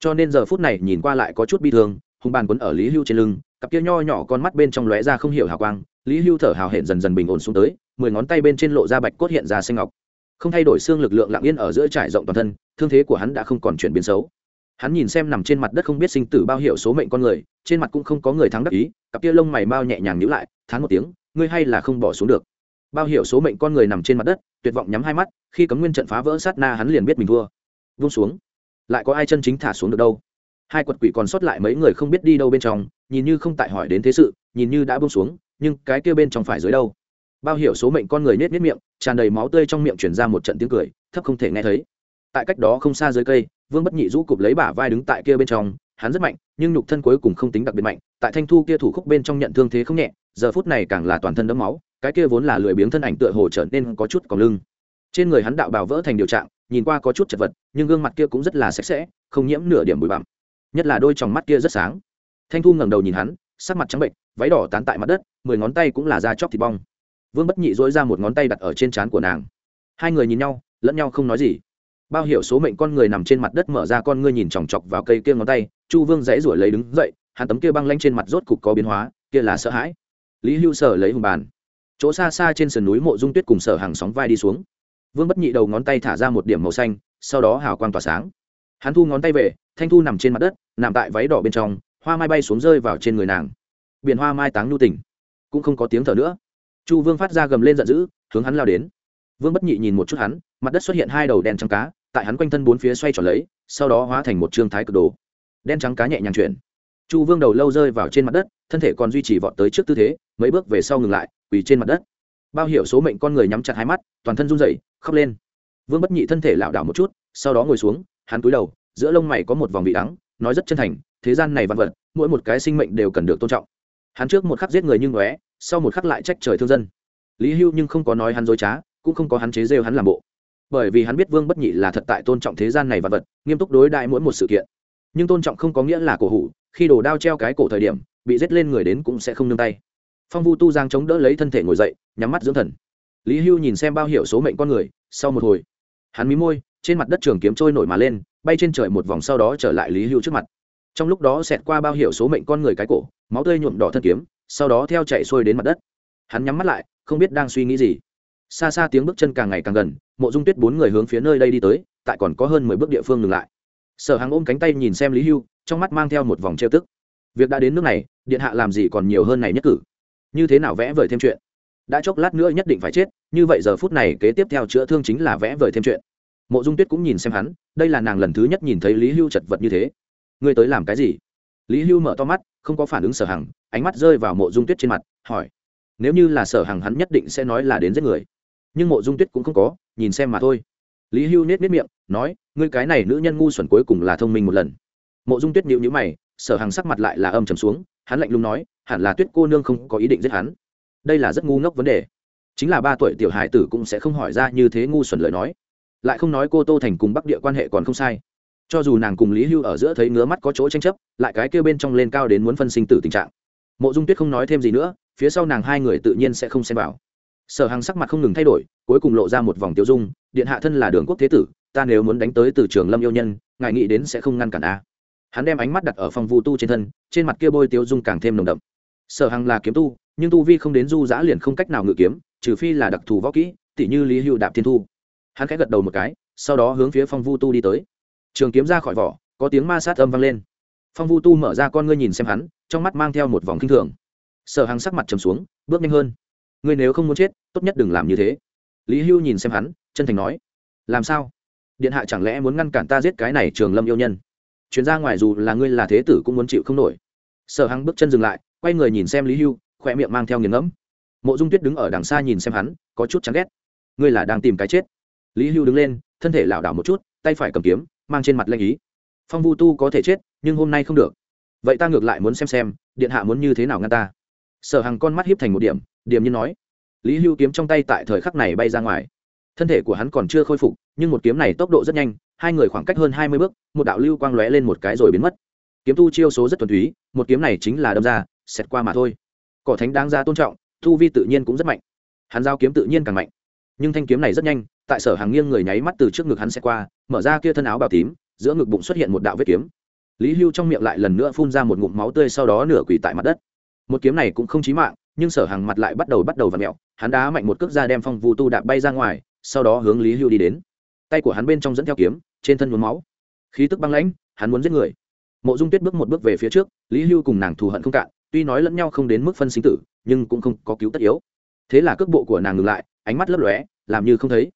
Cho nên giờ phút này nhìn qua lại có chút bi thương hùng bàn quấn ở lý hưu trên lưng, cặp kia nho nhỏ con mắt bên trong lóe ra không hiểu hào quang. Lý hưu thở hào hển dần dần bình ổn xuống tới, mười ngón tay bên trên lộ ra bạch cốt hiện ra xanh ngọc. Không thay đổi xương lực lượng lặng yên ở giữa trải rộng toàn thân, thương thế của hắn đã không còn chuyển biến xấu hắn nhìn xem nằm trên mặt đất không biết sinh tử bao hiệu số mệnh con người, trên mặt cũng không có người thắng đắc ý, cặp kia lông mày bao nhẹ nhàng nhữ lại, thán một tiếng, ngươi hay là không bỏ xuống được. Bao hiệu số mệnh con người nằm trên mặt đất, tuyệt vọng nhắm hai mắt, khi cấm nguyên trận phá vỡ sát na hắn liền biết mình thua. Vung xuống. Lại có ai chân chính thả xuống được đâu? Hai quật quỷ còn sót lại mấy người không biết đi đâu bên trong, nhìn như không tại hỏi đến thế sự, nhìn như đã bông xuống, nhưng cái kia bên trong phải dưới đâu? Bao hiểu số mệnh con người nết nết miệng, tràn đầy máu tươi trong miệng chuyển ra một trận tiếng cười, thấp không thể nghe thấy. Tại cách đó không xa dưới cây vương bất nhị rũ cụp lấy bả vai đứng tại kia bên trong, hắn rất mạnh, nhưng nhục thân cuối cùng không tính đặc biệt mạnh, tại thanh thu kia thủ khúc bên trong nhận thương thế không nhẹ, giờ phút này càng là toàn thân đẫm máu, cái kia vốn là lười biếng thân ảnh tựa hồ trở nên có chút còn lưng. Trên người hắn đạo bào vỡ thành điều trạng, nhìn qua có chút chật vật, nhưng gương mặt kia cũng rất là sạch sẽ, không nhiễm nửa điểm bụi bặm. Nhất là đôi tròng mắt kia rất sáng. Thanh thu ngẩng đầu nhìn hắn, sắc mặt trắng bệnh, váy đỏ tán tại mặt đất, mười ngón tay cũng là da chóc thịt bong. Vương bất nhị dỗi ra một ngón tay đặt ở trên trán của nàng. Hai người nhìn nhau, lẫn nhau không nói gì bao hiểu số mệnh con người nằm trên mặt đất mở ra con ngươi nhìn chòng chọc vào cây kia ngón tay, chu vương dãy ruổi lấy đứng dậy, hắn tấm kia băng lanh trên mặt rốt cục có biến hóa, kia là sợ hãi. Lý hưu sở lấy hùng bàn. Chỗ xa xa trên sườn núi mộ dung tuyết cùng sở hàng sóng vai đi xuống. Vương bất nhị đầu ngón tay thả ra một điểm màu xanh, sau đó hào quang tỏa sáng. Hắn thu ngón tay về, thanh thu nằm trên mặt đất, nằm tại váy đỏ bên trong, hoa mai bay xuống rơi vào trên người nàng. Biển hoa mai táng nhu tỉnh cũng không có tiếng thở nữa. Chu vương phát ra gầm lên giận dữ, hướng hắn lao đến. Vương bất nhị nhìn một chút hắn, mặt đất xuất hiện hai đầu đen trắng cá tại hắn quanh thân bốn phía xoay tròn lấy, sau đó hóa thành một trương thái cực đồ. Đen trắng cá nhẹ nhàng chuyển. Chu vương đầu lâu rơi vào trên mặt đất, thân thể còn duy trì vọt tới trước tư thế, mấy bước về sau ngừng lại, quỳ trên mặt đất. Bao hiểu số mệnh con người nhắm chặt hai mắt, toàn thân run rẩy, khóc lên. Vương bất nhị thân thể lảo đảo một chút, sau đó ngồi xuống, hắn cúi đầu, giữa lông mày có một vòng vị đắng, nói rất chân thành, thế gian này vạn vật, mỗi một cái sinh mệnh đều cần được tôn trọng. Hắn trước một khắc giết người như ngóe, sau một khắc lại trách trời thương dân. Lý hưu nhưng không có nói hắn dối trá, cũng không có hắn chế rêu hắn làm bộ bởi vì hắn biết vương bất nhị là thật tại tôn trọng thế gian này và vật, nghiêm túc đối đại mỗi một sự kiện. Nhưng tôn trọng không có nghĩa là cổ hủ, khi đổ đao treo cái cổ thời điểm, bị giết lên người đến cũng sẽ không nương tay. Phong vu tu giang chống đỡ lấy thân thể ngồi dậy, nhắm mắt dưỡng thần. Lý hưu nhìn xem bao hiệu số mệnh con người, sau một hồi, hắn mí môi, trên mặt đất trường kiếm trôi nổi mà lên, bay trên trời một vòng sau đó trở lại lý hưu trước mặt. Trong lúc đó xẹt qua bao hiệu số mệnh con người cái cổ, máu tươi nhuộm đỏ thân kiếm, sau đó theo chạy xuôi đến mặt đất. Hắn nhắm mắt lại, không biết đang suy nghĩ gì xa xa tiếng bước chân càng ngày càng gần, mộ dung tuyết bốn người hướng phía nơi đây đi tới, tại còn có hơn mười bước địa phương ngừng lại. Sở hàng ôm cánh tay nhìn xem lý hưu, trong mắt mang theo một vòng trêu tức. Việc đã đến nước này, điện hạ làm gì còn nhiều hơn này nhất cử? Như thế nào vẽ vời thêm chuyện? Đã chốc lát nữa nhất định phải chết, như vậy giờ phút này kế tiếp theo chữa thương chính là vẽ vời thêm chuyện. Mộ dung tuyết cũng nhìn xem hắn, đây là nàng lần thứ nhất nhìn thấy lý hưu chật vật như thế. Ngươi tới làm cái gì? Lý hưu mở to mắt, không có phản ứng sở hằng, ánh mắt rơi vào mộ dung tuyết trên mặt, hỏi. Nếu như là sở hằng hắn nhất định sẽ nói là đến giết người nhưng mộ dung tuyết cũng không có, nhìn xem mà thôi. Lý hưu nết nết miệng, nói, ngươi cái này nữ nhân ngu xuẩn cuối cùng là thông minh một lần. Mộ dung tuyết nhịu nhữ mày, sở hàng sắc mặt lại là âm trầm xuống, hắn lạnh lùng nói, hẳn là tuyết cô nương không có ý định giết hắn. Đây là rất ngu ngốc vấn đề. Chính là ba tuổi tiểu hải tử cũng sẽ không hỏi ra như thế ngu xuẩn lời nói. Lại không nói cô tô thành cùng bắc địa quan hệ còn không sai. Cho dù nàng cùng lý hưu ở giữa thấy ngứa mắt có chỗ tranh chấp, lại cái kêu bên trong lên cao đến muốn phân sinh tử tình trạng. Mộ dung tuyết không nói thêm gì nữa, phía sau nàng hai người tự nhiên sẽ không xem vào sở hằng sắc mặt không ngừng thay đổi, cuối cùng lộ ra một vòng tiêu dung, điện hạ thân là đường quốc thế tử, ta nếu muốn đánh tới từ trường lâm yêu nhân, ngài nghĩ đến sẽ không ngăn cản a. Hắn đem ánh mắt đặt ở phòng vu tu trên thân, trên mặt kia bôi tiêu dung càng thêm nồng đậm. Sở hằng là kiếm tu, nhưng tu vi không đến du giã liền không cách nào ngự kiếm, trừ phi là đặc thù võ kỹ, tỉ như lý hưu đạp thiên thu. Hắn khẽ gật đầu một cái, sau đó hướng phía phong vu tu đi tới. Trường kiếm ra khỏi vỏ, có tiếng ma sát âm vang lên. Phong vu tu mở ra con ngươi nhìn xem hắn, trong mắt mang theo một vòng k i n h thường. Sở Hằng sắc mặt trầm xuống, bước nhanh hơn ngươi nếu không muốn chết, tốt nhất đừng làm như thế. Lý hưu nhìn xem hắn, chân thành nói, làm sao? Điện hạ chẳng lẽ muốn ngăn cản ta giết cái này trường lâm yêu nhân? Chuyến ra ngoài dù là ngươi là thế tử cũng muốn chịu không nổi. Sở hằng bước chân dừng lại, quay người nhìn xem lý hưu khoe miệng mang theo nghiền ngẫm. Mộ dung tuyết đứng ở đằng xa nhìn xem hắn, có chút chán ghét. Ngươi là đang tìm cái chết? Lý hưu đứng lên, thân thể lảo đảo một chút, tay phải cầm kiếm, mang trên mặt lanh ý. Phong vu tu có thể chết, nhưng hôm nay không được. Vậy ta ngược lại muốn xem xem, điện hạ muốn như thế nào ngăn ta? Sở Hằng con mắt hiếp thành một điểm Điềm nhiên nói. Lý hưu kiếm trong tay tại thời khắc này bay ra ngoài. Thân thể của hắn còn chưa khôi phục, nhưng một kiếm này tốc độ rất nhanh, hai người khoảng cách hơn hai mươi bước, một đạo lưu quang lóe lên một cái rồi biến mất. Kiếm tu chiêu số rất thuần túy, một kiếm này chính là đâm ra, xẹt qua mà thôi. Cỏ thánh đáng ra tôn trọng, thu vi tự nhiên cũng rất mạnh. Hắn giao kiếm tự nhiên càng mạnh. Nhưng thanh kiếm này rất nhanh, tại sở hàng nghiêng người nháy mắt từ trước ngực hắn xẹt qua, mở ra kia thân áo bào tím, giữa ngực bụng xuất hiện một đạo vết kiếm. Lý hưu trong miệng lại lần nữa phun ra một ngụm máu tươi, sau đó nửa quỳ tại mặt đất. Một kiếm này cũng không chí mạng nhưng sở hàng mặt lại bắt đầu bắt đầu v ặ mẹo, hắn đá mạnh một cước ra đem phong vu tu đạp bay ra ngoài, sau đó hướng lý hưu đi đến. Tay của hắn bên trong dẫn theo kiếm, trên thân nhuốm máu. Khí tức băng lãnh, hắn muốn giết người. Mộ dung tuyết bước một bước về phía trước, lý hưu cùng nàng thù hận không cạn, tuy nói lẫn nhau không đến mức phân sinh tử, nhưng cũng không có cứu tất yếu. Thế là cước bộ của nàng ngừng lại, ánh mắt lấp lóe, làm như không thấy.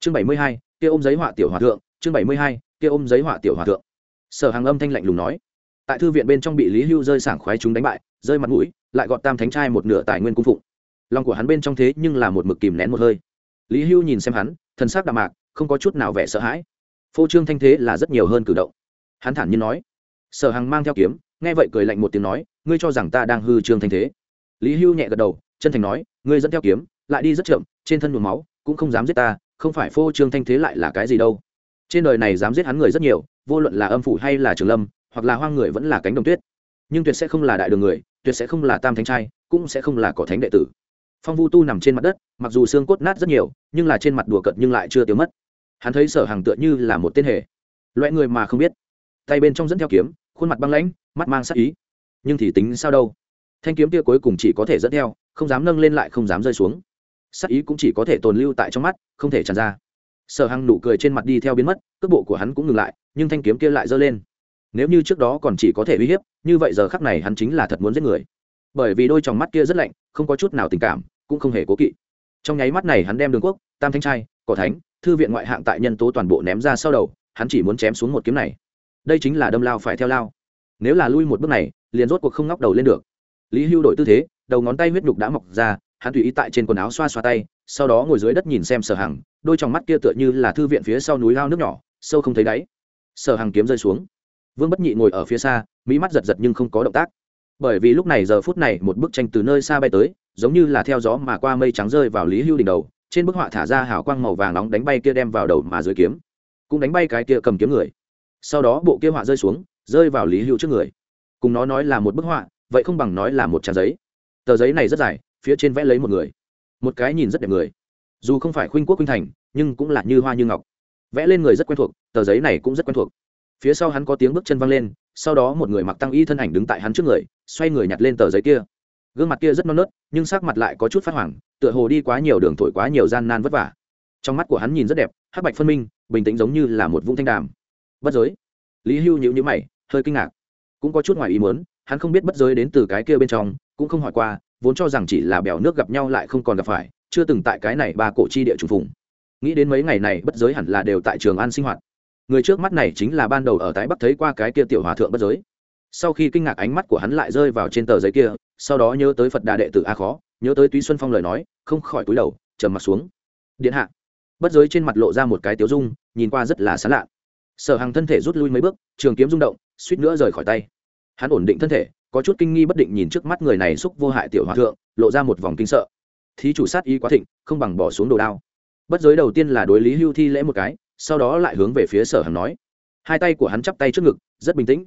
Chương bảy mươi hai, kia ôm giấy họa tiểu hòa thượng, chương bảy mươi hai, kia ôm giấy họa tiểu hòa thượng. Sở hàng âm thanh lạnh lùng nói tại thư viện bên trong bị lý hưu rơi sảng khoái chúng đánh bại, rơi mặt mũi, lại gọt tam thánh trai một nửa tài nguyên cung phụng. Lòng của hắn bên trong thế nhưng là một mực kìm nén một hơi. Lý hưu nhìn xem hắn thân xác đạm mạc, không có chút nào vẻ sợ hãi. Phô trương thanh thế là rất nhiều hơn cử động. Hắn thản nhiên nói, sở hằng mang theo kiếm. Nghe vậy cười lạnh một tiếng nói, ngươi cho rằng ta đang hư trương thanh thế? Lý hưu nhẹ gật đầu, chân thành nói, ngươi dẫn theo kiếm, lại đi rất chậm, trên thân nhuộm máu, cũng không dám giết ta, không phải phô trương thanh thế lại là cái gì đâu. Trên đời này dám giết hắn người rất nhiều, vô luận là âm phủ hay là trường lâm hoặc là hoang người vẫn là cánh đồng tuyết. Nhưng tuyệt sẽ không là đại đường người, tuyệt sẽ không là tam thánh trai, cũng sẽ không là cỏ thánh đệ tử. Phong vu tu nằm trên mặt đất, mặc dù xương cốt nát rất nhiều, nhưng là trên mặt đùa cợt nhưng lại chưa tiêu mất. Hắn thấy sở hàng tựa như là một tên hề. Loại người mà không biết. Tay bên trong dẫn theo kiếm, khuôn mặt băng lãnh, mắt mang sắc ý. Nhưng thì tính sao đâu? Thanh kiếm kia cuối cùng chỉ có thể dẫn theo, không dám nâng lên lại không dám rơi xuống. Sắc ý cũng chỉ có thể tồn lưu tại trong mắt, không thể tràn ra. Sở hằng nụ cười trên mặt đi theo biến mất, cước bộ của hắn cũng ngừng lại, nhưng thanh kiếm kia lại giơ lên nếu như trước đó còn chỉ có thể uy hiếp, như vậy giờ khắc này hắn chính là thật muốn giết người. Bởi vì đôi tròng mắt kia rất lạnh, không có chút nào tình cảm, cũng không hề cố kỵ. Trong nháy mắt này hắn đem đường quốc, tam thanh trai, cỏ thánh, thư viện ngoại hạng tại nhân tố toàn bộ ném ra sau đầu, hắn chỉ muốn chém xuống một kiếm này. Đây chính là đâm lao phải theo lao. Nếu là lui một bước này, liền rốt cuộc không ngóc đầu lên được. Lý hưu đổi tư thế, đầu ngón tay huyết nhục đã mọc ra, hắn tùy ý tại trên quần áo xoa xoa tay, sau đó ngồi dưới đất nhìn xem sở hằng, đôi trong mắt kia tựa như là thư viện phía sau núi lao nước nhỏ, sâu không thấy đáy. Sở hằng kiếm rơi xuống vương bất nhị ngồi ở phía xa, mỹ mắt giật giật nhưng không có động tác. Bởi vì lúc này giờ phút này một bức tranh từ nơi xa bay tới, giống như là theo gió mà qua mây trắng rơi vào lý hưu đỉnh đầu, trên bức họa thả ra hào quang màu vàng nóng đánh bay kia đem vào đầu mà dưới kiếm. Cũng đánh bay cái kia cầm kiếm người. Sau đó bộ kia họa rơi xuống, rơi vào lý hưu trước người. Cùng nó nói là một bức họa, vậy không bằng nói là một trang giấy. Tờ giấy này rất dài, phía trên vẽ lấy một người. Một cái nhìn rất đẹp người. Dù không phải khuynh quốc khuynh thành, nhưng cũng là như hoa như ngọc. Vẽ lên người rất quen thuộc, tờ giấy này cũng rất quen thuộc phía sau hắn có tiếng bước chân văng lên, sau đó một người mặc tăng y thân ảnh đứng tại hắn trước người, xoay người nhặt lên tờ giấy kia. Gương mặt kia rất non nớt, nhưng sắc mặt lại có chút phát hoảng, tựa hồ đi quá nhiều đường thổi quá nhiều gian nan vất vả. Trong mắt của hắn nhìn rất đẹp, hắc bạch phân minh, bình tĩnh giống như là một vũng thanh đàm. Bất giới. Lý hưu nhữ nhữ mày, hơi kinh ngạc. Cũng có chút ngoài ý muốn, hắn không biết bất giới đến từ cái kia bên trong, cũng không hỏi qua, vốn cho rằng chỉ là bèo nước gặp nhau lại không còn gặp phải, chưa từng tại cái này ba cổ chi địa trùng phùng. Nghĩ đến mấy ngày này, bất giới hẳn là đều tại trường an sinh hoạt người trước mắt này chính là ban đầu ở tái bắc thấy qua cái kia tiểu hòa thượng bất giới. Sau khi kinh ngạc ánh mắt của hắn lại rơi vào trên tờ giấy kia, sau đó nhớ tới phật đà đệ tử a khó, nhớ tới túy xuân phong lời nói, không khỏi túi đầu, trầm mặt xuống. Điện hạ. Bất giới trên mặt lộ ra một cái tiếu dung, nhìn qua rất là sán lạ. Sở Hằng thân thể rút lui mấy bước, trường kiếm rung động, suýt nữa rời khỏi tay. Hắn ổn định thân thể, có chút kinh nghi bất định nhìn trước mắt người này xúc vô hại tiểu hòa thượng, lộ ra một vòng kinh sợ. Thí chủ sát ý quá thịnh, không bằng bỏ xuống đồ đao. Bất giới đầu tiên là đối lý hưu thi lễ một cái sau đó lại hướng về phía sở hằng nói. Hai tay của hắn chắp tay trước ngực, rất bình tĩnh.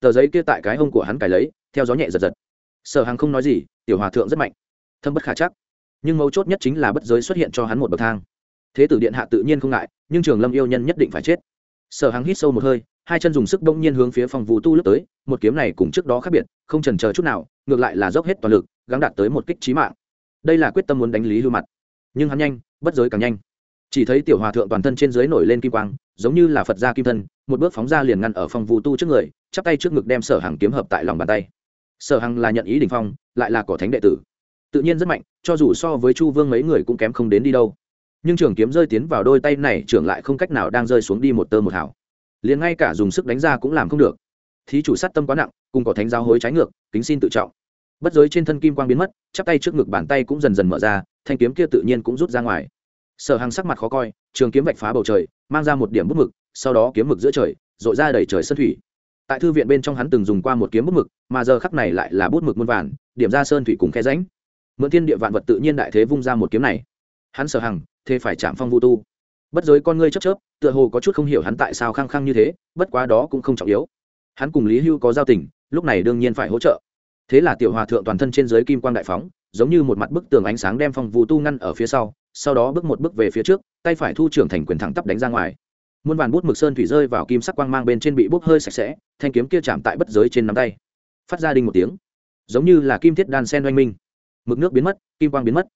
Tờ giấy kia tại cái hông của hắn cài lấy, theo gió nhẹ giật giật. Sở hằng không nói gì, tiểu hòa thượng rất mạnh. Thâm bất khả chắc. Nhưng mấu chốt nhất chính là bất giới xuất hiện cho hắn một bậc thang. Thế tử điện hạ tự nhiên không ngại, nhưng trường lâm yêu nhân nhất định phải chết. Sở hằng hít sâu một hơi, hai chân dùng sức đông nhiên hướng phía phòng vũ tu lướt tới, một kiếm này cùng trước đó khác biệt, không trần chờ chút nào, ngược lại là dốc hết toàn lực, gắng đạt tới một kích trí mạng. Đây là quyết tâm muốn đánh lý lưu mặt nhưng hắn nhanh, bất giới càng nhanh chỉ thấy tiểu hòa thượng toàn thân trên dưới nổi lên kim quang, giống như là phật gia kim thân, một bước phóng ra liền ngăn ở phòng vũ tu trước người, chắp tay trước ngực đem sở hàng kiếm hợp tại lòng bàn tay. Sở hằng là nhận ý đình phong, lại là cỏ thánh đệ tử. Tự nhiên rất mạnh, cho dù so với chu vương mấy người cũng kém không đến đi đâu. Nhưng trường kiếm rơi tiến vào đôi tay này, trưởng lại không cách nào đang rơi xuống đi một tơ một hảo liền ngay cả dùng sức đánh ra cũng làm không được. Thí chủ sát tâm quá nặng, cùng cỏ thánh giáo hối trái ngược, kính xin tự trọng. Bất giới trên thân kim quang biến mất, chắp tay trước ngực bàn tay cũng dần dần mở ra, thanh kiếm kia tự nhiên cũng rút ra ngoài sở hàng sắc mặt khó coi, trường kiếm vạch phá bầu trời, mang ra một điểm bút mực, sau đó kiếm mực giữa trời dội ra đầy trời sân thủy. Tại thư viện bên trong hắn từng dùng qua một kiếm bút mực, mà giờ khắc này lại là bút mực muôn vàn, điểm ra sơn thủy cùng khe ránh mượn thiên địa vạn vật tự nhiên đại thế vung ra một kiếm này. Hắn sở hằng, thế phải chạm phong vu tu. Bất giới con ngươi chấp chớp, tựa hồ có chút không hiểu hắn tại sao khăng khăng như thế, bất quá đó cũng không trọng yếu. Hắn cùng lý hưu có giao tình, lúc này đương nhiên phải hỗ trợ thế là tiểu hòa thượng toàn thân trên dưới kim quang đại phóng, giống như một mặt bức tường ánh sáng đem phong vũ tu ngăn ở phía sau sau đó bước một bước về phía trước, tay phải thu trưởng thành quyền thẳng tắp đánh ra ngoài. Muôn vàn bút mực sơn thủy rơi vào kim sắc quang mang bên trên bị bốc hơi sạch sẽ, thanh kiếm kia chạm tại bất giới trên nắm tay. Phát ra đinh một tiếng, giống như là kim thiết đan sen oanh minh. Mực nước biến mất, kim quang biến mất.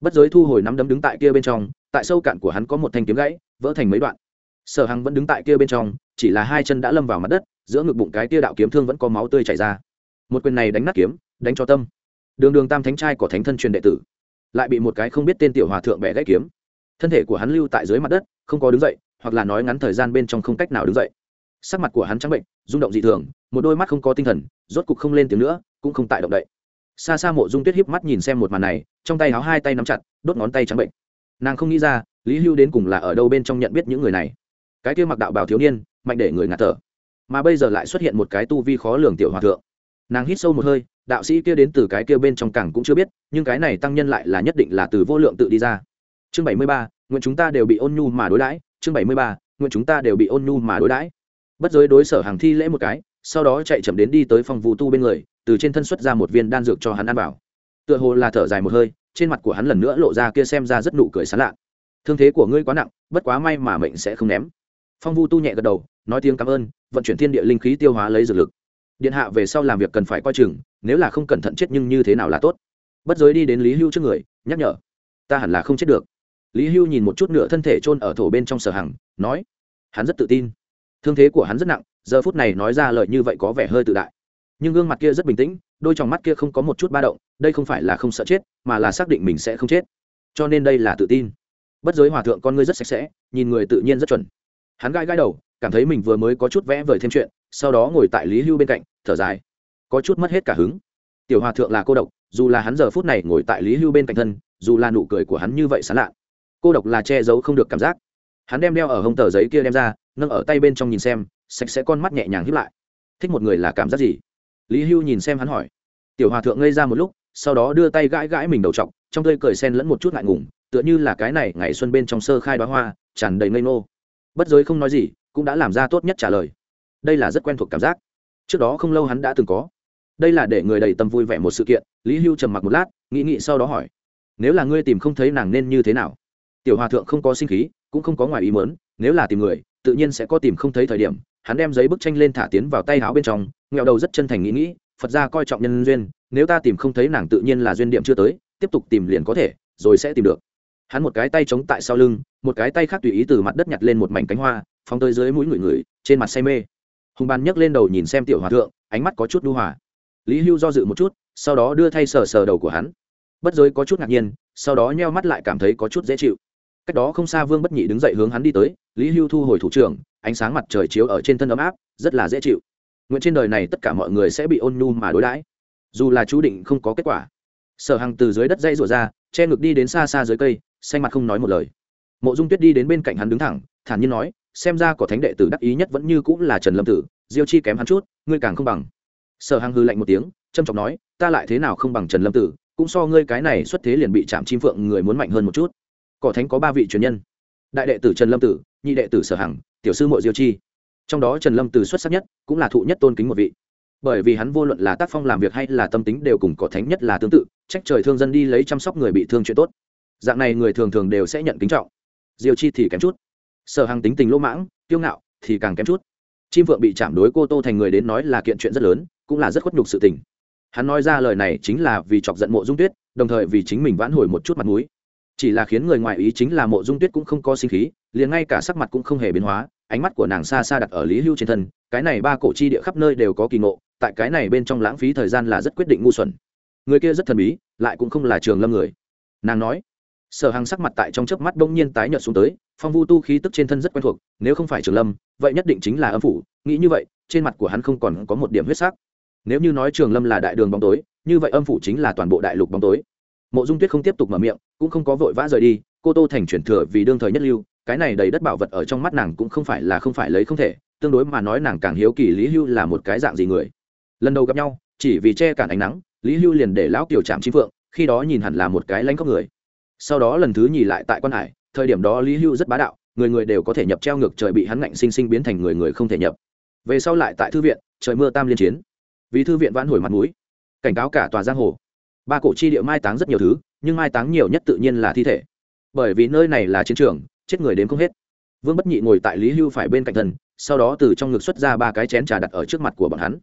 Bất giới thu hồi nắm đấm đứng tại kia bên trong, tại sâu cạn của hắn có một thanh kiếm gãy, vỡ thành mấy đoạn. Sở hằng vẫn đứng tại kia bên trong, chỉ là hai chân đã lâm vào mặt đất, giữa ngực bụng cái tia đạo kiếm thương vẫn có máu tươi chảy ra một quyền này đánh nát kiếm, đánh cho tâm. Đường đường tam thánh trai của thánh thân truyền đệ tử, lại bị một cái không biết tên tiểu hòa thượng bẻ gãy kiếm. Thân thể của hắn lưu tại dưới mặt đất, không có đứng dậy, hoặc là nói ngắn thời gian bên trong không cách nào đứng dậy. Sắc mặt của hắn trắng bệnh, rung động dị thường, một đôi mắt không có tinh thần, rốt cục không lên tiếng nữa, cũng không tại động đậy. Xa xa mộ dung tuyết hiếp mắt nhìn xem một màn này, trong tay háo hai tay nắm chặt, đốt ngón tay trắng bệnh. Nàng không nghĩ ra, lý hưu đến cùng là ở đâu bên trong nhận biết những người này. Cái kia mặc đạo bảo thiếu niên, mạnh để người ngạt thở. Mà bây giờ lại xuất hiện một cái tu vi khó lường tiểu hòa thượng nàng hít sâu một hơi đạo sĩ kia đến từ cái kia bên trong cảng cũng chưa biết nhưng cái này tăng nhân lại là nhất định là từ vô lượng tự đi ra. Chương bảy mươi ba nguyện chúng ta đều bị ôn nhu mà đối đãi. Chương bảy mươi ba nguyện chúng ta đều bị ôn nhu mà đối đãi. Bất giới đối sở hàng thi lễ một cái sau đó chạy chậm đến đi tới phòng vụ tu bên người từ trên thân xuất ra một viên đan dược cho hắn ăn bảo, tựa hồ là thở dài một hơi trên mặt của hắn lần nữa lộ ra kia xem ra rất nụ cười sán lạ. Thương thế của ngươi quá nặng bất quá may mà mệnh sẽ không ném. Phong vu tu nhẹ gật đầu nói tiếng cảm ơn vận chuyển thiên địa linh khí tiêu hóa lấy dược lực điện hạ về sau làm việc cần phải coi chừng, nếu là không cẩn thận chết nhưng như thế nào là tốt. Bất giới đi đến lý hưu trước người, nhắc nhở. Ta hẳn là không chết được. Lý hưu nhìn một chút nửa thân thể chôn ở thổ bên trong sở hằng, nói. Hắn rất tự tin. Thương thế của hắn rất nặng, giờ phút này nói ra lời như vậy có vẻ hơi tự đại. Nhưng gương mặt kia rất bình tĩnh, đôi t mắt kia không có một chút ba động, đây không phải là không sợ chết, mà là xác định mình sẽ không chết. Cho nên đây là tự tin. Bất giới hòa thượng con ngươi rất sạch sẽ, nhìn người tự nhiên rất chuẩn. Hắn gai gai đầu, cảm thấy mình vừa mới có chút vẽ vời thêm chuyện sau đó ngồi tại lý hưu bên cạnh, thở dài. Có chút mất hết cả hứng. Tiểu hòa thượng là cô độc, dù là hắn giờ phút này ngồi tại lý hưu bên cạnh thân, dù là nụ cười của hắn như vậy sán lạ, cô độc là che giấu không được cảm giác. Hắn đem đeo ở hông tờ giấy kia đem ra, nâng ở tay bên trong nhìn xem, sạch sẽ con mắt nhẹ nhàng hiếp lại. Thích một người là cảm giác gì? Lý hưu nhìn xem hắn hỏi. Tiểu hòa thượng ngây ra một lúc, sau đó đưa tay gãi gãi mình đầu t trong tơi cười sen lẫn một chút ngại ngùng, tựa như là cái này ngày xuân bên trong sơ khai đoá hoa, tràn đầy ngây ngô. Bất giới không nói gì, cũng đã làm ra tốt nhất trả lời đây là rất quen thuộc cảm giác. Trước đó không lâu hắn đã từng có. Đây là để người đầy tâm vui vẻ một sự kiện, lý hưu trầm mặc một lát, nghĩ nghĩ sau đó hỏi, nếu là ngươi tìm không thấy nàng nên như thế nào? Tiểu hòa thượng không có sinh khí, cũng không có ngoài ý mớn nếu là tìm người, tự nhiên sẽ có tìm không thấy thời điểm. Hắn đem giấy bức tranh lên thả tiến vào tay áo bên trong, nghẹo đầu rất chân thành nghĩ nghĩ, phật ra coi trọng nhân duyên, nếu ta tìm không thấy nàng tự nhiên là duyên điểm chưa tới, tiếp tục tìm liền có thể, rồi sẽ tìm được. Hắn một cái tay chống tại sau lưng, một cái tay khác tùy ý từ mặt đất nhặt lên một mảnh cánh hoa, phóng tới dưới mũi người người, trên mặt say mê hùng bàn nhấc lên đầu nhìn xem tiểu hòa thượng, ánh mắt có chút đu hòa. Lý hưu do dự một chút, sau đó đưa thay sờ sờ đầu của hắn. Bất giới có chút ngạc nhiên, sau đó nheo mắt lại cảm thấy có chút dễ chịu. Cách đó không xa vương bất nhị đứng dậy hướng hắn đi tới, lý hưu thu hồi thủ trưởng, ánh sáng mặt trời chiếu ở trên thân ấm áp, rất là dễ chịu. Nguyện trên đời này tất cả mọi người sẽ bị ôn nhu mà đối đãi. Dù là chú định không có kết quả. Sở hằng từ dưới đất dây rủa ra, che ngực đi đến xa xa dưới cây, xanh mặt không nói một lời. Mộ dung tuyết đi đến bên cạnh hắn đứng thẳng, thản nhiên nói xem ra có thánh đệ tử đắc ý nhất vẫn như cũng là trần lâm tử, diêu chi kém hắn chút, ngươi càng không bằng. Sở hằng hư lạnh một tiếng trâm trọng nói, ta lại thế nào không bằng trần lâm tử, cũng so ngươi cái này xuất thế liền bị chạm chim phượng người muốn mạnh hơn một chút. Cỏ thánh có ba vị truyền nhân. Đại đệ tử trần lâm tử, nhị đệ tử sở hằng, tiểu sư mội diêu chi. Trong đó trần lâm tử xuất sắc nhất, cũng là thụ nhất tôn kính một vị. Bởi vì hắn vô luận là tác phong làm việc hay là tâm tính đều cùng cỏ thánh nhất là tương tự, trách trời thương dân đi lấy chăm sóc người bị thương chuyện tốt. Dạng này người thường thường đều sẽ nhận kính trọng. Diêu chi thì kém chút sở hằng tính tình lỗ mãng, kiêu ngạo, thì càng kém chút. Chim vượng bị chạm đối cô tô thành người đến nói là kiện chuyện rất lớn, cũng là rất khuất nhục sự tình. Hắn nói ra lời này chính là vì chọc giận mộ dung tuyết, đồng thời vì chính mình vãn hồi một chút mặt mũi. Chỉ là khiến người ngoài ý chính là mộ dung tuyết cũng không có sinh khí, liền ngay cả sắc mặt cũng không hề biến hóa, ánh mắt của nàng xa xa đặt ở lý hưu trên thân, cái này ba cổ chi địa khắp nơi đều có kỳ ngộ, tại cái này bên trong lãng phí thời gian là rất quyết định ngu xuẩn. Người kia rất thần bí, lại cũng không là trường lâm người. Nàng nói sở hàng sắc mặt tại trong chớp mắt bỗng nhiên tái nhợt xuống tới, phong vu tu khí tức trên thân rất quen thuộc, nếu không phải trường lâm, vậy nhất định chính là âm phủ, nghĩ như vậy, trên mặt của hắn không còn có một điểm huyết sắc. Nếu như nói trường lâm là đại đường bóng tối, như vậy âm phủ chính là toàn bộ đại lục bóng tối. Mộ dung tuyết không tiếp tục mở miệng, cũng không có vội vã rời đi, cô tô thành chuyển thừa vì đương thời nhất lưu, cái này đầy đất bảo vật ở trong mắt nàng cũng không phải là không phải lấy không thể, tương đối mà nói nàng càng hiếu kỳ lý hưu là một cái dạng gì người. Lần đầu gặp nhau, chỉ vì che cản ánh nắng, lý hưu liền để lão tiểu trạm chim phượng, khi đó nhìn hẳn là một cái lánh cốc người sau đó lần thứ nhì lại tại quan hải, thời điểm đó lý hưu rất bá đạo, người người đều có thể nhập treo ngược trời bị hắn ngạnh sinh sinh biến thành người người không thể nhập. Về sau lại tại thư viện, trời mưa tam liên chiến. Vì thư viện vãn hồi mặt mũi, cảnh cáo cả tòa giang hồ. Ba cổ chi địa mai táng rất nhiều thứ, nhưng mai táng nhiều nhất tự nhiên là thi thể. Bởi vì nơi này là chiến trường, chết người đến không hết. Vương bất nhị ngồi tại lý hưu phải bên cạnh thần, sau đó từ trong ngực xuất ra ba cái chén trà đặt ở trước mặt của bọn hắn.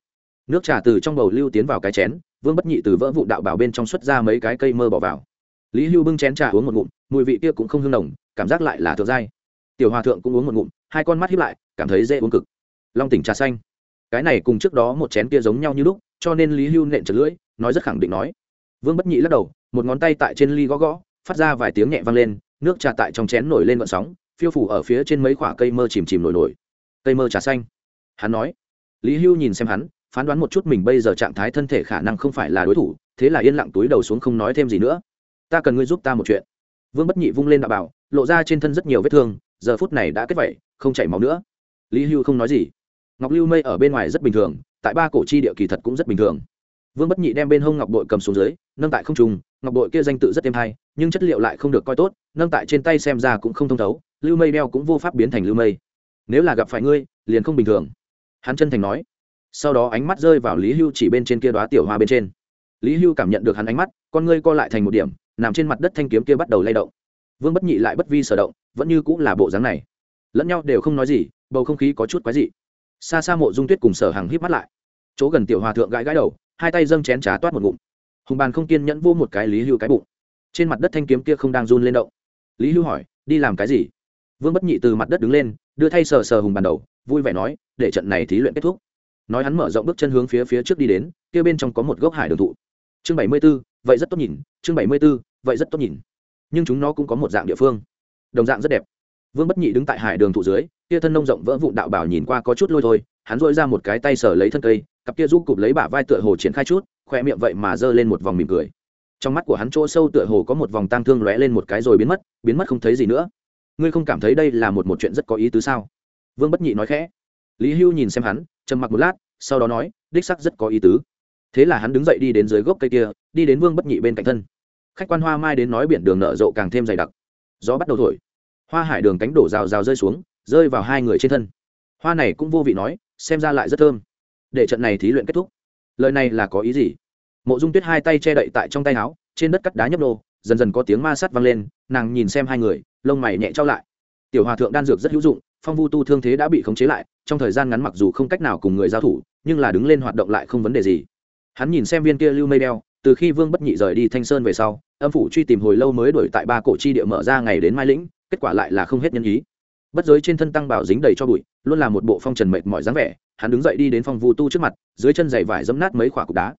Nước trà từ trong bầu lưu tiến vào cái chén, vương bất nhị từ vỡ vụ đạo bảo bên trong xuất ra mấy cái cây mơ bỏ vào lý hưu bưng chén trà uống một ngụm, mùi vị kia cũng không hương đồng cảm giác lại là thượng dai. tiểu hòa thượng cũng uống một ngụm, hai con mắt hiếp lại, cảm thấy dễ uống cực. Long tỉnh trà xanh. Cái này cùng trước đó một chén kia giống nhau như lúc, cho nên lý hưu nện chật lưỡi, nói rất khẳng định nói. Vương bất nhị lắc đầu, một ngón tay tại trên ly gõ gõ, phát ra vài tiếng nhẹ vang lên, nước trà tại trong chén nổi lên vận sóng, phiêu phủ ở phía trên mấy khoả cây mơ chìm chìm nổi nổi. Cây mơ trà xanh. Hắn nói. Lý hưu nhìn xem hắn, phán đoán một chút mình bây giờ trạng thái thân thể khả năng không phải là đối thủ, thế là yên lặng túi đầu xuống không nói thêm gì nữa ta cần ngươi giúp ta một chuyện. Vương bất nhị vung lên đạo bảo, lộ ra trên thân rất nhiều vết thương, giờ phút này đã kết vẩy không chảy máu nữa. Lý hưu không nói gì. Ngọc lưu mây ở bên ngoài rất bình thường, tại ba cổ chi địa kỳ thật cũng rất bình thường. Vương bất nhị đem bên hông ngọc bội cầm xuống dưới, nâng tại không trùng ngọc bội kia danh tự rất êm hay, nhưng chất liệu lại không được coi tốt, nâng tại trên tay xem ra cũng không thông thấu, lưu mây đeo cũng vô pháp biến thành lưu mây. Nếu là gặp phải ngươi, liền không bình thường. Hắn chân thành nói. Sau đó ánh mắt rơi vào lý hưu chỉ bên trên kia đoá tiểu hoa bên trên. Lý hưu cảm nhận được hắn ánh mắt, con ngươi co lại thành một điểm nằm trên mặt đất thanh kiếm kia bắt đầu lay động. Vương bất nhị lại bất vi sở động, vẫn như cũng là bộ dáng này. Lẫn nhau đều không nói gì, bầu không khí có chút quái dị. Xa xa mộ dung tuyết cùng sở hàng híp mắt lại. Chỗ gần tiểu hòa thượng gãi gãi đầu, hai tay dâng chén trà toát một ngụm. Hùng bàn không kiên nhẫn vô một cái lý hưu cái bụng. Trên mặt đất thanh kiếm kia không đang run lên động. Lý hưu hỏi, đi làm cái gì? Vương bất nhị từ mặt đất đứng lên, đưa thay sờ sờ hùng bàn đầu, vui vẻ nói, để trận này thí luyện kết thúc. Nói hắn mở rộng bước chân hướng phía phía trước đi đến, kia bên trong có một gốc hải đường thụ. Chương bảy mươi b ố vậy rất tốt nhìn, chương bảy mươi b ố vậy rất tốt nhìn. Nhưng chúng nó cũng có một dạng địa phương. Đồng dạng rất đẹp. Vương bất nhị đứng tại hải đường thụ dưới, kia thân nông rộng vỡ vụn đạo bảo nhìn qua có chút lôi thôi, hắn dội ra một cái tay sở lấy thân cây, cặp kia giúp cụp lấy bả vai tựa hồ triển khai chút khoe miệng vậy mà giơ lên một vòng mỉm cười. Trong mắt của hắn chỗ sâu tựa hồ có một vòng tang thương lóe lên một cái rồi biến mất biến mất không thấy gì nữa. Ngươi không cảm thấy đây là một một chuyện rất có ý tứ sao? Vương bất nhị nói khẽ. Lý hưu nhìn xem hắn, trầm mặc một lát, sau đó nói, đích sắc rất có ý tứ. Thế là hắn đứng dậy đi đến dưới gốc cây kia, đi đến vương bất nhị bên cạnh thân khách quan hoa mai đến nói biển đường nở rộ càng thêm dày đặc. Gió bắt đầu thổi. Hoa hải đường cánh đổ rào rào rơi xuống, rơi vào hai người trên thân. Hoa này cũng vô vị nói, xem ra lại rất thơm. Để trận này thí luyện kết thúc. Lời này là có ý gì? Mộ dung tuyết hai tay che đậy tại trong tay áo, trên đất cắt đá nhấp nô, dần dần có tiếng ma sắt vang lên, nàng nhìn xem hai người, lông mày nhẹ trao lại. Tiểu hòa thượng đan dược rất hữu dụng, phong vu tu thương thế đã bị khống chế lại, trong thời gian ngắn mặc dù không cách nào cùng người giao thủ, nhưng là đứng lên hoạt động lại không vấn đề gì. Hắn nhìn xem viên kia lưu mây đeo từ khi vương bất nhị rời đi thanh sơn về sau, âm phủ truy tìm hồi lâu mới đổi tại ba cổ chi địa mở ra ngày đến mai lĩnh, kết quả lại là không hết nhân ý. Bất giới trên thân tăng bảo dính đầy cho bụi, luôn là một bộ phong trần mệt mỏi dáng vẻ, hắn đứng dậy đi đến phong vu tu trước mặt, dưới chân giày vải dẫm nát mấy khoả cục đá.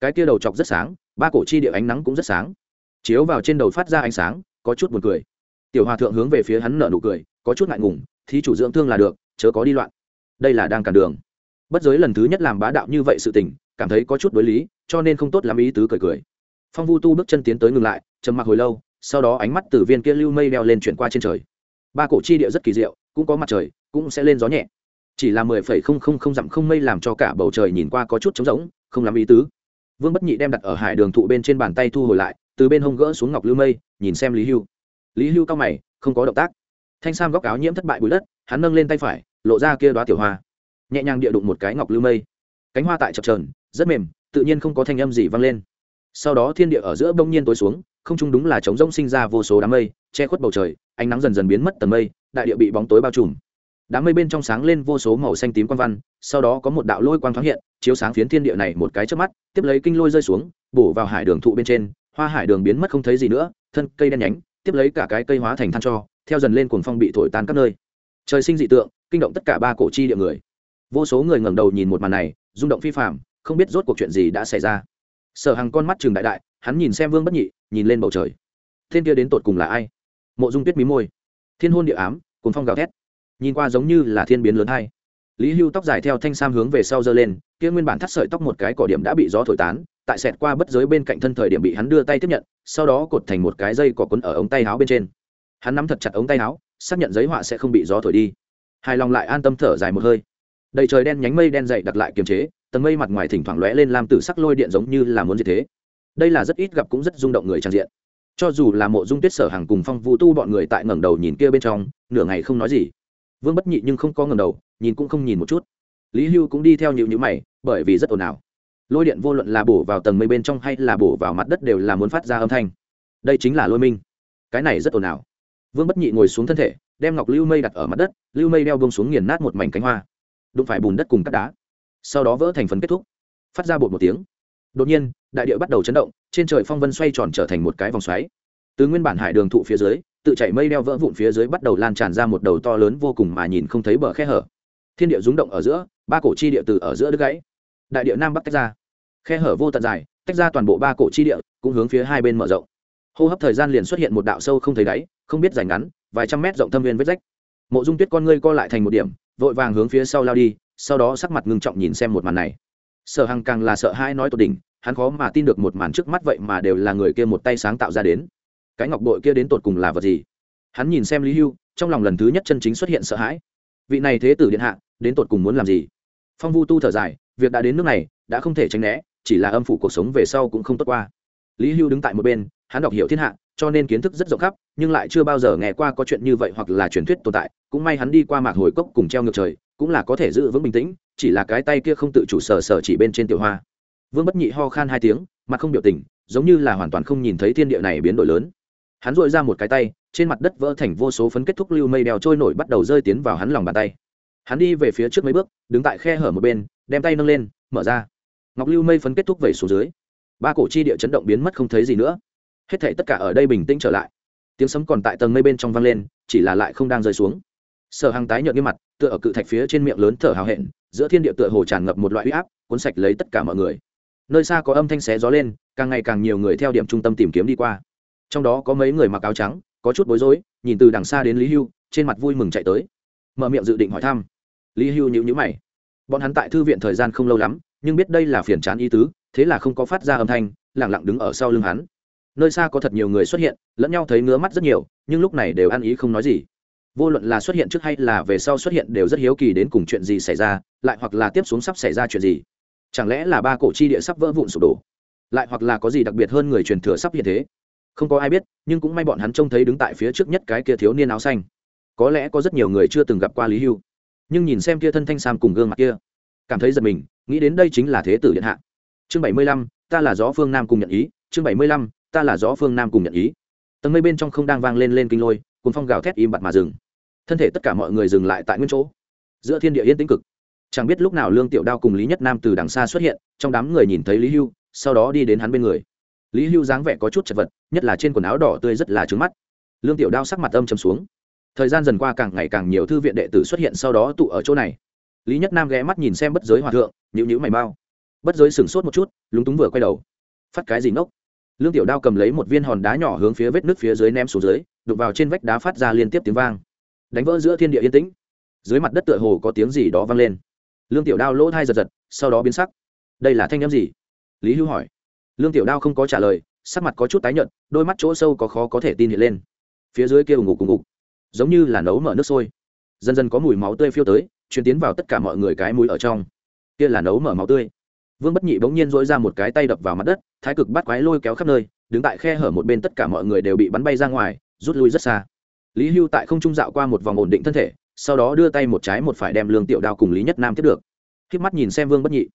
Cái kia đầu chọc rất sáng, ba cổ chi địa ánh nắng cũng rất sáng. Chiếu vào trên đầu phát ra ánh sáng, có chút buồn cười. Tiểu hòa thượng hướng về phía hắn nở nụ cười, có chút ngại ngùng thì chủ dưỡng thương là được, chớ có đi loạn. Đây là đang cản đường. Bất giới lần thứ nhất làm bá đạo như vậy sự tình cảm thấy có chút đối lý, cho nên không tốt làm ý tứ cười cười. Phong vu tu bước chân tiến tới ngừng lại, trầm mặc hồi lâu, sau đó ánh mắt từ viên kia lưu mây đeo lên chuyển qua trên trời. Ba cổ chi địa rất kỳ diệu, cũng có mặt trời, cũng sẽ lên gió nhẹ. Chỉ là mười phẩy không không không dặm không mây làm cho cả bầu trời nhìn qua có chút trống rỗng, không làm ý tứ. Vương bất nhị đem đặt ở hải đường thụ bên trên bàn tay thu hồi lại, từ bên hông gỡ xuống ngọc lưu mây, nhìn xem lý hưu. Lý hưu cao mày, không có động tác. Thanh sam góc áo nhiễm thất bại bụi đất, hắn nâng lên tay phải, lộ ra kia đoá tiểu hoa. Nhẹ nhàng địa đụng một cái ngọc lưu mây. Cánh hoa tại chập trờn rất mềm, tự nhiên không có thanh âm gì vang lên. Sau đó thiên địa ở giữa bỗng nhiên tối xuống, không trung đúng là trống rỗng sinh ra vô số đám mây, che khuất bầu trời, ánh nắng dần dần biến mất tầng mây, đại địa bị bóng tối bao trùm. Đám mây bên trong sáng lên vô số màu xanh tím quang văn, sau đó có một đạo lôi quang thoáng hiện, chiếu sáng phiến thiên địa này một cái trước mắt, tiếp lấy kinh lôi rơi xuống, bổ vào hải đường thụ bên trên, hoa hải đường biến mất không thấy gì nữa, thân cây đen nhánh, tiếp lấy cả cái cây hóa thành than cho, theo dần lên cuồng phong bị thổi tan các nơi. Trời sinh dị tượng, kinh động tất cả ba cổ chi địa người. Vô số người ngẩng đầu nhìn một màn này, rung động phi phạm không biết rốt cuộc chuyện gì đã xảy ra. Sở hàng con mắt trường đại đại, hắn nhìn xem vương bất nhị, nhìn lên bầu trời. Thiên kia đến tột cùng là ai? Mộ dung tuyết mí môi. Thiên hôn địa ám cùng phong gào thét. Nhìn qua giống như là thiên biến lớn hay lý hưu tóc dài theo thanh sam hướng về sau giơ lên, kia nguyên bản thắt sợi tóc một cái cỏ điểm đã bị gió thổi tán, tại xẹt qua bất giới bên cạnh thân thời điểm bị hắn đưa tay tiếp nhận, sau đó cột thành một cái dây cỏ quấn ở ống tay áo bên trên. Hắn nắm thật chặt ống tay áo, xác nhận giấy họa sẽ không bị gió thổi đi. Hài lòng lại an tâm thở dài một hơi. Đầy trời đen nhánh mây đen dậy đặt lại kiềm chế tầng mây mặt ngoài thỉnh thoảng lóe lên làm tử sắc lôi điện giống như là muốn gì thế. Đây là rất ít gặp cũng rất rung động người trang diện. Cho dù là mộ dung tuyết sở hàng cùng phong vũ tu bọn người tại ngẩng đầu nhìn kia bên trong, nửa ngày không nói gì. Vương bất nhị nhưng không có ngẩng đầu, nhìn cũng không nhìn một chút. Lý hưu cũng đi theo nhiều nhữ mày, bởi vì rất ồn ào. Lôi điện vô luận là bổ vào tầng mây bên trong hay là bổ vào mặt đất đều là muốn phát ra âm thanh. Đây chính là lôi minh. Cái này rất ồn ào. Vương bất nhị ngồi xuống thân thể, đem ngọc lưu mây đặt ở mặt đất, lưu mây đeo bông xuống nghiền nát một mảnh cánh hoa. Đụng phải bùn đất cùng cắt đá sau đó vỡ thành phần kết thúc, phát ra bột một tiếng. Đột nhiên, đại địa bắt đầu chấn động, trên trời phong vân xoay tròn trở thành một cái vòng xoáy. Từ nguyên bản hải đường thụ phía dưới, tự chảy mây đeo vỡ vụn phía dưới bắt đầu lan tràn ra một đầu to lớn vô cùng mà nhìn không thấy bờ khe hở. Thiên địa rúng động ở giữa, ba cổ chi địa từ ở giữa đứt gãy. Đại địa nam bắc tách ra. Khe hở vô tận dài, tách ra toàn bộ ba cổ chi địa, cũng hướng phía hai bên mở rộng. Hô hấp thời gian liền xuất hiện một đạo sâu không thấy đáy, không biết dài ngắn, vài trăm mét rộng thâm viên vết rách. Mộ dung tuyết con ngươi co lại thành một điểm, vội vàng hướng phía sau lao đi sau đó sắc mặt ngưng trọng nhìn xem một màn này. Sở hằng càng là sợ hãi nói tột đỉnh, hắn khó mà tin được một màn trước mắt vậy mà đều là người kia một tay sáng tạo ra đến. Cái ngọc bội kia đến tột cùng là vật gì? Hắn nhìn xem lý hưu, trong lòng lần thứ nhất chân chính xuất hiện sợ hãi. Vị này thế tử điện hạ, đến tột cùng muốn làm gì? Phong vu tu thở dài, việc đã đến nước này, đã không thể tránh né, chỉ là âm phủ cuộc sống về sau cũng không tốt qua. Lý hưu đứng tại một bên, hắn đọc hiểu thiên hạ, cho nên kiến thức rất rộng khắp, nhưng lại chưa bao giờ nghe qua có chuyện như vậy hoặc là truyền thuyết tồn tại. Cũng may hắn đi qua mạc hồi cốc cùng treo ngược trời cũng là có thể giữ vững bình tĩnh, chỉ là cái tay kia không tự chủ sờ sờ chỉ bên trên tiểu hoa. Vương bất nhị ho khan hai tiếng, mặt không biểu tình, giống như là hoàn toàn không nhìn thấy thiên địa này biến đổi lớn. Hắn dội ra một cái tay, trên mặt đất vỡ thành vô số phấn kết thúc lưu mây đèo trôi nổi bắt đầu rơi tiến vào hắn lòng bàn tay. Hắn đi về phía trước mấy bước, đứng tại khe hở một bên, đem tay nâng lên, mở ra. Ngọc lưu mây phấn kết thúc vẩy xuống dưới. Ba cổ chi địa chấn động biến mất không thấy gì nữa. Hết thể tất cả ở đây bình tĩnh trở lại. Tiếng sấm còn tại tầng mây bên trong vang lên, chỉ là lại không đang rơi xuống sở hàng tái nhợt như mặt, tựa ở cự thạch phía trên miệng lớn thở hào hẹn, giữa thiên địa tựa hồ tràn ngập một loại huy áp, cuốn sạch lấy tất cả mọi người. Nơi xa có âm thanh xé gió lên, càng ngày càng nhiều người theo điểm trung tâm tìm kiếm đi qua. Trong đó có mấy người mặc áo trắng, có chút bối rối, nhìn từ đằng xa đến lý hưu, trên mặt vui mừng chạy tới. Mở miệng dự định hỏi thăm. Lý hưu nhữ nhữ mày. Bọn hắn tại thư viện thời gian không lâu lắm, nhưng biết đây là phiền chán ý tứ, thế là không có phát ra âm thanh lẳng lặng đứng ở sau lưng hắn. Nơi xa có thật nhiều người xuất hiện, lẫn nhau thấy ngứa mắt rất nhiều, nhưng lúc này đều ăn ý không nói gì vô luận là xuất hiện trước hay là về sau xuất hiện đều rất hiếu kỳ đến cùng chuyện gì xảy ra, lại hoặc là tiếp xuống sắp xảy ra chuyện gì. Chẳng lẽ là ba cổ chi địa sắp vỡ vụn sụp đổ? Lại hoặc là có gì đặc biệt hơn người truyền thừa sắp hiện thế? Không có ai biết, nhưng cũng may bọn hắn trông thấy đứng tại phía trước nhất cái kia thiếu niên áo xanh. Có lẽ có rất nhiều người chưa từng gặp qua lý hưu. Nhưng nhìn xem kia thân thanh sam cùng gương mặt kia, cảm thấy giật mình, nghĩ đến đây chính là thế tử điện hạ. Chương bảy mươi lăm, ta là gió phương nam cùng nhận ý. Chương bảy mươi lăm, ta là gió phương nam cùng nhận ý. Tầng mây bên trong không đang vang lên lên kinh lôi cùng phong gào thét im bặt mà dừng thân thể tất cả mọi người dừng lại tại nguyên chỗ. Giữa thiên địa yên tĩnh cực. Chẳng biết lúc nào lương tiểu đao cùng lý nhất nam từ đằng xa xuất hiện, trong đám người nhìn thấy lý hưu, sau đó đi đến hắn bên người. Lý hưu dáng vẻ có chút chật vật, nhất là trên quần áo đỏ tươi rất là trứng mắt. Lương tiểu đao sắc mặt âm chầm xuống. Thời gian dần qua càng ngày càng nhiều thư viện đệ tử xuất hiện sau đó tụ ở chỗ này. Lý nhất nam ghé mắt nhìn xem bất giới hòa thượng nhữ nhữ mày bao bất giới sửng sốt một chút, lúng túng vừa quay đầu. Phát cái gì ngốc? Lương tiểu đao cầm lấy một viên hòn đá nhỏ hướng phía vết nước phía dưới ném xuống dưới đục vào trên vách đá phát ra liên tiếp tiếng vang đánh vỡ giữa thiên địa yên tĩnh. Dưới mặt đất tựa hồ có tiếng gì đó vang lên. Lương tiểu đao lỗ thai giật giật, sau đó biến sắc. Đây là thanh â m gì? Lý hưu hỏi. Lương tiểu đao không có trả lời, sắc mặt có chút tái nhợt, đôi mắt chỗ sâu có khó có thể tin hiện lên. Phía dưới kia ủng ngục cùng ngục giống như là nấu mở nước sôi. Dần dần có mùi máu tươi phiêu tới chuyển tiến vào tất cả mọi người cái mũi ở trong. Kia là nấu mở máu tươi. Vương bất nhị bỗng nhiên dỗi ra một cái tay đập vào mặt đất, thái cực bắt quái lôi kéo khắp nơi, đứng tại khe hở một bên tất cả mọi người đều bị bắn bay ra ngoài, rút lui rất xa lý hưu tại không trung dạo qua một vòng ổn định thân thể, sau đó đưa tay một trái một phải đem lương tiểu đao cùng lý nhất nam tiếp được. K mắt nhìn xem vương bất nhị.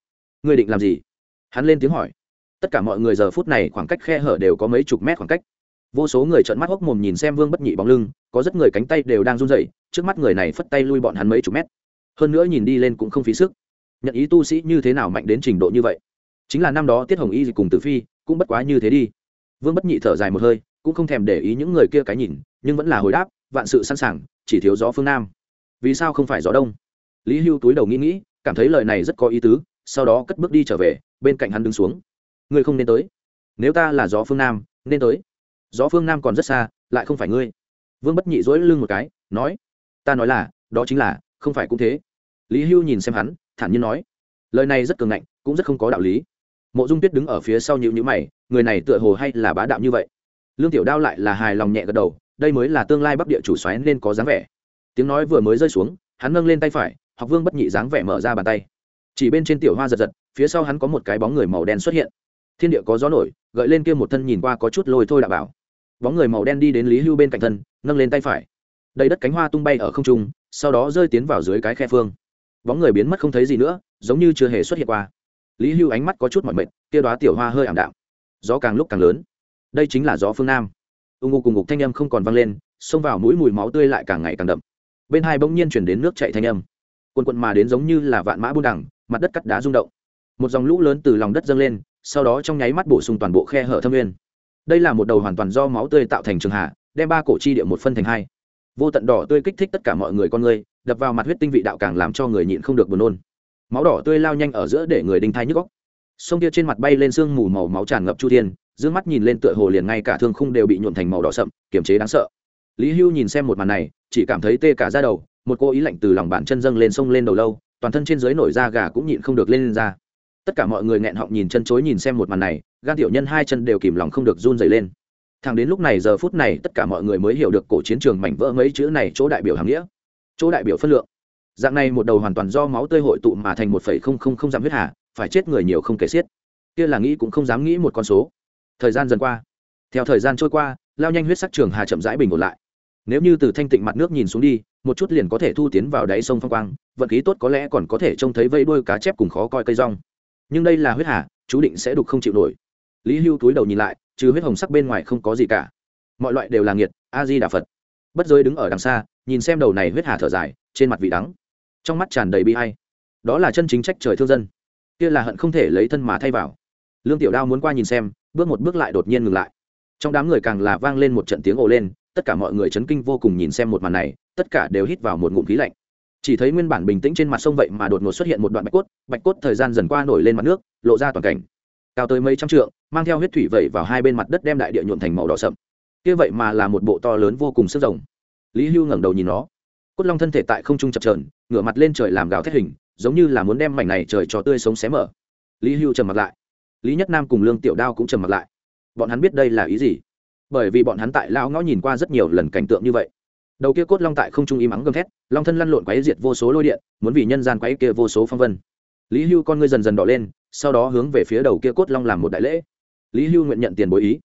Người định làm gì? Hắn lên tiếng hỏi. Tất cả mọi người giờ phút này khoảng cách khe hở đều có mấy chục mét khoảng cách. Vô số người trợn mắt hốc mồm nhìn xem vương bất nhị bóng lưng, có rất người cánh tay đều đang run rẩy, trước mắt người này phất tay lui bọn hắn mấy chục mét. Hơn nữa nhìn đi lên cũng không phí sức. Nhận ý tu sĩ như thế nào mạnh đến trình độ như vậy? Chính là năm đó tiết hồng y cùng tử phi cũng bất quá như thế đi. Vương bất nhị thở dài một hơi, cũng không thèm để ý những người kia cái nhìn nhưng vẫn là hồi đáp, vạn sự sẵn sàng, chỉ thiếu gió phương nam. Vì sao không phải gió đông? Lý hưu túi đầu nghĩ nghĩ, cảm thấy lời này rất có ý tứ, sau đó cất bước đi trở về, bên cạnh hắn đứng xuống. Ngươi không nên tới. Nếu ta là gió phương nam, nên tới. Gió phương nam còn rất xa, lại không phải ngươi. Vương bất nhị dỗi lưng một cái, nói, ta nói là, đó chính là, không phải cũng thế. Lý hưu nhìn xem hắn, thản nhiên nói, lời này rất cường ngạnh, cũng rất không có đạo lý. Mộ dung tuyết đứng ở phía sau nhịu nhữ mày, người này tựa hồ hay là bá đạo như vậy? Lương tiểu đao lại là hài lòng nhẹ gật đầu đây mới là tương lai bắc địa chủ xoáy nên có dáng vẻ. Tiếng nói vừa mới rơi xuống, hắn nâng lên tay phải, học vương bất nhị dáng vẻ mở ra bàn tay. Chỉ bên trên tiểu hoa giật giật, phía sau hắn có một cái bóng người màu đen xuất hiện. Thiên địa có gió nổi, gợi lên kia một thân nhìn qua có chút lôi thôi đạo bảo. Bóng người màu đen đi đến lý hưu bên cạnh thân, nâng lên tay phải. Đầy đất cánh hoa tung bay ở không trung, sau đó rơi tiến vào dưới cái khe phương. Bóng người biến mất không thấy gì nữa, giống như chưa hề xuất hiện qua. Lý hưu ánh mắt có chút mọi mệt, kia đoá tiểu hoa hơi ảm đạm. Gió càng lúc càng lớn. Đây chính là gió phương nam ưng ngục cùng ngục thanh âm không còn vang lên, xông vào mũi mùi máu tươi lại càng ngày càng đậm. Bên hai bỗng nhiên chuyển đến nước chạy thanh âm. Quần quận mà đến giống như là vạn mã buôn đẳng mặt đất cắt đá rung động. Một dòng lũ lớn từ lòng đất dâng lên, sau đó trong nháy mắt bổ sung toàn bộ khe hở thâm nguyên. Đây là một đầu hoàn toàn do máu tươi tạo thành trường hạ, đem ba cổ chi địa một phân thành hai. Vô tận đỏ tươi kích thích tất cả mọi người con người, đập vào mặt huyết tinh vị đạo càng làm cho người nhịn không được buồn nôn. Máu đỏ tươi lao nhanh ở giữa để người đinh thai nhức góc sông kia trên mặt bay lên sương mù màu máu tràn ngập chu thiên dương mắt nhìn lên tựa hồ liền ngay cả thương khung đều bị nhuộn thành màu đỏ sậm kiềm chế đáng sợ. Lý hưu nhìn xem một màn này chỉ cảm thấy tê cả ra đầu một cô ý lạnh từ lòng bàn chân dâng lên sông lên đầu lâu toàn thân trên dưới nổi da gà cũng nhịn không được lên, lên ra. Tất cả mọi người nghẹn họng nhìn chân chối nhìn xem một màn này gan tiểu nhân hai chân đều kìm lòng không được run dày lên. Thằng đến lúc này giờ phút này tất cả mọi người mới hiểu được cổ chiến trường mảnh vỡ mấy chữ này chỗ đại biểu hàng nghĩa chỗ đại biểu phân lượng. Dạng này một đầu hoàn toàn do máu tươi hội tụ mà thành một phẩy không không không dám huyết hà phải chết người nhiều không kể xiết. Kia là nghĩ cũng không dám nghĩ một con số thời gian dần qua. Theo thời gian trôi qua, lao nhanh huyết sắc trường hà chậm rãi bình ổn lại. Nếu như từ thanh tịnh mặt nước nhìn xuống đi, một chút liền có thể thu tiến vào đáy sông phong quang, vận khí tốt có lẽ còn có thể trông thấy vây đuôi cá chép cùng khó coi cây rong. Nhưng đây là huyết hà, chú định sẽ đục không chịu nổi. Lý hưu túi đầu nhìn lại, trừ huyết hồng sắc bên ngoài không có gì cả. Mọi loại đều là nghiệt, a di đà phật. Bất giới đứng ở đằng xa, nhìn xem đầu này huyết hà thở dài, trên mặt vị đắng. Trong mắt tràn đầy bi hay đó là chân chính trách trời thương dân. Kia là hận không thể lấy thân mà thay vào. Lương tiểu đao muốn qua nhìn xem bước một bước lại đột nhiên ngừng lại. Trong đám người càng là vang lên một trận tiếng ồ lên, tất cả mọi người chấn kinh vô cùng nhìn xem một màn này, tất cả đều hít vào một ngụm khí lạnh. Chỉ thấy nguyên bản bình tĩnh trên mặt sông vậy mà đột ngột xuất hiện một đoạn bạch cốt bạch cốt thời gian dần qua nổi lên mặt nước, lộ ra toàn cảnh. Cao tới mấy trăm trượng, mang theo huyết thủy vẩy vào hai bên mặt đất đem đại địa nhuộm thành màu đỏ sậm. Kia vậy mà là một bộ to lớn vô cùng sức rồng. Lý hưu ngẩng đầu nhìn nó. Cốt long thân thể tại không trung chập trờn ngửa mặt lên trời làm gào thét hình, giống như là muốn đem mảnh này trời cho tươi sống xé mở. Lý hưu trầm mặt lại lý nhất nam cùng lương tiểu đao cũng trầm mặt lại. Bọn hắn biết đây là ý gì? Bởi vì bọn hắn tại lao ngõ nhìn qua rất nhiều lần cảnh tượng như vậy. Đầu kia cốt long tại không trung im ắng gầm thét, long thân lăn lộn quáy diệt vô số lôi điện, muốn vì nhân gian quáy kia vô số phong vân. Lý hưu con ngươi dần dần đỏ lên, sau đó hướng về phía đầu kia cốt long làm một đại lễ. Lý hưu nguyện nhận tiền bối ý.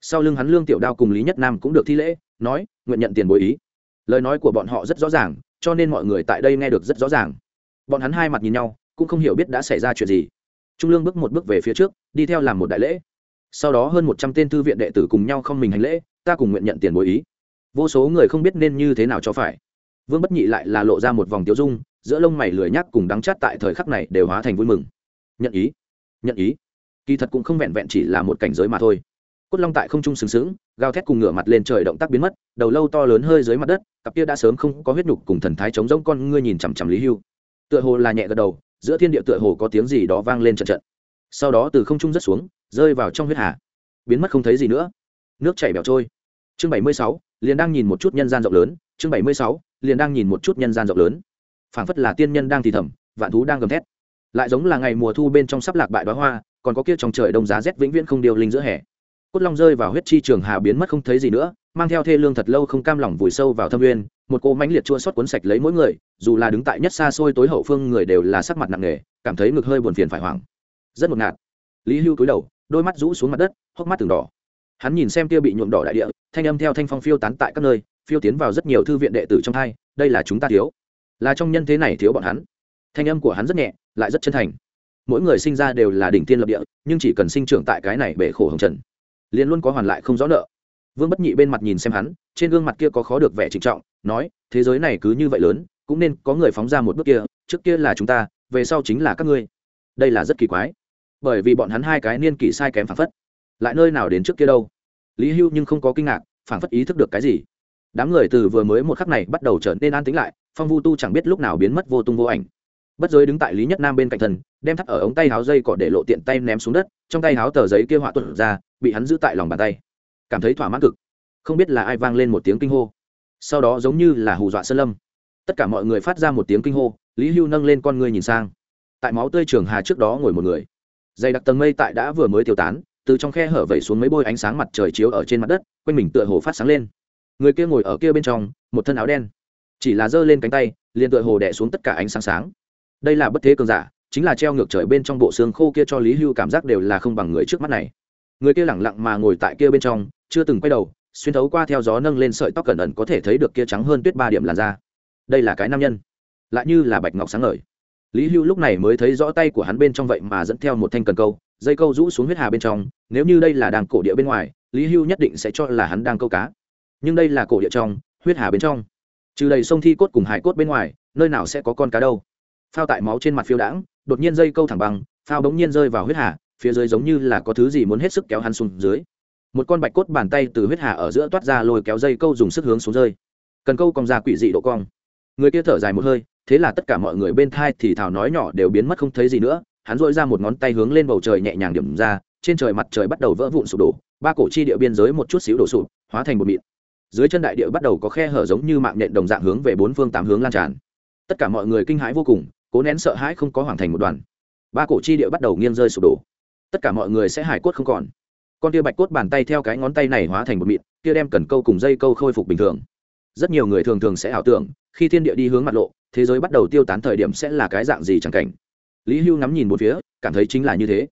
Sau lưng hắn lương tiểu đao cùng lý nhất nam cũng được thi lễ, nói, nguyện nhận tiền bối ý. Lời nói của bọn họ rất rõ ràng, cho nên mọi người tại đây nghe được rất rõ ràng. Bọn hắn hai mặt nhìn nhau, cũng không hiểu biết đã xảy ra chuyện gì. Trung lương bước một bước về phía trước đi theo làm một đại lễ. Sau đó hơn một trăm tên thư viện đệ tử cùng nhau không mình hành lễ, ta cùng nguyện nhận tiền bồi ý. Vô số người không biết nên như thế nào cho phải. Vương bất nhị lại là lộ ra một vòng tiêu dung, giữa lông mày lười nhác cùng đắng chát tại thời khắc này đều hóa thành vui mừng. Nhận ý nhận ý. Kỳ thật cũng không vẹn vẹn chỉ là một cảnh giới mà thôi. Cốt long tại không trung sừng sững, gào thét cùng ngửa mặt lên trời động tác biến mất, đầu lâu to lớn hơi dưới mặt đất, cặp kia đã sớm không có huyết nhục cùng thần thái chống rỗng con ngươi nhìn chằm chằm lý hưu. Tựa hồ là nhẹ gật đầu, giữa thiên địa tựa hồ có tiếng gì đó vang lên trận trận sau đó từ không trung rất xuống, rơi vào trong huyết hà. Biến mất không thấy gì nữa. Nước chảy bẻo trôi. Chương bảy mươi sáu, liền đang nhìn một chút nhân gian rộng lớn. Chương bảy mươi sáu, liền đang nhìn một chút nhân gian rộng lớn. Phảng phất là tiên nhân đang thì thầm, vạn thú đang gầm thét. Lại giống là ngày mùa thu bên trong sắp lạc bại đoá hoa, còn có kia trong trời đông giá rét vĩnh viễn không điều linh giữa hè. Cốt long rơi vào huyết chi trường hà biến mất không thấy gì nữa, mang theo thê lương thật lâu không cam lòng vùi sâu vào thâm nguyên một cô mãnh liệt chua xót cuốn sạch lấy mỗi người, dù là đứng tại nhất xa xôi tối hậu phương người đều là sắc mặt nặng nề, cảm thấy ngực hơi buồn phiền phải hoảng rất ngột ngạt. Lý hưu cúi đầu, đôi mắt rũ xuống mặt đất, hốc mắt từng đỏ. Hắn nhìn xem kia bị nhuộm đỏ đại địa, thanh âm theo thanh phong phiêu tán tại các nơi, phiêu tiến vào rất nhiều thư viện đệ tử trong thai đây là chúng ta thiếu. Là trong nhân thế này thiếu bọn hắn. Thanh âm của hắn rất nhẹ, lại rất chân thành. Mỗi người sinh ra đều là đỉnh tiên lập địa, nhưng chỉ cần sinh trưởng tại cái này bể khổ hồng trần, liền luôn có hoàn lại không rõ nợ. Vương bất nhị bên mặt nhìn xem hắn, trên gương mặt kia có khó được vẻ trịnh trọng, nói, thế giới này cứ như vậy lớn, cũng nên có người phóng ra một bước kia, trước kia là chúng ta, về sau chính là các ngươi. Đây là rất kỳ quái bởi vì bọn hắn hai cái niên kỷ sai kém phản phất. Lại nơi nào đến trước kia đâu? Lý hưu nhưng không có kinh ngạc phản phất ý thức được cái gì. Đám người từ vừa mới một khắc này bắt đầu trở nên an tính lại, phong vu tu chẳng biết lúc nào biến mất vô tung vô ảnh. Bất giới đứng tại lý nhất nam bên cạnh thần, đem thắt ở ống tay háo dây cọ để lộ tiện tay ném xuống đất, trong tay háo tờ giấy kia họa tuột ra, bị hắn giữ tại lòng bàn tay. Cảm thấy thỏa mãn cực. Không biết là ai vang lên một tiếng kinh hô. Sau đó giống như là hù dọa sơn lâm. Tất cả mọi người phát ra một tiếng kinh hô, lý hưu nâng lên con ngươi nhìn sang. Tại máu tươi trường hà trước đó ngồi một người dày đặc tầng mây tại đã vừa mới tiêu tán, từ trong khe hở vẩy xuống mấy bôi ánh sáng mặt trời chiếu ở trên mặt đất, quanh mình tựa hồ phát sáng lên. Người kia ngồi ở kia bên trong, một thân áo đen. Chỉ là giơ lên cánh tay, liền tựa hồ đẻ xuống tất cả ánh sáng sáng. Đây là bất thế cường giả, chính là treo ngược trời bên trong bộ xương khô kia cho lý hưu cảm giác đều là không bằng người trước mắt này. Người kia lẳng lặng mà ngồi tại kia bên trong, chưa từng quay đầu, xuyên thấu qua theo gió nâng lên sợi tóc cẩn ẩn có thể thấy được kia trắng hơn tuyết ba điểm làn da. Đây là cái nam nhân. Lại như là bạch ngọc sáng ngời lý hưu lúc này mới thấy rõ tay của hắn bên trong vậy mà dẫn theo một thanh cần câu dây câu rũ xuống huyết hà bên trong nếu như đây là đàng cổ địa bên ngoài lý hưu nhất định sẽ cho là hắn đang câu cá. Nhưng đây là cổ địa trong huyết hà bên trong. Trừ đầy sông thi cốt cùng hải cốt bên ngoài nơi nào sẽ có con cá đâu. Phao tại máu trên mặt phiêu đãng đột nhiên dây câu thẳng bằng, phao bỗng nhiên rơi vào huyết hà phía dưới giống như là có thứ gì muốn hết sức kéo hắn xuống dưới. Một con bạch cốt bàn tay từ huyết hà ở giữa toát ra lôi kéo dây câu dùng sức hướng xuống rơi. Cần câu còn ra quỷ dị độ cong người kia thở dài một hơi, thế là tất cả mọi người bên thai thì thào nói nhỏ đều biến mất không thấy gì nữa. Hắn dội ra một ngón tay hướng lên bầu trời nhẹ nhàng điểm ra, trên trời mặt trời bắt đầu vỡ vụn sụp đổ, ba cổ chi địa biên giới một chút xíu đổ sụp, hóa thành một mịn. Dưới chân đại địa bắt đầu có khe hở giống như mạng nhện đồng dạng hướng về bốn phương tám hướng lan tràn. Tất cả mọi người kinh hãi vô cùng, cố nén sợ hãi không có hoàn thành một đoàn. Ba cổ chi địa bắt đầu nghiêng rơi sụp đổ. Tất cả mọi người sẽ hải cốt không còn. Con tia bạch cốt bàn tay theo cái ngón tay này hóa thành một mịn, kia đem cần câu cùng dây câu khôi phục bình thường. Rất nhiều người thường thường sẽ ảo tưởng khi thiên địa đi hướng mặt lộ, thế giới bắt đầu tiêu tán thời điểm sẽ là cái dạng gì chẳng cảnh? Lý hưu ngắm nhìn một phía, cảm thấy chính là như thế.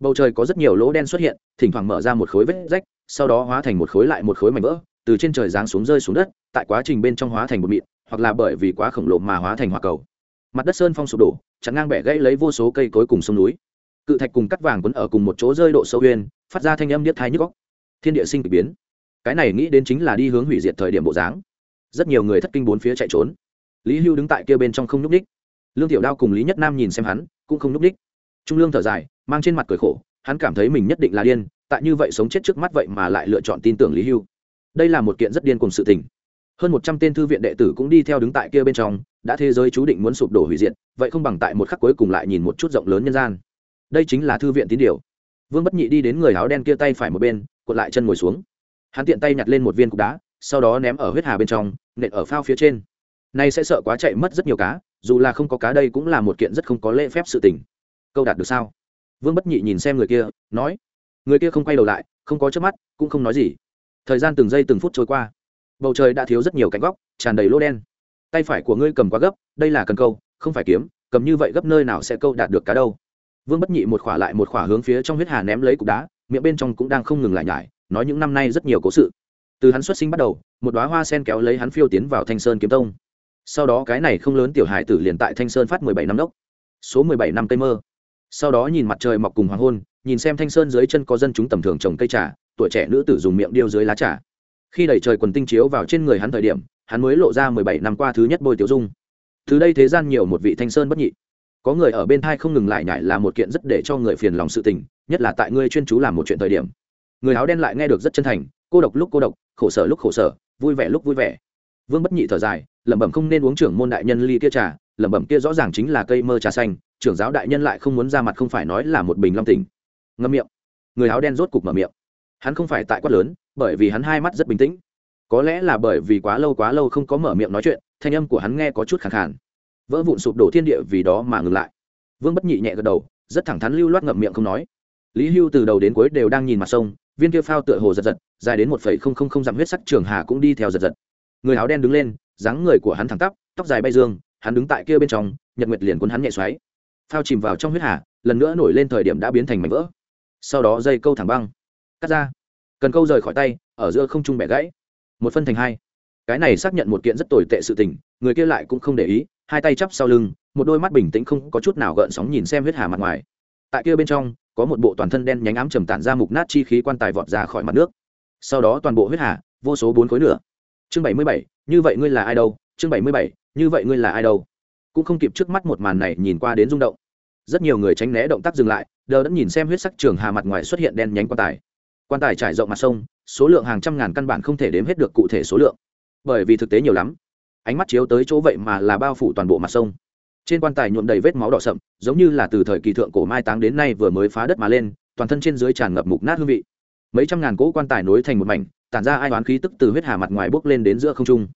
Bầu trời có rất nhiều lỗ đen xuất hiện, thỉnh thoảng mở ra một khối vết rách, sau đó hóa thành một khối lại một khối mảnh vỡ, từ trên trời giáng xuống rơi xuống đất, tại quá trình bên trong hóa thành một mịn, hoặc là bởi vì quá khổng lồ mà hóa thành hỏa cầu. Mặt đất sơn phong sụp đổ chắn ngang bẻ gãy lấy vô số cây cối cùng sông núi. Cự thạch cùng cắt vàng quấn ở cùng một chỗ rơi độ sâu huyên phát ra thanh âm niết thái nhức góc thiên địa sinh k ỳ biến. Cái này nghĩ đến chính là đi hướng hủy diệt thời điểm bộ dáng rất nhiều người thất kinh bốn phía chạy trốn. Lý hưu đứng tại kia bên trong không nhúc ních lương tiểu đao cùng lý nhất nam nhìn xem hắn, cũng không nhúc ních trung lương thở dài, mang trên mặt cười khổ, hắn cảm thấy mình nhất định là điên, tại như vậy sống chết trước mắt vậy mà lại lựa chọn tin tưởng lý hưu. Đây là một kiện rất điên cùng sự tình. Hơn một trăm tên thư viện đệ tử cũng đi theo đứng tại kia bên trong, đã thế giới chú định muốn sụp đổ hủy diệt, vậy không bằng tại một khắc cuối cùng lại nhìn một chút rộng lớn nhân gian. Đây chính là thư viện tín điều. Vương bất nhị đi đến người áo đen kia tay phải một bên, cuộn lại chân ngồi xuống. Hắn tiện tay nhặt lên một viên cục đá, sau đó ném ở huyết hà bên trong nện ở phao phía trên. Nay sẽ sợ quá chạy mất rất nhiều cá, dù là không có cá đây cũng là một kiện rất không có lễ phép sự tình. Câu đạt được sao? Vương bất nhị nhìn xem người kia, nói. Người kia không quay đầu lại, không có trước mắt, cũng không nói gì. Thời gian từng giây từng phút trôi qua. Bầu trời đã thiếu rất nhiều cánh góc, tràn đầy lỗ đen. Tay phải của ngươi cầm quá gấp, đây là cần câu, không phải kiếm, cầm như vậy gấp nơi nào sẽ câu đạt được cá đâu. Vương bất nhị một khỏa lại một khỏa hướng phía trong huyết hà ném lấy cục đá, miệng bên trong cũng đang không ngừng lại nhải, nói những năm nay rất nhiều cố sự từ hắn xuất sinh bắt đầu, một đoá hoa sen kéo lấy hắn phiêu tiến vào thanh sơn kiếm tông. Sau đó cái này không lớn tiểu hải tử liền tại thanh sơn phát mười bảy năm đốc. Số mười bảy năm cây mơ. Sau đó nhìn mặt trời mọc cùng hoàng hôn, nhìn xem thanh sơn dưới chân có dân chúng tầm thường trồng cây trà, tuổi trẻ nữ tử dùng miệng điêu dưới lá trà. Khi đẩy trời quần tinh chiếu vào trên người hắn thời điểm, hắn mới lộ ra mười bảy năm qua thứ nhất bôi tiểu dung. Từ đây thế gian nhiều một vị thanh sơn bất nhị. Có người ở bên thai không ngừng lại nhải là một kiện rất để cho người phiền lòng sự tình, nhất là tại ngươi chuyên chú làm một chuyện thời điểm. Người áo đen lại nghe được rất chân thành cô độc lúc cô độc, khổ sở lúc khổ sở, vui vẻ lúc vui vẻ. Vương bất nhị thở dài, lẩm bẩm không nên uống trưởng môn đại nhân ly kia trà, lẩm bẩm kia rõ ràng chính là cây mơ trà xanh, trưởng giáo đại nhân lại không muốn ra mặt không phải nói là một bình long tỉnh. Ngâm miệng. Người áo đen rốt cục mở miệng. Hắn không phải tại quát lớn, bởi vì hắn hai mắt rất bình tĩnh. Có lẽ là bởi vì quá lâu quá lâu không có mở miệng nói chuyện, thanh âm của hắn nghe có chút khẳng khàn. Vỡ vụn sụp đổ thiên địa vì đó mà ngừng lại. Vương bất nhị nhẹ gật đầu, rất thẳng thắn lưu loát ngậm miệng không nói. Lý hưu từ đầu đến cuối đều đang nhìn mặt sông viên kia phao tựa hồ giật giật, dài đến một phẩy không không không dặm huyết sắc trường hà cũng đi theo giật giật. Người áo đen đứng lên, dáng người của hắn thẳng tắp, tóc dài bay dương, hắn đứng tại kia bên trong, nhật nguyệt liền cuốn hắn nhẹ xoáy. Phao chìm vào trong huyết hà, lần nữa nổi lên thời điểm đã biến thành mảnh vỡ. Sau đó dây câu thẳng băng, cắt ra. Cần câu rời khỏi tay, ở giữa không trung bẻ gãy. Một phân thành hai. Cái này xác nhận một kiện rất tồi tệ sự tình, người kia lại cũng không để ý, hai tay chắp sau lưng, một đôi mắt bình tĩnh không có chút nào gợn sóng nhìn xem huyết hà mặt ngoài. Tại kia bên trong có một bộ toàn thân đen nhánh ám trầm tản ra mục nát chi khí quan tài vọt ra khỏi mặt nước. Sau đó toàn bộ huyết hà, vô số bốn khối nữa chương bảy mươi bảy, như vậy ngươi là ai đâu? Chương bảy mươi bảy, như vậy ngươi là ai đâu? Cũng không kịp trước mắt một màn này nhìn qua đến rung động. Rất nhiều người tránh né động tác dừng lại, đờ đã nhìn xem huyết sắc trường hà mặt ngoài xuất hiện đen nhánh quan tài. Quan tài trải rộng mặt sông, số lượng hàng trăm ngàn căn bản không thể đếm hết được cụ thể số lượng. Bởi vì thực tế nhiều lắm. Ánh mắt chiếu tới chỗ vậy mà là bao phủ toàn bộ mặt sông trên quan tài nhuộm đầy vết máu đỏ sậm, giống như là từ thời kỳ thượng cổ mai táng đến nay vừa mới phá đất mà lên, toàn thân trên dưới tràn ngập mục nát hương vị. Mấy trăm ngàn cỗ quan tài nối thành một mảnh, tản ra ai oán khí tức từ huyết hà mặt ngoài bốc lên đến giữa không trung.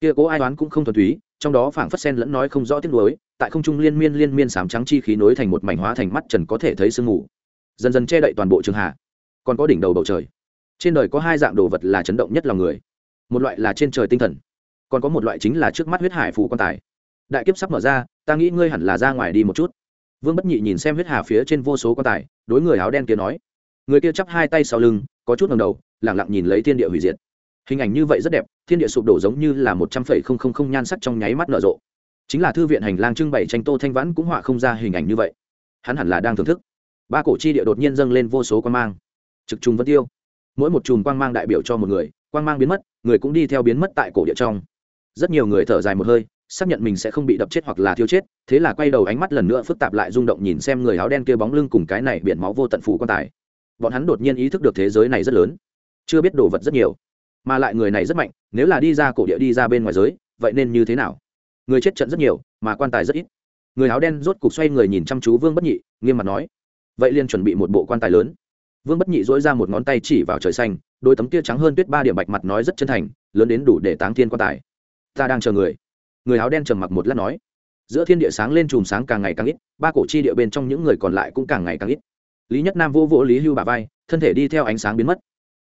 Kia cỗ ai oán cũng không thuần túy, trong đó phảng phất sen lẫn nói không rõ tiếng nuối tại không trung liên miên liên miên sám trắng chi khí nối thành một mảnh hóa thành mắt trần có thể thấy sương mù. Dần dần che đậy toàn bộ trường hạ. còn có đỉnh đầu bầu trời. Trên đời có hai dạng đồ vật là chấn động nhất lòng người. Một loại là trên trời tinh thần, còn có một loại chính là trước mắt huyết hải phủ quan tài đại kiếp sắp mở ra, ta nghĩ ngươi hẳn là ra ngoài đi một chút. Vương bất nhị nhìn xem huyết hà phía trên vô số quan tài, đối người áo đen kia nói. Người kia chắp hai tay sau lưng, có chút ngầm đầu lẳng lặng nhìn lấy thiên địa hủy diệt. Hình ảnh như vậy rất đẹp, thiên địa sụp đổ giống như là một trăm phẩy không không không nhan sắc trong nháy mắt nở rộ. Chính là thư viện hành lang trưng bày tranh tô thanh vãn cũng họa không ra hình ảnh như vậy. Hắn hẳn là đang thưởng thức. Ba cổ chi địa đột nhiên dâng lên vô số quan mang. Trực trùng vân tiêu. Mỗi một chùm quang mang đại biểu cho một người, quang mang biến mất, người cũng đi theo biến mất tại cổ địa trong. Rất nhiều người thở dài một hơi xác nhận mình sẽ không bị đập chết hoặc là thiêu chết, thế là quay đầu ánh mắt lần nữa phức tạp lại rung động nhìn xem người áo đen kia bóng lưng cùng cái này biển máu vô tận phủ quan tài. Bọn hắn đột nhiên ý thức được thế giới này rất lớn, chưa biết đồ vật rất nhiều, mà lại người này rất mạnh, nếu là đi ra cổ địa đi ra bên ngoài giới, vậy nên như thế nào? Người chết trận rất nhiều, mà quan tài rất ít. Người áo đen rốt cục xoay người nhìn chăm chú vương bất nhị, nghiêm mặt nói, vậy liền chuẩn bị một bộ quan tài lớn. Vương bất nhị dỗi ra một ngón tay chỉ vào trời xanh, đôi tấm kia trắng hơn tuyết ba điểm bạch mặt nói rất chân thành, lớn đến đủ để táng thiên quan tài. Ta đang chờ người người áo đen trầm mặc một lát nói, giữa thiên địa sáng lên chùm sáng càng ngày càng ít, ba cổ chi địa bên trong những người còn lại cũng càng ngày càng ít. Lý nhất nam vô vỗ lý hưu bà vai, thân thể đi theo ánh sáng biến mất.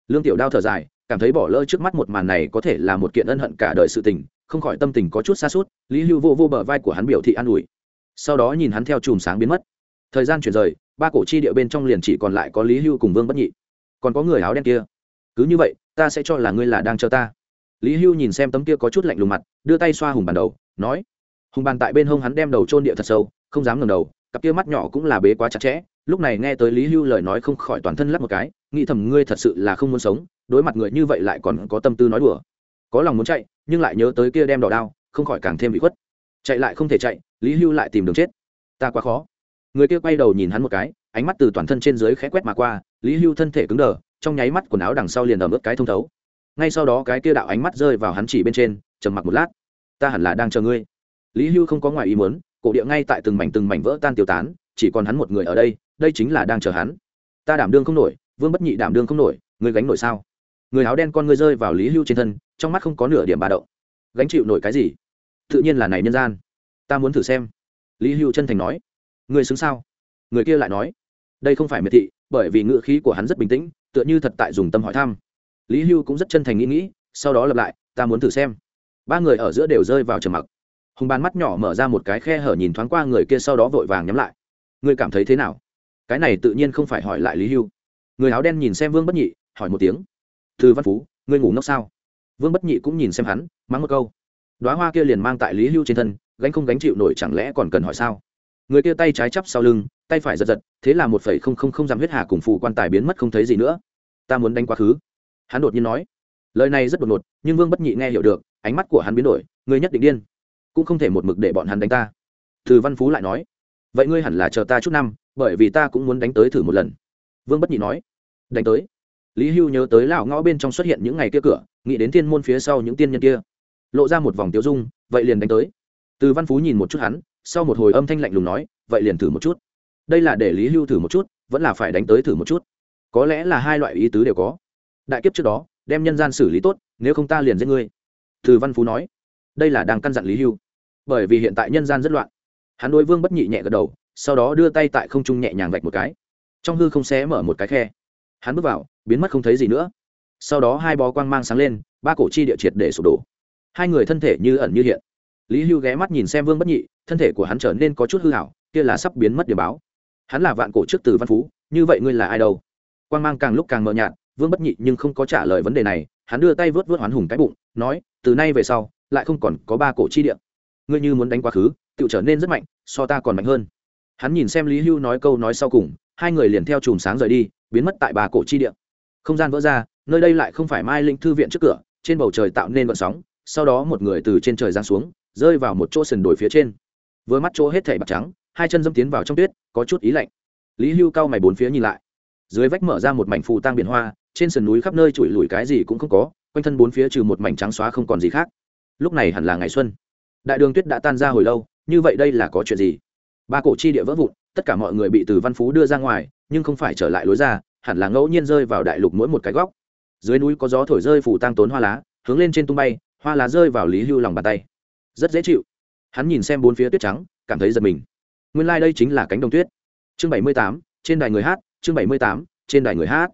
Lương tiểu đao thở dài, cảm thấy bỏ lỡ trước mắt một màn này có thể là một kiện ân hận cả đời sự tình, không khỏi tâm tình có chút xa suốt lý hưu vô vô bờ vai của hắn biểu thị an ủi. Sau đó nhìn hắn theo chùm sáng biến mất. Thời gian chuyển rời, ba cổ chi địa bên trong liền chỉ còn lại có lý hưu cùng vương bất nhị. Còn có người áo đen kia. Cứ như vậy, ta sẽ cho là ngươi là đang chờ ta lý hưu nhìn xem tấm kia có chút lạnh lùng mặt, đưa tay xoa hùng bàn đầu, nói, hùng bàn tại bên hông hắn đem đầu trôn địa thật sâu, không dám ngẩng đầu, cặp kia mắt nhỏ cũng là bế quá chặt chẽ. Lúc này nghe tới lý hưu lời nói không khỏi toàn thân lắp một cái, nghĩ thầm ngươi thật sự là không muốn sống, đối mặt người như vậy lại còn có tâm tư nói đùa. Có lòng muốn chạy, nhưng lại nhớ tới kia đem đỏ đao, không khỏi càng thêm bị khuất. Chạy lại không thể chạy, lý hưu lại tìm đường chết. Ta quá khó. Người kia quay đầu nhìn hắn một cái, ánh mắt từ toàn thân trên dưới khẽ quét mà qua, lý hưu thân thể cứng đờ, trong nháy mắt quần áo đằng sau liền ẩm ướt cái thông thấu ngay sau đó cái kia đạo ánh mắt rơi vào hắn chỉ bên trên, trầm mặc một lát. Ta hẳn là đang chờ ngươi. Lý hưu không có ngoài ý muốn, cổ địa ngay tại từng mảnh từng mảnh vỡ tan tiêu tán, chỉ còn hắn một người ở đây đây chính là đang chờ hắn. Ta đảm đương không nổi, vương bất nhị đảm đương không nổi, ngươi gánh nổi sao? Người áo đen con ngươi rơi vào lý hưu trên thân, trong mắt không có nửa điểm bà động. Gánh chịu nổi cái gì? Tự nhiên là này nhân gian. Ta muốn thử xem. Lý hưu chân thành nói. Người xứng sao? Người kia lại nói. Đây không phải miệt thị, bởi vì ngựa khí của hắn rất bình tĩnh, tựa như thật tại dùng tâm hỏi thăm lý hưu cũng rất chân thành nghĩ nghĩ, sau đó lặp lại, ta muốn thử xem. Ba người ở giữa đều rơi vào trầm mặc. Hùng bàn mắt nhỏ mở ra một cái khe hở nhìn thoáng qua người kia sau đó vội vàng nhắm lại. Ngươi cảm thấy thế nào? Cái này tự nhiên không phải hỏi lại lý hưu. Người áo đen nhìn xem vương bất nhị, hỏi một tiếng. Thư văn phú, ngươi ngủ ngốc sao? Vương bất nhị cũng nhìn xem hắn, mắng một câu. Đoá hoa kia liền mang tại lý hưu trên thân, gánh không gánh chịu nổi chẳng lẽ còn cần hỏi sao? Người kia tay trái chắp sau lưng, tay phải giật giật, thế là một phẩy không không không dám huyết hà cùng phù quan tài biến mất không thấy gì nữa. Ta muốn đánh quá khứ hắn đột nhiên nói, lời này rất đột ngột, nhưng vương bất nhị nghe hiểu được, ánh mắt của hắn biến đổi ngươi nhất định điên, cũng không thể một mực để bọn hắn đánh ta. Từ văn phú lại nói, vậy ngươi hẳn là chờ ta chút năm, bởi vì ta cũng muốn đánh tới thử một lần. Vương bất nhị nói, đánh tới. Lý hưu nhớ tới lão ngõ bên trong xuất hiện những ngày kia cửa, nghĩ đến thiên môn phía sau những tiên nhân kia. Lộ ra một vòng tiêu dung, vậy liền đánh tới. Từ văn phú nhìn một chút hắn, sau một hồi âm thanh lạnh lùng nói, vậy liền thử một chút. Đây là để lý hưu thử một chút, vẫn là phải đánh tới thử một chút. Có lẽ là hai loại ý tứ đều có đại kiếp trước đó, đem nhân gian xử lý tốt, nếu không ta liền giết ngươi. Từ văn phú nói. Đây là đang căn dặn lý hưu. Bởi vì hiện tại nhân gian rất loạn. Hắn đối vương bất nhị nhẹ gật đầu, sau đó đưa tay tại không trung nhẹ nhàng vạch một cái. Trong hư không xé mở một cái khe. Hắn bước vào, biến mất không thấy gì nữa. Sau đó hai bó quang mang sáng lên, ba cổ chi địa triệt để sụp đổ. Hai người thân thể như ẩn như hiện. Lý hưu ghé mắt nhìn xem vương bất nhị, thân thể của hắn trở nên có chút hư hảo kia là sắp biến mất điểm báo. Hắn là vạn cổ trước từ văn phú, như vậy ngươi là ai đâu? Quang mang càng lúc càng mờ nhạt vương bất nhị nhưng không có trả lời vấn đề này, hắn đưa tay vớt vớt hoán hùng cái bụng, nói, từ nay về sau, lại không còn có ba cổ chi địa. Ngươi như muốn đánh quá khứ tự trở nên rất mạnh, so ta còn mạnh hơn. Hắn nhìn xem lý hưu nói câu nói sau cùng, hai người liền theo chùm sáng rời đi, biến mất tại ba cổ chi địa. Không gian vỡ ra, nơi đây lại không phải mai linh thư viện trước cửa, trên bầu trời tạo nên vận sóng, sau đó một người từ trên trời giáng xuống, rơi vào một chỗ sườn đồi phía trên. Với mắt chỗ hết thảy bạc trắng, hai chân dâm tiến vào trong tuyết, có chút ý lạnh. Lý hưu cao mày bốn phía nhìn lại. Dưới vách mở ra một mảnh phù tang biển hoa trên sườn núi khắp nơi trụi lùi cái gì cũng không có, quanh thân bốn phía trừ một mảnh trắng xóa không còn gì khác. Lúc này hẳn là ngày xuân. Đại đường tuyết đã tan ra hồi lâu, như vậy đây là có chuyện gì? Ba cổ chi địa vỡ vụn, tất cả mọi người bị từ văn phú đưa ra ngoài, nhưng không phải trở lại lối ra, hẳn là ngẫu nhiên rơi vào đại lục mỗi một cái góc. Dưới núi có gió thổi rơi phủ tang tốn hoa lá, hướng lên trên tung bay, hoa lá rơi vào lý hưu lòng bàn tay. Rất dễ chịu. Hắn nhìn xem bốn phía tuyết trắng, cảm thấy giật mình. Nguyên lai、like、đây chính là cánh đồng tuyết. Chương bảy mươi tám, trên đài người hát, chương bảy mươi tám, trên đài người hát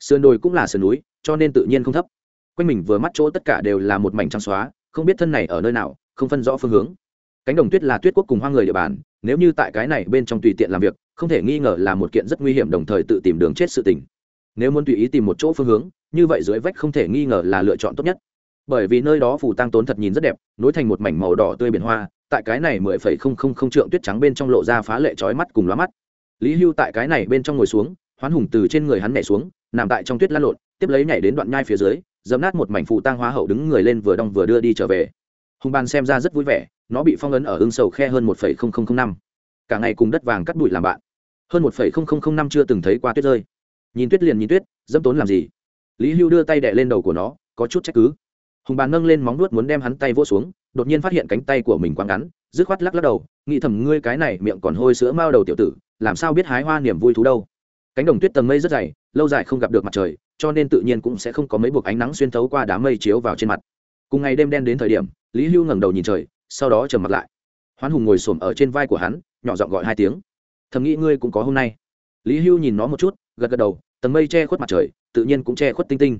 sườn đồi cũng là sườn núi, cho nên tự nhiên không thấp. Quanh mình vừa mắt chỗ tất cả đều là một mảnh trắng xóa, không biết thân này ở nơi nào, không phân rõ phương hướng. Cánh đồng tuyết là tuyết quốc cùng hoa người địa bàn, nếu như tại cái này bên trong tùy tiện làm việc, không thể nghi ngờ là một kiện rất nguy hiểm đồng thời tự tìm đường chết sự tình. Nếu muốn tùy ý tìm một chỗ phương hướng, như vậy dưới vách không thể nghi ngờ là lựa chọn tốt nhất. Bởi vì nơi đó phủ tăng tốn thật nhìn rất đẹp, nối thành một mảnh màu đỏ tươi biển hoa, tại cái này mười phẩy không không không trượng tuyết trắng bên trong lộ ra phá lệ trói mắt cùng lóa mắt. Lý hưu tại cái này bên trong ngồi xuống, hoán hùng từ trên người hắn nhảy xuống nằm tại trong tuyết lăn lộn, tiếp lấy nhảy đến đoạn nhai phía dưới, dấm nát một mảnh phù tang hoa hậu đứng người lên vừa đong vừa đưa đi trở về. Hùng ban xem ra rất vui vẻ, nó bị phong ấn ở ưng sầu khe hơn một phẩy không không không năm. Cả ngày cùng đất vàng cắt bụi làm bạn. Hơn một phẩy không không không năm chưa từng thấy qua tuyết rơi. Nhìn tuyết liền nhìn tuyết, dẫm tốn làm gì? Lý hưu đưa tay đẻ lên đầu của nó, có chút trách cứ. Hùng bàn nâng lên móng nuốt muốn đem hắn tay vỗ xuống, đột nhiên phát hiện cánh tay của mình quá ngắn, dứt khoát lắc lắc đầu, nghĩ thầm, ngươi cái này miệng còn hôi sữa mao đầu tiểu tử, làm sao biết hái hoa niềm vui thú đâu? Cánh đồng tuyết tầng mây rất dày, lâu dài không gặp được mặt trời, cho nên tự nhiên cũng sẽ không có mấy buộc ánh nắng xuyên thấu qua đám mây chiếu vào trên mặt. Cùng ngày đêm đen đến thời điểm, lý hưu ngẩng đầu nhìn trời, sau đó trầm mặt lại. Hoán hùng ngồi xổm ở trên vai của hắn, nhỏ giọng gọi hai tiếng. Thầm nghĩ ngươi cũng có hôm nay. Lý hưu nhìn nó một chút, gật gật đầu, tầng mây che khuất mặt trời, tự nhiên cũng che khuất tinh tinh.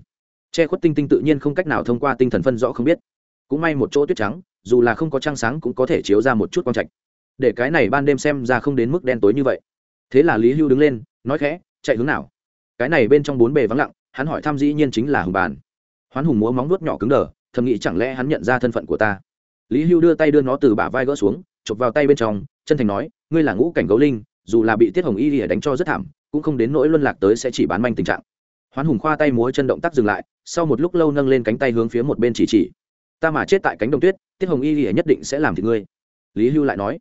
Che khuất tinh tinh tự nhiên không cách nào thông qua tinh thần phân rõ không biết. Cũng may một chỗ tuyết trắng, dù là không có trăng sáng cũng có thể chiếu ra một chút quang trạch. Để cái này ban đêm xem ra không đến mức đen tối như vậy. Thế là lý hưu đứng lên, nói khẽ chạy hướng nào? Cái này bên trong bốn bề vắng lặng, hắn hỏi thăm dĩ nhiên chính là hùng bàn. Hoán hùng múa móng nuốt nhỏ cứng đờ, thầm nghĩ chẳng lẽ hắn nhận ra thân phận của ta? Lý hưu đưa tay đưa nó từ bả vai gỡ xuống, chụp vào tay bên trong, chân thành nói, ngươi là ngũ cảnh gấu linh, dù là bị tiết hồng y lìa đánh cho rất thảm, cũng không đến nỗi luân lạc tới sẽ chỉ bán manh tình trạng. Hoán hùng khoa tay múa chân động tác dừng lại, sau một lúc lâu nâng lên cánh tay hướng phía một bên chỉ chỉ. Ta mà chết tại cánh đồng tuyết, tiết hồng y lìa nhất định sẽ làm thì ngươi. Lý hưu lại nói.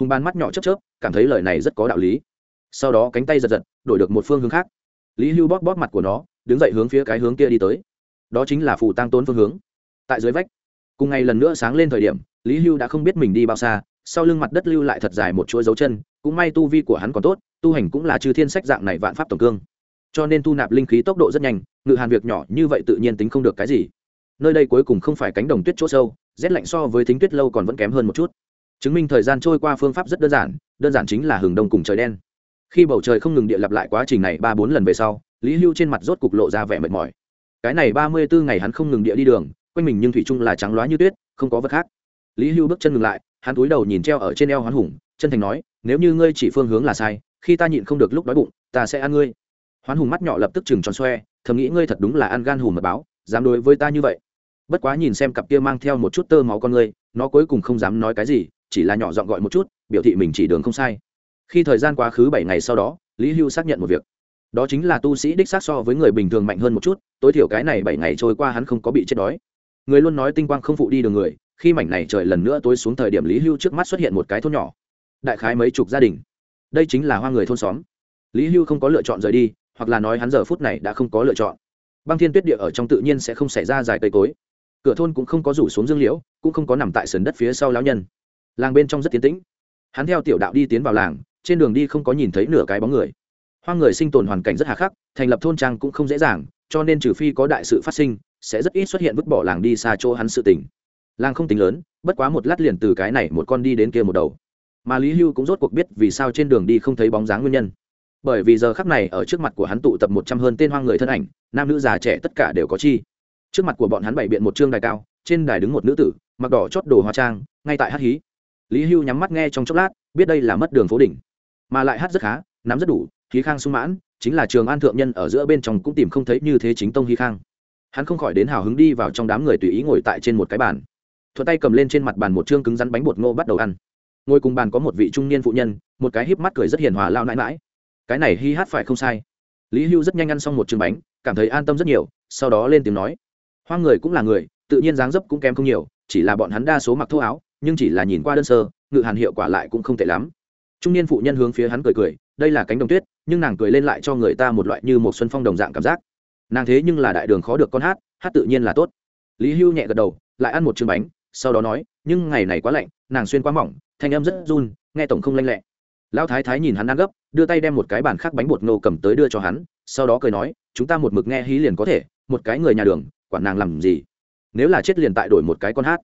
Hùng bàn mắt nhỏ chớp chớp, cảm thấy lời này rất có đạo lý sau đó cánh tay giật giật, đổi được một phương hướng khác. Lý hưu bóp bóp mặt của nó, đứng dậy hướng phía cái hướng kia đi tới. Đó chính là phủ tăng tốn phương hướng. Tại dưới vách, cùng ngày lần nữa sáng lên thời điểm, lý hưu đã không biết mình đi bao xa, sau lưng mặt đất lưu lại thật dài một chuỗi dấu chân, cũng may tu vi của hắn còn tốt, tu hành cũng là chư thiên sách dạng này vạn pháp tổng cương. Cho nên thu nạp linh khí tốc độ rất nhanh, ngự hàn việc nhỏ như vậy tự nhiên tính không được cái gì. Nơi đây cuối cùng không phải cánh đồng tuyết chỗ sâu, rét lạnh so với thính tuyết lâu còn vẫn kém hơn một chút. Chứng minh thời gian trôi qua phương pháp rất đơn giản đơn giản chính là hừng đông cùng trời đen khi bầu trời không ngừng địa lặp lại quá trình này ba bốn lần về sau, lý hưu trên mặt rốt cục lộ ra vẻ mệt mỏi. Cái này ba mươi bốn ngày hắn không ngừng địa đi đường, quanh mình nhưng thủy chung là trắng loá như tuyết, không có vật khác. Lý hưu bước chân ngừng lại, hắn túi đầu nhìn treo ở trên eo hoán hùng, chân thành nói, nếu như ngươi chỉ phương hướng là sai, khi ta nhịn không được lúc đói bụng, ta sẽ ăn ngươi. Hoán hùng mắt nhỏ lập tức chừng tròn xoe, thầm nghĩ ngươi thật đúng là ăn gan hùm mật báo, dám đối với ta như vậy. Bất quá nhìn xem cặp kia mang theo một chút tơ máu con ngươi, nó cuối cùng không dám nói cái gì, chỉ là nhỏ giọng gọi một chút, biểu thị mình chỉ đường không sai khi thời gian quá khứ bảy ngày sau đó, lý hưu xác nhận một việc. Đó chính là tu sĩ đích xác so với người bình thường mạnh hơn một chút, tối thiểu cái này bảy ngày trôi qua hắn không có bị chết đói. Người luôn nói tinh quang không phụ đi đường người, khi mảnh này trời lần nữa tối xuống thời điểm lý hưu trước mắt xuất hiện một cái thôn nhỏ. Đại khái mấy chục gia đình. Đây chính là hoa người thôn xóm. Lý hưu không có lựa chọn rời đi, hoặc là nói hắn giờ phút này đã không có lựa chọn. Băng thiên tuyết địa ở trong tự nhiên sẽ không xảy ra dài cây cối. Cửa thôn cũng không có rủ xuống dương liễu, cũng không có nằm tại sườn đất phía sau lão nhân. Làng bên trong rất tiến tĩnh. Hắn theo tiểu đạo đi tiến vào làng trên đường đi không có nhìn thấy nửa cái bóng người. Hoang người sinh tồn hoàn cảnh rất hà khắc, thành lập thôn trang cũng không dễ dàng, cho nên trừ phi có đại sự phát sinh, sẽ rất ít xuất hiện vứt bỏ làng đi xa chỗ hắn sự tỉnh làng không tính lớn, bất quá một lát liền từ cái này một con đi đến kia một đầu. Mà lý hưu cũng rốt cuộc biết vì sao trên đường đi không thấy bóng dáng nguyên nhân. Bởi vì giờ khắc này ở trước mặt của hắn tụ tập một trăm hơn tên hoang người thân ảnh, nam nữ già trẻ tất cả đều có chi. Trước mặt của bọn hắn bày biện một trương đài cao, trên đài đứng một nữ tử, mặc đỏ chót đồ hóa trang, ngay tại hát hí. Lý hưu nhắm mắt nghe trong chốc lát, biết đây là mất đường phố đỉnh mà lại hát rất khá, nắm rất đủ khí khang sung mãn, chính là trường an thượng nhân ở giữa bên trong cũng tìm không thấy như thế chính tông hy khang. Hắn không khỏi đến hào hứng đi vào trong đám người tùy ý ngồi tại trên một cái bàn. Thuận tay cầm lên trên mặt bàn một chương cứng rắn bánh bột ngô bắt đầu ăn. Ngồi cùng bàn có một vị trung niên phụ nhân, một cái híp mắt cười rất hiền hòa lao nãi mãi cái này hi hát phải không sai? Lý hưu rất nhanh ăn xong một chương bánh, cảm thấy an tâm rất nhiều, sau đó lên tiếng nói. Hoang người cũng là người, tự nhiên dáng dấp cũng kém không nhiều, chỉ là bọn hắn đa số mặc thô áo, nhưng chỉ là nhìn qua đơn sơ, ngự hàn hiệu quả lại cũng không tệ lắm trung niên phụ nhân hướng phía hắn cười cười, đây là cánh đồng tuyết, nhưng nàng cười lên lại cho người ta một loại như một xuân phong đồng dạng cảm giác. Nàng thế nhưng là đại đường khó được con hát hát tự nhiên là tốt. Lý hưu nhẹ gật đầu, lại ăn một chương bánh, sau đó nói, nhưng ngày này quá lạnh, nàng xuyên quá mỏng, thanh âm rất run, nghe tổng không lanh lẹ. Lão thái thái nhìn hắn ăn gấp, đưa tay đem một cái bàn khác bánh bột ngô cầm tới đưa cho hắn, sau đó cười nói, chúng ta một mực nghe hí liền có thể, một cái người nhà đường, quản nàng làm gì? Nếu là chết liền tại đổi một cái con hát.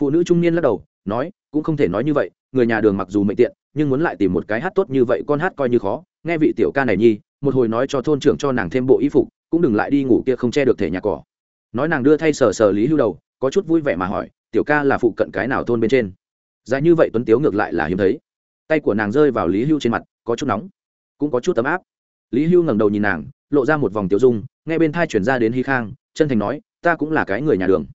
Phụ nữ trung niên lắc đầu, nói, cũng không thể nói như vậy, người nhà đường mặc dù mệnh tiện nhưng muốn lại tìm một cái hát tốt như vậy, con hát coi như khó. Nghe vị tiểu ca này nhi, một hồi nói cho thôn trưởng cho nàng thêm bộ y phục, cũng đừng lại đi ngủ kia không che được thể nhà cỏ. Nói nàng đưa thay sờ sờ lý hưu đầu, có chút vui vẻ mà hỏi, tiểu ca là phụ cận cái nào thôn bên trên? Dài như vậy tuấn tiếu ngược lại là hiếm thấy. Tay của nàng rơi vào lý hưu trên mặt, có chút nóng, cũng có chút tấm áp. Lý hưu ngẩng đầu nhìn nàng, lộ ra một vòng tiểu dung, nghe bên thai chuyển ra đến hy khang, chân thành nói, ta cũng là cái người nhà đường.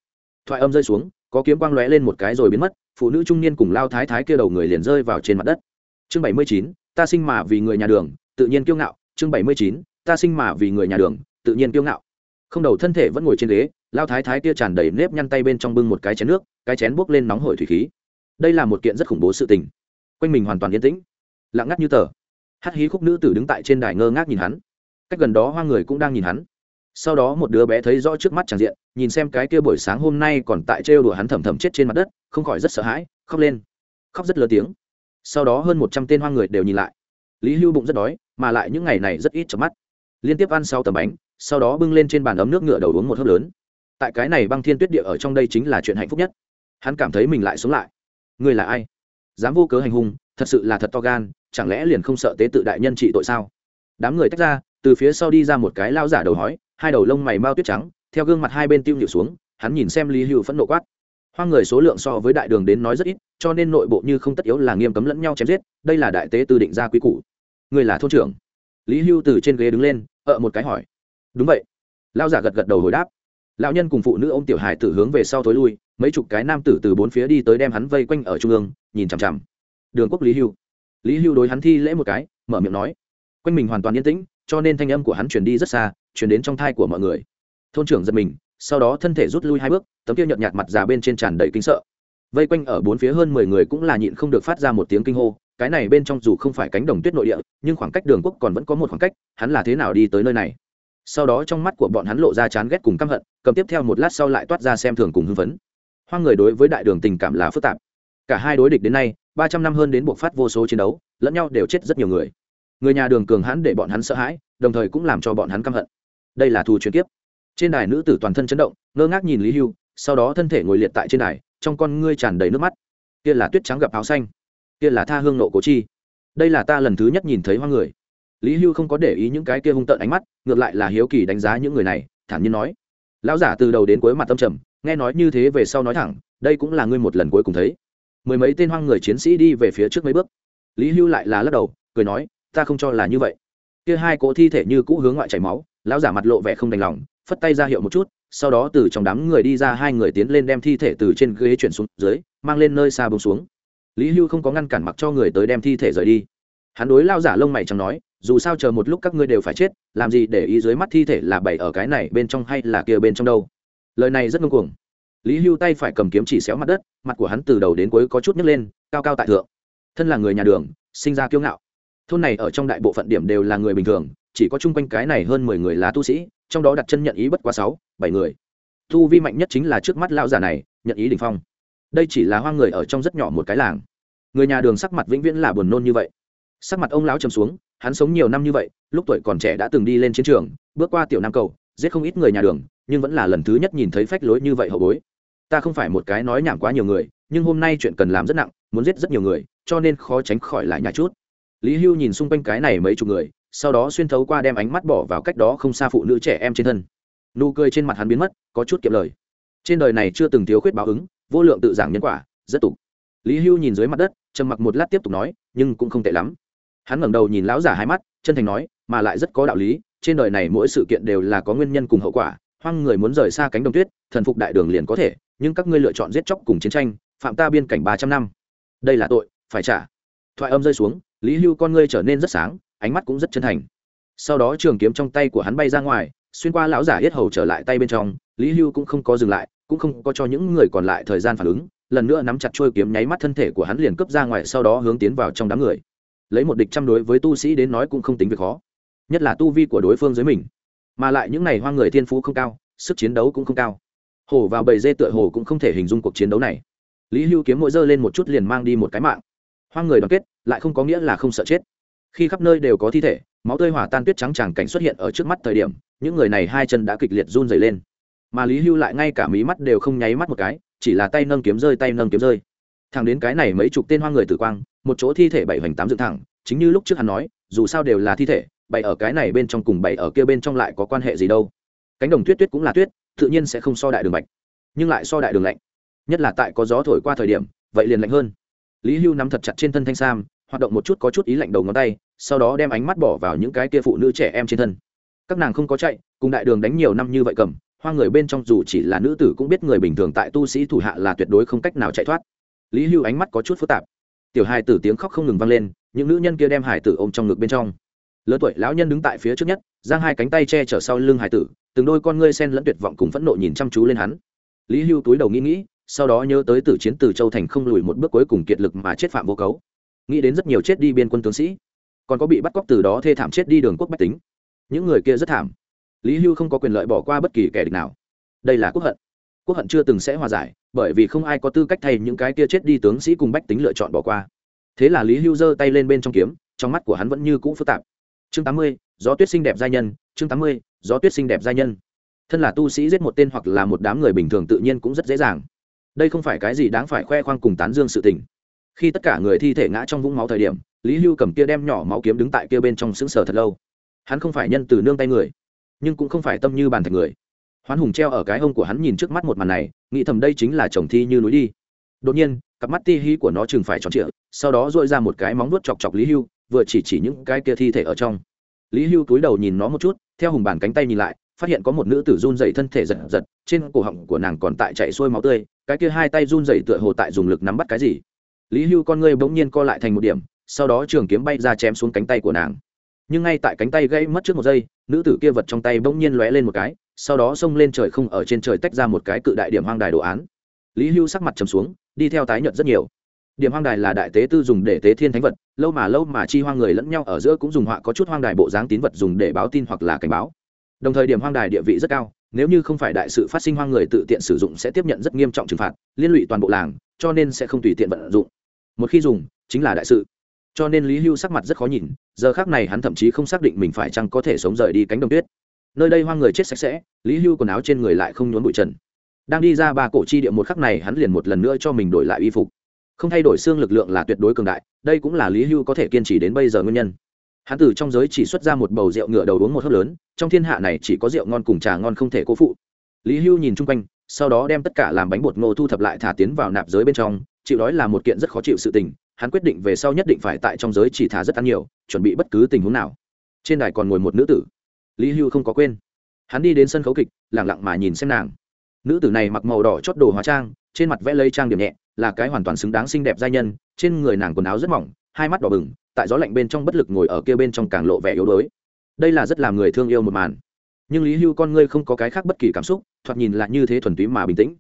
Thoại âm rơi xuống, có kiếm quang lóe lên một cái rồi biến mất phụ nữ trung niên cùng lao thái thái kia đầu người liền rơi vào trên mặt đất. Chương bảy mươi chín, ta sinh mà vì người nhà đường, tự nhiên kiêu ngạo. Chương bảy mươi chín, ta sinh mà vì người nhà đường, tự nhiên kiêu ngạo. Không đầu thân thể vẫn ngồi trên ghế, lao thái thái kia tràn đầy nếp nhăn tay bên trong bưng một cái chén nước, cái chén buốc lên nóng hổi thủy khí. Đây là một kiện rất khủng bố sự tình. Quanh mình hoàn toàn yên tĩnh. Lặng ngắt như tờ. Hát hí khúc nữ tử đứng tại trên đài ngơ ngác nhìn hắn. Cách gần đó hoa người cũng đang nhìn hắn sau đó một đứa bé thấy rõ trước mắt tràng diện, nhìn xem cái kia buổi sáng hôm nay còn tại trêu đùa hắn thầm thầm chết trên mặt đất, không khỏi rất sợ hãi, khóc lên. Khóc rất lớn tiếng. Sau đó hơn một trăm tên hoa người đều nhìn lại. Lý hưu bụng rất đói, mà lại những ngày này rất ít chợp mắt. Liên tiếp ăn sau tầm bánh, sau đó bưng lên trên bàn ấm nước ngựa đầu uống một hớp lớn. Tại cái này băng thiên tuyết địa ở trong đây chính là chuyện hạnh phúc nhất. Hắn cảm thấy mình lại sống lại. Ngươi là ai? Dám vô cớ hành hung, thật sự là thật to gan, chẳng lẽ liền không sợ tế tự đại nhân trị tội sao? Đám người tách ra, từ phía sau đi ra một cái lao giả đầu hói hai đầu lông mày mau tuyết trắng, theo gương mặt hai bên tiêu nhịu xuống, hắn nhìn xem lý hưu phẫn nộ quát. Hoang người số lượng so với đại đường đến nói rất ít, cho nên nội bộ như không tất yếu là nghiêm cấm lẫn nhau chém giết, đây là đại tế tư định ra quý củ. Người là thôn trưởng. Lý hưu từ trên ghế đứng lên, ợ một cái hỏi. Đúng vậy. Lao giả gật gật đầu hồi đáp. Lão nhân cùng phụ nữ ô m tiểu hải tử hướng về sau tối lui, mấy chục cái nam tử từ bốn phía đi tới đem hắn vây quanh ở trung ương, nhìn chằm chằm. Đường quốc lý hưu. Lý hưu đối hắn thi lễ một cái, mở miệng nói. Quanh mình hoàn toàn yên tĩnh, cho nên thanh âm của hắn chuyển đi rất xa chuyển đến trong thai của mọi người. Thôn trưởng giật mình, sau đó thân thể rút lui hai bước, tấm kia nhợt nhạt mặt già bên trên tràn đầy kinh sợ. Vây quanh ở bốn phía hơn mười người cũng là nhịn không được phát ra một tiếng kinh hô, cái này bên trong dù không phải cánh đồng tuyết nội địa, nhưng khoảng cách đường quốc còn vẫn có một khoảng cách, hắn là thế nào đi tới nơi này? Sau đó trong mắt của bọn hắn lộ ra chán ghét cùng căm hận, cầm tiếp theo một lát sau lại toát ra xem thường cùng hưng phấn. Hoang người đối với đại đường tình cảm là phức tạp. Cả hai đối địch đến nay, ba trăm năm hơn đến buộc phát vô số chiến đấu, lẫn nhau đều chết rất nhiều người. Người nhà đường cường hãn để bọn hắn sợ hãi, đồng thời cũng làm cho bọn hắn căm hận đây là thù truyền kiếp. Trên đài nữ tử toàn thân chấn động, ngơ ngác nhìn lý hưu, sau đó thân thể ngồi liệt tại trên đài, trong con ngươi tràn đầy nước mắt. Kia là tuyết trắng gặp áo xanh, kia là tha hương nộ cố chi. Đây là ta lần thứ nhất nhìn thấy hoa người. Lý hưu không có để ý những cái kia hung tợn ánh mắt, ngược lại là hiếu kỳ đánh giá những người này, thản nhiên nói. Lão giả từ đầu đến cuối mặt tâm trầm, nghe nói như thế về sau nói thẳng, đây cũng là ngươi một lần cuối cùng thấy. Mười mấy tên hoang người chiến sĩ đi về phía trước mấy bước. Lý hưu lại là lắc đầu, cười nói, ta không cho là như vậy. Kia hai cỗ thi thể như cũ hướng ngoại chảy máu lão giả mặt lộ vẻ không đành lòng, phất tay ra hiệu một chút, sau đó từ trong đám người đi ra hai người tiến lên đem thi thể từ trên ghế chuyển xuống dưới, mang lên nơi xa bông xuống. Lý hưu không có ngăn cản mặc cho người tới đem thi thể rời đi. Hắn đối lao giả lông mày chẳng nói, dù sao chờ một lúc các ngươi đều phải chết, làm gì để ý dưới mắt thi thể là bày ở cái này bên trong hay là kia bên trong đâu? Lời này rất ngông cuồng. Lý hưu tay phải cầm kiếm chỉ xéo mặt đất, mặt của hắn từ đầu đến cuối có chút nhấc lên, cao cao tại thượng. Thân là người nhà đường, sinh ra kiêu ngạo thôn này ở trong đại bộ phận điểm đều là người bình thường, chỉ có chung quanh cái này hơn mười người là tu sĩ, trong đó đặt chân nhận ý bất quá sáu, bảy người. Tu vi mạnh nhất chính là trước mắt lão già này, nhận ý đình phong. Đây chỉ là hoang người ở trong rất nhỏ một cái làng. Người nhà đường sắc mặt vĩnh viễn là buồn nôn như vậy. Sắc mặt ông lão trầm xuống, hắn sống nhiều năm như vậy, lúc tuổi còn trẻ đã từng đi lên chiến trường, bước qua tiểu nam cầu, giết không ít người nhà đường, nhưng vẫn là lần thứ nhất nhìn thấy phách lối như vậy hậu bối. Ta không phải một cái nói nhảm quá nhiều người, nhưng hôm nay chuyện cần làm rất nặng, muốn giết rất nhiều người, cho nên khó tránh khỏi lại nhà chút lý hưu nhìn xung quanh cái này mấy chục người, sau đó xuyên thấu qua đem ánh mắt bỏ vào cách đó không xa phụ nữ trẻ em trên thân. Nụ cười trên mặt hắn biến mất, có chút kiệm lời. Trên đời này chưa từng thiếu khuyết báo ứng, vô lượng tự giảng nhân quả, rất tục. Lý hưu nhìn dưới mặt đất, trầm mặc một lát tiếp tục nói, nhưng cũng không tệ lắm. Hắn ngẩng đầu nhìn lão giả hai mắt, chân thành nói, mà lại rất có đạo lý, trên đời này mỗi sự kiện đều là có nguyên nhân cùng hậu quả, hoang người muốn rời xa cánh đồng tuyết, thần phục đại đường liền có thể, nhưng các ngươi lựa chọn giết chóc cùng chiến tranh, phạm ta biên cảnh ba trăm năm. Đây là tội, phải trả. Thoại âm rơi xuống lý hưu con ngươi trở nên rất sáng, ánh mắt cũng rất chân thành. Sau đó trường kiếm trong tay của hắn bay ra ngoài, xuyên qua lão giả yết hầu trở lại tay bên trong, lý hưu cũng không có dừng lại, cũng không có cho những người còn lại thời gian phản ứng, lần nữa nắm chặt trôi kiếm nháy mắt thân thể của hắn liền cướp ra ngoài, sau đó hướng tiến vào trong đám người. Lấy một địch trăm đối với tu sĩ đến nói cũng không tính việc khó, nhất là tu vi của đối phương dưới mình. Mà lại những này hoang người thiên phú không cao, sức chiến đấu cũng không cao. Hổ vào bầy dê tựa hồ cũng không thể hình dung cuộc chiến đấu này. Lý hưu kiếm mỗi dơ lên một chút liền mang đi một cái mạng hoang người đoàn kết, lại không có nghĩa là không sợ chết. Khi khắp nơi đều có thi thể, máu tơi hỏa tan tuyết trắng tràng cảnh xuất hiện ở trước mắt thời điểm, những người này hai chân đã kịch liệt run dày lên. Mà lý hưu lại ngay cả mí mắt đều không nháy mắt một cái, chỉ là tay nâng kiếm rơi, tay nâng kiếm rơi. Thẳng đến cái này mấy chục tên hoang người tử quang, một chỗ thi thể bảy hoành tám dựng thẳng, chính như lúc trước hắn nói, dù sao đều là thi thể, bảy ở cái này bên trong cùng bảy ở kia bên trong lại có quan hệ gì đâu. Cánh đồng tuyết tuyết cũng là tuyết, tự nhiên sẽ không so đại đường bạch, nhưng lại so đại đường lạnh. Nhất là tại có gió thổi qua thời điểm, vậy liền lạnh hơn lý hưu nắm thật chặt trên thân thanh sam, hoạt động một chút có chút ý lạnh đầu ngón tay, sau đó đem ánh mắt bỏ vào những cái kia phụ nữ trẻ em trên thân. Các nàng không có chạy, cùng đại đường đánh nhiều năm như vậy cầm, hoa người bên trong dù chỉ là nữ tử cũng biết người bình thường tại tu sĩ thủ hạ là tuyệt đối không cách nào chạy thoát. Lý hưu ánh mắt có chút phức tạp. Tiểu hài tử tiếng khóc không ngừng vang lên, những nữ nhân kia đem hải tử ôm trong ngực bên trong. Lớn tuổi lão nhân đứng tại phía trước nhất, giang hai cánh tay che chở sau lưng hải tử, từng đôi con ngươi sen lẫn tuyệt vọng cùng phẫn nộ nhìn chăm chú lên hắn. Lý hưu túi đầu nghĩ nghĩ sau đó nhớ tới tử chiến từ châu thành không lùi một bước cuối cùng kiệt lực mà chết phạm vô cấu. Nghĩ đến rất nhiều chết đi biên quân tướng sĩ, còn có bị bắt cóc từ đó thê thảm chết đi đường quốc bách tính. Những người kia rất thảm. Lý hưu không có quyền lợi bỏ qua bất kỳ kẻ địch nào. Đây là quốc hận. Quốc hận chưa từng sẽ hòa giải, bởi vì không ai có tư cách thay những cái kia chết đi tướng sĩ cùng bách tính lựa chọn bỏ qua. Thế là lý hưu giơ tay lên bên trong kiếm, trong mắt của hắn vẫn như cũ phức tạp. Chương tám mươi, gió tuyết xinh đẹp giai nhân, chương tám mươi, gió tuyết xinh đẹp giai nhân. Thân là tu sĩ giết một tên hoặc là một đám người bình thường tự nhiên cũng rất dễ dàng đây không phải cái gì đáng phải khoe khoang cùng tán dương sự tình. Khi tất cả người thi thể ngã trong vũng máu thời điểm, lý hưu cầm kia đem nhỏ máu kiếm đứng tại kia bên trong xứng sở thật lâu. Hắn không phải nhân từ nương tay người, nhưng cũng không phải tâm như bàn thạch người. Hoán hùng treo ở cái hông của hắn nhìn trước mắt một màn này, nghĩ thầm đây chính là chồng thi như núi đi. Đột nhiên, cặp mắt ti hí của nó chừng phải tròn trịa, sau đó dội ra một cái móng nuốt chọc chọc lý hưu, vừa chỉ chỉ những cái kia thi thể ở trong. Lý hưu túi đầu nhìn nó một chút, theo hùng bàn cánh tay nhìn lại, phát hiện có một nữ tử run dậy thân thể giật giật, trên cổ họng của nàng còn tại chạy xuôi máu tươi cái kia hai tay run rẩy tựa hồ tại dùng lực nắm bắt cái gì. Lý hưu con ngươi bỗng nhiên co lại thành một điểm, sau đó trường kiếm bay ra chém xuống cánh tay của nàng. Nhưng ngay tại cánh tay gây mất trước một giây, nữ tử kia vật trong tay bỗng nhiên lóe lên một cái, sau đó xông lên trời không ở trên trời tách ra một cái cự đại điểm hoang đài đồ án. Lý hưu sắc mặt trầm xuống, đi theo tái nhợt rất nhiều. Điểm hoang đài là đại tế tư dùng để tế thiên thánh vật, lâu mà lâu mà chi hoang người lẫn nhau ở giữa cũng dùng họa có chút hoang đài bộ dáng tín vật dùng để báo tin hoặc là cảnh báo. Đồng thời điểm hoang đài địa vị rất cao nếu như không phải đại sự phát sinh hoang người tự tiện sử dụng sẽ tiếp nhận rất nghiêm trọng trừng phạt, liên lụy toàn bộ làng, cho nên sẽ không tùy tiện vận dụng. Một khi dùng, chính là đại sự. Cho nên lý hưu sắc mặt rất khó nhìn, giờ khác này hắn thậm chí không xác định mình phải chăng có thể sống rời đi cánh đồng tuyết. Nơi đây hoang người chết sạch sẽ, lý hưu quần áo trên người lại không nhốn bụi trần. Đang đi ra ba cổ chi địa một khắc này hắn liền một lần nữa cho mình đổi lại y phục. Không thay đổi xương lực lượng là tuyệt đối cường đại, đây cũng là lý hưu có thể kiên trì đến bây giờ nguyên nhân hắn từ trong giới chỉ xuất ra một bầu rượu ngựa đầu uống một hớp lớn, trong thiên hạ này chỉ có rượu ngon cùng trà ngon không thể cố phụ. Lý hưu nhìn chung quanh, sau đó đem tất cả làm bánh bột ngô thu thập lại thả tiến vào nạp giới bên trong, chịu đói là một kiện rất khó chịu sự tình, hắn quyết định về sau nhất định phải tại trong giới chỉ thả rất ăn nhiều, chuẩn bị bất cứ tình huống nào. Trên đài còn ngồi một nữ tử. Lý hưu không có quên. Hắn đi đến sân khấu kịch lẳng lặng mà nhìn xem nàng. Nữ tử này mặc màu đỏ chót đồ hóa trang, trên mặt vẽ lây trang điểm nhẹ, là cái hoàn toàn xứng đáng xinh đẹp giai nhân, trên người nàng quần áo rất mỏng, hai mắt đỏ bừng tại gió lạnh bên trong bất lực ngồi ở kia bên trong càng lộ vẻ yếu đuối. Đây là rất làm người thương yêu một màn. Nhưng lý hưu con ngươi không có cái khác bất kỳ cảm xúc, thoạt nhìn lại như thế thuần túy mà bình tĩnh.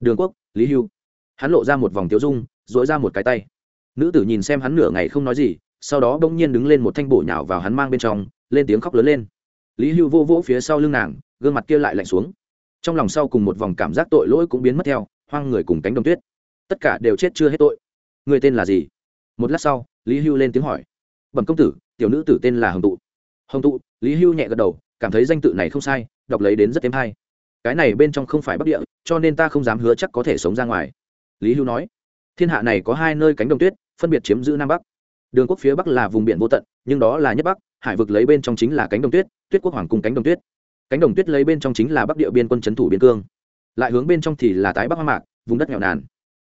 Đường quốc, lý hưu. Hắn lộ ra một vòng tiêu dung dội ra một cái tay. Nữ tử nhìn xem hắn nửa ngày không nói gì, sau đó bỗng nhiên đứng lên một thanh bổ nhào vào hắn mang bên trong, lên tiếng khóc lớn lên. Lý hưu vô vỗ phía sau lưng nàng, gương mặt kia lại lạnh xuống. Trong lòng sau cùng một vòng cảm giác tội lỗi cũng biến mất theo, hoang người cùng cánh đồng tuyết. Tất cả đều chết chưa hết tội. Người tên là gì? Một lát sau lý hưu lên tiếng hỏi. Bẩm công tử, tiểu nữ tử tên là hồng tụ. Hồng tụ, lý hưu nhẹ gật đầu, cảm thấy danh tự này không sai, đọc lấy đến rất thêm hay. Cái này bên trong không phải bắc địa, cho nên ta không dám hứa chắc có thể sống ra ngoài. Lý hưu nói. Thiên hạ này có hai nơi cánh đồng tuyết, phân biệt chiếm giữ nam bắc. Đường quốc phía bắc là vùng biển vô tận, nhưng đó là nhất bắc, hải vực lấy bên trong chính là cánh đồng tuyết tuyết quốc hoàng cung cánh đồng tuyết. Cánh đồng tuyết lấy bên trong chính là bắc địa biên quân c thủ biên cương. Lại hướng bên trong thì là tái bắc hoa mạc, vùng đất nghèo nàn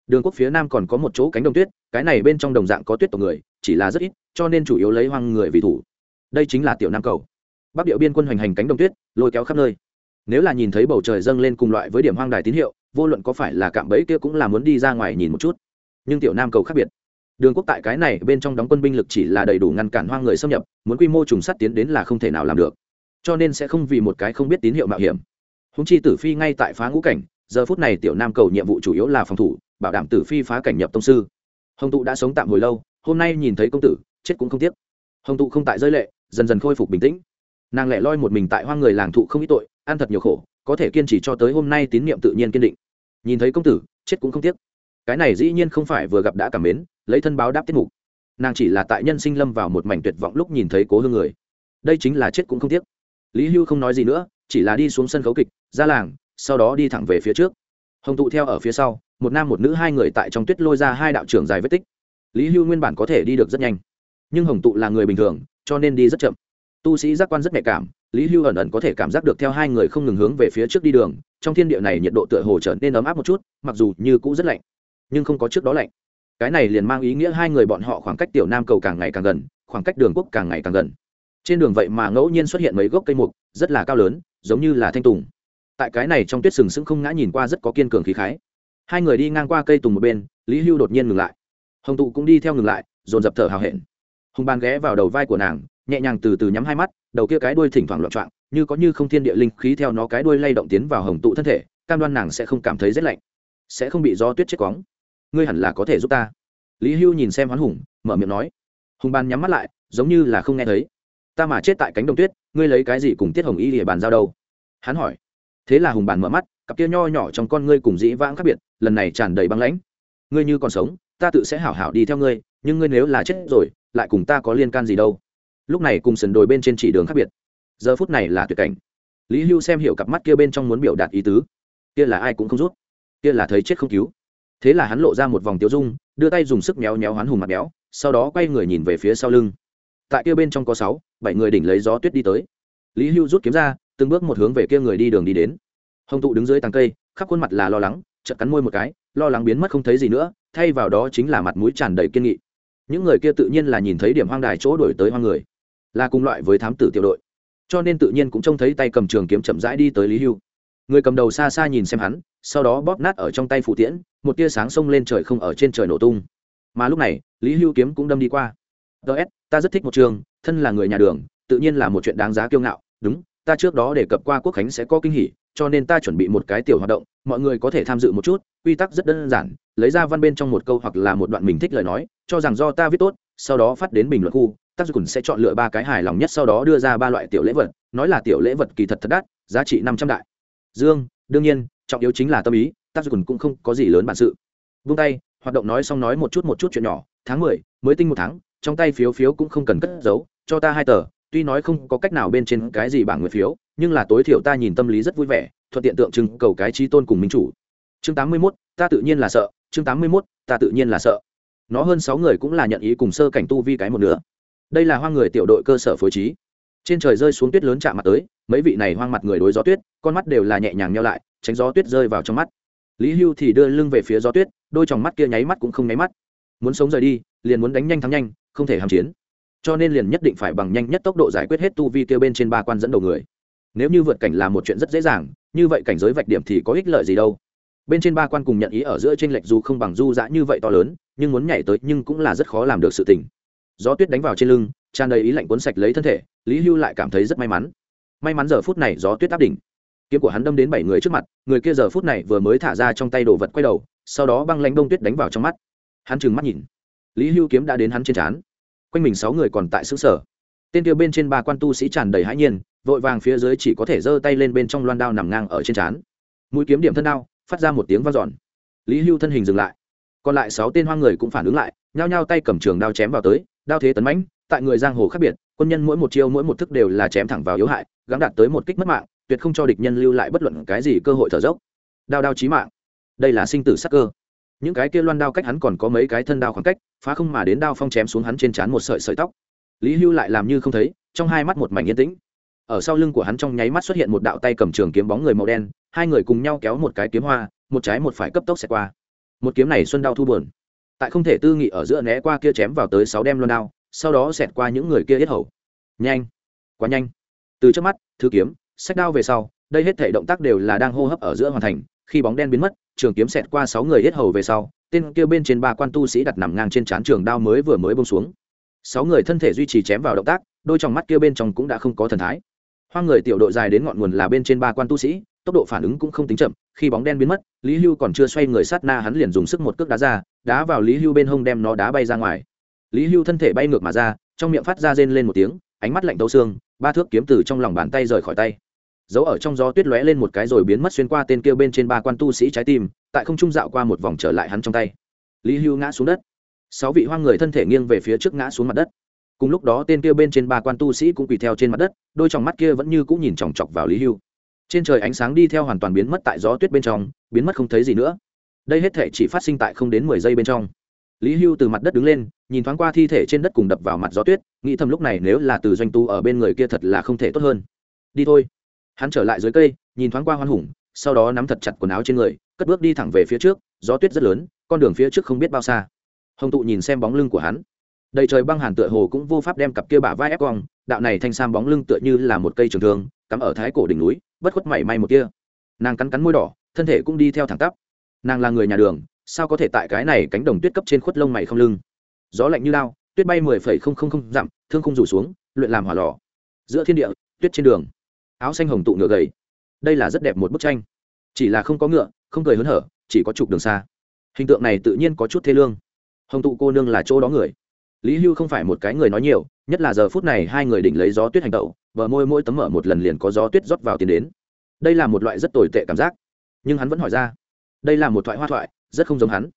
đường quốc phía nam còn có một chỗ cánh đồng tuyết, cái này bên trong đồng dạng có tuyết tộc người, chỉ là rất ít, cho nên chủ yếu lấy hoang người vì thủ. Đây chính là tiểu nam cầu. Bắc điệu biên quân hoành hành cánh đồng tuyết, lôi kéo khắp nơi. Nếu là nhìn thấy bầu trời dâng lên cùng loại với điểm hoang đài tín hiệu, vô luận có phải là cạm bẫy kia cũng là muốn đi ra ngoài nhìn một chút. Nhưng tiểu nam cầu khác biệt. Đường quốc tại cái này bên trong đóng quân binh lực chỉ là đầy đủ ngăn cản hoang người xâm nhập, muốn quy mô trùng sắt tiến đến là không thể nào làm được. Cho nên sẽ không vì một cái không biết tín hiệu mạo hiểm. Húng chi tử phi ngay tại phá ngũ cảnh giờ phút này tiểu nam cầu nhiệm vụ chủ yếu là phòng thủ, bảo đảm tử phi phá cảnh nhập tông sư. Hồng tụ đã sống tạm hồi lâu, hôm nay nhìn thấy công tử, chết cũng không tiếc. Hồng tụ không tại rơi lệ, dần dần khôi phục bình tĩnh. Nàng lẻ loi một mình tại hoang người làng thụ không ít tội, ăn thật nhiều khổ, có thể kiên trì cho tới hôm nay tín nhiệm tự nhiên kiên định. Nhìn thấy công tử, chết cũng không tiếc. Cái này dĩ nhiên không phải vừa gặp đã cảm mến, lấy thân báo đáp tiết mục. Nàng chỉ là tại nhân sinh lâm vào một mảnh tuyệt vọng lúc nhìn thấy cố hương người. Đây chính là chết cũng không tiếc. Lý hưu không nói gì nữa, chỉ là đi xuống sân khấu kịch, ra làng sau đó đi thẳng về phía trước. Hồng tụ theo ở phía sau, một nam một nữ hai người tại trong tuyết lôi ra hai đạo trưởng dài vết tích. Lý hưu nguyên bản có thể đi được rất nhanh, nhưng hồng tụ là người bình thường, cho nên đi rất chậm. Tu sĩ giác quan rất nhạy cảm, lý hưu ẩn ẩn có thể cảm giác được theo hai người không ngừng hướng về phía trước đi đường, trong thiên địa này nhiệt độ tựa hồ trở nên ấm áp một chút, mặc dù như cũ rất lạnh, nhưng không có trước đó lạnh. Cái này liền mang ý nghĩa hai người bọn họ khoảng cách tiểu nam cầu càng ngày càng gần, khoảng cách đường quốc càng ngày càng gần. Trên đường vậy mà ngẫu nhiên xuất hiện mấy gốc cây mục, rất là cao lớn, giống như là thanh tùng tại cái này trong tuyết sừng sững không ngã nhìn qua rất có kiên cường khí khái. Hai người đi ngang qua cây tùng một bên, lý hưu đột nhiên ngừng lại. Hồng tụ cũng đi theo ngừng lại, dồn dập thở hào hẹn. Hùng ban ghé vào đầu vai của nàng, nhẹ nhàng từ từ nhắm hai mắt, đầu kia cái đuôi thỉnh thoảng loạn trọng như có như không thiên địa linh khí theo nó cái đuôi lay động tiến vào hồng tụ thân thể, cam đoan nàng sẽ không cảm thấy rét lạnh, sẽ không bị gió tuyết chết quóng. Ngươi hẳn là có thể giúp ta. Lý hưu nhìn xem hoán hùng, mở miệng nói. Hùng ban nhắm mắt lại, giống như là không nghe thấy. Ta mà chết tại cánh đồng tuyết, ngươi lấy cái gì cùng tiết hồng y địa bàn giao đâu? Hắn hỏi thế là hùng bàn mở mắt, cặp kia nho nhỏ trong con ngươi cùng dĩ vãng khác biệt, lần này tràn đầy băng lãnh. Ngươi như còn sống, ta tự sẽ hảo hảo đi theo ngươi, nhưng ngươi nếu là chết rồi, lại cùng ta có liên can gì đâu. Lúc này cùng sườn đồi bên trên chỉ đường khác biệt. Giờ phút này là tuyệt cảnh. Lý hưu xem hiểu cặp mắt kia bên trong muốn biểu đạt ý tứ. Kia là ai cũng không rút. Kia là thấy chết không cứu. Thế là hắn lộ ra một vòng tiêu dung, đưa tay dùng sức méo méo hắn hùng mặt béo, sau đó quay người nhìn về phía sau lưng. Tại kia bên trong có sáu, bảy người đỉnh lấy gió tuyết đi tới. Lý hưu rút kiếm ra từng bước một hướng về kia người đi đường đi đến. Hồng tụ đứng dưới tàng cây, khắp khuôn mặt là lo lắng, chợt cắn môi một cái, lo lắng biến mất không thấy gì nữa, thay vào đó chính là mặt mũi tràn đầy kiên nghị. Những người kia tự nhiên là nhìn thấy điểm hoang đài chỗ đổi tới hoang người, là cùng loại với thám tử tiểu đội. Cho nên tự nhiên cũng trông thấy tay cầm trường kiếm chậm rãi đi tới lý hưu. Người cầm đầu xa xa nhìn xem hắn, sau đó bóp nát ở trong tay phụ tiễn, một tia sáng xông lên trời không ở trên trời nổ tung. Mà lúc này, lý hưu kiếm cũng đâm đi qua. Ts ta rất thích một trường, thân là người nhà đường, tự nhiên là một chuyện đáng giá kiêu ngạo, đúng ta trước đó đề cập qua quốc khánh sẽ có kinh hỉ, cho nên ta chuẩn bị một cái tiểu hoạt động, mọi người có thể tham dự một chút, quy tắc rất đơn giản, lấy ra văn bên trong một câu hoặc là một đoạn mình thích lời nói, cho rằng do ta viết tốt, sau đó phát đến bình luận khu, tác dụng sẽ chọn lựa ba cái hài lòng nhất, sau đó đưa ra ba loại tiểu lễ vật, nói là tiểu lễ vật kỳ thật thật đắt, giá trị năm trăm đại. Dương, đương nhiên, trọng yếu chính là tâm ý, tác dụng cũng không có gì lớn bản sự. Vung tay, hoạt động nói xong nói một chút một chút chuyện nhỏ, tháng mười, mới tinh một tháng, trong tay phiếu phiếu cũng không cần cất giấu, cho ta hai tờ tuy nói không có cách nào bên trên cái gì bảng nguyện phiếu, nhưng là tối thiểu ta nhìn tâm lý rất vui vẻ, thuận tiện tượng trưng cầu cái trí tôn cùng minh chủ. Chương tám mươi mốt, ta tự nhiên là sợ. Chương tám mươi mốt, ta tự nhiên là sợ. Nó hơn sáu người cũng là nhận ý cùng sơ cảnh tu vi cái một nửa. Đây là hoang người tiểu đội cơ sở phối trí. Trên trời rơi xuống tuyết lớn chạm mặt tới, mấy vị này hoang mặt người đối gió tuyết, con mắt đều là nhẹ nhàng nhau lại, tránh gió tuyết rơi vào trong mắt. Lý hưu thì đưa lưng về phía gió tuyết, đôi t mắt kia nháy mắt cũng không nháy mắt. Muốn sống rời đi, liền muốn đánh nhanh thắng nhanh, không thể hàm chiến cho nên liền nhất định phải bằng nhanh nhất tốc độ giải quyết hết tu vi kêu bên trên ba quan dẫn đầu người. Nếu như vượt cảnh là một chuyện rất dễ dàng, như vậy cảnh giới vạch điểm thì có ích lợi gì đâu. Bên trên ba quan cùng nhận ý ở giữa tranh lệch dù không bằng du dã như vậy to lớn, nhưng muốn nhảy tới nhưng cũng là rất khó làm được sự tình. Gió tuyết đánh vào trên lưng, tràn đầy ý lạnh cuốn sạch lấy thân thể, lý hưu lại cảm thấy rất may mắn. May mắn giờ phút này gió tuyết áp đỉnh. Kiếm của hắn đâm đến bảy người trước mặt, người kia giờ phút này vừa mới thả ra trong tay đồ vật quay đầu, sau đó băng lanh đông tuyết đánh vào trong mắt. Hắn trừng mắt nhìn. Lý hưu kiếm đã đến hắn trên trán quanh mình sáu người còn tại xứ sở. Tên tiêu bên trên ba quan tu sĩ tràn đầy hãi nhiên, vội vàng phía dưới chỉ có thể giơ tay lên bên trong loan đao nằm ngang ở trên trán. Mũi kiếm điểm thân đao, phát ra một tiếng vang dọn. Lý hưu thân hình dừng lại. Còn lại sáu tên hoang người cũng phản ứng lại, nhao nhao tay cầm trường đao chém vào tới, đao thế tấn mãnh, tại người giang hồ khác biệt, quân nhân mỗi một chiêu mỗi một thức đều là chém thẳng vào yếu hại, gắng đạt tới một kích mất mạng, tuyệt không cho địch nhân lưu lại bất luận cái gì cơ hội thở dốc. Đao đao chí mạng. Đây là sinh tử sắc cơ những cái kia loan đao cách hắn còn có mấy cái thân đao khoảng cách, phá không mà đến đao phong chém xuống hắn trên trán một sợi sợi tóc. Lý hưu lại làm như không thấy, trong hai mắt một mảnh yên tĩnh. Ở sau lưng của hắn trong nháy mắt xuất hiện một đạo tay cầm trường kiếm bóng người màu đen, hai người cùng nhau kéo một cái kiếm hoa, một trái một phải cấp tốc xẹt qua. Một kiếm này xuân đau thu buồn. Tại không thể tư nghị ở giữa né qua kia chém vào tới sáu đem loan đao, sau đó xẹt qua những người kia yết hầu. Nhanh! Quá nhanh! Từ trước mắt, thứ kiếm, sách đao về sau, đây hết thể động tác đều là đang hô hấp ở giữa hoàn thành khi bóng đen biến mất, trường kiếm xẹt qua sáu người hết hầu về sau, tên kia bên trên ba quan tu sĩ đặt nằm ngang trên trán trường đao mới vừa mới bông xuống. Sáu người thân thể duy trì chém vào động tác, đôi trong mắt kia bên trong cũng đã không có thần thái. Hoang người tiểu đội dài đến ngọn nguồn là bên trên ba quan tu sĩ, tốc độ phản ứng cũng không tính chậm, khi bóng đen biến mất, lý hưu còn chưa xoay người sát na hắn liền dùng sức một cước đá ra, đá vào lý hưu bên hông đem nó đá bay ra ngoài. Lý hưu thân thể bay ngược mà ra, trong miệng phát ra rên lên một tiếng, ánh mắt lạnh tấu xương, ba thước kiếm từ trong lòng bàn tay rời khỏi tay giấu ở trong gió tuyết lóe lên một cái rồi biến mất xuyên qua tên kia bên trên ba quan tu sĩ trái tim, tại không trung dạo qua một vòng trở lại hắn trong tay. Lý hưu ngã xuống đất. Sáu vị hoang người thân thể nghiêng về phía trước ngã xuống mặt đất. Cùng lúc đó tên kia bên trên ba quan tu sĩ cũng quỳ theo trên mặt đất, đôi trong mắt kia vẫn như cũng nhìn chòng chọc vào lý hưu. Trên trời ánh sáng đi theo hoàn toàn biến mất tại gió tuyết bên trong, biến mất không thấy gì nữa. Đây hết thể chỉ phát sinh tại không đến mười giây bên trong. Lý hưu từ mặt đất đứng lên, nhìn thoáng qua thi thể trên đất cùng đập vào mặt gió tuyết, nghĩ thầm lúc này nếu là từ doanh tu ở bên người kia thật là không thể tốt hơn. Đi thôi hắn trở lại dưới cây, nhìn thoáng qua hoan hùng, sau đó nắm thật chặt quần áo trên người, cất bước đi thẳng về phía trước, gió tuyết rất lớn, con đường phía trước không biết bao xa. Hồng tụ nhìn xem bóng lưng của hắn. Đầy trời băng hàn tựa hồ cũng vô pháp đem cặp kia bả vai ép cong, đạo này thanh sam bóng lưng tựa như là một cây trường thương, cắm ở thái cổ đỉnh núi, bất khuất mảy may một kia. Nàng cắn cắn môi đỏ, thân thể cũng đi theo thẳng tắp. Nàng là người nhà đường, sao có thể tại cái này cánh đồng tuyết cấp trên khuất lông mày không lưng? Gió lạnh như lao, tuyết bay mười phẩy không không không dặm, thương không rủ xuống, luyện làm hỏa lò. Giữa thiên địa, tuyết trên đường áo xanh hồng tụ ngựa gầy. Đây là rất đẹp một bức tranh. Chỉ là không có ngựa, không cười hớn hở, chỉ có chụp đường xa. Hình tượng này tự nhiên có chút thế lương. Hồng tụ cô nương là chỗ đó người. Lý hưu không phải một cái người nói nhiều, nhất là giờ phút này hai người định lấy gió tuyết hành tẩu vợ môi mỗi tấm mở một lần liền có gió tuyết rót vào tiền đến. Đây là một loại rất tồi tệ cảm giác. Nhưng hắn vẫn hỏi ra. Đây là một thoại hoa thoại, rất không giống hắn.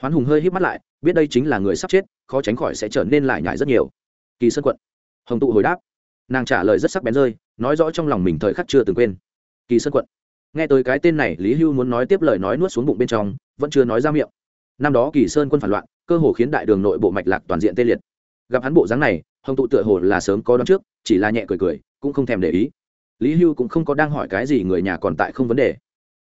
Hoán hùng hơi hít mắt lại, biết đây chính là người sắp chết, khó tránh khỏi sẽ trở nên lại nhải rất nhiều. Kỳ sơn quận. Hồng tụ hồi đáp. Nàng trả lời rất sắc bén rơi nói rõ trong lòng mình thời khắc chưa từng quên. Kỳ sơn quận. Nghe tới cái tên này, lý hưu muốn nói tiếp lời nói nuốt xuống bụng bên trong, vẫn chưa nói ra miệng. Năm đó kỳ sơn quân phản loạn, cơ hồ khiến đại đường nội bộ mạch lạc toàn diện tê liệt. Gặp hắn bộ dáng này, hồng tụ tựa hồ là sớm có đón trước, chỉ là nhẹ cười cười, cũng không thèm để ý. Lý hưu cũng không có đang hỏi cái gì người nhà còn tại không vấn đề.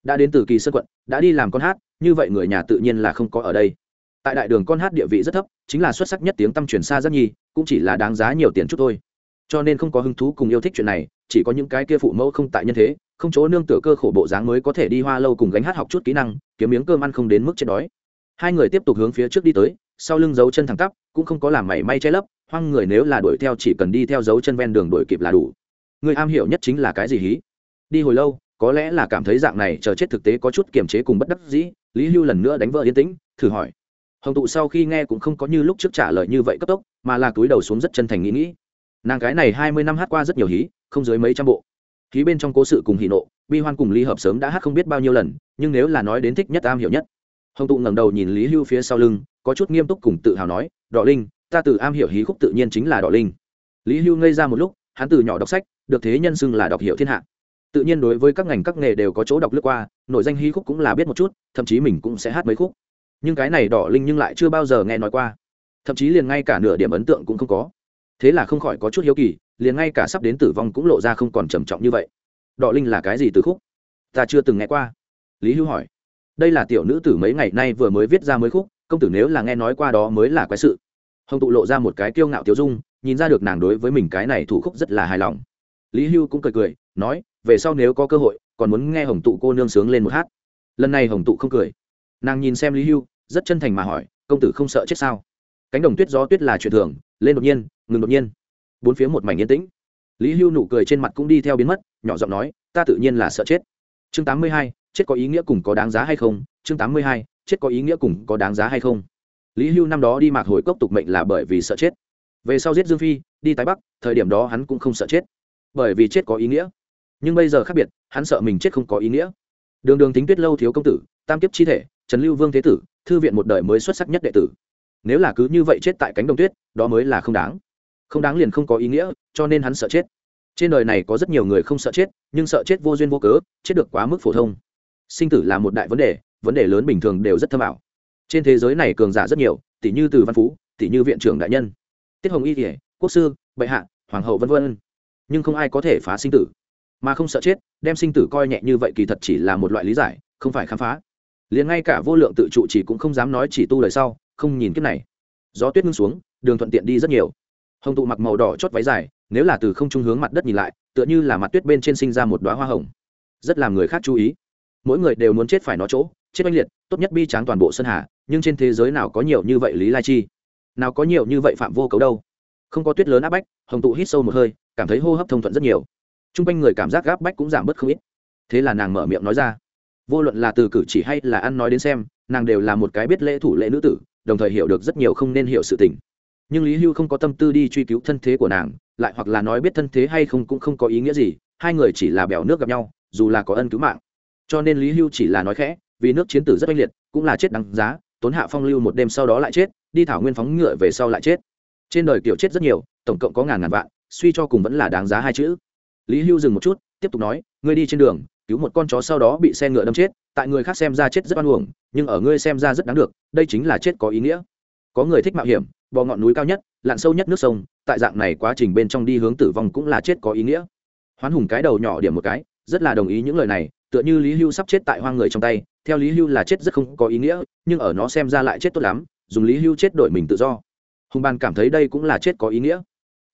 Đã đến từ kỳ sơn quận, đã đi làm con hát, như vậy người nhà tự nhiên là không có ở đây. Tại đại đường con hát địa vị rất thấp, chính là xuất sắc nhất tiếng tăm truyền xa rất nhi, cũng chỉ là đáng giá nhiều tiền chút thôi. Cho nên không có hứng thú cùng yêu thích chuyện này chỉ có những cái kia phụ mẫu không tại nhân thế, không chỗ nương tựa cơ khổ bộ dáng mới có thể đi hoa lâu cùng gánh hát học chút kỹ năng, kiếm miếng cơm ăn không đến mức chết đói. Hai người tiếp tục hướng phía trước đi tới, sau lưng dấu chân thẳng tắp, cũng không có làm mảy may che lấp, hoang người nếu là đuổi theo chỉ cần đi theo dấu chân ven đường đuổi kịp là đủ. Người am hiểu nhất chính là cái gì hí? Đi hồi lâu, có lẽ là cảm thấy dạng này chờ chết thực tế có chút kiềm chế cùng bất đắc dĩ, lý hưu lần nữa đánh vợ yên tĩnh, thử hỏi. Hồng tụ sau khi nghe cũng không có như lúc trước trả lời như vậy cấp tốc, mà là túi đầu xuống rất chân thành nghĩ nghĩ. Nàng cái này hai mươi năm hát qua rất nhiều hí không dưới mấy trăm bộ. Khí bên trong cố sự cùng hỷ nộ, bi hoan cùng ly hợp sớm đã hát không biết bao nhiêu lần, nhưng nếu là nói đến thích nhất am hiểu nhất. Hồng tụ ngẩng đầu nhìn lý hưu phía sau lưng, có chút nghiêm túc cùng tự hào nói, đỏ linh, ta từ am hiểu hí khúc tự nhiên chính là đỏ linh. Lý hưu ngây ra một lúc, hắn từ nhỏ đọc sách, được thế nhân xưng là đọc hiểu thiên hạ. Tự nhiên đối với các ngành các nghề đều có chỗ đọc lướt qua, nội danh hí khúc cũng là biết một chút, thậm chí mình cũng sẽ hát mấy khúc. Nhưng cái này đỏ linh nhưng lại chưa bao giờ nghe nói qua. Thậm chí liền ngay cả nửa điểm ấn tượng cũng không có. Thế là không khỏi có chút hiếu kỳ liền ngay cả sắp đến tử vong cũng lộ ra không còn trầm trọng như vậy. Đọ linh là cái gì từ khúc? Ta chưa từng nghe qua. Lý hưu hỏi. Đây là tiểu nữ tử mấy ngày nay vừa mới viết ra mới khúc, công tử nếu là nghe nói qua đó mới là quái sự. Hồng tụ lộ ra một cái kiêu ngạo tiêu dung, nhìn ra được nàng đối với mình cái này thủ khúc rất là hài lòng. Lý hưu cũng cười cười, nói, về sau nếu có cơ hội, còn muốn nghe hồng tụ cô nương sướng lên một hát. Lần này hồng tụ không cười. Nàng nhìn xem lý hưu rất chân thành mà hỏi, công tử không sợ chết sao? Cánh đồng tuyết gió tuyết là chuyện thường, lên đột nhiên, ngừng đột nhiên bốn phía một mảnh yên tĩnh. Lý hưu nụ cười trên mặt cũng đi theo biến mất, nhỏ giọng nói, ta tự nhiên là sợ chết. Chương tám mươi hai, chết có ý nghĩa cùng có đáng giá hay không? Chương tám mươi hai, chết có ý nghĩa cùng có đáng giá hay không? Lý hưu năm đó đi mạc hồi cốc tục mệnh là bởi vì sợ chết. Về sau giết dương phi, đi tái bắc, thời điểm đó hắn cũng không sợ chết. Bởi vì chết có ý nghĩa. Nhưng bây giờ khác biệt, hắn sợ mình chết không có ý nghĩa. Đường đường tính tuyết lâu thiếu công tử, tam kiếp chi thể, trần lưu vương thế tử, thư viện một đời mới xuất sắc nhất đệ tử. Nếu là cứ như vậy chết tại cánh đồng tuyết, đó mới là không đáng không đáng liền không có ý nghĩa, cho nên hắn sợ chết. Trên đời này có rất nhiều người không sợ chết, nhưng sợ chết vô duyên vô cớ, chết được quá mức phổ thông. Sinh tử là một đại vấn đề vấn đề lớn bình thường đều rất thâm ảo. Trên thế giới này cường giả rất nhiều tỷ như từ văn phú tỷ như viện trưởng đại nhân, tiết hồng y kể quốc sư, bệ hạ, hoàng hậu v v nhưng không ai có thể phá sinh tử. Mà không sợ chết, đem sinh tử coi nhẹ như vậy kỳ thật chỉ là một loại lý giải, không phải khám phá. Liền ngay cả vô lượng tự trụ chỉ cũng không dám nói chỉ tu lời sau, không nhìn kiếp này. Gió tuyết ngưng xuống, đường thuận tiện đi rất nhiều hồng tụ mặc màu đỏ chót váy dài, nếu là từ không trung hướng mặt đất nhìn lại, tựa như là mặt tuyết bên trên sinh ra một đoá hoa hồng. Rất làm người khác chú ý. Mỗi người đều muốn chết phải nó chỗ, chết oanh liệt, tốt nhất bi tráng toàn bộ sơn hà, nhưng trên thế giới nào có nhiều như vậy lý lai chi? Nào có nhiều như vậy phạm vô cấu đâu? Không có tuyết lớn áp bách, hồng tụ hít sâu một hơi, cảm thấy hô hấp thông thuận rất nhiều. T r u n g quanh người cảm giác gáp bách cũng giảm bớt không ít. Thế là nàng mở miệng nói ra. Vô luận là từ cử chỉ hay là ăn nói đến xem, nàng đều là một cái biết lễ thủ lễ nữ tử, đồng thời hiểu được rất nhiều không nên hiểu sự tình nhưng lý hưu không có tâm tư đi truy cứu thân thế của nàng, lại hoặc là nói biết thân thế hay không cũng không có ý nghĩa gì, hai người chỉ là bèo nước gặp nhau, dù là có ân cứu mạng. Cho nên lý hưu chỉ là nói khẽ, vì nước chiến tử rất oanh liệt, cũng là chết đáng giá, tốn hạ phong lưu một đêm sau đó lại chết, đi thảo nguyên phóng ngựa về sau lại chết. Trên đời kiểu chết rất nhiều, tổng cộng có ngàn ngàn vạn, suy cho cùng vẫn là đáng giá hai chữ. Lý hưu dừng một chút, tiếp tục nói, ngươi đi trên đường, cứu một con chó sau đó bị xe ngựa đâm chết, tại người khác xem ra chết rất oan uổng, nhưng ở ngươi xem ra rất đáng được, đây chính là chết có ý nghĩa. Có người thích mạo hiểm bò ngọn núi cao nhất, lặn sâu nhất nước sông, tại dạng này quá trình bên trong đi hướng tử vong cũng là chết có ý nghĩa. Hoán hùng cái đầu nhỏ điểm một cái, rất là đồng ý những lời này, tựa như lý hưu sắp chết tại hoang người trong tay, theo lý hưu là chết rất không có ý nghĩa, nhưng ở nó xem ra lại chết tốt lắm, dùng lý hưu chết đổi mình tự do. Hùng ban cảm thấy đây cũng là chết có ý nghĩa.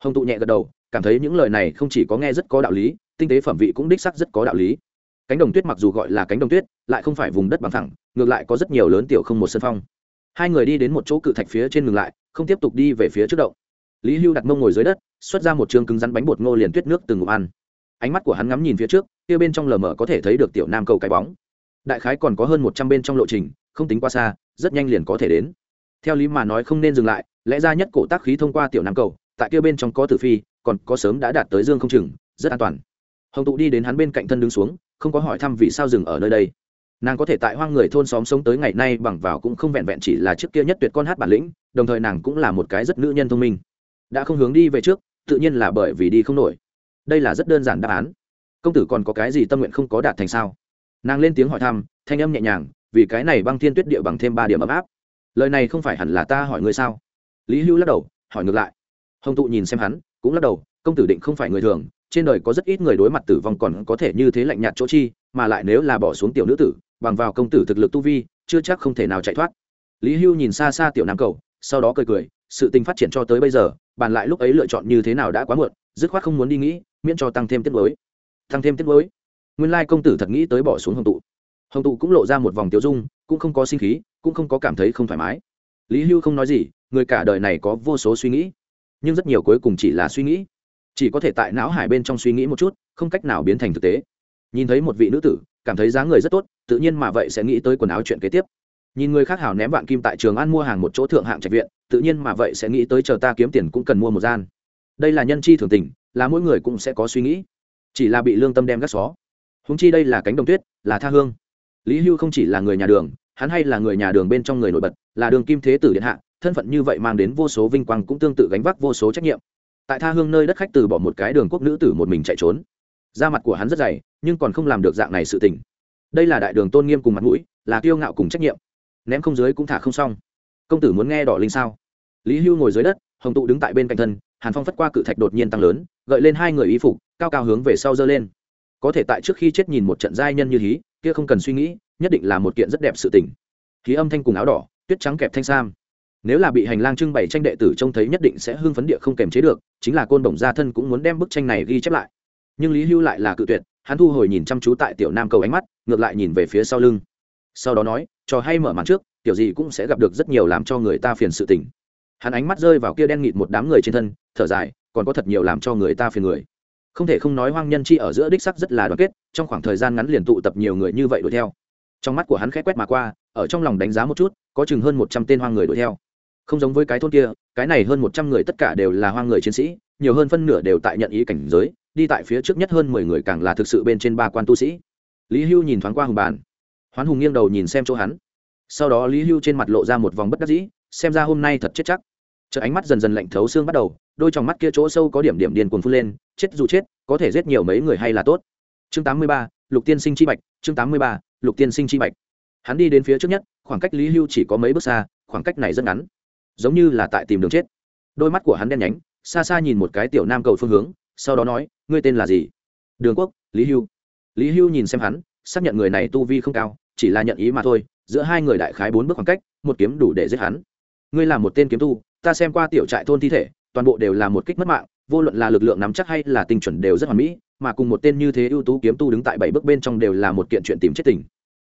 Hồng tụ nhẹ gật đầu, cảm thấy những lời này không chỉ có nghe rất có đạo lý, tinh tế phẩm vị cũng đích sắc rất có đạo lý. Cánh đồng tuyết mặc dù gọi là cánh đồng tuyết, lại không phải vùng đất bằng thẳng ngược lại có rất nhiều lớn tiểu không một sân phong. Hai người đi đến một chỗ cự thạch phía trên ngừng lại không tiếp tục đi về phía trước động. Lý hưu đặt mông ngồi dưới đất, xuất ra một trường cứng rắn bánh bột ngô liền tuyết nước từng ngụm ăn. Ánh mắt của hắn ngắm nhìn phía trước, kia bên trong lờ mờ có thể thấy được tiểu nam cầu cái bóng. Đại khái còn có hơn một trăm bên trong lộ trình, không tính qua xa, rất nhanh liền có thể đến. Theo lý mà nói không nên dừng lại, lẽ ra nhất cổ tác khí thông qua tiểu nam cầu, tại kia bên trong có tử phi, còn có sớm đã đạt tới dương không chừng, rất an toàn. Hồng tụ đi đến hắn bên cạnh thân đứng xuống, không có hỏi thăm vì sao dừng ở nơi đây nàng có thể tại hoang người thôn xóm sống tới ngày nay bằng vào cũng không vẹn vẹn chỉ là trước kia nhất tuyệt con hát bản lĩnh, đồng thời nàng cũng là một cái rất nữ nhân thông minh. Đã không hướng đi về trước, tự nhiên là bởi vì đi không nổi. Đây là rất đơn giản đáp án. Công tử còn có cái gì tâm nguyện không có đạt thành sao? Nàng lên tiếng hỏi thăm, thanh âm nhẹ nhàng, vì cái này băng thiên tuyết địa bằng thêm ba điểm ấm áp. Lời này không phải hẳn là ta hỏi ngươi sao? Lý hưu lắc đầu, hỏi ngược lại. Hồng tụ nhìn xem hắn, cũng lắc đầu, công tử định không phải người thường, trên đời có rất ít người đối mặt tử vong còn có thể như thế lạnh nhạt chỗ chi, mà lại nếu là bỏ xuống tiểu nữ tử bằng vào công tử thực lực tu vi, chưa chắc không thể nào chạy thoát. Lý hưu nhìn xa xa tiểu nam cầu, sau đó cười cười, sự tình phát triển cho tới bây giờ, bàn lại lúc ấy lựa chọn như thế nào đã quá muộn, dứt khoát không muốn đi nghĩ, miễn cho tăng thêm tiết mới. Tăng thêm tiết mới. Nguyên lai công tử thật nghĩ tới bỏ xuống hồng tụ. Hồng tụ cũng lộ ra một vòng tiêu dung, cũng không có sinh khí, cũng không có cảm thấy không thoải mái. Lý hưu không nói gì, người cả đời này có vô số suy nghĩ, nhưng rất nhiều cuối cùng chỉ là suy nghĩ. Chỉ có thể tại não hải bên trong suy nghĩ một chút, không cách nào biến thành thực tế. Nhìn thấy một vị nữ tử cảm thấy dáng người rất tốt, tự nhiên mà vậy sẽ nghĩ tới quần áo chuyện kế tiếp. Nhìn người khác hảo ném vạn kim tại trường ăn mua hàng một chỗ thượng hạng trạch viện, tự nhiên mà vậy sẽ nghĩ tới chờ ta kiếm tiền cũng cần mua một gian. Đây là nhân chi thường tình, là mỗi người cũng sẽ có suy nghĩ. Chỉ là bị lương tâm đem gắt xó. Húng chi đây là cánh đồng tuyết, là tha hương. Lý hưu không chỉ là người nhà đường, hắn hay là người nhà đường bên trong người nổi bật, là đường kim thế tử điện hạ, thân phận như vậy mang đến vô số vinh quang cũng tương tự gánh vác vô số trách nhiệm. Tại tha hương nơi đất khách từ bỏ một cái đường quốc nữ tử một mình chạy trốn. Da mặt của hắn rất dày nhưng còn không làm được dạng này sự tình. Đây là đại đường tôn nghiêm cùng mặt mũi, là kiêu ngạo cùng trách nhiệm. Ném không dưới cũng thả không xong. Công tử muốn nghe đỏ linh sao? Lý hưu ngồi dưới đất, hồng tụ đứng tại bên cạnh thân, hàn phong phất qua cự thạch đột nhiên tăng lớn, gợi lên hai người y phục, cao cao hướng về sau dơ lên. Có thể tại trước khi chết nhìn một trận giai nhân như hí, kia không cần suy nghĩ, nhất định là một kiện rất đẹp sự tình. Khí âm thanh cùng áo đỏ, tuyết trắng kẹp thanh sam. Nếu là bị hành lang trưng bày tranh đệ tử trông thấy nhất định sẽ hưng phấn địa không kềm chế được, chính là côn bổng gia thân cũng muốn đem bức tranh này ghi chép lại. Nhưng lý hưu lại là cự tuyệt hắn thu hồi nhìn chăm chú tại tiểu nam cầu ánh mắt, ngược lại nhìn về phía sau lưng. Sau đó nói trò hay mở màn trước, tiểu gì cũng sẽ gặp được rất nhiều làm cho người ta phiền sự tình. Hắn ánh mắt rơi vào kia đen nghịt một đám người trên thân, thở dài, còn có thật nhiều làm cho người ta phiền người. Không thể không nói hoang nhân chi ở giữa đích sắc rất là đoàn kết, trong khoảng thời gian ngắn liền tụ tập nhiều người như vậy đuổi theo. Trong mắt của hắn khẽ quét mà qua, ở trong lòng đánh giá một chút, có chừng hơn một trăm tên hoang người đuổi theo. Không giống với cái thôn kia, cái này hơn một trăm người tất cả đều là hoang người chiến sĩ, nhiều hơn phân nửa đều tại nhận ý cảnh giới đi tại phía trước nhất hơn mười người càng là thực sự bên trên ba quan tu sĩ. Lý hưu nhìn thoáng qua hùng bàn. Hoán hùng nghiêng đầu nhìn xem chỗ hắn. Sau đó lý hưu trên mặt lộ ra một vòng bất đắc dĩ, xem ra hôm nay thật chết chắc. Chợ ánh mắt dần dần lạnh thấu xương bắt đầu, đôi trong mắt kia chỗ sâu có điểm điểm điên cuồng phun lên, chết dù chết, có thể giết nhiều mấy người hay là tốt. Chương tám mươi ba, lục tiên sinh chi bạch, chương tám mươi ba, lục tiên sinh chi bạch. Hắn đi đến phía trước nhất, khoảng cách lý hưu chỉ có mấy bước xa, khoảng cách này rất ngắn. Giống như là tại tìm đường chết. Đôi mắt của hắn đen nhánh, xa xa nhìn một cái tiểu nam cầu phương hướng sau đó nói, ngươi tên là gì? Đường quốc, lý hưu. Lý hưu nhìn xem hắn, xác nhận người này tu vi không cao, chỉ là nhận ý mà thôi, giữa hai người đại khái bốn bước khoảng cách, một kiếm đủ để giết hắn. Ngươi là một tên kiếm tu, ta xem qua tiểu trại thôn thi thể, toàn bộ đều là một kích mất mạng, vô luận là lực lượng nắm chắc hay là tinh chuẩn đều rất hoàn mỹ, mà cùng một tên như thế ưu tú kiếm tu đứng tại bảy bước bên trong đều là một kiện chuyện tìm chết tình.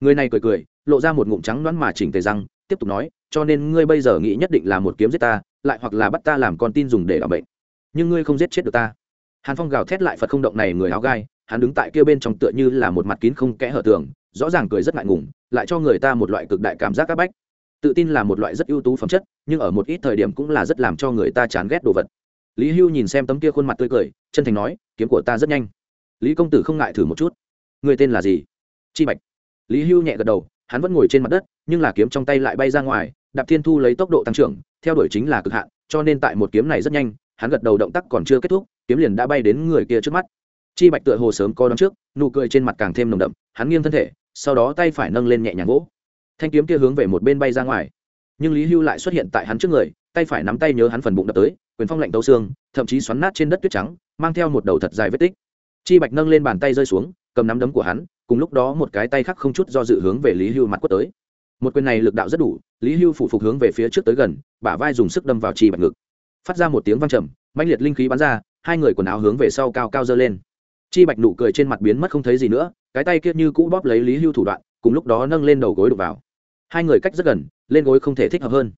Người này cười cười, lộ ra một ngụm trắng đoán mà chỉnh tề răng, tiếp tục nói, cho nên ngươi bây giờ nghĩ nhất định là một kiếm giết ta, lại hoặc là bắt ta làm con tin dùng để đảm bệnh. Nhưng ngươi không giết chết được ta hàn phong gào thét lại phật không động này người áo gai, hắn đứng tại kia bên trong tựa như là một mặt kín không kẽ hở tường, rõ ràng cười rất ngại ngùng, lại cho người ta một loại cực đại cảm giác áp bách. Tự tin là một loại rất ưu tú phẩm chất, nhưng ở một ít thời điểm cũng là rất làm cho người ta chán ghét đồ vật. Lý hưu nhìn xem tấm kia khuôn mặt tươi cười, chân thành nói, kiếm của ta rất nhanh. Lý công tử không ngại thử một chút. Người tên là gì? Chi bạch. Lý hưu nhẹ gật đầu, hắn vẫn ngồi trên mặt đất, nhưng là kiếm trong tay lại bay ra ngoài, đạp thiên thu lấy tốc độ tăng trưởng, theo đuổi chính là cực hạn, cho nên tại một kiếm này rất nhanh hắn gật đầu động tác còn chưa kết thúc, kiếm liền đã bay đến người kia trước mắt. Chi bạch tựa hồ sớm co đón trước, nụ cười trên mặt càng thêm nồng đậm, hắn nghiêng thân thể, sau đó tay phải nâng lên nhẹ nhàng gỗ. Thanh kiếm kia hướng về một bên bay ra ngoài. Nhưng lý hưu lại xuất hiện tại hắn trước người, tay phải nắm tay nhớ hắn phần bụng đập tới, quyền phong lạnh tấu xương, thậm chí xoắn nát trên đất tuyết trắng, mang theo một đầu thật dài vết tích. Chi bạch nâng lên bàn tay rơi xuống, cầm nắm đấm của hắn, cùng lúc đó một cái tay khác không chút do dự hướng về lý hưu mặt quất tới. Một quyền này lực đạo rất đủ, lý hưu phủ phục hướng về phía trước tới gần, bả vai dùng sức đâm vào chi bạch ngực phát ra một tiếng vang trầm mạnh liệt linh khí bắn ra, hai người quần áo hướng về sau cao cao dơ lên. Chi bạch nụ cười trên mặt biến mất không thấy gì nữa, cái tay kia như cũ bóp lấy lý hưu thủ đoạn, cùng lúc đó nâng lên đầu gối đục vào. Hai người cách rất gần, lên gối không thể thích hợp hơn.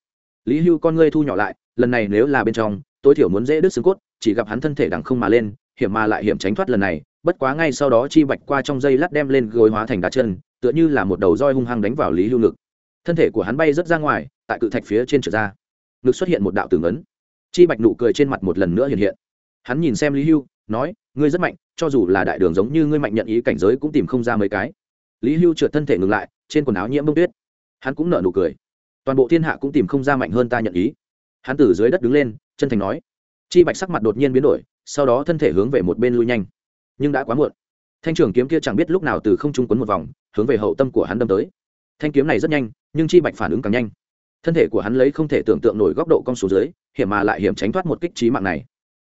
Lý hưu con ngươi thu nhỏ lại, lần này nếu là bên trong, tối thiểu muốn dễ đứt xương cốt, chỉ gặp hắn thân thể đằng không mà lên, hiểm mà lại hiểm tránh thoát lần này, bất quá ngay sau đó chi bạch qua trong dây lát đem lên gối hóa thành đá chân, tựa như là một đầu roi hung hăng đánh vào lý hưu ngực. Thân thể của hắn bay rất ra ngoài, tại cự thạch phía trên trở ra. Ngực xuất hiện một đạo tường ấn chi bạch nụ cười trên mặt một lần nữa hiện hiện. Hắn nhìn xem lý hưu, nói, ngươi rất mạnh, cho dù là đại đường giống như ngươi mạnh nhận ý cảnh giới cũng tìm không ra mấy cái. Lý hưu trượt thân thể ngừng lại, trên quần áo nhiễm bông tuyết. Hắn cũng nở nụ cười. Toàn bộ thiên hạ cũng tìm không ra mạnh hơn ta nhận ý. Hắn từ dưới đất đứng lên, chân thành nói. Chi bạch sắc mặt đột nhiên biến đổi, sau đó thân thể hướng về một bên lui nhanh. Nhưng đã quá muộn. Thanh trường kiếm kia chẳng biết lúc nào từ không trung quấn một vòng, hướng về hậu tâm của hắn đâm tới. Thanh kiếm này rất nhanh, nhưng chi bạch phản ứng càng nhanh thân thể của hắn lấy không thể tưởng tượng nổi góc độ cong số dưới, hiểm mà lại hiểm tránh thoát một kích trí mạng này.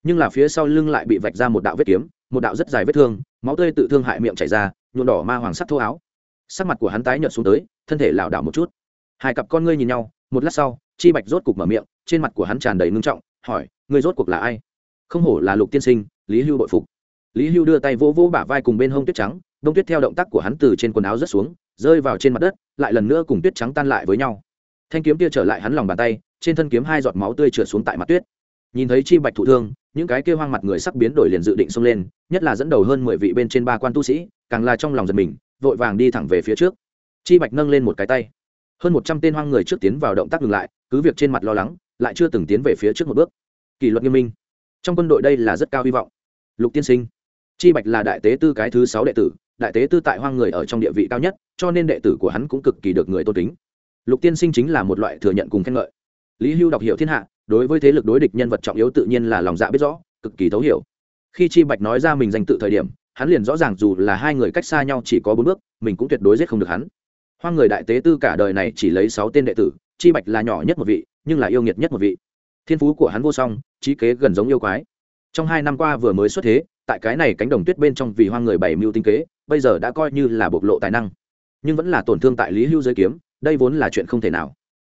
Nhưng là phía sau lưng lại bị vạch ra một đạo vết kiếm, một đạo rất dài vết thương, máu tươi tự thương hại miệng chảy ra, nhuộm đỏ ma hoàng sắc thô áo. Sắc mặt của hắn tái nhợt xuống tới, thân thể lảo đảo một chút. Hai cặp con ngươi nhìn nhau, một lát sau, chi bạch rốt cục mở miệng, trên mặt của hắn tràn đầy ngưng trọng, hỏi, ngươi rốt cuộc là ai? Không hổ là lục tiên sinh, lý hưu bội phục. Lý hưu đưa tay vỗ vỗ bả vai cùng bên hông tuyết trắng, đông tuyết theo động tác của hắn từ trên quần áo rớt xuống, rơi vào trên mặt đất, lại lần nữa cùng tuyết trắng tan lại với nhau thanh kiếm kia trở lại hắn lòng bàn tay, trên thân kiếm hai giọt máu tươi trượt xuống tại mặt tuyết. Nhìn thấy chi bạch thụ thương, những cái kia hoang mặt người sắc biến đổi liền dự định xông lên, nhất là dẫn đầu hơn mười vị bên trên ba quan tu sĩ, càng là trong lòng giật mình, vội vàng đi thẳng về phía trước. Chi bạch nâng lên một cái tay. Hơn một trăm tên hoang người trước tiến vào động tác ngừng lại, cứ việc trên mặt lo lắng, lại chưa từng tiến về phía trước một bước. Kỷ luật nghiêm minh. Trong quân đội đây là rất cao hy vọng. Lục tiên sinh. Chi bạch là đại tế tư cái thứ sáu đệ tử, đại tế tư tại hoang người ở trong địa vị cao nhất, cho nên đệ tử của hắn cũng cực kỳ được người tôn kính lục tiên sinh chính là một loại thừa nhận cùng khen ngợi. Lý hưu đọc hiểu thiên hạ, đối với thế lực đối địch nhân vật trọng yếu tự nhiên là lòng dạ biết rõ, cực kỳ thấu hiểu. Khi chi bạch nói ra mình danh tự thời điểm, hắn liền rõ ràng dù là hai người cách xa nhau chỉ có bốn bước, mình cũng tuyệt đối giết không được hắn. Hoang người đại tế tư cả đời này chỉ lấy sáu tên đệ tử, chi bạch là nhỏ nhất một vị, nhưng là yêu nghiệt nhất một vị. Thiên phú của hắn vô song, trí kế gần giống yêu quái. Trong hai năm qua vừa mới xuất thế, tại cái này cánh đồng tuyết bên trong vì hoang người bảy mưu tinh kế, bây giờ đã coi như là bộc lộ tài năng. Nhưng vẫn là tổn thương tại lý hưu giới kiếm đây vốn là chuyện không thể nào.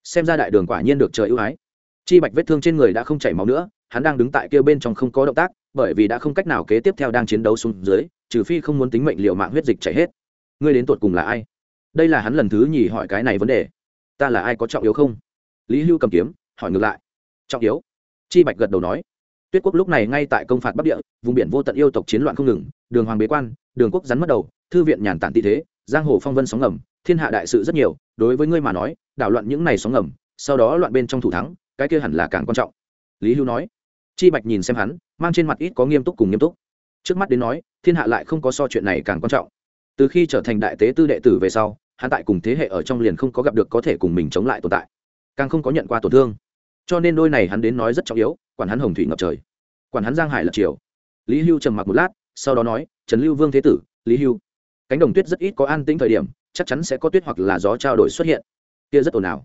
Xem ra đại đường quả nhiên được trời ưu ái. Chi bạch vết thương trên người đã không chảy máu nữa, hắn đang đứng tại kia bên trong không có động tác, bởi vì đã không cách nào kế tiếp theo đang chiến đấu xuống dưới, trừ phi không muốn tính mệnh liệu mạng huyết dịch chảy hết. Ngươi đến tột cùng là ai? Đây là hắn lần thứ nhì hỏi cái này vấn đề. Ta là ai có trọng yếu không? Lý hưu cầm kiếm, hỏi ngược lại. Trọng yếu. Chi bạch gật đầu nói. Tuyết quốc lúc này ngay tại công phạt bắc địa, vùng biển vô tận yêu tộc chiến loạn không ngừng, đường hoàng bế quan, đường quốc rắn mất đầu thư viện nhàn tản tị thế, giang hồ phong vân sóng ngầm, thiên hạ đại sự rất nhiều, đối với ngươi mà nói, đảo loạn những này sóng ngầm, sau đó loạn bên trong thủ thắng, cái kia hẳn là càng quan trọng. Lý hưu nói. Chi bạch nhìn xem hắn, mang trên mặt ít có nghiêm túc cùng nghiêm túc. Trước mắt đến nói, thiên hạ lại không có so chuyện này càng quan trọng. Từ khi trở thành đại tế tư đệ tử về sau, hắn tại cùng thế hệ ở trong liền không có gặp được có thể cùng mình chống lại tồn tại, càng không có nhận qua tổn thương. Cho nên đôi này hắn đến nói rất trọng yếu, quản hắn hồng thủy ngập trời, quản hắn giang hải lật triều. Lý hưu trầm mặc một lát, sau đó nói, trần lưu vương thế tử, lý hưu cánh đồng tuyết rất ít có an tĩnh thời điểm chắc chắn sẽ có tuyết hoặc là gió trao đổi xuất hiện. Kia rất ồn ào.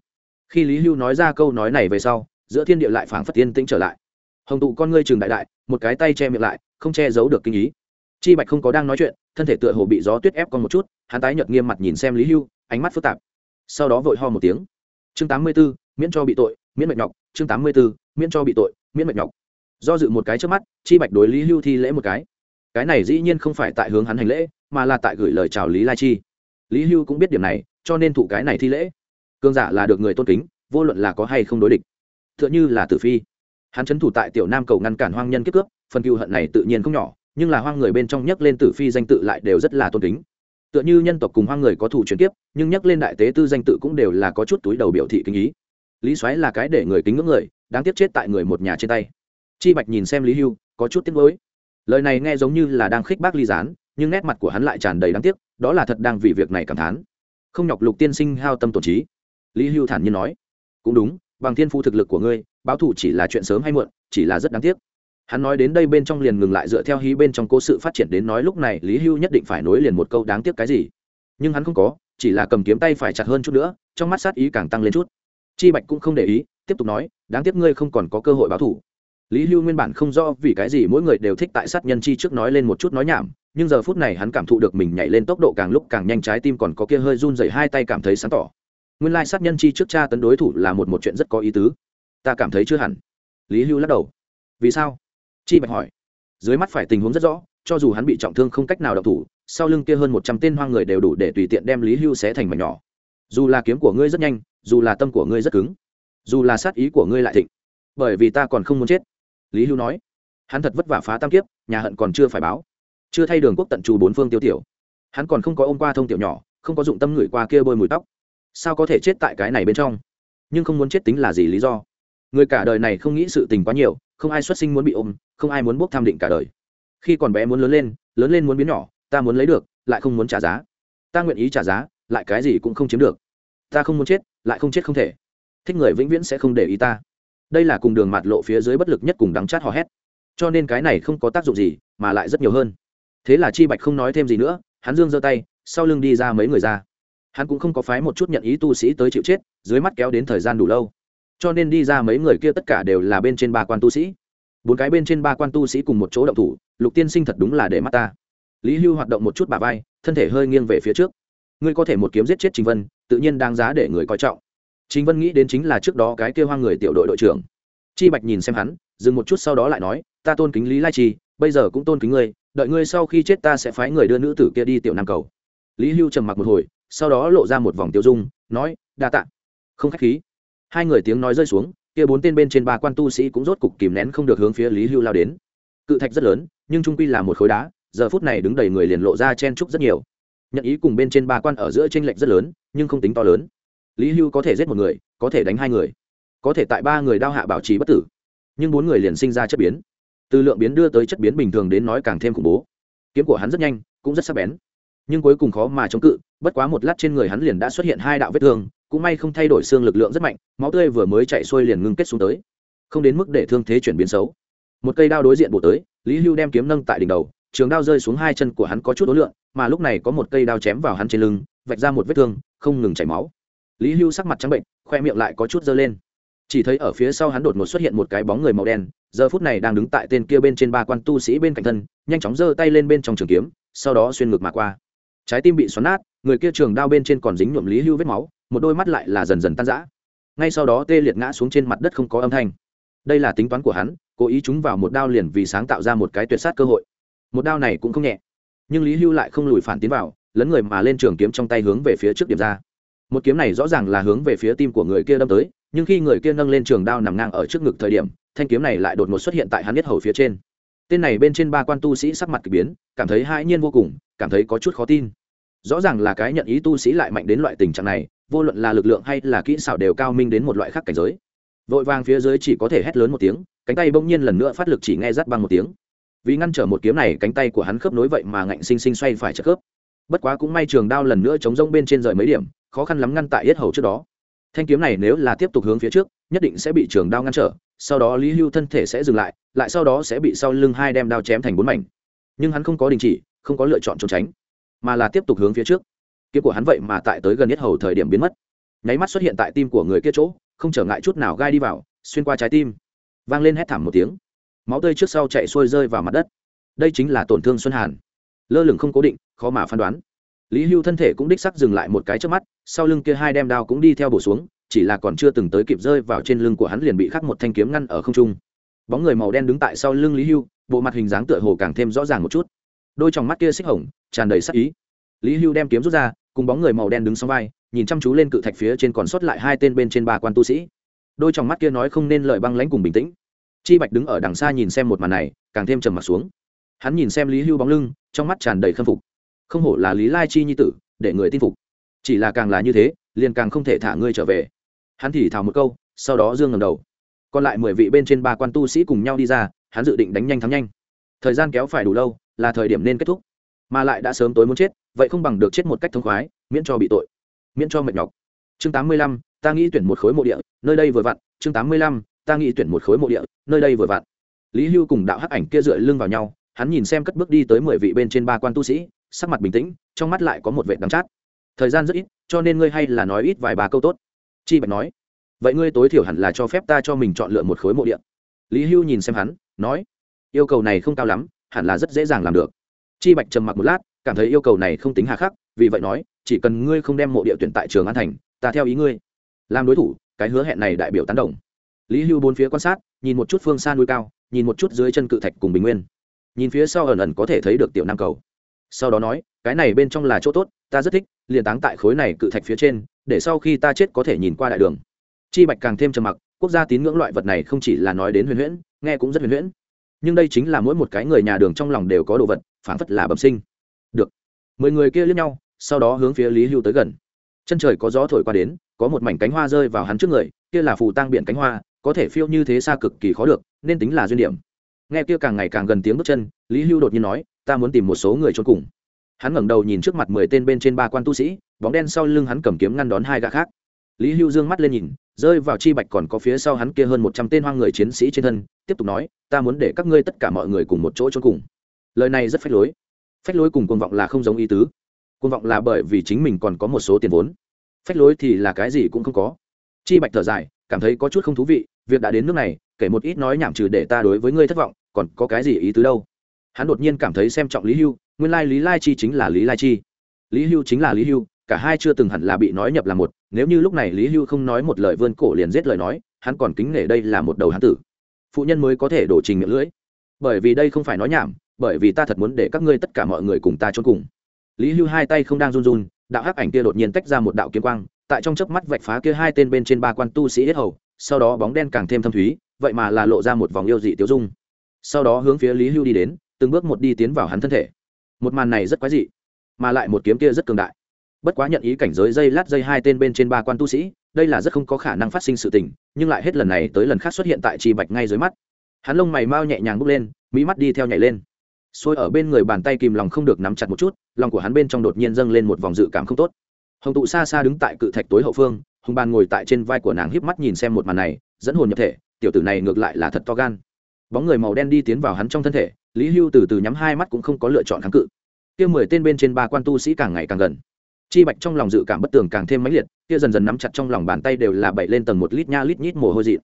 Khi lý hưu nói ra câu nói này về sau giữa thiên địa lại phảng phất yên tĩnh trở lại. Hồng tụ con ngươi trường đại đại một cái tay che miệng lại không che giấu được kinh ý. Chi bạch không có đang nói chuyện thân thể tựa hồ bị gió tuyết ép con một chút hắn tái nhợt nghiêm mặt nhìn xem lý hưu ánh mắt phức tạp. Sau đó vội ho một tiếng. Chương tám mươi 84, miễn cho bị tội miễn mệnh nhọc. Chương tám mươi 84, miễn cho bị tội miễn mệnh nhọc. Do dự một cái trước mắt chi bạch đối lý hưu thi lễ một cái. Cái này dĩ nhiên không phải tại hướng hắn hành lễ mà là tại gửi lời chào lý lai chi. Lý hưu cũng biết điểm này, cho nên thụ cái này thi lễ. Cương giả là được người tôn kính, vô luận là có hay không đối địch. T h ư ợ n h ư là tử phi. Hắn c h ấ n thủ tại tiểu nam cầu ngăn cản hoang nhân kiếp cướp, phần cựu hận này tự nhiên không nhỏ, nhưng là hoang người bên trong nhắc lên tử phi danh tự lại đều rất là tôn kính. Tựa như nhân tộc cùng hoang người có thủ chuyển kiếp, nhưng nhắc lên đại tế tư danh tự cũng đều là có chút túi đầu biểu thị kinh ý. Lý xoáy là cái để người kính ngưỡng người, đáng tiếc chết tại người một nhà trên tay. Chi bạch nhìn xem lý hưu, có chút tiếc gối lời này nghe giống như là đang khích bác ly gián nhưng nét mặt của hắn lại tràn đầy đáng tiếc, đó là thật đang vì việc này cảm thán. Không nhọc lục tiên sinh hao tâm tổn trí. Lý hưu thản nhiên nói, cũng đúng, bằng thiên phu thực lực của ngươi, báo thủ chỉ là chuyện sớm hay muộn, chỉ là rất đáng tiếc. Hắn nói đến đây bên trong liền ngừng lại dựa theo hí bên trong cố sự phát triển đến nói lúc này lý hưu nhất định phải nối liền một câu đáng tiếc cái gì. Nhưng hắn không có, chỉ là cầm kiếm tay phải chặt hơn chút nữa, trong mắt sát ý càng tăng lên chút. Chi bạch cũng không để ý, tiếp tục nói, đáng tiếc ngươi không còn có cơ hội báo thủ lý hưu nguyên bản không rõ vì cái gì mỗi người đều thích tại sát nhân chi trước nói lên một chút nói nhảm nhưng giờ phút này hắn cảm thụ được mình nhảy lên tốc độ càng lúc càng nhanh, trái tim còn có kia hơi run dày hai tay cảm thấy sáng tỏ. Nguyên lai sát nhân chi trước cha tấn đối thủ là một một chuyện rất có ý tứ. Ta cảm thấy chưa hẳn. Lý hưu lắc đầu. Vì sao? Chi bạch hỏi. Dưới mắt phải tình huống rất rõ, cho dù hắn bị trọng thương không cách nào độc thủ, sau lưng kia hơn một trăm tên hoang người đều đủ để tùy tiện đem lý hưu xé thành mảnh nhỏ. Dù là kiếm của ngươi rất nhanh, dù là tâm của ngươi rất cứng, dù là sát ý của ngươi lại thịnh, bởi vì ta còn không muốn chết. Lý hưu nói. Hắn thật vất vả phá tam kiếp, nhà hận còn chưa phải báo chưa thay đường quốc tận trù bốn phương tiêu tiểu. Hắn còn không có ôm qua thông tiểu nhỏ, không có dụng tâm ngửi qua kia bôi mùi tóc. Sao có thể chết tại cái này bên trong? Nhưng không muốn chết tính là gì lý do? Người cả đời này không nghĩ sự tình quá nhiều, không ai xuất sinh muốn bị ôm, không ai muốn bốc tham định cả đời. Khi còn bé muốn lớn lên lớn lên muốn biến nhỏ, ta muốn lấy được, lại không muốn trả giá. Ta nguyện ý trả giá, lại cái gì cũng không chiếm được. Ta không muốn chết, lại không chết không thể. Thích người vĩnh viễn sẽ không để ý ta. Đây là cùng đường mạt lộ phía dưới bất lực nhất cùng đắng chát hò hét. Cho nên cái này không có tác dụng gì, mà lại rất nhiều hơn thế là chi bạch không nói thêm gì nữa, hắn dương giơ tay, sau lưng đi ra mấy người ra. Hắn cũng không có phái một chút nhận ý tu sĩ tới chịu chết, dưới mắt kéo đến thời gian đủ lâu. Cho nên đi ra mấy người kia tất cả đều là bên trên ba quan tu sĩ. Bốn cái bên trên ba quan tu sĩ cùng một chỗ động thủ, lục tiên sinh thật đúng là để mắt ta. Lý hưu hoạt động một chút bà vai, thân thể hơi nghiêng về phía trước. Ngươi có thể một kiếm giết chết trình vân, tự nhiên đáng giá để người coi trọng. Trình vân nghĩ đến chính là trước đó cái kêu hoang người tiểu đội đội trưởng. Chi bạch nhìn xem hắn, dừng một chút sau đó lại nói, ta tôn kính lý lai chi bây giờ cũng tôn kính ngươi đợi ngươi sau khi chết ta sẽ phái người đưa nữ tử kia đi tiểu nam cầu. Lý hưu trầm mặc một hồi, sau đó lộ ra một vòng tiêu dung, nói, đa tạ. Không khách khí. Hai người tiếng nói rơi xuống, kia bốn tên bên trên ba quan tu sĩ cũng rốt cục kìm nén không được hướng phía lý hưu lao đến. Cự thạch rất lớn, nhưng trung quy là một khối đá, giờ phút này đứng đầy người liền lộ ra chen trúc rất nhiều. Nhận ý cùng bên trên ba quan ở giữa t r ê n lệch rất lớn, nhưng không tính to lớn. Lý hưu có thể giết một người, có thể đánh hai người, có thể tại ba người đao hạ bảo trì bất tử, nhưng bốn người liền sinh ra chất biến từ lượng biến đưa tới chất biến bình thường đến nói càng thêm khủng bố. Kiếm của hắn rất nhanh, cũng rất sắc bén. Nhưng cuối cùng khó mà chống cự, bất quá một lát trên người hắn liền đã xuất hiện hai đạo vết thương, cũng may không thay đổi xương lực lượng rất mạnh, máu tươi vừa mới chạy xuôi liền ngưng kết xuống tới. Không đến mức để thương thế chuyển biến xấu. Một cây đao đối diện bổ tới, lý hưu đem kiếm nâng tại đỉnh đầu, trường đao rơi xuống hai chân của hắn có chút đối lượng, mà lúc này có một cây đao chém vào hắn trên lưng, vạch ra một vết thương, không ngừng chảy máu. Lý hưu sắc mặt trắng bệnh, khoe miệng lại có chút dơ lên chỉ thấy ở phía sau hắn đột ngột xuất hiện một cái bóng người màu đen, giờ phút này đang đứng tại tên kia bên trên ba quan tu sĩ bên cạnh thân, nhanh chóng giơ tay lên bên trong trường kiếm, sau đó xuyên ngược mà qua. Trái tim bị xoắn nát, người kia trường đao bên trên còn dính nhuộm lý hưu vết máu, một đôi mắt lại là dần dần tan rã. Ngay sau đó tê liệt ngã xuống trên mặt đất không có âm thanh. Đây là tính toán của hắn, cố ý chúng vào một đao liền vì sáng tạo ra một cái tuyệt sát cơ hội. Một đao này cũng không nhẹ. Nhưng lý hưu lại không lùi phản tiến vào, lấn người mà lên trường kiếm trong tay hướng về phía trước điểm ra. Một kiếm này rõ ràng là hướng về phía tim của người kia đâm tới nhưng khi người kia nâng lên trường đao nằm ngang ở trước ngực thời điểm, thanh kiếm này lại đột ngột xuất hiện tại hắn nhất hầu phía trên. Tên này bên trên ba quan tu sĩ sắc mặt k ỳ biến, cảm thấy hãi nhiên vô cùng, cảm thấy có chút khó tin. Rõ ràng là cái nhận ý tu sĩ lại mạnh đến loại tình trạng này, vô luận là lực lượng hay là kỹ xảo đều cao minh đến một loại khác cảnh giới. Vội vàng phía dưới chỉ có thể hét lớn một tiếng, cánh tay bỗng nhiên lần nữa phát lực chỉ nghe rắt băng một tiếng. Vì ngăn trở một kiếm này, cánh tay của hắn khớp nối vậy mà ngạnh sinh sinh xoay phải trợ khớp. Bất quá cũng may trường đao lần nữa chống rông bên trên rời mấy điểm, khó khăn lắm ngăn tại yết hầu trước đó thanh kiếm này nếu là tiếp tục hướng phía trước, nhất định sẽ bị trường đao ngăn trở, sau đó lý hưu thân thể sẽ dừng lại lại sau đó sẽ bị sau lưng hai đem đao chém thành bốn mảnh. Nhưng hắn không có đình chỉ, không có lựa chọn trốn tránh, mà là tiếp tục hướng phía trước. Kiếm của hắn vậy mà tại tới gần nhất hầu thời điểm biến mất. Nháy mắt xuất hiện tại tim của người kia chỗ, không trở ngại chút nào gai đi vào, xuyên qua trái tim. Vang lên hét thảm một tiếng. Máu tươi trước sau chạy xuôi rơi vào mặt đất. Đây chính là tổn thương xuân hàn. Lơ lửng không cố định, khó mà phán đoán lý hưu thân thể cũng đích sắc dừng lại một cái trước mắt, sau lưng kia hai đem đao cũng đi theo bổ xuống, chỉ là còn chưa từng tới kịp rơi vào trên lưng của hắn liền bị khắc một thanh kiếm ngăn ở không trung. Bóng người màu đen đứng tại sau lưng lý hưu, bộ mặt hình dáng tựa hồ càng thêm rõ ràng một chút. Đôi trong mắt kia xích hồng, tràn đầy sắc ý. Lý hưu đem kiếm rút ra, cùng bóng người màu đen đứng sau vai, nhìn chăm chú lên cự thạch phía trên còn sót lại hai tên bên trên ba quan tu sĩ. Đôi trong mắt kia nói không nên lời băng lãnh cùng bình tĩnh. Chi bạch đứng ở đằng xa nhìn xem một màn này, càng thêm trầm m ặ t xuống. Hắn nhìn xem lý hưu bóng lưng, trong mắt tràn đầy khâm phục không hổ là lý lai chi nhi tử, để người tin phục. Chỉ là càng là như thế, liền càng không thể thả ngươi trở về. Hắn thì thào một câu, sau đó dương ngầm đầu. Còn lại mười vị bên trên ba quan tu sĩ cùng nhau đi ra, hắn dự định đánh nhanh thắng nhanh. Thời gian kéo phải đủ lâu, là thời điểm nên kết thúc. Mà lại đã sớm tối muốn chết, vậy không bằng được chết một cách thông khoái, miễn cho bị tội, miễn cho mệt nhọc. Chương tám mươi lăm, ta nghĩ tuyển một khối mộ địa, nơi đây vừa vặn. Chương tám mươi lăm, ta nghĩ tuyển một khối mộ địa, nơi đây vừa vặn. Lý hưu cùng đạo hắc ảnh kia dựa lưng vào nhau, hắn nhìn xem cất bước đi tới mười vị bên trên ba quan tu sĩ sắc mặt bình tĩnh, trong mắt lại có một vệ đắng chát. Thời gian rất ít, cho nên ngươi hay là nói ít vài ba câu tốt. Chi bạch nói, vậy ngươi tối thiểu hẳn là cho phép ta cho mình chọn lựa một khối mộ địa. Lý hưu nhìn xem hắn, nói, yêu cầu này không cao lắm, hẳn là rất dễ dàng làm được. Chi bạch trầm mặc một lát, cảm thấy yêu cầu này không tính hà khắc, vì vậy nói, chỉ cần ngươi không đem mộ địa tuyển tại trường an thành, ta theo ý ngươi. Làm đối thủ, cái hứa hẹn này đại biểu tán đồng. Lý hưu bốn phía quan sát, nhìn một chút phương xa núi cao, nhìn một chút dưới chân cự thạch cùng bình nguyên. Nhìn phía sau ẩn ẩn có thể thấy được tiểu nam cầu sau đó nói, cái này bên trong là chỗ tốt, ta rất thích, liền táng tại khối này cự thạch phía trên, để sau khi ta chết có thể nhìn qua đại đường. Chi bạch càng thêm trầm mặc, quốc gia tín ngưỡng loại vật này không chỉ là nói đến huyền huyễn, nghe cũng rất huyền huyễn. Nhưng đây chính là mỗi một cái người nhà đường trong lòng đều có đồ vật phản phất là bẩm sinh. Được. Mười người kia lướt nhau, sau đó hướng phía lý hưu tới gần. Chân trời có gió thổi qua đến, có một mảnh cánh hoa rơi vào hắn trước người, kia là phù tang biển cánh hoa, có thể phiêu như thế xa cực kỳ khó được, nên tính là duyên điểm. Nghe kia càng ngày càng gần tiếng bước chân, lý hưu đột nhiên nói ta muốn tìm một số người trốn cùng. Hắn ngẩng đầu nhìn trước mặt mười tên bên trên ba quan tu sĩ, bóng đen sau lưng hắn cầm kiếm ngăn đón hai gã khác. Lý hưu dương mắt lên nhìn, rơi vào chi bạch còn có phía sau hắn kia hơn một trăm tên hoang người chiến sĩ trên thân, tiếp tục nói, ta muốn để các ngươi tất cả mọi người cùng một chỗ trốn cùng. Lời này rất phách lối. Phách lối cùng cuồng vọng là không giống ý tứ. Cuồng vọng là bởi vì chính mình còn có một số tiền vốn. Phách lối thì là cái gì cũng không có. Chi bạch thở dài, cảm thấy có chút không thú vị, việc đã đến nước này, kể một ít nói nhảm trừ để ta đối với ngươi thất vọng, còn có cái gì ý tứ đâu? Hắn đột nhiên cảm thấy xem trọng lý hưu, nguyên lai lý lai chi chính là lý lai chi. Lý hưu chính là lý hưu, cả hai chưa từng hẳn là bị nói nhập là một, nếu như lúc này lý hưu không nói một lời vươn cổ liền giết lời nói, hắn còn kính nể đây là một đầu hán tử. Phụ nhân mới có thể đổ trình miệng lưỡi. Bởi vì đây không phải nói nhảm, bởi vì ta thật muốn để các ngươi tất cả mọi người cùng ta trốn cùng. Lý hưu hai tay không đang run run, đạo hắc ảnh kia đột nhiên tách ra một đạo kiếm quang, tại trong chớp mắt vạch phá kia hai tên bên trên ba quan tu sĩ hết hầu, sau đó bóng đen càng thêm thâm thúy, vậy mà là lộ ra một vòng yêu dị tiêu dung. Sau đó hướng phía lý hưu đi đến từng bước một đi tiến vào hắn thân thể. Một màn này rất quái dị, mà lại một kiếm kia rất cường đại. Bất quá nhận ý cảnh giới dây lát dây hai tên bên trên ba quan tu sĩ, đây là rất không có khả năng phát sinh sự tình, nhưng lại hết lần này tới lần khác xuất hiện tại chi bạch ngay dưới mắt. Hắn lông mày mau nhẹ nhàng bước lên mỹ mắt đi theo nhảy lên. Xôi ở bên người bàn tay kìm lòng không được nắm chặt một chút, lòng của hắn bên trong đột nhiên dâng lên một vòng dự cảm không tốt. Hồng tụ xa xa đứng tại cự thạch tối hậu phương hồng bàn ngồi tại trên vai của nàng híp mắt nhìn xem một màn này, dẫn hồn nhập thể, tiểu tử này ngược lại là thật to gan. Bóng người màu đen đi tiến vào hắn trong thân thể lý hưu từ từ nhắm hai mắt cũng không có lựa chọn kháng cự. Kia mười tên bên trên ba quan tu sĩ càng ngày càng gần. Chi bạch trong lòng dự cảm bất tường càng thêm mãnh liệt, kia dần dần nắm chặt trong lòng bàn tay đều là bảy lên tầng một lít nha lít nhít mồ hôi dị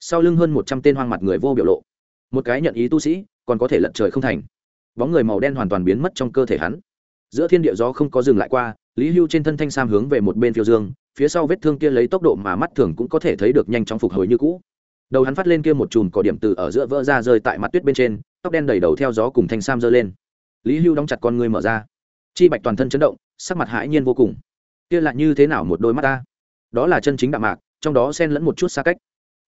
sau lưng hơn một trăm tên hoang mặt người vô biểu lộ. Một cái nhận ý tu sĩ, còn có thể lật trời không thành. Bóng người màu đen hoàn toàn biến mất trong cơ thể hắn. Giữa thiên địa gió không có dừng lại qua, lý hưu trên thân thanh sam hướng về một bên phiêu dương, phía sau vết thương kia lấy tốc độ mà mắt thường cũng có thể thấy được nhanh chóng phục hồi như cũ. Đầu hắn phát lên kia một chùm cỏ điểm từ ở giữa vỡ ra rơi tại mặt tuyết bên trên tóc đen đầy đầu theo gió cùng thanh sam giơ lên. Lý hưu đóng chặt con ngươi mở ra. Chi bạch toàn thân chấn động, sắc mặt hãi nhiên vô cùng. Kia là như thế nào một đôi mắt ta? Đó là chân chính đạm mạc, trong đó xen lẫn một chút xa cách.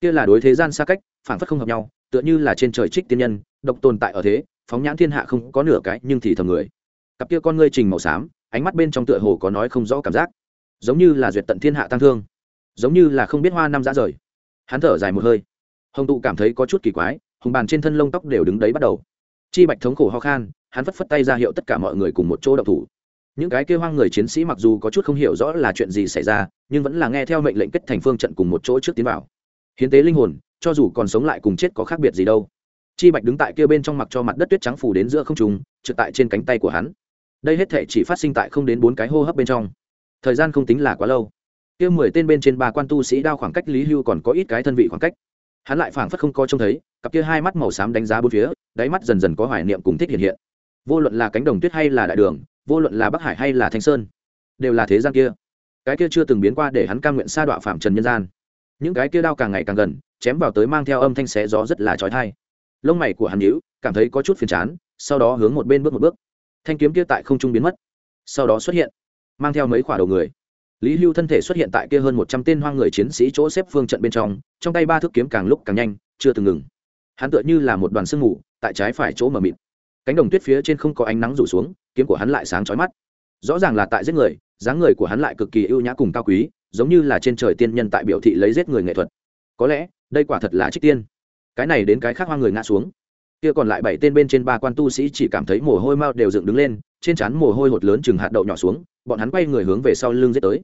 Kia là đối thế gian xa cách phản phất không hợp nhau, tựa như là trên trời trích tiên nhân, độc tồn tại ở thế, phóng nhãn thiên hạ không có nửa cái, nhưng thì thầm người. Cặp kia con ngươi trình màu xám, ánh mắt bên trong tựa hồ có nói không rõ cảm giác. Giống như là duyệt tận thiên hạ tăng thương. Giống như là không biết hoa năm dã rời. Hắn thở dài một hơi. Hồng tụ cảm thấy có chút kỳ quái hùng bàn trên thân lông tóc đều đứng đấy bắt đầu. Chi bạch thống khổ ho khan, hắn phất phất tay ra hiệu tất cả mọi người cùng một chỗ đậu thủ. Những cái kêu hoang người chiến sĩ mặc dù có chút không hiểu rõ là chuyện gì xảy ra, nhưng vẫn là nghe theo mệnh lệnh kết thành phương trận cùng một chỗ trước tiến vào. Hiến tế linh hồn, cho dù còn sống lại cùng chết có khác biệt gì đâu. Chi bạch đứng tại kia bên trong mặc cho mặt đất tuyết trắng phủ đến giữa không trùng trực tại trên cánh tay của hắn. Đây hết thể chỉ phát sinh tại không đến bốn cái hô hấp bên trong. Thời gian không tính là quá lâu. Kia mười tên bên trên ba quan tu sĩ đao khoảng cách lý hưu còn có ít cái thân vị khoảng cách hắn lại phảng phất không có trông thấy, cặp kia hai mắt màu xám đánh giá bốn phía, đáy mắt dần dần có hoài niệm cùng thích hiện hiện. Vô luận là cánh đồng tuyết hay là đại đường, vô luận là bắc hải hay là thanh sơn, đều là thế gian kia. Cái kia chưa từng biến qua để hắn cam nguyện sa đọa phạm trần nhân gian. Những cái kia đao càng ngày càng gần, chém vào tới mang theo âm thanh xé gió rất là trói thai lông mày của hắn nhíu, cảm thấy có chút phiền chán, sau đó hướng một bên bước một bước. Thanh kiếm kia tại không trung biến mất, sau đó xuất hiện, mang theo mấy khoả đầu người lý hưu thân thể xuất hiện tại kia hơn một trăm tên hoang người chiến sĩ chỗ xếp phương trận bên trong trong tay ba thước kiếm càng lúc càng nhanh, chưa từng ngừng. Hắn tựa như là một đoàn sương mù, tại trái phải chỗ mờ mịt. Cánh đồng tuyết phía trên không có ánh nắng rủ xuống, kiếm của hắn lại sáng chói mắt. Rõ ràng là tại giết người, dáng người của hắn lại cực kỳ ưu nhã cùng cao quý, giống như là trên trời tiên nhân tại biểu thị lấy giết người nghệ thuật. Có lẽ, đây quả thật là trích tiên. Cái này đến cái khác hoa người ngã xuống. Kia còn lại bảy tên bên trên ba quan tu sĩ chỉ cảm thấy mồ hôi mau đều dựng đứng lên trên trán mồ hôi hột lớn chừng hạt đậu nhỏ xuống, bọn hắn quay người hướng về sau lưng giết tới.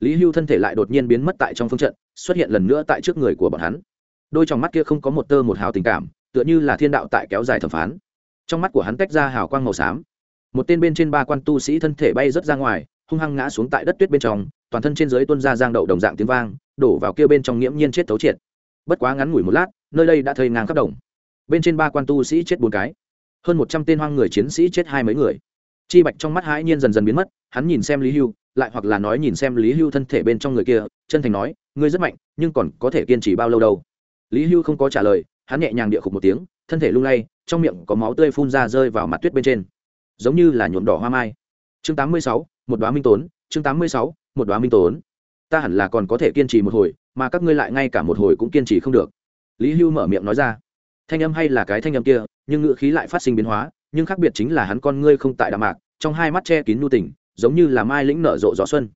Lý hưu thân thể lại đột nhiên biến mất tại trong phương trận, xuất hiện lần nữa tại trước người của bọn hắn. Đôi trong mắt kia không có một tơ một hào tình cảm, tựa như là thiên đạo tại kéo dài thẩm phán. Trong mắt của hắn tách ra hào quang màu xám. Một tên bên trên ba quan tu sĩ thân thể bay rớt ra ngoài, hung hăng ngã xuống tại đất tuyết bên trong, toàn thân trên dưới tuân ra giang đậu đồng dạng tiếng vang, đổ vào kia bên trong nghiễm nhiên chết thấu triệt. Bất quá ngắn ngủi một lát, nơi đây đã thây ngang khắp đồng. Bên trên ba quan tu sĩ chết bốn cái. Hơn một trăm tên hoang người chiến sĩ chết hai mấy người chi bạch trong mắt hãi nhiên dần dần biến mất hắn nhìn xem lý hưu lại hoặc là nói nhìn xem lý hưu thân thể bên trong người kia chân thành nói ngươi rất mạnh nhưng còn có thể kiên trì bao lâu đâu? Lý hưu không có trả lời hắn nhẹ nhàng địa khục một tiếng thân thể lung lay trong miệng có máu tươi phun ra rơi vào mặt tuyết bên trên. Giống như là nhuộm đỏ hoa mai. Chương 86, một đoá minh tốn chương 86, một đoá minh tốn. Ta hẳn là còn có thể kiên trì một hồi mà các ngươi lại ngay cả một hồi cũng kiên trì không được. Lý hưu mở miệng nói ra. Thanh âm hay là cái thanh âm kia nhưng ngữ khí lại phát sinh biến hóa nhưng khác biệt chính là hắn con ngươi không tại đạm mạc, trong hai mắt che kín nhu tình, giống như là mai lĩnh nở rộ gió xuân.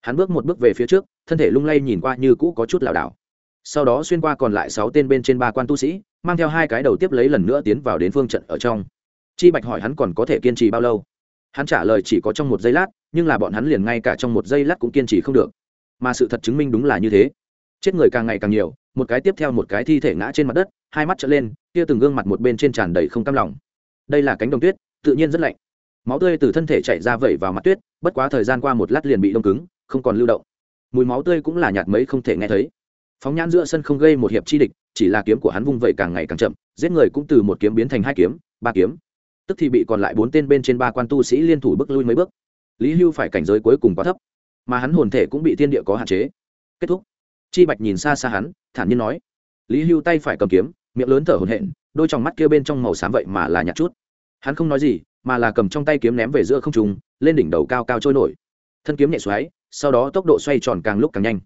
Hắn bước một bước về phía trước, thân thể lung lay nhìn qua như cũ có chút lảo đảo. Sau đó xuyên qua còn lại sáu tên bên trên ba quan tu sĩ, mang theo hai cái đầu tiếp lấy lần nữa tiến vào đến phương trận ở trong. Chi bạch hỏi hắn còn có thể kiên trì bao lâu? Hắn trả lời chỉ có trong một giây lát, nhưng là bọn hắn liền ngay cả trong một giây lát cũng kiên trì không được. Mà sự thật chứng minh đúng là như thế. Chết người càng ngày càng nhiều, một cái tiếp theo một cái thi thể ngã trên mặt đất, hai mắt trở lên, kia từng gương mặt một bên trên tràn đầy không cam lòng đây là cánh đồng tuyết, tự nhiên rất lạnh. Máu tươi từ thân thể chạy ra vẩy vào mặt tuyết, bất quá thời gian qua một lát liền bị đông cứng, không còn lưu động. Mùi máu tươi cũng là nhạt mấy không thể nghe thấy. Phóng nhãn giữa sân không gây một hiệp chi địch, chỉ là kiếm của hắn vung vẩy càng ngày càng chậm, giết người cũng từ một kiếm biến thành hai kiếm, ba kiếm. Tức thì bị còn lại bốn tên bên trên ba quan tu sĩ liên thủ bước lui mấy bước. Lý hưu phải cảnh giới cuối cùng quá thấp, mà hắn hồn thể cũng bị thiên địa có hạn chế. Kết thúc. Chi bạch nhìn xa xa hắn, thản nhiên nói. Lý hưu tay phải cầm kiếm, miệng lớn thở hồn hện đôi trong mắt kia bên trong màu xám vậy mà là nhạt chút. Hắn không nói gì, mà là cầm trong tay kiếm ném về giữa không trùng lên đỉnh đầu cao cao trôi nổi. Thân kiếm nhẹ xoáy, sau đó tốc độ xoay tròn càng lúc càng nhanh.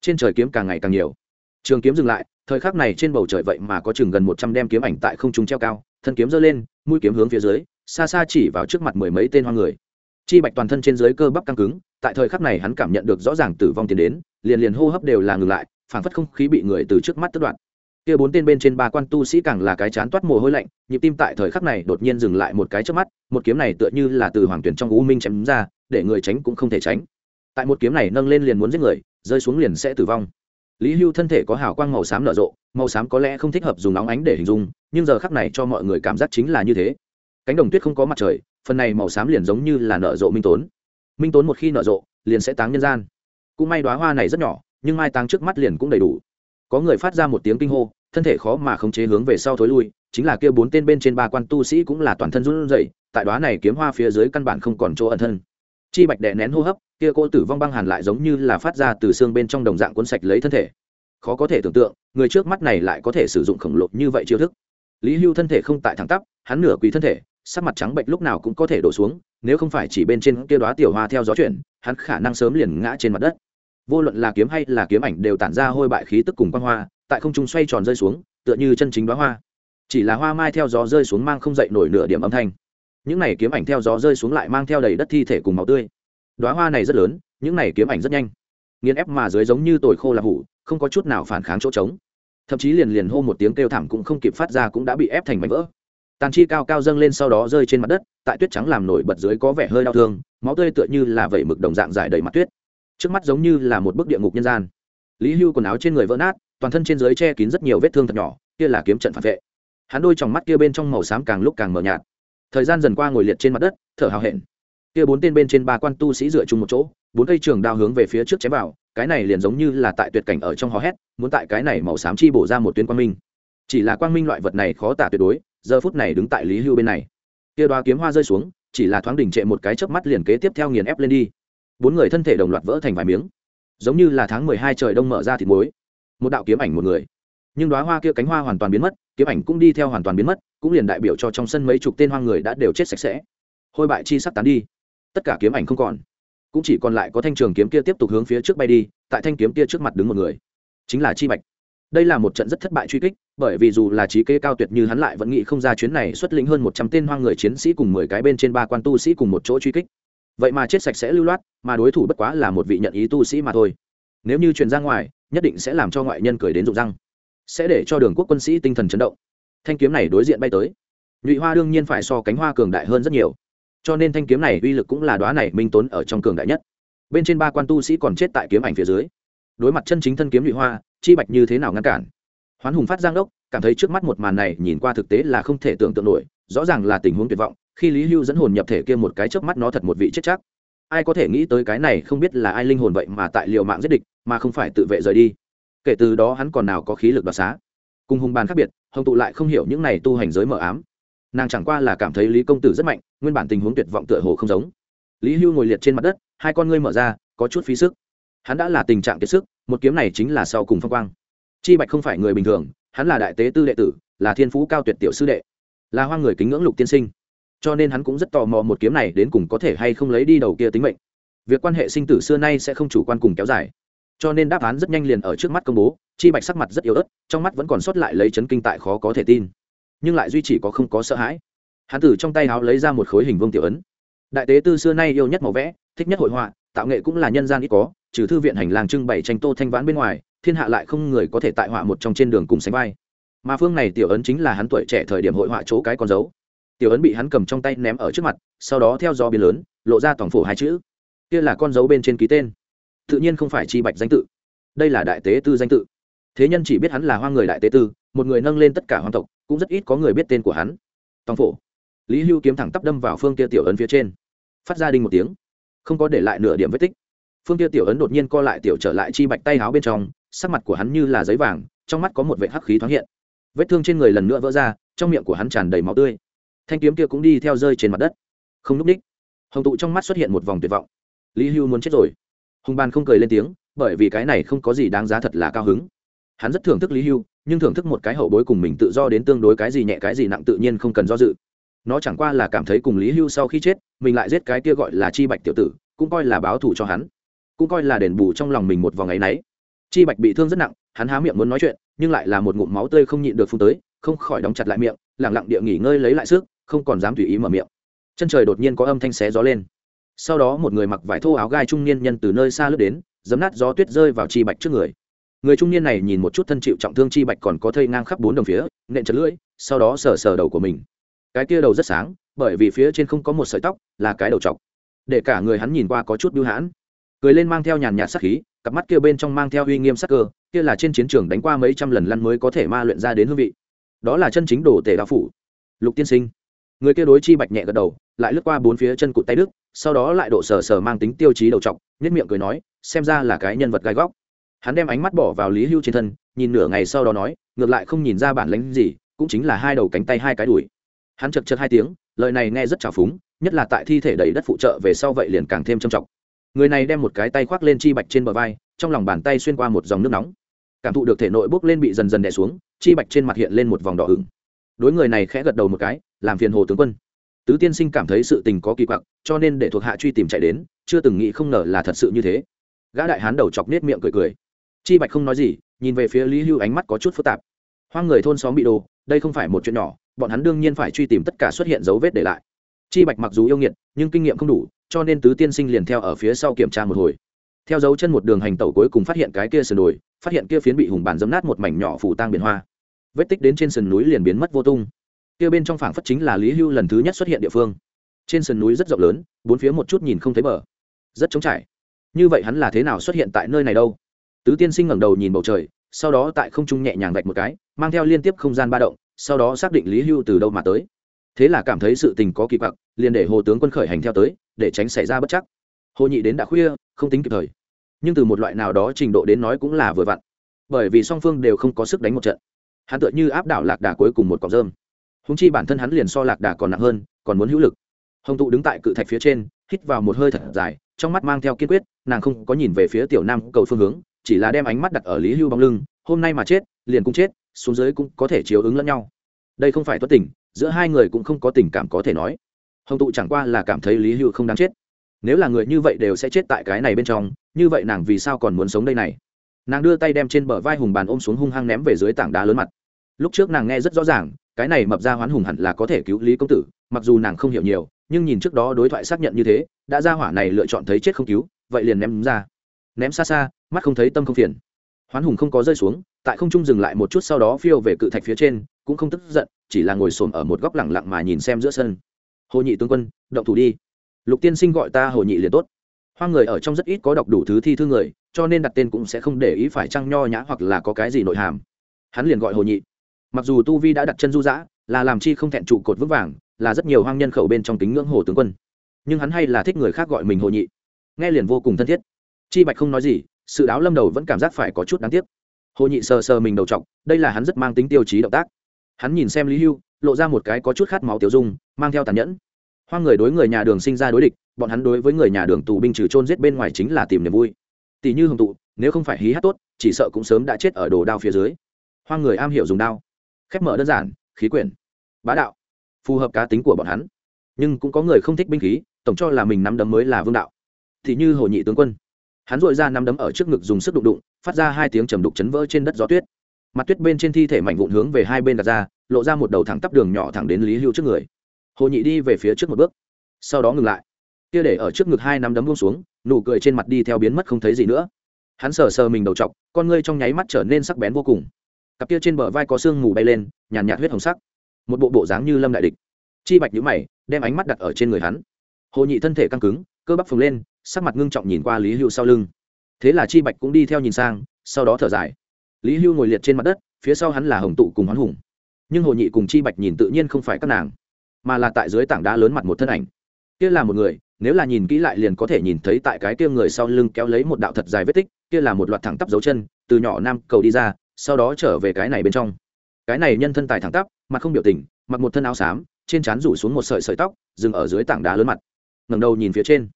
Trên trời kiếm càng ngày càng nhiều. Trường kiếm dừng lại, thời khắc này trên bầu trời vậy mà có chừng gần một trăm đem kiếm ảnh tại không trung treo cao, thân kiếm giơ lên, mũi kiếm hướng phía dưới, xa xa chỉ vào trước mặt mười mấy tên hoa người. Chi bạch toàn thân trên dưới cơ bắp căng cứng, tại thời khắc này hắn cảm nhận được rõ ràng tử vong tiến đến, liền liền hô hấp đều là ngừng lại, phảng phất không khí bị người từ trước mắt tất đoạn kia bốn tên bên trên ba quan tu sĩ càng là cái chán toát mồ hôi lạnh, nhịp tim tại thời khắc này đột nhiên dừng lại một cái trước mắt, một kiếm này tựa như là từ hoàng tuyển trong u minh chém ra, để người tránh cũng không thể tránh. Tại một kiếm này nâng lên liền muốn giết người, rơi xuống liền sẽ tử vong. Lý hưu thân thể có hào quang màu xám nở rộ, màu xám có lẽ không thích hợp dùng nóng ánh để hình dung, nhưng giờ khắc này cho mọi người cảm giác chính là như thế. Cánh đồng tuyết không có mặt trời, phần này màu xám liền giống như là nở rộ minh tốn. Minh tốn một khi nở rộ, liền sẽ táng nhân gian. Cũng may đoá hoa này rất nhỏ, nhưng mai táng trước mắt liền cũng đầy đủ. Có người phát ra một tiếng kinh hô thân thể khó mà khống chế hướng về sau thối lui, chính là kia bốn tên bên trên ba quan tu sĩ cũng là toàn thân run rẩy, tại đóa này kiếm hoa phía dưới căn bản không còn chỗ ẩn thân. Chi bạch đè nén hô hấp, kia cô tử vong băng hàn lại giống như là phát ra từ xương bên trong đồng dạng cuốn sạch lấy thân thể. Khó có thể tưởng tượng, người trước mắt này lại có thể sử dụng khổng lồ như vậy chiêu thức. Lý hưu thân thể không tại thẳng tắp, hắn nửa quỳ thân thể, sắc mặt trắng bệnh lúc nào cũng có thể đổ xuống, nếu không phải chỉ bên trên kia đóa tiểu hoa theo gió chuyển, hắn khả năng sớm liền ngã trên mặt đất vô luận là kiếm hay là kiếm ảnh đều tản ra hôi bại khí tức cùng quang hoa, tại không trung xoay tròn rơi xuống, tựa như chân chính đoá hoa. Chỉ là hoa mai theo gió rơi xuống mang không dậy nổi nửa điểm âm thanh. Những này kiếm ảnh theo gió rơi xuống lại mang theo đầy đất thi thể cùng máu tươi. Đoá hoa này rất lớn, những này kiếm ảnh rất nhanh. Nghiền ép mà dưới giống như tồi khô là hủ, không có chút nào phản kháng chỗ trống. Thậm chí liền liền hô một tiếng kêu thảm cũng không kịp phát ra cũng đã bị ép thành mảnh vỡ. Tàn chi cao cao dâng lên sau đó rơi trên mặt đất, tại tuyết trắng làm nổi bật dưới có vẻ hơi đau thương, máu tươi tựa như là vẩy mực đồng dạng dài đầy mặt tuyết trước mắt giống như là một bức địa ngục nhân gian. Lý hưu quần áo trên người vỡ nát, toàn thân trên dưới che kín rất nhiều vết thương thật nhỏ, kia là kiếm trận phản vệ. Hắn đôi tròng mắt kia bên trong màu xám càng lúc càng mờ nhạt. Thời gian dần qua ngồi liệt trên mặt đất, thở hào hẹn. Kia bốn tên bên trên ba quan tu sĩ dựa chung một chỗ, bốn cây trường đao hướng về phía trước chém vào, cái này liền giống như là tại tuyệt cảnh ở trong hò hét, muốn tại cái này màu xám chi bổ ra một tuyến quang minh. Chỉ là quang minh loại vật này khó tả tuyệt đối, giờ phút này đứng tại lý hưu bên này. Kia đoá kiếm hoa rơi xuống, chỉ là thoáng đỉnh trệ một cái chớp mắt liền kế tiếp theo nghiền ép lên đi bốn người thân thể đồng loạt vỡ thành vài miếng, giống như là tháng mười hai trời đông mở ra thịt muối. Một đạo kiếm ảnh một người. Nhưng đoá hoa kia cánh hoa hoàn toàn biến mất, kiếm ảnh cũng đi theo hoàn toàn biến mất, cũng liền đại biểu cho trong sân mấy chục tên hoang người đã đều chết sạch sẽ. Hôi bại chi sắp tán đi. Tất cả kiếm ảnh không còn. Cũng chỉ còn lại có thanh trường kiếm kia tiếp tục hướng phía trước bay đi, tại thanh kiếm kia trước mặt đứng một người. Chính là chi bạch. Đây là một trận rất thất bại truy kích, bởi vì dù là trí kế cao tuyệt như hắn lại vẫn nghĩ không ra chuyến này xuất lĩnh hơn một trăm tên hoang người chiến sĩ cùng mười cái bên trên ba quan tu sĩ cùng một chỗ truy kích vậy mà chết sạch sẽ lưu loát, mà đối thủ bất quá là một vị nhận ý tu sĩ mà thôi. Nếu như truyền ra ngoài, nhất định sẽ làm cho ngoại nhân cười đến rụng răng. Sẽ để cho đường quốc quân sĩ tinh thần chấn động. Thanh kiếm này đối diện bay tới. Nhụy hoa đương nhiên phải so cánh hoa cường đại hơn rất nhiều. Cho nên thanh kiếm này uy lực cũng là đoá này minh tốn ở trong cường đại nhất. Bên trên ba quan tu sĩ còn chết tại kiếm ảnh phía dưới. Đối mặt chân chính thân kiếm nhụy hoa, chi bạch như thế nào ngăn cản? Hoán hùng phát giang đốc, cảm thấy trước mắt một màn này nhìn qua thực tế là không thể tưởng tượng nổi, rõ ràng là tình huống tuyệt vọng khi lý hưu dẫn hồn nhập thể kia một cái trước mắt nó thật một vị chết chắc. Ai có thể nghĩ tới cái này không biết là ai linh hồn vậy mà tại liều mạng giết địch, mà không phải tự vệ rời đi. Kể từ đó hắn còn nào có khí lực đoạt xá. Cùng hùng bàn khác biệt, hồng tụ lại không hiểu những này tu hành giới mờ ám. Nàng chẳng qua là cảm thấy lý công tử rất mạnh, nguyên bản tình huống tuyệt vọng tựa hồ không giống. Lý hưu ngồi liệt trên mặt đất, hai con ngươi mở ra, có chút phí sức. Hắn đã là tình trạng kiệt sức, một kiếm này chính là sau cùng phong quang. Chi bạch không phải người bình thường, hắn là đại tế tư đệ tử, là thiên phú cao tuyệt tiểu sư đệ, là hoang người kính ngưỡng lục tiên sinh cho nên hắn cũng rất tò mò một kiếm này đến cùng có thể hay không lấy đi đầu kia tính mệnh. Việc quan hệ sinh tử xưa nay sẽ không chủ quan cùng kéo dài. Cho nên đáp án rất nhanh liền ở trước mắt công bố, chi bạch sắc mặt rất yếu ớt, trong mắt vẫn còn sót lại lấy chấn kinh tại khó có thể tin. Nhưng lại duy trì có không có sợ hãi. Hắn từ trong tay áo lấy ra một khối hình vương tiểu ấn. Đại tế tư xưa nay yêu nhất màu vẽ, thích nhất hội họa, tạo nghệ cũng là nhân gian ít có, trừ thư viện hành lang trưng bày tranh tô thanh vãn bên ngoài, thiên hạ lại không người có thể tại họa một trong trên đường cùng sánh vai. Mà phương này tiểu ấn chính là hắn tuổi trẻ thời điểm hội họa chỗ cái con dấu tiểu ấn bị hắn cầm trong tay ném ở trước mặt, sau đó theo do biến lớn, lộ ra tổng phổ hai chữ. Kia là con dấu bên trên ký tên. Tự nhiên không phải chi bạch danh tự. Đây là đại tế tư danh tự. Thế nhân chỉ biết hắn là hoa người đại tế tư, một người nâng lên tất cả hoàng tộc, cũng rất ít có người biết tên của hắn. Tổng phổ. Lý hưu kiếm thẳng tắp đâm vào phương kia tiểu ấn phía trên. Phát ra đinh một tiếng. Không có để lại nửa điểm vết tích. Phương kia tiểu ấn đột nhiên co lại tiểu trở lại chi bạch tay háo bên trong, sắc mặt của hắn như là giấy vàng, trong mắt có một vệ hắc khí thoáng hiện. Vết thương trên người lần nữa vỡ ra, trong miệng của hắn tràn đầy máu tươi thanh kiếm kia cũng đi theo rơi trên mặt đất. Không núp ních. Hồng tụ trong mắt xuất hiện một vòng tuyệt vọng. Lý hưu muốn chết rồi. Hùng ban không cười lên tiếng, bởi vì cái này không có gì đáng giá thật là cao hứng. Hắn rất thưởng thức lý hưu, nhưng thưởng thức một cái hậu bối cùng mình tự do đến tương đối cái gì nhẹ cái gì nặng tự nhiên không cần do dự. Nó chẳng qua là cảm thấy cùng lý hưu sau khi chết, mình lại giết cái kia gọi là chi bạch tiểu tử, cũng coi là báo thù cho hắn. Cũng coi là đền bù trong lòng mình một vòng ngày nấy. Chi bạch bị thương rất nặng, hắn há miệng muốn nói chuyện, nhưng lại là một ngụm máu tươi không nhịn được phun tới, không khỏi đóng chặt lại miệng lẳng lặng địa nghỉ ngơi lấy lại sức không còn dám tùy ý mở miệng. Chân trời đột nhiên có âm thanh xé gió lên. Sau đó một người mặc vải thô áo gai trung niên nhân từ nơi xa lướt đến giấm nát gió tuyết rơi vào chi bạch trước người. Người trung niên này nhìn một chút thân chịu trọng thương chi bạch còn có thây ngang khắp bốn đồng phía, nện chật lưỡi, sau đó sờ sờ đầu của mình. Cái kia đầu rất sáng, bởi vì phía trên không có một sợi tóc, là cái đầu chọc để cả người hắn nhìn qua có chút bưu hãn. Cười lên mang theo nhàn nhạt sắc khí, cặp mắt kia bên trong mang theo uy nghiêm sắc cơ, kia là trên chiến trường đánh qua mấy trăm lần lăn mới có thể ma luyện ra đến hương vị. Đó là chân chính đồ tể đạo phủ. Lục tiên sinh người kia đối chi bạch nhẹ gật đầu, lại lướt qua bốn phía chân cụt tay đức, sau đó lại độ sờ sờ mang tính tiêu chí đầu trọc nhất miệng cười nói, xem ra là cái nhân vật gai góc. Hắn đem ánh mắt bỏ vào lý hưu trên thân, nhìn nửa ngày sau đó nói, ngược lại không nhìn ra bản lánh gì, cũng chính là hai đầu cánh tay hai cái đùi. Hắn chật chật hai tiếng, lời này nghe rất trào phúng, nhất là tại thi thể đầy đất phụ trợ về sau vậy liền càng thêm trầm trọng. Người này đem một cái tay khoác lên chi bạch trên bờ vai, trong lòng bàn tay xuyên qua một dòng nước nóng. Cảm thụ được thể nội bốc lên bị dần dần đè xuống, chi bạch trên mặt hiện lên một vòng đỏ hửng đối người này khẽ gật đầu một cái, làm phiền hồ tướng quân. Tứ tiên sinh cảm thấy sự tình có kỳ quặc, cho nên để thuộc hạ truy tìm chạy đến, chưa từng nghĩ không ngờ là thật sự như thế. Gã đại hán đầu chọc nết miệng cười cười. Chi bạch không nói gì, nhìn về phía lý hưu ánh mắt có chút phức tạp. Hoang người thôn xóm bị đồ đây không phải một chuyện nhỏ, bọn hắn đương nhiên phải truy tìm tất cả xuất hiện dấu vết để lại. Chi bạch mặc dù yêu nghiệt, nhưng kinh nghiệm không đủ, cho nên tứ tiên sinh liền theo ở phía sau kiểm tra một hồi. Theo dấu chân một đường hành tẩu cuối cùng phát hiện cái kia sườn đồi, phát hiện kia phiến bị hùng bàn dấm nát một mảnh nhỏ phủ tang biển hoa vết tích đến trên sườn núi liền biến mất vô tung. Kia bên trong phảng phất chính là lý hưu lần thứ nhất xuất hiện địa phương. Trên sườn núi rất rộng lớn, bốn phía một chút nhìn không thấy bờ. Rất trống trải. Như vậy hắn là thế nào xuất hiện tại nơi này đâu? Tứ tiên sinh ngẩng đầu nhìn bầu trời, sau đó tại không trung nhẹ nhàng vạch một cái, mang theo liên tiếp không gian ba động, sau đó xác định lý hưu từ đâu mà tới. Thế là cảm thấy sự tình có kỳ quặc, liền để hồ tướng quân khởi hành theo tới, để tránh xảy ra bất chắc. Hồ nhị đến đã khuya, không tính kịp thời. Nhưng từ một loại nào đó trình độ đến nói cũng là vừa vặn. Bởi vì song phương đều không có sức đánh một trận hắn tựa như áp đảo lạc đà cuối cùng một cọc rơm. Húng chi bản thân hắn liền so lạc đà còn nặng hơn, còn muốn hữu lực. Hồng tụ đứng tại cự thạch phía trên, hít vào một hơi thật dài, trong mắt mang theo kiên quyết, nàng không có nhìn về phía tiểu nam cầu phương hướng, chỉ là đem ánh mắt đặt ở lý hưu bóng lưng, hôm nay mà chết, liền cũng chết, xuống dưới cũng có thể chiếu ứng lẫn nhau. Đây không phải tuất tình, giữa hai người cũng không có tình cảm có thể nói. Hồng tụ chẳng qua là cảm thấy lý hưu không đáng chết. Nếu là người như vậy đều sẽ chết tại cái này bên trong, như vậy nàng vì sao còn muốn sống đây này? Nàng đưa tay đem trên bờ vai hùng bàn ôm xuống hung hăng ném về dưới tảng đá lớn mặt. Lúc trước nàng nghe rất rõ ràng, cái này mập ra hoán hùng hẳn là có thể cứu lý công tử, mặc dù nàng không hiểu nhiều, nhưng nhìn trước đó đối thoại xác nhận như thế, đã ra hỏa này lựa chọn thấy chết không cứu, vậy liền ném ra. Ném xa xa, mắt không thấy tâm không phiền. Hoán hùng không có rơi xuống, tại không trung dừng lại một chút sau đó phiêu về cự thạch phía trên, cũng không tức giận, chỉ là ngồi xổm ở một góc lẳng lặng mà nhìn xem giữa sân. Hồ nhị tướng quân, động thủ đi. Lục tiên sinh gọi ta hồ nhị liền tốt hoa người ở trong rất ít có đọc đủ thứ thi thư người, cho nên đặt tên cũng sẽ không để ý phải trăng nho nhã hoặc là có cái gì nội hàm. Hắn liền gọi hồ nhị. Mặc dù tu vi đã đặt chân du dã là làm chi không thẹn trụ cột vững vàng, là rất nhiều hoang nhân khẩu bên trong kính ngưỡng hồ tướng quân. Nhưng hắn hay là thích người khác gọi mình hồ nhị. Nghe liền vô cùng thân thiết. Chi bạch không nói gì, sự đáo lâm đầu vẫn cảm giác phải có chút đáng tiếc. Hồ nhị sờ sờ mình đầu t đây là hắn rất mang tính tiêu chí động tác. Hắn nhìn xem lý hưu, lộ ra một cái có chút khát máu tiêu dung, mang theo tàn nhẫn. Hoang người đối người nhà đường sinh ra đối địch bọn hắn đối với người nhà đường tù binh trừ trôn giết bên ngoài chính là tìm niềm vui. Tỷ như hồng tụ, nếu không phải hí hát tốt, chỉ sợ cũng sớm đã chết ở đồ đao phía dưới. Hoang người am hiểu dùng đao, khép mở đơn giản, khí quyển, bá đạo, phù hợp cá tính của bọn hắn. Nhưng cũng có người không thích binh khí, tổng cho là mình nắm đấm mới là vương đạo. Thì như hồ nhị tướng quân, hắn dội ra nắm đấm ở trước ngực dùng sức đụng đụng, phát ra hai tiếng trầm đục chấn vỡ trên đất gió tuyết. Mặt tuyết bên trên thi thể mảnh vụn hướng về hai bên đặt ra, lộ ra một đầu thẳng tắp đường nhỏ thẳng đến lý hưu trước người. Hồ nhị đi về phía trước một bước, sau đó ngừng lại kia để ở trước ngực hai nắm đấm buông xuống, nụ cười trên mặt đi theo biến mất không thấy gì nữa. Hắn sờ sờ mình đầu t con ngươi trong nháy mắt trở nên sắc bén vô cùng. Cặp kia trên bờ vai có sương mù bay lên, nhàn nhạt huyết hồng sắc. Một bộ bộ dáng như lâm đại địch. Chi bạch nhữ mày, đem ánh mắt đặt ở trên người hắn. Hồ nhị thân thể căng cứng, cơ bắp phồng lên, sắc mặt ngưng trọng nhìn qua lý hưu sau lưng. Thế là chi bạch cũng đi theo nhìn sang, sau đó thở dài. Lý hưu ngồi liệt trên mặt đất, phía sau hắn là hồng tụ cùng hoán hùng. Nhưng hồ nhị cùng chi bạch nhìn tự nhiên không phải các nàng, mà là tại dưới tảng đá lớn mặt một thân ảnh. Kia là một người nếu là nhìn kỹ lại liền có thể nhìn thấy tại cái kia người sau lưng kéo lấy một đạo thật dài vết tích kia là một loạt thẳng tắp dấu chân từ nhỏ nam cầu đi ra sau đó trở về cái này bên trong. Cái này nhân thân tài thẳng tắp mặt không biểu tình mặc một thân áo xám trên trán rủ xuống một sợi sợi tóc dừng ở dưới tảng đá lớn mặt. Ngẩng đầu nhìn phía trên.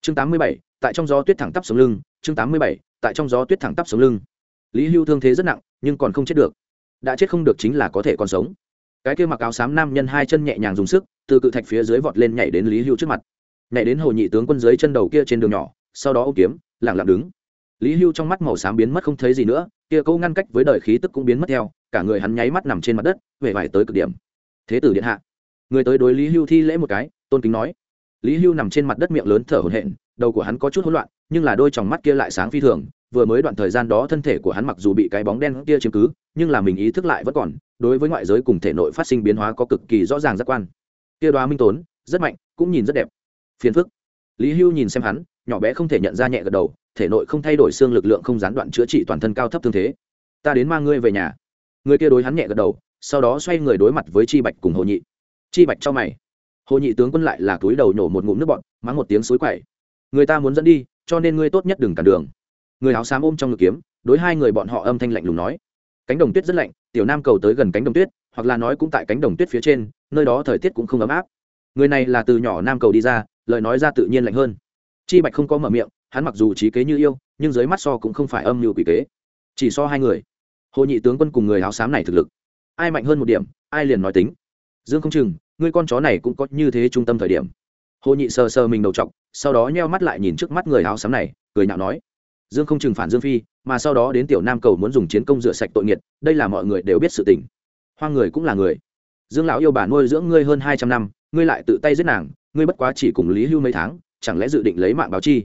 Chương 87, tại trong gió tuyết thẳng tắp sống lưng chương 87, tại trong gió tuyết thẳng tắp sống lưng. Lý hưu thương thế rất nặng nhưng còn không chết được. Đã chết không được chính là có thể còn sống. Cái kia mặc áo xám nam nhân hai chân nhẹ nhàng dùng sức từ cự thạch phía dưới vọt lên nhảy đến lý hưu trước mặt nhảy đến hồ nhị tướng quân dưới chân đầu kia trên đường nhỏ, sau đó ô kiếm lẳng lặng đứng. Lý hưu trong mắt màu xám biến mất không thấy gì nữa, kia câu ngăn cách với đời khí tức cũng biến mất theo, cả người hắn nháy mắt nằm trên mặt đất về vải tới cực điểm. Thế tử điện hạ. Người tới đối lý hưu thi lễ một cái, tôn kính nói. Lý hưu nằm trên mặt đất miệng lớn thở hổn hển, đầu của hắn có chút hỗn loạn, nhưng là đôi tròng mắt kia lại sáng phi thường, vừa mới đoạn thời gian đó thân thể của hắn mặc dù bị cái bóng đen kia chiếm cứ, nhưng là mình ý thức lại vẫn còn, đối với ngoại giới cùng thể nội phát sinh biến hóa có cực kỳ rõ ràng giác quan. Kia đoá minh tốn, rất mạnh, cũng nhìn rất đẹp phiền phức. Lý hưu nhìn xem hắn, nhỏ bé không thể nhận ra nhẹ gật đầu, thể nội không thay đổi xương lực lượng không gián đoạn chữa trị toàn thân cao thấp thương thế. Ta đến mang ngươi về nhà. Người kia đối hắn nhẹ gật đầu, sau đó xoay người đối mặt với chi bạch cùng hồ nhị. Chi bạch cho mày. Hồ nhị tướng quân lại là túi đầu nhổ một ngụm nước bọn mắng một tiếng suối quậy. Người ta muốn dẫn đi, cho nên ngươi tốt nhất đừng cản đường. Người áo xám ôm trong ngực kiếm, đối hai người bọn họ âm thanh lạnh lùng nói. Cánh đồng tuyết rất lạnh, tiểu nam cầu tới gần cánh đồng tuyết, hoặc là nói cũng tại cánh đồng tuyết phía trên, nơi đó thời tiết cũng không ấm áp. Người này là từ nhỏ nam cầu đi ra lời nói ra tự nhiên lạnh hơn. Chi bạch không có mở miệng, hắn mặc dù trí kế như yêu, nhưng dưới mắt so cũng không phải âm như quỷ kế. Chỉ so hai người. Hồ nhị tướng quân cùng người áo xám này thực lực, ai mạnh hơn một điểm, ai liền nói tính. Dương không chừng ngươi con chó này cũng có như thế trung tâm thời điểm. Hồ nhị sờ sờ mình đầu t sau đó nheo mắt lại nhìn trước mắt người áo xám này, cười nhạo nói. Dương không chừng phản dương phi, mà sau đó đến tiểu nam cầu muốn dùng chiến công rửa sạch tội nghiệt, đây là mọi người đều biết sự tình. Hoa người cũng là người. Dương lão yêu bà nuôi dưỡng ngươi hơn hai trăm năm, ngươi lại tự tay giết nàng ngươi bất quá chỉ cùng lý hưu mấy tháng, chẳng lẽ dự định lấy mạng báo chi?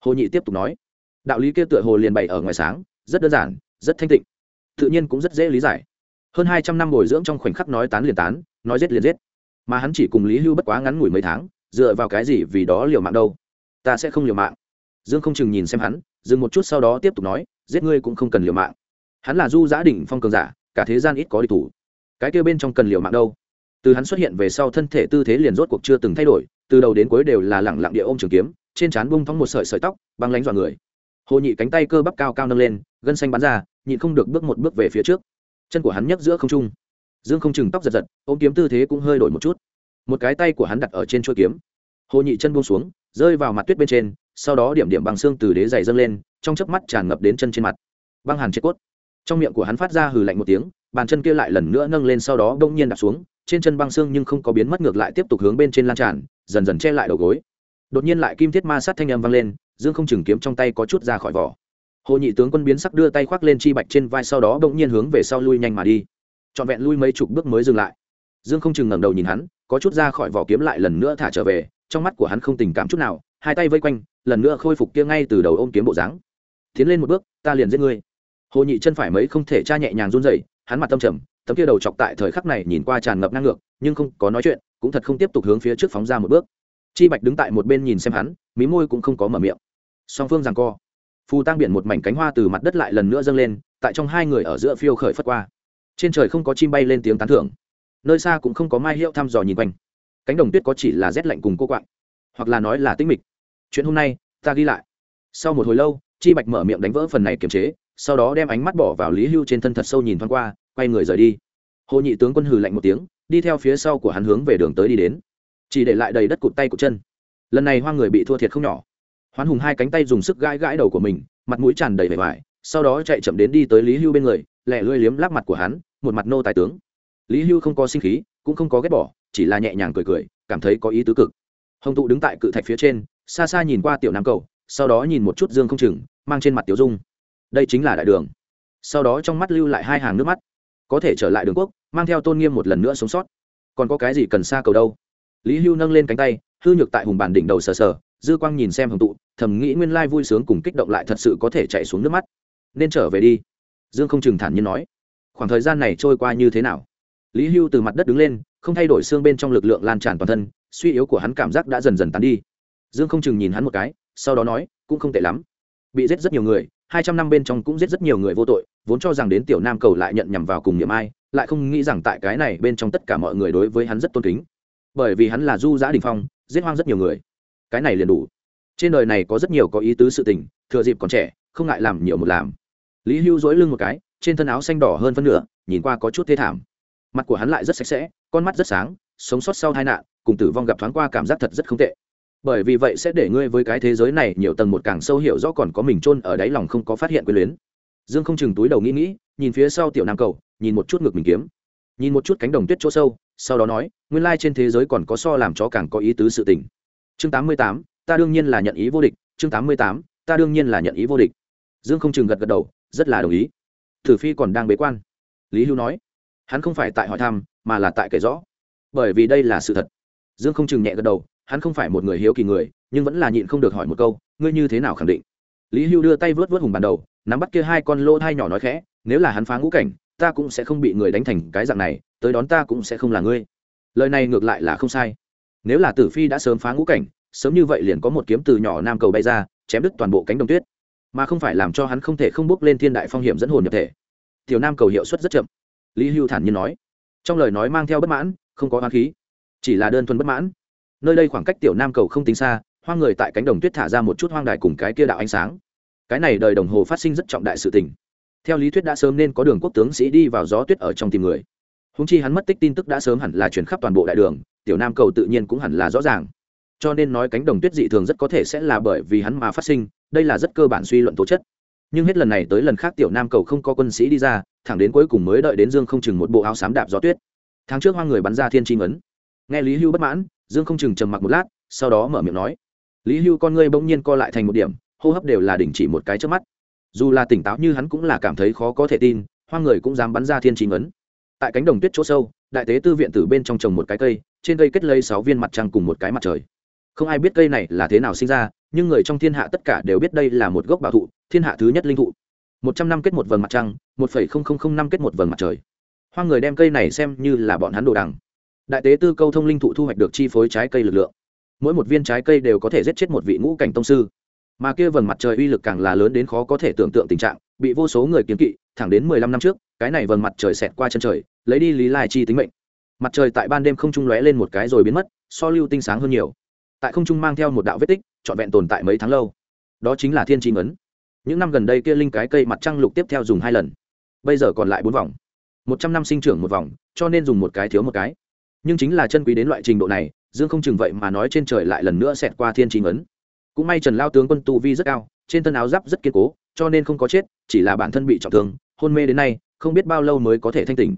Hồ nhị tiếp tục nói. Đạo lý kia tựa hồ liền bày ở ngoài sáng, rất đơn giản, rất thanh tịnh. Tự nhiên cũng rất dễ lý giải. Hơn hai trăm năm bồi dưỡng trong khoảnh khắc nói tán liền tán, nói giết liền giết. Mà hắn chỉ cùng lý hưu bất quá ngắn ngủi mấy tháng, dựa vào cái gì vì đó liều mạng đâu? Ta sẽ không liều mạng. Dương không chừng nhìn xem hắn, dừng một chút sau đó tiếp tục nói, giết ngươi cũng không cần liều mạng. Hắn là du giã đỉnh phong cường giả, cả thế gian ít có địch thủ. Cái kêu bên trong cần liều mạng đâu? Từ hắn xuất hiện về sau thân thể tư thế liền rốt cuộc chưa từng thay đổi từ đầu đến cuối đều là lẳng lặng địa ôm trường kiếm, trên trán bung thong một sợi sợi tóc, băng lánh dọa người. Hồ nhị cánh tay cơ bắp cao cao nâng lên, gân xanh bắn ra, nhịn không được bước một bước về phía trước. Chân của hắn nhấc giữa không trung. Dương không chừng tóc giật giật, ôm kiếm tư thế cũng hơi đổi một chút. Một cái tay của hắn đặt ở trên chuôi kiếm. Hồ nhị chân buông xuống, rơi vào mặt tuyết bên trên, sau đó điểm điểm bằng xương từ đế dày dâng lên, trong chớp mắt tràn ngập đến chân trên mặt. Băng hàn chết cốt. Trong miệng của hắn phát ra hừ lạnh một tiếng, bàn chân kia lại lần nữa nâng lên sau đó đông nhiên đặt xuống, trên chân băng xương nhưng không có biến mất ngược lại tiếp tục hướng bên trên lan tràn dần dần che lại đầu gối. Đột nhiên lại kim thiết ma sát thanh âm vang lên, dương không chừng kiếm trong tay có chút ra khỏi vỏ. Hồ nhị tướng quân biến sắc đưa tay khoác lên chi bạch trên vai sau đó bỗng nhiên hướng về sau lui nhanh mà đi. Trọn vẹn lui mấy chục bước mới dừng lại. Dương không chừng ngẩng đầu nhìn hắn, có chút ra khỏi vỏ kiếm lại lần nữa thả trở về, trong mắt của hắn không tình cảm chút nào, hai tay vây quanh, lần nữa khôi phục kia ngay từ đầu ôm kiếm bộ dáng. Tiến lên một bước, ta liền giết ngươi. Hồ nhị chân phải mấy không thể cha nhẹ nhàng run rẩy, hắn mặt tâm trầm, tấm kia đầu chọc tại thời khắc này nhìn qua tràn ngập năng ngược nhưng không có nói chuyện, cũng thật không tiếp tục hướng phía trước phóng ra một bước. Chi bạch đứng tại một bên nhìn xem hắn, mí môi cũng không có mở miệng. Song phương rằng co. Phù tăng biển một mảnh cánh hoa từ mặt đất lại lần nữa dâng lên, tại trong hai người ở giữa phiêu khởi phất qua. Trên trời không có chim bay lên tiếng tán thưởng. Nơi xa cũng không có mai hiệu thăm dò nhìn quanh. Cánh đồng tuyết có chỉ là rét lạnh cùng cô quạng, hoặc là nói là tĩnh mịch. Chuyện hôm nay, ta ghi lại. Sau một hồi lâu, chi bạch mở miệng đánh vỡ phần này kiềm chế, sau đó đem ánh mắt bỏ vào lý hưu trên thân thật sâu nhìn thoáng qua, quay người rời đi. Hồ nhị tướng quân hừ lạnh một tiếng đi theo phía sau của hắn hướng về đường tới đi đến. Chỉ để lại đầy đất cụt tay cụt chân. Lần này hoa người bị thua thiệt không nhỏ. Hoán hùng hai cánh tay dùng sức gãi gãi đầu của mình, mặt mũi tràn đầy vẻ vải, sau đó chạy chậm đến đi tới lý hưu bên người lẹ lưỡi liếm lắc mặt của hắn, một mặt nô tài tướng. Lý hưu không có sinh khí, cũng không có ghét bỏ, chỉ là nhẹ nhàng cười cười, cảm thấy có ý tứ cực. Hồng tụ đứng tại cự thạch phía trên, xa xa nhìn qua tiểu nam cầu, sau đó nhìn một chút dương không chừng mang trên mặt tiểu dung. Đây chính là đại đường. Sau đó trong mắt lưu lại hai hàng nước mắt. Có thể trở lại đường quốc mang theo tôn nghiêm một lần nữa sống sót. Còn có cái gì cần xa cầu đâu? Lý hưu nâng lên cánh tay, hư nhược tại hùng bàn đỉnh đầu sờ sờ, dư quang nhìn xem hồng tụ, thầm nghĩ nguyên lai vui sướng cùng kích động lại thật sự có thể chạy xuống nước mắt. Nên trở về đi. Dương không chừng thản nhiên nói. Khoảng thời gian này trôi qua như thế nào? Lý hưu từ mặt đất đứng lên, không thay đổi xương bên trong lực lượng lan tràn toàn thân, suy yếu của hắn cảm giác đã dần dần tán đi. Dương không chừng nhìn hắn một cái, sau đó nói, cũng không tệ lắm. Bị giết rất nhiều người, hai trăm năm bên trong cũng giết rất nhiều người vô tội, vốn cho rằng đến tiểu nam cầu lại nhận nhầm vào cùng niệm ai lại không nghĩ rằng tại cái này bên trong tất cả mọi người đối với hắn rất tôn kính. Bởi vì hắn là du giã đình phong, giết hoang rất nhiều người. Cái này liền đủ. Trên đời này có rất nhiều có ý tứ sự tình, thừa dịp còn trẻ, không ngại làm nhiều một làm. Lý hưu dối lưng một cái, trên thân áo xanh đỏ hơn phân nửa, nhìn qua có chút thê thảm. Mặt của hắn lại rất sạch sẽ, con mắt rất sáng, sống sót sau tai nạn, cùng tử vong gặp thoáng qua cảm giác thật rất không tệ. Bởi vì vậy sẽ để ngươi với cái thế giới này nhiều tầng một càng sâu hiểu rõ còn có mình chôn ở đáy lòng không có phát hiện quyền luyến dương không chừng túi đầu nghĩ nghĩ, nhìn phía sau tiểu nam cầu, nhìn một chút ngực mình kiếm. Nhìn một chút cánh đồng tuyết chỗ sâu, sau đó nói, nguyên lai trên thế giới còn có so làm chó càng có ý tứ sự tình. Chương tám mươi tám, ta đương nhiên là nhận ý vô địch. Chương tám mươi tám, ta đương nhiên là nhận ý vô địch. Dương không chừng gật gật đầu, rất là đồng ý. Thử phi còn đang bế quan. Lý hưu nói, hắn không phải tại hỏi thăm, mà là tại kể rõ. Bởi vì đây là sự thật. Dương không chừng nhẹ gật đầu, hắn không phải một người hiếu kỳ người, nhưng vẫn là nhịn không được hỏi một câu, ngươi như thế nào khẳng định? Lý hưu đưa tay vớt vớt hùng bàn đầu nắm bắt kia hai con lô thai nhỏ nói khẽ, nếu là hắn phá ngũ cảnh, ta cũng sẽ không bị người đánh thành cái dạng này, tới đón ta cũng sẽ không là ngươi. Lời này ngược lại là không sai. Nếu là tử phi đã sớm phá ngũ cảnh, sớm như vậy liền có một kiếm từ nhỏ nam cầu bay ra, chém đứt toàn bộ cánh đồng tuyết. Mà không phải làm cho hắn không thể không bước lên thiên đại phong hiểm dẫn hồn nhập thể. Tiểu nam cầu hiệu suất rất chậm. Lý hưu thản nhiên nói. Trong lời nói mang theo bất mãn, không có hoa khí, chỉ là đơn thuần bất mãn. Nơi đây khoảng cách tiểu nam cầu không tính xa, hoang người tại cánh đồng tuyết thả ra một chút hoang đài cùng cái kia đạo ánh sáng cái này đời đồng hồ phát sinh rất trọng đại sự tình. Theo lý thuyết đã sớm nên có đường quốc tướng sĩ đi vào gió tuyết ở trong tìm người. Húng chi hắn mất tích tin tức đã sớm hẳn là chuyển khắp toàn bộ đại đường, tiểu nam cầu tự nhiên cũng hẳn là rõ ràng. Cho nên nói cánh đồng tuyết dị thường rất có thể sẽ là bởi vì hắn mà phát sinh, đây là rất cơ bản suy luận tố chất. Nhưng hết lần này tới lần khác tiểu nam cầu không có quân sĩ đi ra, thẳng đến cuối cùng mới đợi đến dương không chừng một bộ áo xám đạp gió tuyết. Tháng trước hoa người bắn ra thiên tri ngấn. Nghe lý hưu bất mãn, dương không chừng trầm mặc một lát, sau đó mở miệng nói, lý hưu con ngươi bỗng nhiên co lại thành một điểm hô hấp đều là đình chỉ một cái trước mắt. Dù là tỉnh táo như hắn cũng là cảm thấy khó có thể tin, hoa người cũng dám bắn ra thiên trí ngấn. Tại cánh đồng tuyết chỗ sâu, đại tế tư viện từ bên trong trồng một cái cây, trên cây kết lây sáu viên mặt trăng cùng một cái mặt trời. Không ai biết cây này là thế nào sinh ra, nhưng người trong thiên hạ tất cả đều biết đây là một gốc bảo thụ, thiên hạ thứ nhất linh thụ. Một trăm năm kết một vầng mặt trăng, một phẩy không không không năm kết một vầng mặt trời. Hoa người đem cây này xem như là bọn hắn đồ đằng. Đại tế tư câu thông linh thụ thu hoạch được chi phối trái cây lực lượng. Mỗi một viên trái cây đều có thể giết chết một vị ngũ cảnh tông sư mà kia vầng mặt trời uy lực càng là lớn đến khó có thể tưởng tượng tình trạng, bị vô số người kiếm kỵ, thẳng đến mười lăm năm trước, cái này vầng mặt trời xẹt qua chân trời, lấy đi lý lai chi tính mệnh. Mặt trời tại ban đêm không trung lóe lên một cái rồi biến mất, so lưu tinh sáng hơn nhiều. Tại không trung mang theo một đạo vết tích, trọn vẹn tồn tại mấy tháng lâu. Đó chính là thiên trí ngấn. Những năm gần đây kia linh cái cây mặt trăng lục tiếp theo dùng hai lần. Bây giờ còn lại bốn vòng. Một trăm năm sinh trưởng một vòng, cho nên dùng một cái thiếu một cái. Nhưng chính là chân quý đến loại trình độ này, dương không chừng vậy mà nói trên trời lại lần nữa xẹt qua thiên trí ngấn cũng may trần lao tướng quân tu vi rất cao, trên thân áo giáp rất kiên cố, cho nên không có chết, chỉ là bản thân bị trọng thương, hôn mê đến nay, không biết bao lâu mới có thể thanh tỉnh.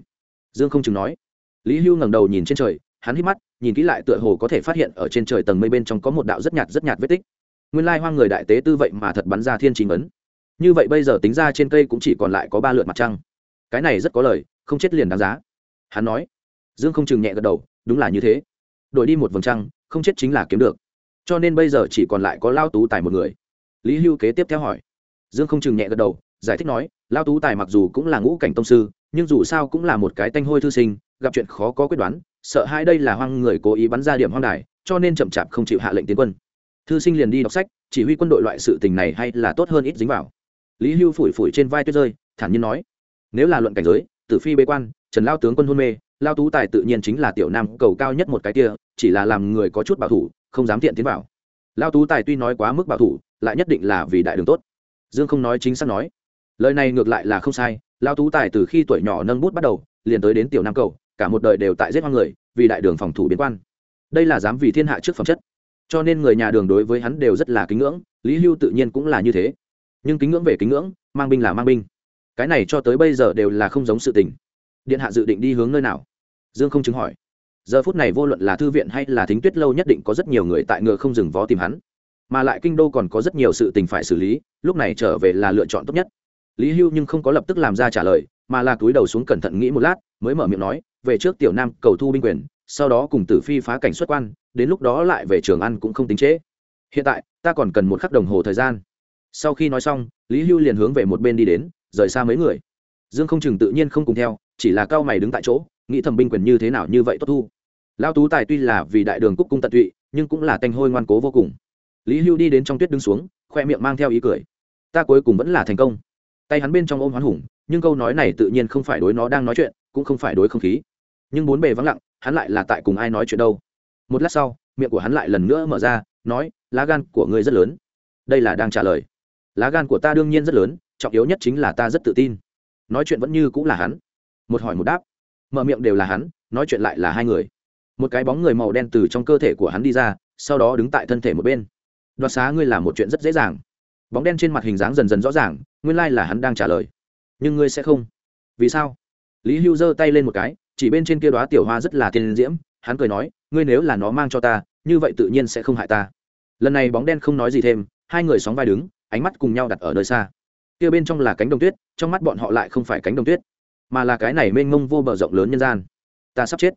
Dương không chừng nói. Lý hưu ngẩng đầu nhìn trên trời, hắn hít mắt, nhìn kỹ lại tựa hồ có thể phát hiện ở trên trời tầng mây bên trong có một đạo rất nhạt rất nhạt vết tích. Nguyên lai hoang người đại tế tư vậy mà thật bắn ra thiên chính ấn. Như vậy bây giờ tính ra trên cây cũng chỉ còn lại có ba lượt mặt trăng. Cái này rất có lời, không chết liền đáng giá. Hắn nói. Dương không chừng nhẹ gật đầu, đúng là như thế. Đổi đi một vầng trăng, không chết chính là kiếm được cho nên bây giờ chỉ còn lại có lao tú tài một người. Lý hưu kế tiếp theo hỏi. Dương không chừng nhẹ gật đầu, giải thích nói, lao tú tài mặc dù cũng là ngũ cảnh tông sư, nhưng dù sao cũng là một cái tanh hôi thư sinh, gặp chuyện khó có quyết đoán, sợ hai đây là hoang người cố ý bắn ra điểm hoang đài, cho nên chậm chạp không chịu hạ lệnh tiến quân. Thư sinh liền đi đọc sách, chỉ huy quân đội loại sự tình này hay là tốt hơn ít dính vào. Lý hưu phủi phủi trên vai tuyết rơi, thản nhiên nói, nếu là luận cảnh giới, tử phi bế quan, trần lao tướng quân hôn mê, lao tú tài tự nhiên chính là tiểu nam cầu cao nhất một cái kia, chỉ là làm người có chút bảo thủ không dám tiện tiến vào. Lao tú tài tuy nói quá mức bảo thủ, lại nhất định là vì đại đường tốt. Dương không nói chính xác nói. Lời này ngược lại là không sai, lao tú tài từ khi tuổi nhỏ nâng bút bắt đầu, liền tới đến tiểu nam cầu, cả một đời đều tại giết hoang người, vì đại đường phòng thủ biến quan. Đây là dám vì thiên hạ trước phẩm chất. Cho nên người nhà đường đối với hắn đều rất là kính ngưỡng, lý hưu tự nhiên cũng là như thế. Nhưng kính ngưỡng về kính ngưỡng, mang binh là mang binh. Cái này cho tới bây giờ đều là không giống sự tình. Điện hạ dự định đi hướng nơi nào? Dương không chứng hỏi giờ phút này vô luận là thư viện hay là thính tuyết lâu nhất định có rất nhiều người tại ngựa không dừng vó tìm hắn. Mà lại kinh đô còn có rất nhiều sự tình phải xử lý, lúc này trở về là lựa chọn tốt nhất. Lý hưu nhưng không có lập tức làm ra trả lời, mà là túi đầu xuống cẩn thận nghĩ một lát, mới mở miệng nói, về trước tiểu nam cầu thu binh quyền, sau đó cùng tử phi phá cảnh xuất quan, đến lúc đó lại về trường ăn cũng không tính trễ. Hiện tại, ta còn cần một khắc đồng hồ thời gian. Sau khi nói xong, lý hưu liền hướng về một bên đi đến, rời xa mấy người. Dương không chừng tự nhiên không cùng theo, chỉ là cao mày đứng tại chỗ, nghĩ thẩm binh quyền như thế nào như vậy tốt thu lao tú tài tuy là vì đại đường cúc cung tận tụy, nhưng cũng là tanh hôi ngoan cố vô cùng. Lý hưu đi đến trong tuyết đứng xuống, khoe miệng mang theo ý cười. Ta cuối cùng vẫn là thành công. Tay hắn bên trong ôm hoán hùng, nhưng câu nói này tự nhiên không phải đối nó đang nói chuyện, cũng không phải đối không khí. Nhưng bốn bề vắng lặng, hắn lại là tại cùng ai nói chuyện đâu. Một lát sau, miệng của hắn lại lần nữa mở ra, nói, lá gan của ngươi rất lớn. Đây là đang trả lời. Lá gan của ta đương nhiên rất lớn, trọng yếu nhất chính là ta rất tự tin. Nói chuyện vẫn như cũng là hắn. Một hỏi một đáp. Mở miệng đều là hắn, nói chuyện lại là hai người một cái bóng người màu đen từ trong cơ thể của hắn đi ra, sau đó đứng tại thân thể một bên. Đoạt xá ngươi là một chuyện rất dễ dàng. Bóng đen trên mặt hình dáng dần dần rõ ràng, nguyên lai là hắn đang trả lời. Nhưng ngươi sẽ không. Vì sao? Lý hưu giơ tay lên một cái, chỉ bên trên kia đoá tiểu hoa rất là tiên diễm, hắn cười nói, ngươi nếu là nó mang cho ta, như vậy tự nhiên sẽ không hại ta. Lần này bóng đen không nói gì thêm, hai người sóng vai đứng, ánh mắt cùng nhau đặt ở nơi xa. Kia bên trong là cánh đồng tuyết, trong mắt bọn họ lại không phải cánh đồng tuyết, mà là cái này mênh mông vô bờ rộng lớn nhân gian. Ta sắp chết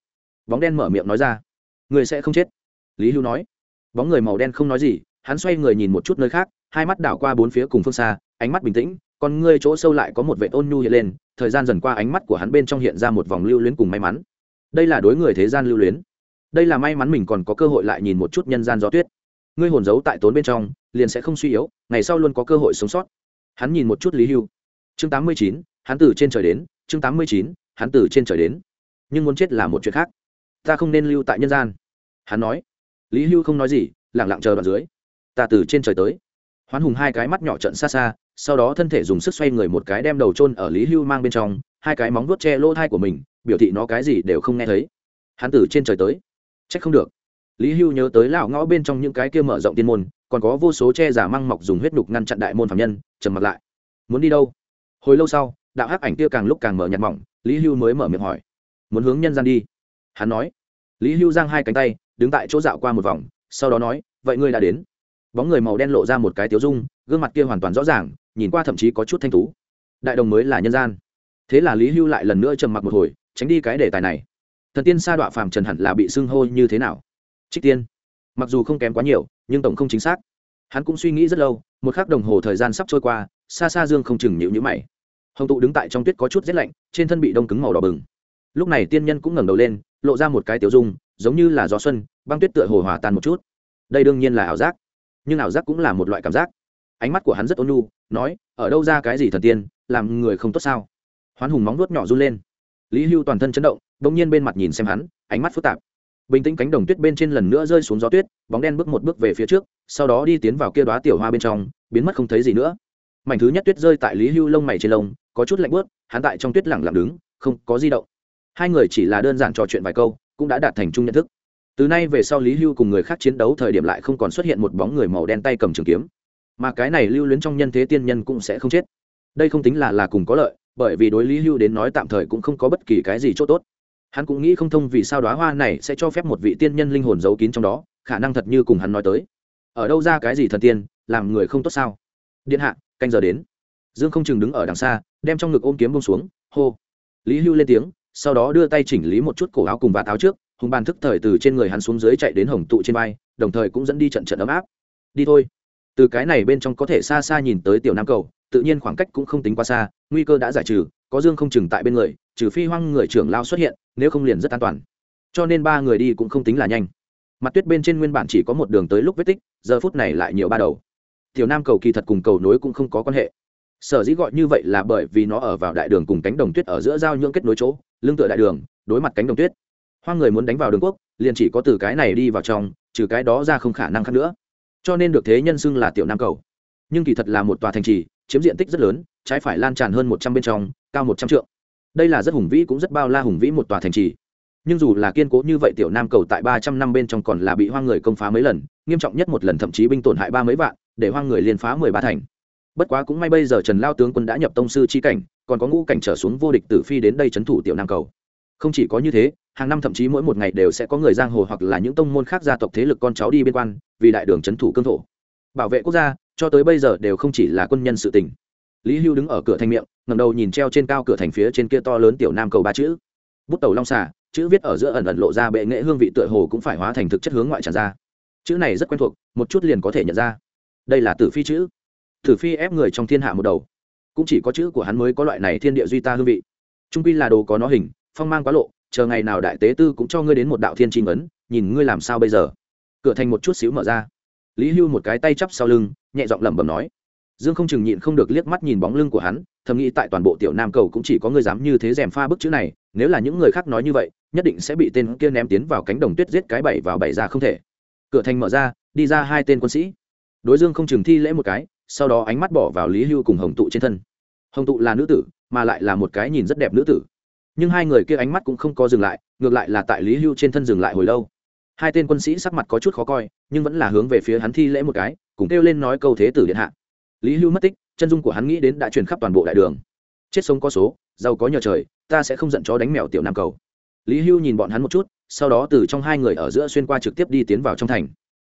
bóng đen mở miệng nói ra. Người sẽ không chết. Lý hưu nói. Bóng người màu đen không nói gì, hắn xoay người nhìn một chút nơi khác, hai mắt đảo qua bốn phía cùng phương xa, ánh mắt bình tĩnh còn ngươi chỗ sâu lại có một vệ ôn nhu hiện lên, thời gian dần qua ánh mắt của hắn bên trong hiện ra một vòng lưu luyến cùng may mắn. Đây là đối người thế gian lưu luyến. Đây là may mắn mình còn có cơ hội lại nhìn một chút nhân gian gió tuyết. Ngươi hồn giấu tại tốn bên trong, liền sẽ không suy yếu, ngày sau luôn có cơ hội sống sót. Hắn nhìn một chút lý hưu. Chương tám mươi chín, hắn từ trên trời đến, chương tám mươi chín, hắn từ trên trời đến. Nhưng muốn chết là một chuyện khác ta không nên lưu tại nhân gian. Hắn nói. Lý hưu không nói gì lẳng lặng chờ đoạn dưới. Ta từ trên trời tới. Hoán hùng hai cái mắt nhỏ trận xa xa, sau đó thân thể dùng sức xoay người một cái đem đầu trôn ở lý hưu mang bên trong, hai cái móng vuốt che lỗ thai của mình, biểu thị nó cái gì đều không nghe thấy. Hắn từ trên trời tới. C h ắ c không được. Lý hưu nhớ tới lão ngõ bên trong những cái kia mở rộng tiên môn, còn có vô số che giả măng mọc dùng huyết đục ngăn chặn đại môn phạm nhân, trầm mặt lại. Muốn đi đâu? Hồi lâu sau, đạo hắc ảnh kia càng lúc càng mở nhạt mỏng, lý hưu mới mở miệng hỏi. Muốn hướng nhân gian đi hắn nói. Lý hưu giang hai cánh tay, đứng tại chỗ dạo qua một vòng, sau đó nói, vậy ngươi đã đến. Bóng người màu đen lộ ra một cái tiếu dung, gương mặt kia hoàn toàn rõ ràng, nhìn qua thậm chí có chút thanh tú. Đại đồng mới là nhân gian. Thế là lý hưu lại lần nữa trầm mặc một hồi, tránh đi cái đề tài này. Thần tiên sa đọa phàm trần hẳn là bị xưng hô như thế nào? Trích tiên. Mặc dù không kém quá nhiều, nhưng tổng không chính xác. Hắn cũng suy nghĩ rất lâu, một k h ắ c đồng hồ thời gian sắp trôi qua, xa xa dương không chừng nhịu nhữ mày. Hồng tụ đứng tại trong tuyết có chút rét lạnh, trên thân bị đông cứng màu đỏ bừng lúc này tiên nhân cũng ngẩng đầu lên, lộ ra một cái tiểu dung, giống như là gió xuân, băng tuyết tựa hồ hòa tan một chút. Đây đương nhiên là ảo giác. Nhưng ảo giác cũng là một loại cảm giác. Ánh mắt của hắn rất ôn nhu, nói, ở đâu ra cái gì thần tiên, làm người không tốt sao? Hoán hùng móng nuốt nhỏ run lên. Lý hưu toàn thân chấn động đ ỗ n g nhiên bên mặt nhìn xem hắn, ánh mắt phức tạp. Bình tĩnh cánh đồng tuyết bên trên lần nữa rơi xuống gió tuyết, bóng đen bước một bước về phía trước, sau đó đi tiến vào kia đoá tiểu hoa bên trong, biến mất không thấy gì nữa. Mảnh thứ nhất tuyết rơi tại lý hưu lông mày trên lông, có chút lạnh bớt hắn tại trong tuyết lẳng lặng đứng, không có di động hai người chỉ là đơn giản trò chuyện vài câu, cũng đã đạt thành chung nhận thức. Từ nay về sau lý hưu cùng người khác chiến đấu thời điểm lại không còn xuất hiện một bóng người màu đen tay cầm trường kiếm. Mà cái này lưu luyến trong nhân thế tiên nhân cũng sẽ không chết. Đây không tính là là cùng có lợi, bởi vì đối lý hưu đến nói tạm thời cũng không có bất kỳ cái gì c h ỗ t ố t hắn cũng nghĩ không thông vì sao đoá hoa này sẽ cho phép một vị tiên nhân linh hồn giấu kín trong đó, khả năng thật như cùng hắn nói tới. Ở đâu ra cái gì thần tiên, làm người không tốt sao? Điện hạ, canh giờ đến. Dương không chừng đứng ở đằng xa, đem trong ngực ôm kiếm bông xuống, hô. Lý hưu lên tiếng sau đó đưa tay chỉnh lý một chút cổ áo cùng vạt áo trước, hùng bàn thức thời từ trên người hắn xuống dưới chạy đến hồng tụ trên vai, đồng thời cũng dẫn đi trận trận ấm áp. Đi thôi. Từ cái này bên trong có thể xa xa nhìn tới tiểu nam cầu, tự nhiên khoảng cách cũng không tính quá xa, nguy cơ đã giải trừ, có dương không chừng tại bên người, trừ phi hoang người trưởng lao xuất hiện, nếu không liền rất an toàn. Cho nên ba người đi cũng không tính là nhanh. Mặt tuyết bên trên nguyên bản chỉ có một đường tới lúc vết tích, giờ phút này lại nhiều ba đầu. Tiểu nam cầu kỳ thật cùng cầu nối cũng không có quan hệ. Sở dĩ gọi như vậy là bởi vì nó ở vào đại đường cùng cánh đồng tuyết ở giữa giao nhưỡng kết nối chỗ lưng tựa đại đường, đối mặt cánh đồng tuyết. Hoang người muốn đánh vào đường quốc, liền chỉ có từ cái này đi vào trong, trừ cái đó ra không khả năng khác nữa. Cho nên được thế nhân xưng là tiểu nam cầu. Nhưng kỳ thật là một tòa thành trì, chiếm diện tích rất lớn, trái phải lan tràn hơn một trăm bên trong, cao một trăm trượng. Đây là rất hùng vĩ cũng rất bao la hùng vĩ một tòa thành trì. Nhưng dù là kiên cố như vậy tiểu nam cầu tại ba trăm năm bên trong còn là bị hoang người công phá mấy lần, nghiêm trọng nhất một lần thậm chí binh tổn hại ba mấy vạn, để hoang người liền phá mười ba thành bất quá cũng may bây giờ trần lao tướng quân đã nhập tông sư chi cảnh, còn có ngũ cảnh trở xuống vô địch tử phi đến đây c thủ tiểu nam cầu. Không chỉ có như thế, hàng năm thậm chí mỗi một ngày đều sẽ có người giang hồ hoặc là những tông môn khác gia tộc thế lực con cháu đi biên quan, vì đại đường c thủ cương thổ. Bảo vệ quốc gia, cho tới bây giờ đều không chỉ là quân nhân sự tình. Lý hưu đứng ở cửa thành miệng ngầm đầu nhìn treo trên cao cửa thành phía trên kia to lớn tiểu nam cầu ba chữ. Bút tàu long xà, chữ viết ở giữa ẩn ẩn lộ ra bệ nghệ hương vị tựa hồ cũng phải hóa thành thực chất hướng ngoại tràn ra. Chữ này rất quen thuộc, một chút liền có thể nhận ra. Đây là tử phi chữ. Thử phi ép người trong thiên hạ một đầu. Cũng chỉ có chữ của hắn mới có loại này thiên địa duy ta hương vị. Trung quy là đồ có nó hình, phong mang quá lộ, chờ ngày nào đại tế tư cũng cho ngươi đến một đạo thiên trình ấn nhìn ngươi làm sao bây giờ. Cửa thành một chút xíu mở ra. Lý hưu một cái tay chắp sau lưng, nhẹ giọng lẩm bẩm nói. Dương không chừng nhịn không được liếc mắt nhìn bóng lưng của hắn, thầm nghĩ tại toàn bộ tiểu nam cầu cũng chỉ có người dám như thế rèm pha bức chữ này, nếu là những người khác nói như vậy, nhất định sẽ bị tên kia ném tiến vào cánh đồng tuyết giết cái bảy vào bảy ra không thể. Cửa thành mở ra, đi ra hai tên quân sĩ. Đối dương không chừng thi lễ một cái sau đó ánh mắt bỏ vào lý hưu cùng hồng tụ trên thân. Hồng tụ là nữ tử, mà lại là một cái nhìn rất đẹp nữ tử. Nhưng hai người kia ánh mắt cũng không có dừng lại, ngược lại là tại lý hưu trên thân dừng lại hồi lâu. Hai tên quân sĩ sắc mặt có chút khó coi, nhưng vẫn là hướng về phía hắn thi lễ một cái, cùng kêu lên nói câu thế tử điện hạ. Lý hưu mất tích, chân dung của hắn nghĩ đến đã truyền khắp toàn bộ đại đường. Chết sống có số, giàu có nhờ trời, ta sẽ không giận chó đánh mèo tiểu nam cầu. Lý hưu nhìn bọn hắn một chút, sau đó từ trong hai người ở giữa xuyên qua trực tiếp đi tiến vào trong thành.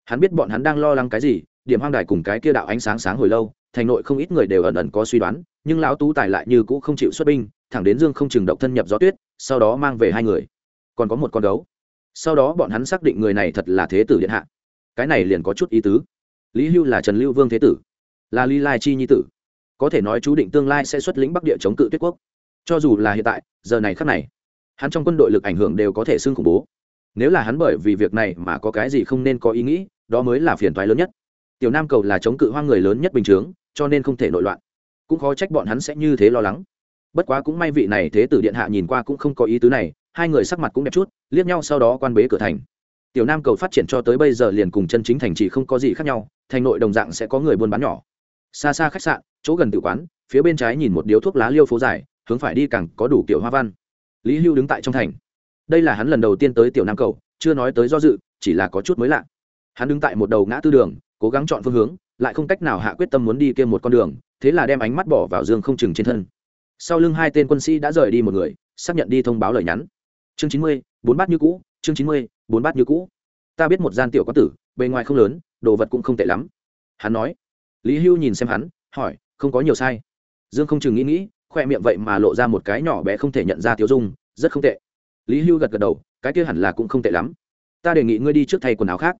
Hắn biết bọn hắn đang lo lắng cái gì điểm hoang đài cùng cái kia đạo ánh sáng sáng hồi lâu, thành nội không ít người đều ẩn ẩn có suy đoán, nhưng lão tú tài lại như cũ không chịu xuất binh, thẳng đến dương không chừng động thân nhập gió tuyết, sau đó mang về hai người. Còn có một con gấu. Sau đó bọn hắn xác định người này thật là thế tử điện hạ. Cái này liền có chút ý tứ. Lý hưu là trần lưu vương thế tử, là lý lai chi nhi tử. Có thể nói chú định tương lai sẽ xuất lĩnh bắc địa chống cự tuyết quốc. Cho dù là hiện tại, giờ này khắc này, hắn trong quân đội lực ảnh hưởng đều có thể xưng khủng bố. Nếu là hắn bởi vì việc này mà có cái gì không nên có ý nghĩ, đó mới là phiền toái lớn nhất tiểu nam cầu là chống cự hoang người lớn nhất bình chướng, cho nên không thể nội loạn. Cũng khó trách bọn hắn sẽ như thế lo lắng. Bất quá cũng may vị này thế tử điện hạ nhìn qua cũng không có ý tứ này, hai người sắc mặt cũng đẹp chút, liếc nhau sau đó quan bế cửa thành. Tiểu nam cầu phát triển cho tới bây giờ liền cùng chân chính thành chỉ không có gì khác nhau, thành nội đồng dạng sẽ có người buôn bán nhỏ. Xa xa khách sạn, chỗ gần tự quán, phía bên trái nhìn một điếu thuốc lá liêu phố dài, hướng phải đi càng có đủ kiểu hoa văn. Lý hưu đứng tại trong thành. Đây là hắn lần đầu tiên tới tiểu nam cầu, chưa nói tới do dự, chỉ là có chút mới lạ. Hắn đứng tại một đầu ngã tư đường cố gắng chọn phương hướng, lại không cách nào hạ quyết tâm muốn đi kia một con đường, thế là đem ánh mắt bỏ vào dương không chừng trên thân. Sau lưng hai tên quân sĩ đã rời đi một người, xác nhận đi thông báo lời nhắn. Chương chín mươi, bốn bát như cũ, chương chín mươi, bốn bát như cũ. Ta biết một gian tiểu có tử, bề ngoài không lớn, đồ vật cũng không tệ lắm. Hắn nói. Lý hưu nhìn xem hắn, hỏi, không có nhiều sai. Dương không chừng nghĩ nghĩ, khoe miệng vậy mà lộ ra một cái nhỏ bé không thể nhận ra tiêu dung, rất không tệ. Lý hưu gật gật đầu, cái kia hẳn là cũng không tệ lắm. Ta đề nghị ngươi đi trước thay quần áo khác.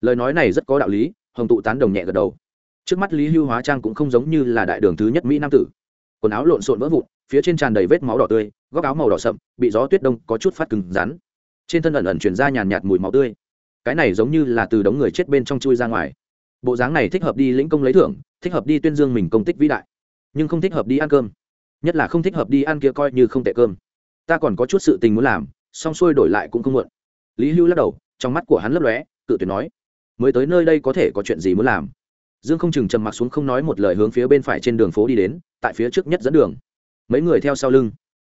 Lời nói này rất có đạo lý hồng tụ tán đồng nhẹ gật đầu. Trước mắt lý hưu hóa trang cũng không giống như là đại đường thứ nhất mỹ nam tử. Quần áo lộn xộn vỡ vụn, phía trên tràn đầy vết máu đỏ tươi, góc áo màu đỏ sậm, bị gió tuyết đông có chút phát cứng rắn. Trên thân ẩn ẩn chuyển ra nhàn nhạt mùi máu tươi. Cái này giống như là từ đống người chết bên trong chui ra ngoài. Bộ dáng này thích hợp đi lĩnh công lấy thưởng, thích hợp đi tuyên dương mình công tích vĩ đại, nhưng không thích hợp đi ăn cơm. Nhất là không thích hợp đi ăn kia coi như không tệ cơm. Ta còn có chút sự tình muốn làm, xong xuôi đổi lại cũng không muộn. Lý hưu lắc đầu, trong mắt của hắn lấp lóe, cự tuyệt nói mới tới nơi đây có thể có chuyện gì muốn làm. Dương không chừng trầm mặc xuống không nói một lời hướng phía bên phải trên đường phố đi đến, tại phía trước nhất dẫn đường. Mấy người theo sau lưng.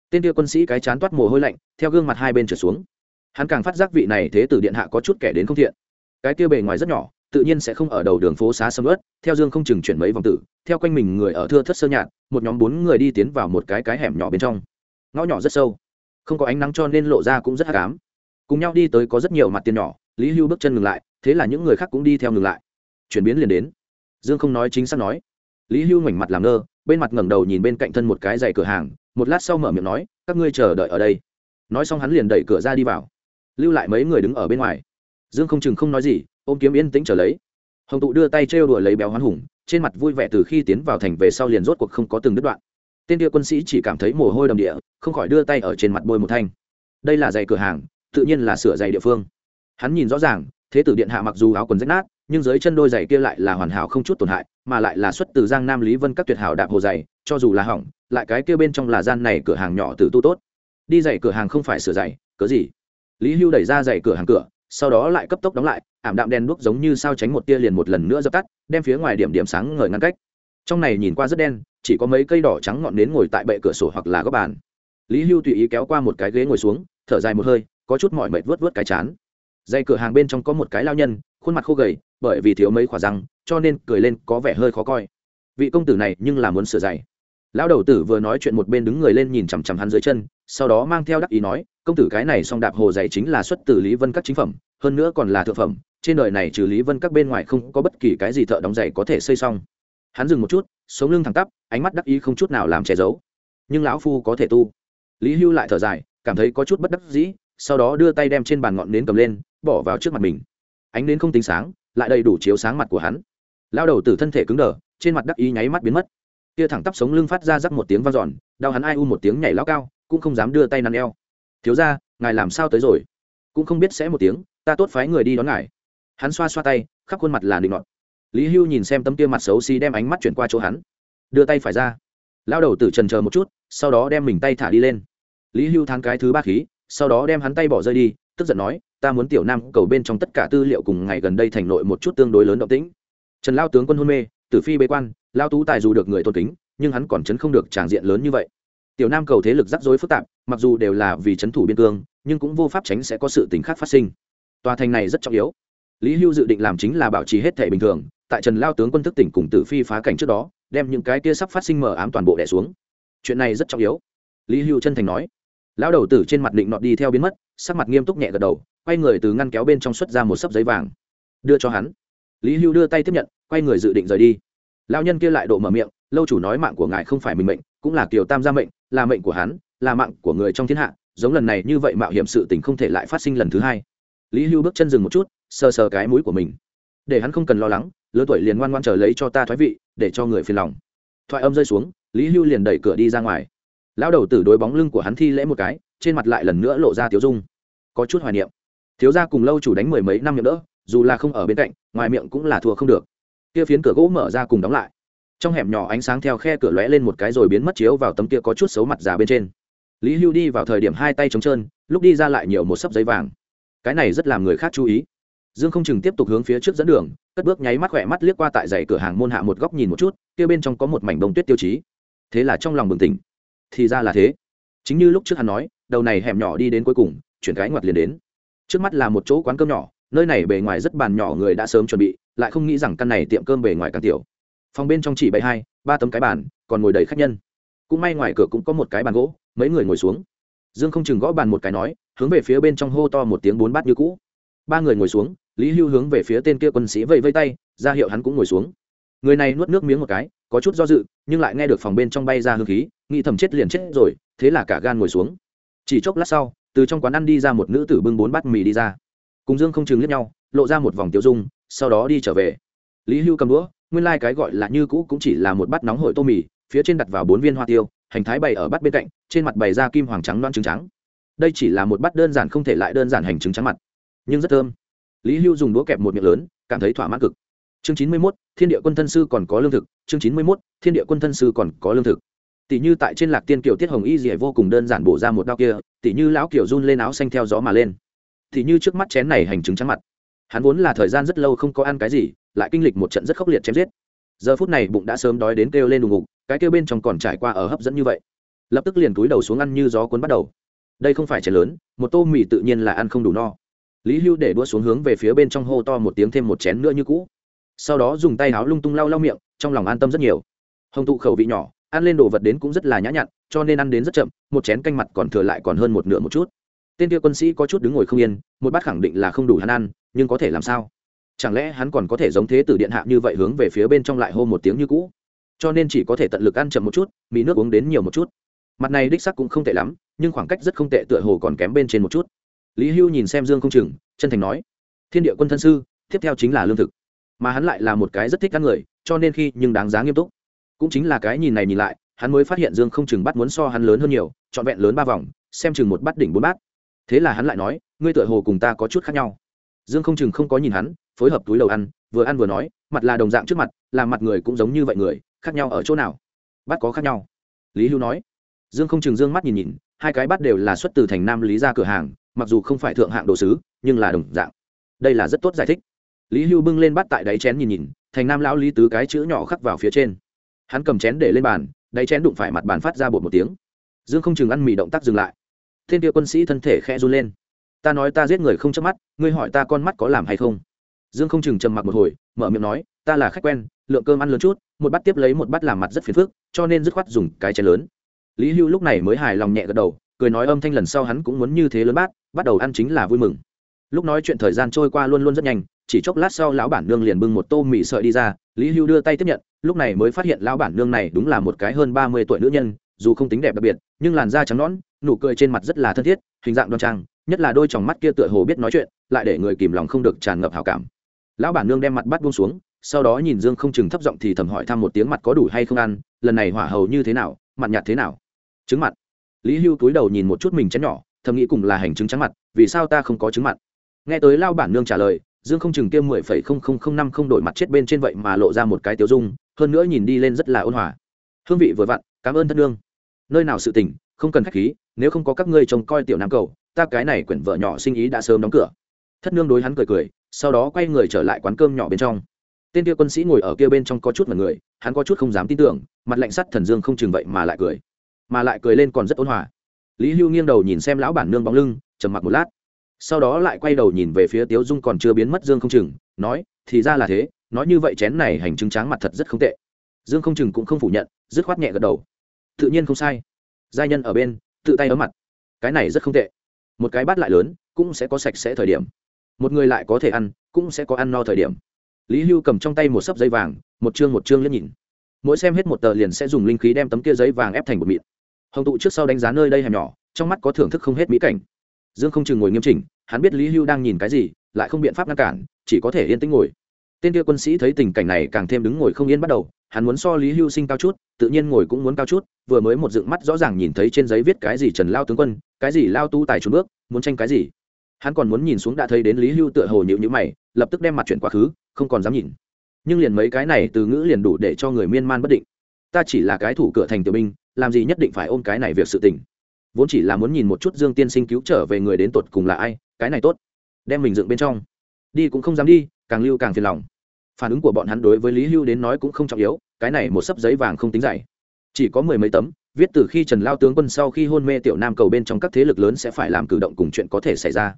Tên kia quân sĩ cái chán toát mồ hôi lạnh, theo gương mặt hai bên trở xuống. Hắn càng phát giác vị này thế tử điện hạ có chút kẻ đến không thiện. Cái kia bề ngoài rất nhỏ, tự nhiên sẽ không ở đầu đường phố xá sầm ớt theo dương không chừng chuyển mấy vòng tử, theo quanh mình người ở thưa thất sơ nhạt, một nhóm bốn người đi tiến vào một cái cái hẻm nhỏ bên trong. Ngõ nhỏ rất sâu, không có ánh nắng cho nên lộ ra cũng rất hám cùng nhau đi tới có rất nhiều mặt tiền nhỏ, lý hưu bước chân ngừng lại thế là những người khác cũng đi theo ngừng lại. Chuyển biến liền đến. Dương không nói chính xác nói. Lý hưu ngoảnh mặt làm ngơ, bên mặt ngẩng đầu nhìn bên cạnh thân một cái giày cửa hàng, một lát sau mở miệng nói, các ngươi chờ đợi ở đây. Nói xong hắn liền đẩy cửa ra đi vào. Lưu lại mấy người đứng ở bên ngoài. Dương không chừng không nói gì, ôm kiếm yên tĩnh trở lấy. Hồng tụ đưa tay trêu đuổi lấy béo hoán hùng, trên mặt vui vẻ từ khi tiến vào thành về sau liền rốt cuộc không có từng đứt đoạn. Tên kia quân sĩ chỉ cảm thấy mồ hôi đầm địa, không khỏi đưa tay ở trên mặt bôi một thanh. Đây là giày cửa hàng, tự nhiên là sửa giày địa phương. Hắn nhìn rõ ràng thế tử điện hạ mặc dù áo quần rách nát, nhưng dưới chân đôi giày kia lại là hoàn hảo không chút tổn hại, mà lại là xuất từ giang nam lý vân các tuyệt hảo đạp hồ giày, cho dù là hỏng, lại cái kia bên trong là gian này cửa hàng nhỏ từ tu tốt. Đi giày cửa hàng không phải sửa giày, cớ gì? Lý hưu đẩy ra giày cửa hàng cửa, sau đó lại cấp tốc đóng lại, ảm đạm đen đuốc giống như sao tránh một tia liền một lần nữa dập tắt, đem phía ngoài điểm điểm sáng ngời ngăn cách. Trong này nhìn qua rất đen, chỉ có mấy cây đỏ trắng ngọn nến ngồi tại bệ cửa sổ hoặc là góc bàn. Lý hưu tùy ý kéo qua một cái ghế ngồi xuống, thở dài một hơi, có chút mỏi mệt vớt vớt cái chán dây cửa hàng bên trong có một cái lao nhân, khuôn mặt khô gầy, bởi vì thiếu mấy khỏa răng, cho nên cười lên có vẻ hơi khó coi. Vị công tử này nhưng là muốn sửa giày. Lão đầu tử vừa nói chuyện một bên đứng người lên nhìn chằm chằm hắn dưới chân, sau đó mang theo đắc ý nói, công tử cái này song đạp hồ giày chính là xuất từ lý vân các chính phẩm, hơn nữa còn là thượng phẩm, trên đời này trừ lý vân các bên ngoài không có bất kỳ cái gì thợ đóng giày có thể xây xong. Hắn dừng một chút, sống lưng thẳng tắp, ánh mắt đắc ý không chút nào làm che giấu. Nhưng lão phu có thể tu. Lý hưu lại thở dài, cảm thấy có chút bất đắc dĩ sau đó đưa tay đem trên bàn ngọn nến cầm lên, bỏ vào trước mặt mình. Ánh nến không tính sáng, lại đầy đủ chiếu sáng mặt của hắn. Lao đầu từ thân thể cứng đờ, trên mặt đắc ý nháy mắt biến mất. Kia thẳng tắp sống lưng phát ra rắc một tiếng v a n giòn đau hắn ai u một tiếng nhảy lao cao, cũng không dám đưa tay nắn eo. Thiếu ra ngài làm sao tới rồi? Cũng không biết sẽ một tiếng, ta tốt phái người đi đón ngài. Hắn xoa xoa tay, khắp khuôn mặt là định ngọt lý hưu nhìn xem tấm kia mặt xấu xí đem ánh mắt chuyển qua chỗ hắn. Đưa tay phải ra. Lao đầu tử trần chờ một chút, sau đó đem mình tay thả đi lên. Lý hưu thắng cái thứ ba khí sau đó đem hắn tay bỏ rơi đi, tức giận nói, ta muốn tiểu nam cầu bên trong tất cả tư liệu cùng ngày gần đây thành nội một chút tương đối lớn động tĩnh. Trần lao tướng quân hôn mê, tử phi bế quan, lao tú tài dù được người tôn kính, nhưng hắn còn chấn không được tràng diện lớn như vậy. Tiểu nam cầu thế lực rắc rối phức tạp, mặc dù đều là vì chấn thủ biên cương, nhưng cũng vô pháp tránh sẽ có sự tình khác phát sinh. Tòa thành này rất trọng yếu. Lý hưu dự định làm chính là bảo trì hết thể bình thường, tại trần lao tướng quân thức tỉnh cùng tử phi phá cảnh trước đó, đem những cái kia sắp phát sinh mờ ám toàn bộ đẻ xuống. Chuyện này rất trọng yếu. Lý hưu chân thành nói lão đầu tử trên mặt định nọ đi theo biến mất, sắc mặt nghiêm túc nhẹ gật đầu, quay người từ ngăn kéo bên trong xuất ra một sấp giấy vàng. Đưa cho hắn. Lý hưu đưa tay tiếp nhận, quay người dự định rời đi. Lão nhân kia lại độ mở miệng, lâu chủ nói mạng của ngài không phải mình mệnh, cũng là kiều tam gia mệnh, là mệnh của hắn, là mạng của người trong thiên hạ, giống lần này như vậy mạo hiểm sự tình không thể lại phát sinh lần thứ hai. Lý hưu bước chân dừng một chút, sờ sờ cái mũi của mình. Để hắn không cần lo lắng, lứa tuổi liền ngoan ngoan chờ lấy cho ta thoái vị, để cho người phiền lòng. Thoại âm rơi xuống, lý hưu liền đẩy cửa đi ra ngoài lão đầu tử đối bóng lưng của hắn thi lễ một cái, trên mặt lại lần nữa lộ ra tiếu dung. Có chút hoài niệm. Thiếu gia cùng lâu chủ đánh mười mấy năm nhậm đỡ, dù là không ở bên cạnh, ngoài miệng cũng là thua không được. Kia phiến cửa gỗ mở ra cùng đóng lại. Trong hẻm nhỏ ánh sáng theo khe cửa lóe lên một cái rồi biến mất chiếu vào tấm kia có chút xấu mặt già bên trên. Lý hưu đi vào thời điểm hai tay trống trơn, lúc đi ra lại nhiều một sấp giấy vàng. Cái này rất làm người khác chú ý. Dương không chừng tiếp tục hướng phía trước dẫn đường, cất bước nháy mắt khỏe mắt liếc qua tại dãy cửa hàng môn hạ một góc nhìn một chút, kia bên trong có một mảnh bông tuyết tiêu chí. Thế là trong lòng bừng tỉnh thì ra là thế. Chính như lúc trước hắn nói, đầu này hẻm nhỏ đi đến cuối cùng, chuyển cái ngoặt liền đến. Trước mắt là một chỗ quán cơm nhỏ, nơi này bề ngoài rất bàn nhỏ người đã sớm chuẩn bị, lại không nghĩ rằng căn này tiệm cơm bề ngoài càng tiểu. Phòng bên trong chỉ bày hai, ba tấm cái bàn, còn ngồi đầy khách nhân. Cũng may ngoài cửa cũng có một cái bàn gỗ, mấy người ngồi xuống. Dương không chừng gõ bàn một cái nói, hướng về phía bên trong hô to một tiếng bốn bát như cũ. Ba người ngồi xuống, lý hưu hướng về phía tên kia quân sĩ vẫy vây tay, ra hiệu hắn cũng ngồi xuống. Người này nuốt nước miếng một cái, có chút do dự, nhưng lại nghe được phòng bên trong bay ra hương khí nghĩ thầm chết liền chết rồi, thế là cả gan ngồi xuống. Chỉ chốc lát sau, từ trong quán ăn đi ra một nữ tử bưng bốn bát mì đi ra. Cùng dương không chừng liếc nhau, lộ ra một vòng tiêu dung, sau đó đi trở về. Lý hưu cầm đũa, nguyên lai、like、cái gọi là như cũ cũng chỉ là một bát nóng hổi tô mì, phía trên đặt vào bốn viên hoa tiêu, hành thái bày ở bát bên cạnh, trên mặt bày ra kim hoàng trắng loan trứng trắng. Đây chỉ là một bát đơn giản không thể lại đơn giản hành trứng trắng mặt. Nhưng rất thơm. Lý hưu dùng đũa kẹp một miệng lớn, cảm thấy thỏa mãn cực. Chương chín mươi mốt, thiên địa quân thân sư còn có lương thực, chương chín mươi mốt, thiên địa quân thân sư còn có lương thực tỷ như tại trên lạc tiên kiều tiết hồng y dì vô cùng đơn giản bổ ra một đao kia tỷ như lão kiều run lên áo xanh theo gió mà lên. Tỷ như trước mắt chén này hành chứng trắng mặt. Hắn vốn là thời gian rất lâu không có ăn cái gì, lại kinh lịch một trận rất khốc liệt chém giết. Giờ phút này bụng đã sớm đói đến kêu lên đùng ngục, cái kêu bên trong còn trải qua ở hấp dẫn như vậy. Lập tức liền túi đầu xuống ăn như gió cuốn bắt đầu. Đây không phải chén lớn, một tô mì tự nhiên là ăn không đủ no. Lý hưu để đua xuống hướng về phía bên trong hô to một tiếng thêm một chén nữa như cũ. Sau đó dùng tay áo lung tung lau lau miệng, trong lòng an tâm rất nhiều. Hồng tụ khẩu vị nhỏ ăn lên đồ vật đến cũng rất là nhã nhặn, cho nên ăn đến rất chậm, một chén canh mặt còn thừa lại còn hơn một nửa một chút. Tên kia quân sĩ có chút đứng ngồi không yên, một bát khẳng định là không đủ hắn ăn, nhưng có thể làm sao? Chẳng lẽ hắn còn có thể giống thế tử điện hạ như vậy hướng về phía bên trong lại hô một tiếng như cũ? Cho nên chỉ có thể tận lực ăn chậm một chút, mì nước uống đến nhiều một chút. Mặt này đích sắc cũng không tệ lắm, nhưng khoảng cách rất không tệ tựa hồ còn kém bên trên một chút. Lý hưu nhìn xem dương không chừng chân thành nói, thiên địa quân thân sư, tiếp theo chính là lương thực. Mà hắn lại là một cái rất thích ăn người, cho nên khi nhưng đáng giá nghiêm túc cũng chính là cái nhìn này nhìn lại, hắn mới phát hiện dương không chừng bắt muốn so hắn lớn hơn nhiều, trọn vẹn lớn ba vòng, xem chừng một bát đỉnh bốn bát. Thế là hắn lại nói, ngươi tựa hồ cùng ta có chút khác nhau. Dương không chừng không có nhìn hắn, phối hợp túi đầu ăn, vừa ăn vừa nói, mặt là đồng dạng trước mặt, là mặt người cũng giống như vậy người, khác nhau ở chỗ nào? Bắt có khác nhau. Lý hưu nói. Dương không chừng dương mắt nhìn nhìn, hai cái bắt đều là xuất từ thành nam lý ra cửa hàng, mặc dù không phải thượng hạng đồ sứ, nhưng là đồng dạng. Đây là rất tốt giải thích. Lý hưu bưng lên bắt tại đáy chén nhìn nhìn, thành nam lão lý tứ cái chữ nhỏ khắc vào phía trên hắn cầm chén để lên bàn, đáy chén đụng phải mặt bàn phát ra bột một tiếng. Dương không chừng ăn mì động tác dừng lại. Thiên kia quân sĩ thân thể khẽ run lên. Ta nói ta giết người không chớp mắt, ngươi hỏi ta con mắt có làm hay không? Dương không chừng trầm mặc một hồi, mở miệng nói, ta là khách quen, lượng cơm ăn lớn chút, một bát tiếp lấy một bát làm mặt rất phiền phức, cho nên dứt khoát dùng cái chén lớn. Lý hưu lúc này mới hài lòng nhẹ gật đầu, cười nói âm thanh lần sau hắn cũng muốn như thế lớn bát, bắt đầu ăn chính là vui mừng. Lúc nói chuyện thời gian trôi qua luôn luôn rất nhanh chỉ chốc lát sau lão bản nương liền bưng một tô mì sợi đi ra, lý hưu đưa tay tiếp nhận, lúc này mới phát hiện lão bản nương này đúng là một cái hơn ba mươi tuổi nữ nhân, dù không tính đẹp đặc biệt, nhưng làn da trắng nõn, nụ cười trên mặt rất là thân thiết, hình dạng đoan trang, nhất là đôi tròng mắt kia tựa hồ biết nói chuyện, lại để người kìm lòng không được tràn ngập hào cảm. Lão bản nương đem mặt bắt buông xuống, sau đó nhìn dương không chừng thấp giọng thì thầm hỏi thăm một tiếng mặt có đủ hay không ăn, lần này hỏa hầu như thế nào mặt nhạt thế nào? Trứng mặt lý hưu túi đầu nhìn một chút mình chén nhỏ, thầm nghĩ cùng là hành chứng trắng mặt vì sao ta không có trứng mặt nghe tới lao bản nương trả lời dương không chừng kia mười phẩy không không không năm không đổi mặt chết bên trên vậy mà lộ ra một cái tiêu dung, hơn nữa nhìn đi lên rất là ôn hòa. Hương vị vừa vặn, cảm ơn thân nương. Nơi nào sự tình, không cần khách khí, nếu không có các ngươi trông coi tiểu nam cầu, ta cái này quyển vợ nhỏ sinh ý đã sớm đóng cửa. Thất nương đối hắn cười cười, sau đó quay người trở lại quán cơm nhỏ bên trong. Tên kia quân sĩ ngồi ở kia bên trong có chút mật người, hắn có chút không dám tin tưởng, mặt lạnh sắt thần dương không chừng vậy mà lại cười. Mà lại cười lên còn rất ôn hòa. Lý hưu nghiêng đầu nhìn xem lão bản nương bóng lưng, trầm mặc một lát sau đó lại quay đầu nhìn về phía tiếu dung còn chưa biến mất dương không chừng nói, thì ra là thế, nói như vậy chén này hành chứng tráng mặt thật rất không tệ. Dương không chừng cũng không phủ nhận, dứt khoát nhẹ gật đầu. Tự nhiên không sai. Giai nhân ở bên, tự tay ấm mặt. Cái này rất không tệ. Một cái bát lại lớn, cũng sẽ có sạch sẽ thời điểm. Một người lại có thể ăn, cũng sẽ có ăn no thời điểm. Lý hưu cầm trong tay một sấp giấy vàng, một chương một chương liếc nhìn. Mỗi xem hết một tờ liền sẽ dùng linh khí đem tấm kia giấy vàng ép thành một mịn. Hồng tụ trước sau đánh giá nơi đây hẻm nhỏ, trong mắt có thưởng thức không hết mỹ cảnh dương không chừng ngồi nghiêm chỉnh, hắn biết lý hưu đang nhìn cái gì, lại không biện pháp ngăn cản, chỉ có thể yên tĩnh ngồi. Tên kia quân sĩ thấy tình cảnh này càng thêm đứng ngồi không yên bắt đầu, hắn muốn so lý hưu sinh cao chút, tự nhiên ngồi cũng muốn cao chút, vừa mới một dựng mắt rõ ràng nhìn thấy trên giấy viết cái gì trần lao tướng quân, cái gì lao tu tài trốn bước, muốn tranh cái gì. Hắn còn muốn nhìn xuống đã thấy đến lý hưu tựa hồ nhịu nhữ mày, lập tức đem mặt chuyển quá khứ, không còn dám nhìn. Nhưng liền mấy cái này từ ngữ liền đủ để cho người miên man bất định. Ta chỉ là cái thủ cửa thành tiểu binh, làm gì nhất định phải ôm cái này việc sự tình vốn chỉ là muốn nhìn một chút dương tiên sinh cứu trở về người đến tột cùng là ai, cái này tốt, đem mình dựng bên trong. Đi cũng không dám đi, càng lưu càng phiền lòng. Phản ứng của bọn hắn đối với lý hưu đến nói cũng không trọng yếu, cái này một sấp giấy vàng không tính dày. Chỉ có mười mấy tấm, viết từ khi trần lao tướng quân sau khi hôn mê tiểu nam cầu bên trong các thế lực lớn sẽ phải làm cử động cùng chuyện có thể xảy ra.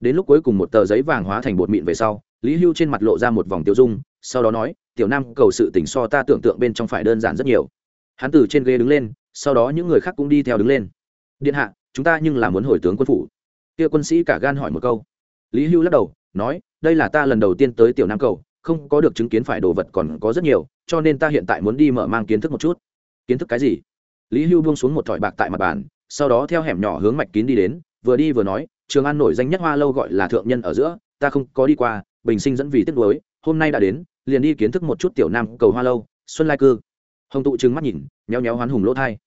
Đến lúc cuối cùng một tờ giấy vàng hóa thành bột mịn về sau, lý hưu trên mặt lộ ra một vòng tiêu dung, sau đó nói, tiểu nam cầu sự tỉnh so ta tưởng tượng bên trong phải đơn giản rất nhiều. Hắn từ trên ghế đứng lên, sau đó những người khác cũng đi theo đứng lên điện hạ, chúng ta nhưng là muốn hồi tướng quân phủ. Kia quân sĩ cả gan hỏi một câu. Lý hưu lắc đầu, nói, đây là ta lần đầu tiên tới tiểu nam cầu, không có được chứng kiến phải đồ vật còn có rất nhiều, cho nên ta hiện tại muốn đi mở mang kiến thức một chút. Kiến thức cái gì? Lý hưu buông xuống một thỏi bạc tại mặt bàn, sau đó theo hẻm nhỏ hướng mạch kín đi đến, vừa đi vừa nói, trường an nổi danh nhất hoa lâu gọi là thượng nhân ở giữa, ta không có đi qua, bình sinh dẫn vì tiếc nuối, hôm nay đã đến, liền đi kiến thức một chút tiểu nam cầu hoa lâu, xuân lai cư. Hồng tụ trừng mắt nhìn nhéo nhéo hoán hùng lỗ thai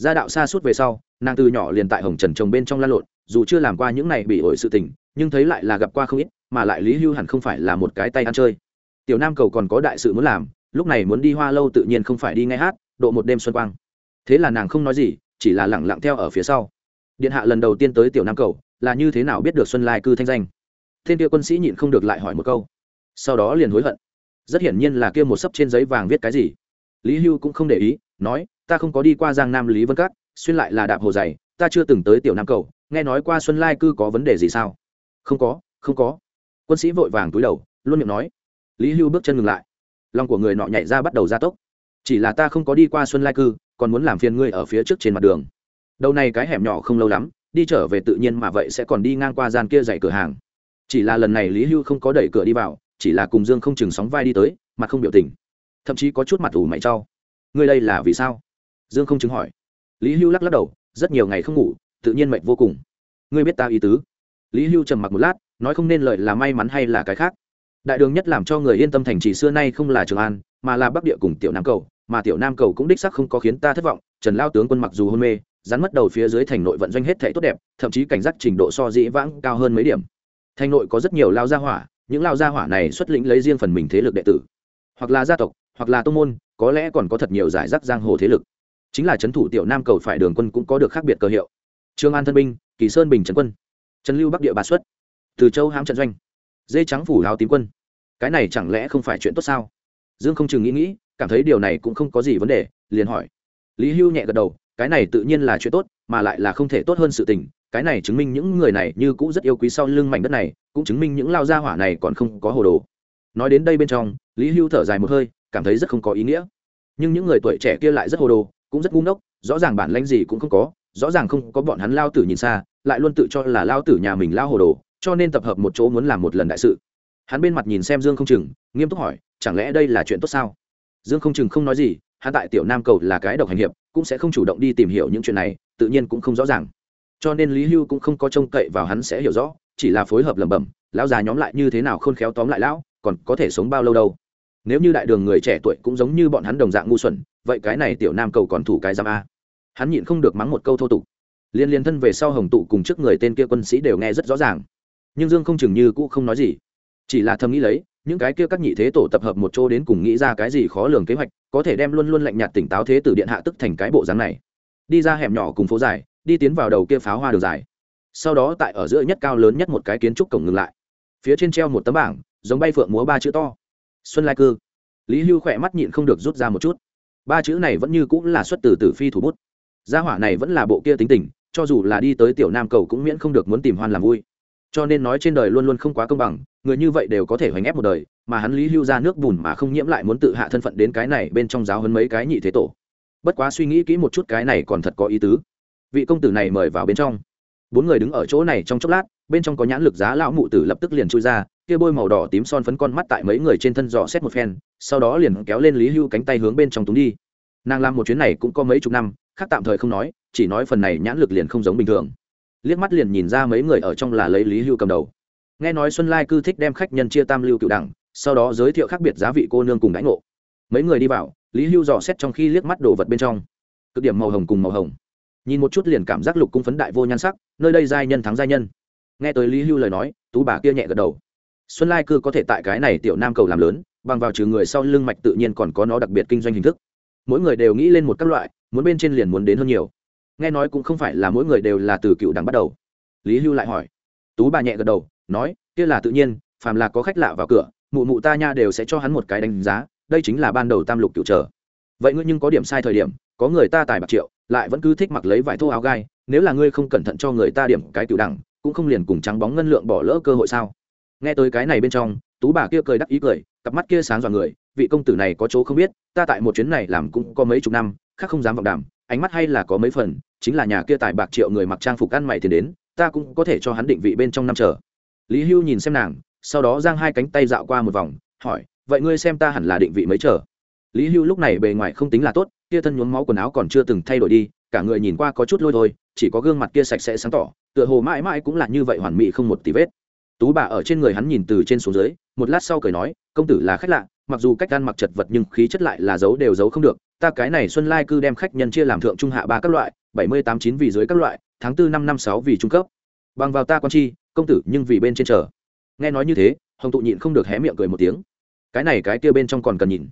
gia đạo xa suốt về sau, nàng từ nhỏ liền tại hồng trần trồng bên trong lan lộn, dù chưa làm qua những này bị ổi sự tình, nhưng thấy lại là gặp qua không ít, mà lại lý hưu hẳn không phải là một cái tay ăn chơi. Tiểu nam cầu còn có đại sự muốn làm, lúc này muốn đi hoa lâu tự nhiên không phải đi ngay hát, độ một đêm xuân quang. Thế là nàng không nói gì, chỉ là lẳng lặng theo ở phía sau. Điện hạ lần đầu tiên tới tiểu nam cầu, là như thế nào biết được xuân lai cư thanh danh? Thiên kia quân sĩ nhịn không được lại hỏi một câu. Sau đó liền hối hận. Rất hiển nhiên là kia một sấp trên giấy vàng viết cái gì. Lý hưu cũng không để ý, nói ta không có đi qua giang nam lý vân cát xuyên lại là đạp hồ dày, ta chưa từng tới tiểu nam cầu, nghe nói qua xuân lai cư có vấn đề gì sao? Không có không có. Quân sĩ vội vàng túi đầu, luôn miệng nói. Lý hưu bước chân ngừng lại. Lòng của người nọ nhảy ra bắt đầu gia tốc. Chỉ là ta không có đi qua xuân lai cư, còn muốn làm phiền ngươi ở phía trước trên mặt đường. Đầu này cái hẻm nhỏ không lâu lắm, đi trở về tự nhiên mà vậy sẽ còn đi ngang qua gian kia dạy cửa hàng. Chỉ là lần này lý hưu không có đẩy cửa đi vào, chỉ là cùng dương không chừng sóng vai đi tới, mặt không biểu tình. Thậm chí có chút mặt ủ mày trau ngươi đây là vì sao? Dương không chứng hỏi. Lý hưu lắc lắc đầu, rất nhiều ngày không ngủ, tự nhiên mệnh vô cùng. Ngươi biết ta ý tứ. Lý hưu trầm mặc một lát, nói không nên lợi là may mắn hay là cái khác. Đại đường nhất làm cho người yên tâm thành trì xưa nay không là trường an, mà là bắc địa cùng tiểu nam cầu, mà tiểu nam cầu cũng đích sắc không có khiến ta thất vọng, trần lao tướng quân mặc dù hôn mê, rắn mất đầu phía dưới thành nội vận doanh hết thể tốt đẹp, thậm chí cảnh giác trình độ so dĩ vãng cao hơn mấy điểm. Thành nội có rất nhiều lao gia hỏa, những lao gia hỏa này xuất lĩnh lấy riêng phần mình thế lực đệ tử. Hoặc là gia tộc, hoặc là tô môn, có lẽ còn có thật nhiều giải rác giang hồ thế lực chính là trấn thủ tiểu nam cầu phải đường quân cũng có được khác biệt cơ hiệu. Trương an thân binh, kỳ sơn bình trấn quân. Trần lưu bắc địa bà xuất. Từ châu hãm trận doanh. Dê trắng phủ lao tím quân. Cái này chẳng lẽ không phải chuyện tốt sao? Dương không chừng nghĩ nghĩ, cảm thấy điều này cũng không có gì vấn đề, liền hỏi. Lý hưu nhẹ gật đầu, cái này tự nhiên là chuyện tốt, mà lại là không thể tốt hơn sự tình. Cái này chứng minh những người này như cũ rất yêu quý sau lưng mảnh đất này, cũng chứng minh những lao gia hỏa này còn không có hồ đồ. Nói đến đây bên trong, lý hưu thở dài một hơi, cảm thấy rất không có ý nghĩa. Nhưng những người tuổi trẻ kia lại rất hồ đồ cũng rất ngu ngốc, rõ ràng bản lãnh gì cũng không có, rõ ràng không có bọn hắn lao tử nhìn xa, lại luôn tự cho là lao tử nhà mình lao hồ đồ, cho nên tập hợp một chỗ muốn làm một lần đại sự. Hắn bên mặt nhìn xem dương không chừng nghiêm túc hỏi, chẳng lẽ đây là chuyện tốt sao? Dương không chừng không nói gì, hắn tại tiểu nam cầu là cái độc hành hiệp, cũng sẽ không chủ động đi tìm hiểu những chuyện này, tự nhiên cũng không rõ ràng. Cho nên lý hưu cũng không có trông cậy vào hắn sẽ hiểu rõ, chỉ là phối hợp lẩm bẩm, lão già nhóm lại như thế nào khôn khéo tóm lại lão, còn có thể sống bao lâu đâu? Nếu như đại đường người trẻ tuổi cũng giống như bọn hắn đồng dạng ngu xuẩn vậy cái này tiểu nam cầu còn thủ cái giam a? Hắn nhịn không được mắng một câu thô tục. Liên liên thân về sau hồng tụ cùng trước người tên kia quân sĩ đều nghe rất rõ ràng. Nhưng dương không chừng như cũ không nói gì. Chỉ là thầm nghĩ lấy, những cái kia các nhị thế tổ tập hợp một chỗ đến cùng nghĩ ra cái gì khó lường kế hoạch, có thể đem luôn luôn lạnh nhạt tỉnh táo thế tử điện hạ tức thành cái bộ dáng này. Đi ra hẻm nhỏ cùng phố dài, đi tiến vào đầu kia pháo hoa đường dài. Sau đó tại ở giữa nhất cao lớn nhất một cái kiến trúc cổng ngừng lại. Phía trên treo một tấm bảng, giống bay phượng múa ba chữ to. Xuân lai cư. Lý hưu khỏe mắt nhịn không được rút ra một chút ba chữ này vẫn như cũng là xuất từ tử phi thủ bút. Gia hỏa này vẫn là bộ kia tính tình, cho dù là đi tới tiểu nam cầu cũng miễn không được muốn tìm hoan làm vui. Cho nên nói trên đời luôn luôn không quá công bằng, người như vậy đều có thể hoành ép một đời, mà hắn lý hưu ra nước bùn mà không nhiễm lại muốn tự hạ thân phận đến cái này bên trong giáo hơn mấy cái nhị thế tổ. Bất quá suy nghĩ kỹ một chút cái này còn thật có ý tứ. Vị công tử này mời vào bên trong. Bốn người đứng ở chỗ này trong chốc lát bên trong có nhãn lực giá lão mụ tử lập tức liền chui ra, kia bôi màu đỏ tím son phấn con mắt tại mấy người trên thân dò xét một phen, sau đó liền kéo lên lý hưu cánh tay hướng bên trong túng đi. Nàng làm một chuyến này cũng có mấy chục năm, khác tạm thời không nói, chỉ nói phần này nhãn lực liền không giống bình thường. Liếc mắt liền nhìn ra mấy người ở trong là lấy lý hưu cầm đầu. Nghe nói xuân lai cư thích đem khách nhân chia tam lưu cựu đẳng, sau đó giới thiệu khác biệt giá vị cô nương cùng đánh ngộ. Mấy người đi vào, lý hưu dò xét trong khi liếc mắt đồ vật bên trong. Cực điểm màu hồng cùng màu hồng. Nhìn một chút liền cảm giác lục cung phấn đại vô nhan sắc, nơi đây giai nhân thắng giai nhân nghe tới lý hưu lời nói, tú bà kia nhẹ gật đầu. Xuân lai cư có thể tại cái này tiểu nam cầu làm lớn, bằng vào trừ người sau lưng mạch tự nhiên còn có nó đặc biệt kinh doanh hình thức. Mỗi người đều nghĩ lên một các loại, muốn bên trên liền muốn đến hơn nhiều. Nghe nói cũng không phải là mỗi người đều là từ cựu đẳng bắt đầu. Lý hưu lại hỏi. Tú bà nhẹ gật đầu, nói, kia là tự nhiên, phàm là có khách lạ vào cửa, mụ mụ ta nha đều sẽ cho hắn một cái đánh giá, đây chính là ban đầu tam lục cựu trở. Vậy ngươi nhưng có điểm sai thời điểm, có người ta tài bạc triệu, lại vẫn cứ thích mặc lấy vải thô áo gai, nếu là ngươi không cẩn thận cho người ta điểm cái cựu đẳng cũng không liền cùng trắng bóng ngân lượng bỏ lỡ cơ hội sao? Nghe tới cái này bên trong, tú bà kia cười đắc ý cười, cặp mắt kia sáng dọa người, vị công tử này có chỗ không biết, ta tại một chuyến này làm cũng có mấy chục năm, khác không dám vọng đảm ánh mắt hay là có mấy phần, chính là nhà kia tài bạc triệu người mặc trang phục ăn mày thì đến, ta cũng có thể cho hắn định vị bên trong năm chờ. Lý hưu nhìn xem nàng, sau đó giang hai cánh tay dạo qua một vòng, hỏi, vậy ngươi xem ta hẳn là định vị mấy chờ? Lý hưu lúc này bề ngoài không tính là tốt, kia thân nhuốm máu quần áo còn chưa từng thay đổi đi cả người nhìn qua có chút lôi thôi, chỉ có gương mặt kia sạch sẽ sáng tỏ, tựa hồ mãi mãi cũng là như vậy hoàn mỹ không một tí vết. Tú bà ở trên người hắn nhìn từ trên xuống dưới, một lát sau cười nói, công tử là khách lạ, mặc dù cách ăn mặc chật vật nhưng khí chất lại là giấu đều giấu không được, ta cái này xuân lai cư đem khách nhân chia làm thượng trung hạ ba các loại, bảy mươi tám chín vì dưới các loại, tháng tư năm năm sáu vì trung cấp. Bằng vào ta quan chi công tử nhưng vì bên trên chờ. Nghe nói như thế, hồng tụ nhịn không được hé miệng cười một tiếng. Cái này cái kia bên trong còn cần nhìn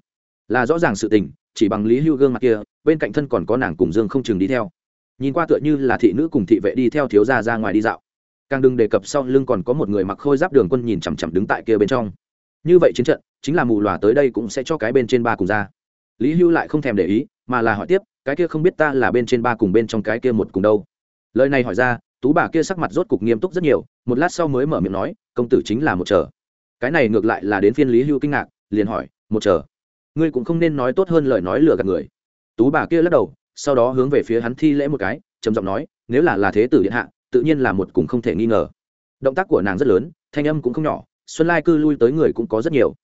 là rõ ràng sự tình, chỉ bằng lý hưu gương mặt kia, bên cạnh thân còn có nàng cùng dương không chừng đi theo. Nhìn qua tựa như là thị nữ cùng thị vệ đi theo thiếu gia ra ngoài đi dạo. Càng đừng đề cập sau lưng còn có một người mặc khôi giáp đường quân nhìn chằm chằm đứng tại kia bên trong. Như vậy chiến trận, chính là mù lòa tới đây cũng sẽ cho cái bên trên ba cùng ra. Lý hưu lại không thèm để ý, mà là hỏi tiếp, cái kia không biết ta là bên trên ba cùng bên trong cái kia một cùng đâu? Lời này hỏi ra, tú bà kia sắc mặt rốt cục nghiêm túc rất nhiều, một lát sau mới mở miệng nói, công tử chính là một chờ. Cái này ngược lại là đến phiên lý hưu kinh ngạc, liền hỏi, một chờ? Ngươi cũng không nên nói tốt hơn lời nói lừa gạt người. Tú bà kia lắc đầu, sau đó hướng về phía hắn thi lễ một cái, trầm giọng nói, nếu là là thế tử điện hạ, tự nhiên là một cùng không thể nghi ngờ. Động tác của nàng rất lớn, thanh âm cũng không nhỏ, xuân lai cư lui tới người cũng có rất nhiều.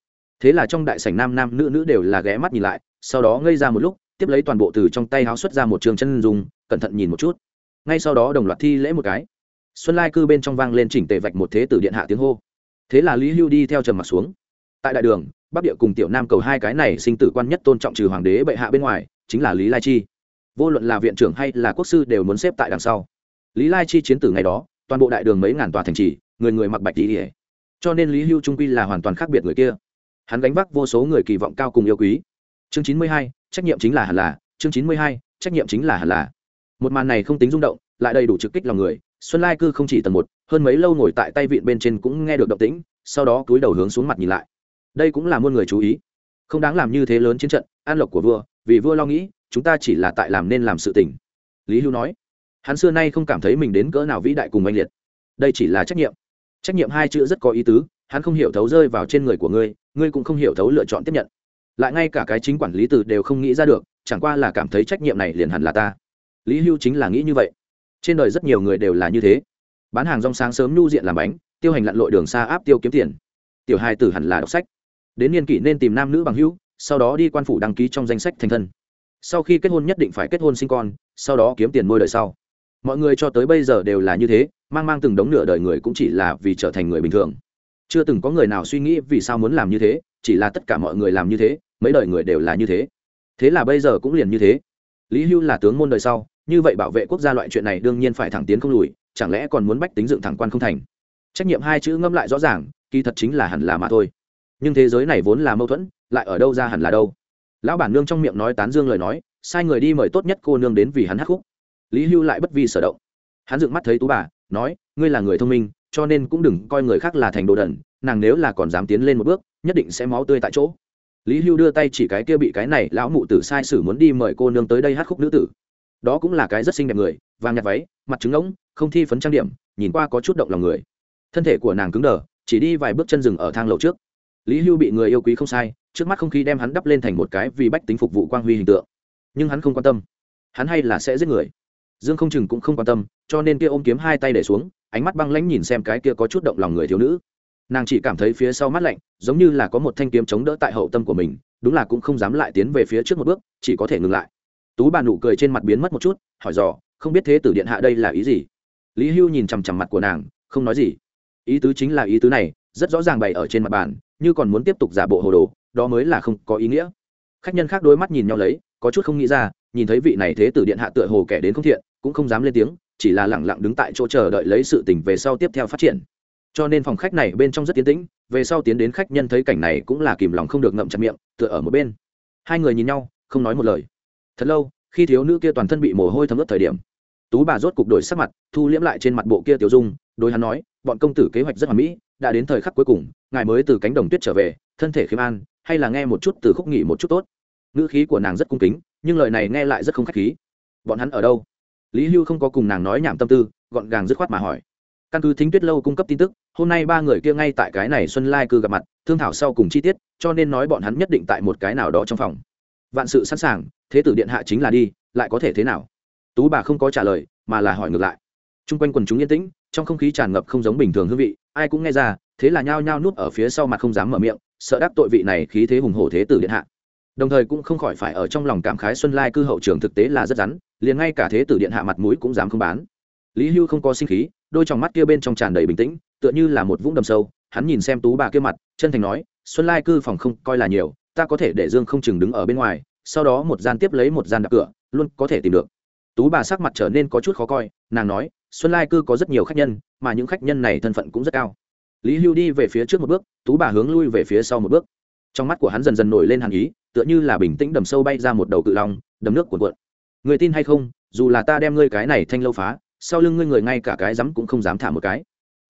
Thế là trong đại sảnh nam nam nữ nữ đều là ghé mắt nhìn lại, sau đó ngây ra một lúc, tiếp lấy toàn bộ từ trong tay háo xuất ra một trường chân dùng cẩn thận nhìn một chút. Ngay sau đó đồng loạt thi lễ một cái. Xuân lai cư bên trong vang lên chỉnh tề vạch một thế tử điện hạ tiếng hô. Thế là lý hưu đi theo trầm mặt xuống. Tại đại đường bắc địa cùng tiểu nam cầu hai cái này sinh tử quan nhất tôn trọng trừ hoàng đế bệ hạ bên ngoài, chính là lý lai chi. Vô luận là viện trưởng hay là quốc sư đều muốn xếp tại đằng sau. Lý lai chi chiến tử ngày đó, toàn bộ đại đường mấy ngàn tòa thành trì, người người mặc bạch lý cho nên lý hưu trung quy là hoàn toàn khác biệt người kia. Hắn gánh vác vô số người kỳ vọng cao cùng yêu quý. Chương chín mươi hai, trách nhiệm chính là hẳn là. Chương chín mươi hai, trách nhiệm chính là hẳn là. Một màn này không tính rung động, lại đầy đủ trực kích lòng người. Xuân lai cư không chỉ tầng một, hơn mấy lâu ngồi tại tay vịn bên trên cũng nghe được động tĩnh, sau đó cúi đầu hướng xuống mặt nhìn lại đây cũng là muôn người chú ý. Không đáng làm như thế lớn chiến trận, an lộc của vua, vì vua lo nghĩ, chúng ta chỉ là tại làm nên làm sự tình. Lý hưu nói, hắn xưa nay không cảm thấy mình đến cỡ nào vĩ đại cùng oanh liệt. Đây chỉ là trách nhiệm. Trách nhiệm hai chữ rất có ý tứ, hắn không hiểu thấu rơi vào trên người của ngươi ngươi cũng không hiểu thấu lựa chọn tiếp nhận. Lại ngay cả cái chính quản lý từ đều không nghĩ ra được, chẳng qua là cảm thấy trách nhiệm này liền hẳn là ta. Lý hưu chính là nghĩ như vậy. Trên đời rất nhiều người đều là như thế. Bán hàng rong sáng sớm nhu diện làm bánh, tiêu hành lặn lội đường xa áp tiêu kiếm tiền. Tiểu hai tử hẳn là đọc sách đến niên kỷ nên tìm nam nữ bằng hữu, sau đó đi quan phủ đăng ký trong danh sách thành thân. Sau khi kết hôn nhất định phải kết hôn sinh con, sau đó kiếm tiền môi đời sau. Mọi người cho tới bây giờ đều là như thế, mang mang từng đống nửa đời người cũng chỉ là vì trở thành người bình thường. Chưa từng có người nào suy nghĩ vì sao muốn làm như thế, chỉ là tất cả mọi người làm như thế, mấy đời người đều là như thế. Thế là bây giờ cũng liền như thế. Lý hưu là tướng môn đời sau, như vậy bảo vệ quốc gia loại chuyện này đương nhiên phải thẳng tiến không lùi, chẳng lẽ còn muốn bách tính dựng thẳng quan không thành? Trách nhiệm hai chữ ngâm lại rõ ràng, kỳ thật chính là hẳn là mà thôi nhưng thế giới này vốn là mâu thuẫn, lại ở đâu ra hẳn là đâu? Lão bản nương trong miệng nói tán dương lời nói, sai người đi mời tốt nhất cô nương đến vì hắn hát khúc. Lý hưu lại bất vi sở động. Hắn dựng mắt thấy tú bà, nói, ngươi là người thông minh, cho nên cũng đừng coi người khác là thành đồ đần, nàng nếu là còn dám tiến lên một bước, nhất định sẽ máu tươi tại chỗ. Lý hưu đưa tay chỉ cái kia bị cái này lão mụ tử sai sử muốn đi mời cô nương tới đây hát khúc nữ tử. Đó cũng là cái rất xinh đẹp người, vàng nhạt váy, mặt trứng ngỗng không thi phấn trang điểm, nhìn qua có chút động lòng người. Thân thể của nàng cứng đờ, chỉ đi vài bước chân rừng ở thang lầu trước lý hưu bị người yêu quý không sai, trước mắt không khí đem hắn đắp lên thành một cái vì bách tính phục vụ quang huy hình tượng. Nhưng hắn không quan tâm. Hắn hay là sẽ giết người. Dương không chừng cũng không quan tâm, cho nên kia ôm kiếm hai tay để xuống, ánh mắt băng lãnh nhìn xem cái kia có chút động lòng người thiếu nữ. Nàng chỉ cảm thấy phía sau mắt lạnh, giống như là có một thanh kiếm chống đỡ tại hậu tâm của mình, đúng là cũng không dám lại tiến về phía trước một bước, chỉ có thể ngừng lại. Tú bà nụ cười trên mặt biến mất một chút, hỏi dò, không biết thế tử điện hạ đây là ý gì? Lý hưu nhìn chằm chằm mặt của nàng, không nói gì. Ý tứ chính là ý tứ này rất rõ ràng bày ở trên mặt bàn, như còn muốn tiếp tục giả bộ hồ đồ, đó mới là không có ý nghĩa. Khách nhân khác đôi mắt nhìn nhau lấy, có chút không nghĩ ra, nhìn thấy vị này thế tử điện hạ tựa hồ kẻ đến không thiện, cũng không dám lên tiếng, chỉ là lẳng lặng đứng tại chỗ chờ đợi lấy sự tình về sau tiếp theo phát triển. Cho nên phòng khách này bên trong rất tiến tĩnh, về sau tiến đến khách nhân thấy cảnh này cũng là kìm lòng không được ngậm chặt miệng, tựa ở một bên. Hai người nhìn nhau, không nói một lời. Thật lâu, khi thiếu nữ kia toàn thân bị mồ hôi thấm ướt thời điểm, tú bà rốt cục đổi sắc mặt, thu liễm lại trên mặt bộ kia tiểu dung đôi hắn nói bọn công tử kế hoạch rất hoàn mỹ, đã đến thời khắc cuối cùng, ngài mới từ cánh đồng tuyết trở về, thân thể khiêm an, hay là nghe một chút từ khúc nghỉ một chút tốt. Ngữ khí của nàng rất cung kính, nhưng lời này nghe lại rất không khách khí. Bọn hắn ở đâu? Lý hưu không có cùng nàng nói nhảm tâm tư, gọn gàng dứt khoát mà hỏi. Căn cứ thính tuyết lâu cung cấp tin tức, hôm nay ba người kia ngay tại cái này xuân lai cư gặp mặt, thương thảo sau cùng chi tiết, cho nên nói bọn hắn nhất định tại một cái nào đó trong phòng. Vạn sự sẵn sàng, thế tử điện hạ chính là đi, lại có thể thế nào? Tú bà không có trả lời, mà là hỏi ngược lại. T r u n g quanh quần chúng yên tĩnh trong không khí tràn ngập không giống bình thường hương vị, ai cũng nghe ra, thế là nhao nhao núp ở phía sau mặt không dám mở miệng, sợ đắc tội vị này khí thế hùng hổ thế tử điện hạ. Đồng thời cũng không khỏi phải ở trong lòng cảm khái xuân lai cư hậu trường thực tế là rất rắn, liền ngay cả thế tử điện hạ mặt mũi cũng dám không bán. Lý hưu không có sinh khí, đôi trong mắt kia bên trong tràn đầy bình tĩnh, tựa như là một vũng đầm sâu, hắn nhìn xem tú bà kia mặt, chân thành nói, xuân lai cư phòng không coi là nhiều, ta có thể để dương không chừng đứng ở bên ngoài, sau đó một gian tiếp lấy một gian đặt cửa, luôn có thể tìm được. Tú bà sắc mặt trở nên có chút khó coi, nàng nói xuân lai cư có rất nhiều khách nhân, mà những khách nhân này thân phận cũng rất cao. Lý hưu đi về phía trước một bước, tú bà hướng lui về phía sau một bước. Trong mắt của hắn dần dần nổi lên hàn ý, tựa như là bình tĩnh đầm sâu bay ra một đầu cự long, đầm nước cuộn cuộn. Người tin hay không, dù là ta đem ngươi cái này thanh lâu phá, sau lưng ngươi người ngay cả cái rắm cũng không dám thả một cái.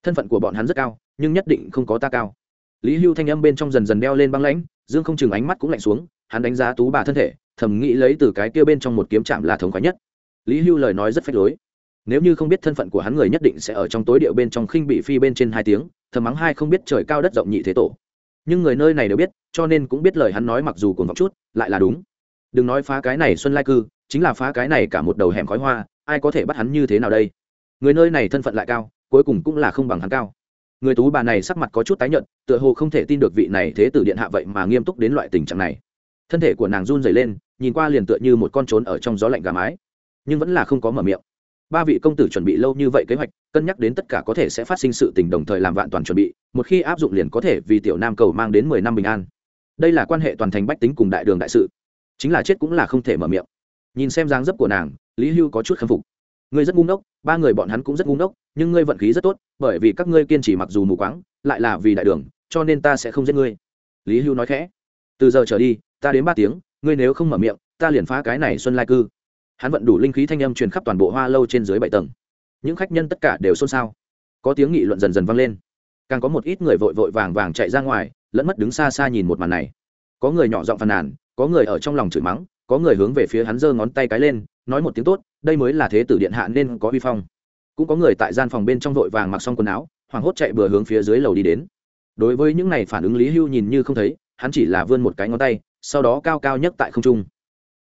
Thân phận của bọn hắn rất cao, nhưng nhất định không có ta cao. Lý hưu thanh âm bên trong dần dần đeo lên băng lãnh, dương không chừng ánh mắt cũng lạnh xuống, hắn đánh giá tú bà thân thể, thầm nghĩ lấy từ cái kia bên trong một kiếm chạm là thống khoái nhất. Lý hưu lời nói rất phách lối nếu như không biết thân phận của hắn người nhất định sẽ ở trong tối điệu bên trong khinh bị phi bên trên hai tiếng, thầm mắng hai không biết trời cao đất rộng nhị thế tổ. Nhưng người nơi này đều biết, cho nên cũng biết lời hắn nói mặc dù còn vọng chút, lại là đúng. Đừng nói phá cái này xuân lai cư, chính là phá cái này cả một đầu hẻm khói hoa, ai có thể bắt hắn như thế nào đây? Người nơi này thân phận lại cao, cuối cùng cũng là không bằng hắn cao. Người tú bà này sắc mặt có chút tái nhợt, tựa hồ không thể tin được vị này thế tử điện hạ vậy mà nghiêm túc đến loại tình trạng này. Thân thể của nàng run rẩy lên, nhìn qua liền tựa như một con trốn ở trong gió lạnh gà mái, nhưng vẫn là không có mở miệng ba vị công tử chuẩn bị lâu như vậy kế hoạch, cân nhắc đến tất cả có thể sẽ phát sinh sự tình đồng thời làm vạn toàn chuẩn bị, một khi áp dụng liền có thể vì tiểu nam cầu mang đến mười năm bình an. Đây là quan hệ toàn thành bách tính cùng đại đường đại sự. Chính là chết cũng là không thể mở miệng. Nhìn xem dáng dấp của nàng, lý hưu có chút khâm phục. Ngươi rất ngu ngốc, ba người bọn hắn cũng rất ngu ngốc, nhưng ngươi vận khí rất tốt, bởi vì các ngươi kiên trì mặc dù mù quáng, lại là vì đại đường, cho nên ta sẽ không giết ngươi. Lý hưu nói khẽ. Từ giờ trở đi, ta đến ba tiếng, ngươi nếu không mở miệng, ta liền phá cái này xuân lai cư hắn vận đủ linh khí thanh âm truyền khắp toàn bộ hoa lâu trên dưới bảy tầng. Những khách nhân tất cả đều xôn xao. Có tiếng nghị luận dần dần vang lên. Càng có một ít người vội vội vàng vàng chạy ra ngoài, lẫn mất đứng xa xa nhìn một màn này. Có người nhỏ giọng phàn nàn, có người ở trong lòng chửi mắng, có người hướng về phía hắn giơ ngón tay cái lên, nói một tiếng tốt, đây mới là thế tử điện hạ nên có uy phong. Cũng có người tại gian phòng bên trong vội vàng mặc xong quần áo, hoảng hốt chạy bừa hướng phía dưới lầu đi đến. Đối với những này phản ứng lý hưu nhìn như không thấy, hắn chỉ là vươn một cái ngón tay, sau đó cao cao nhất tại không trung.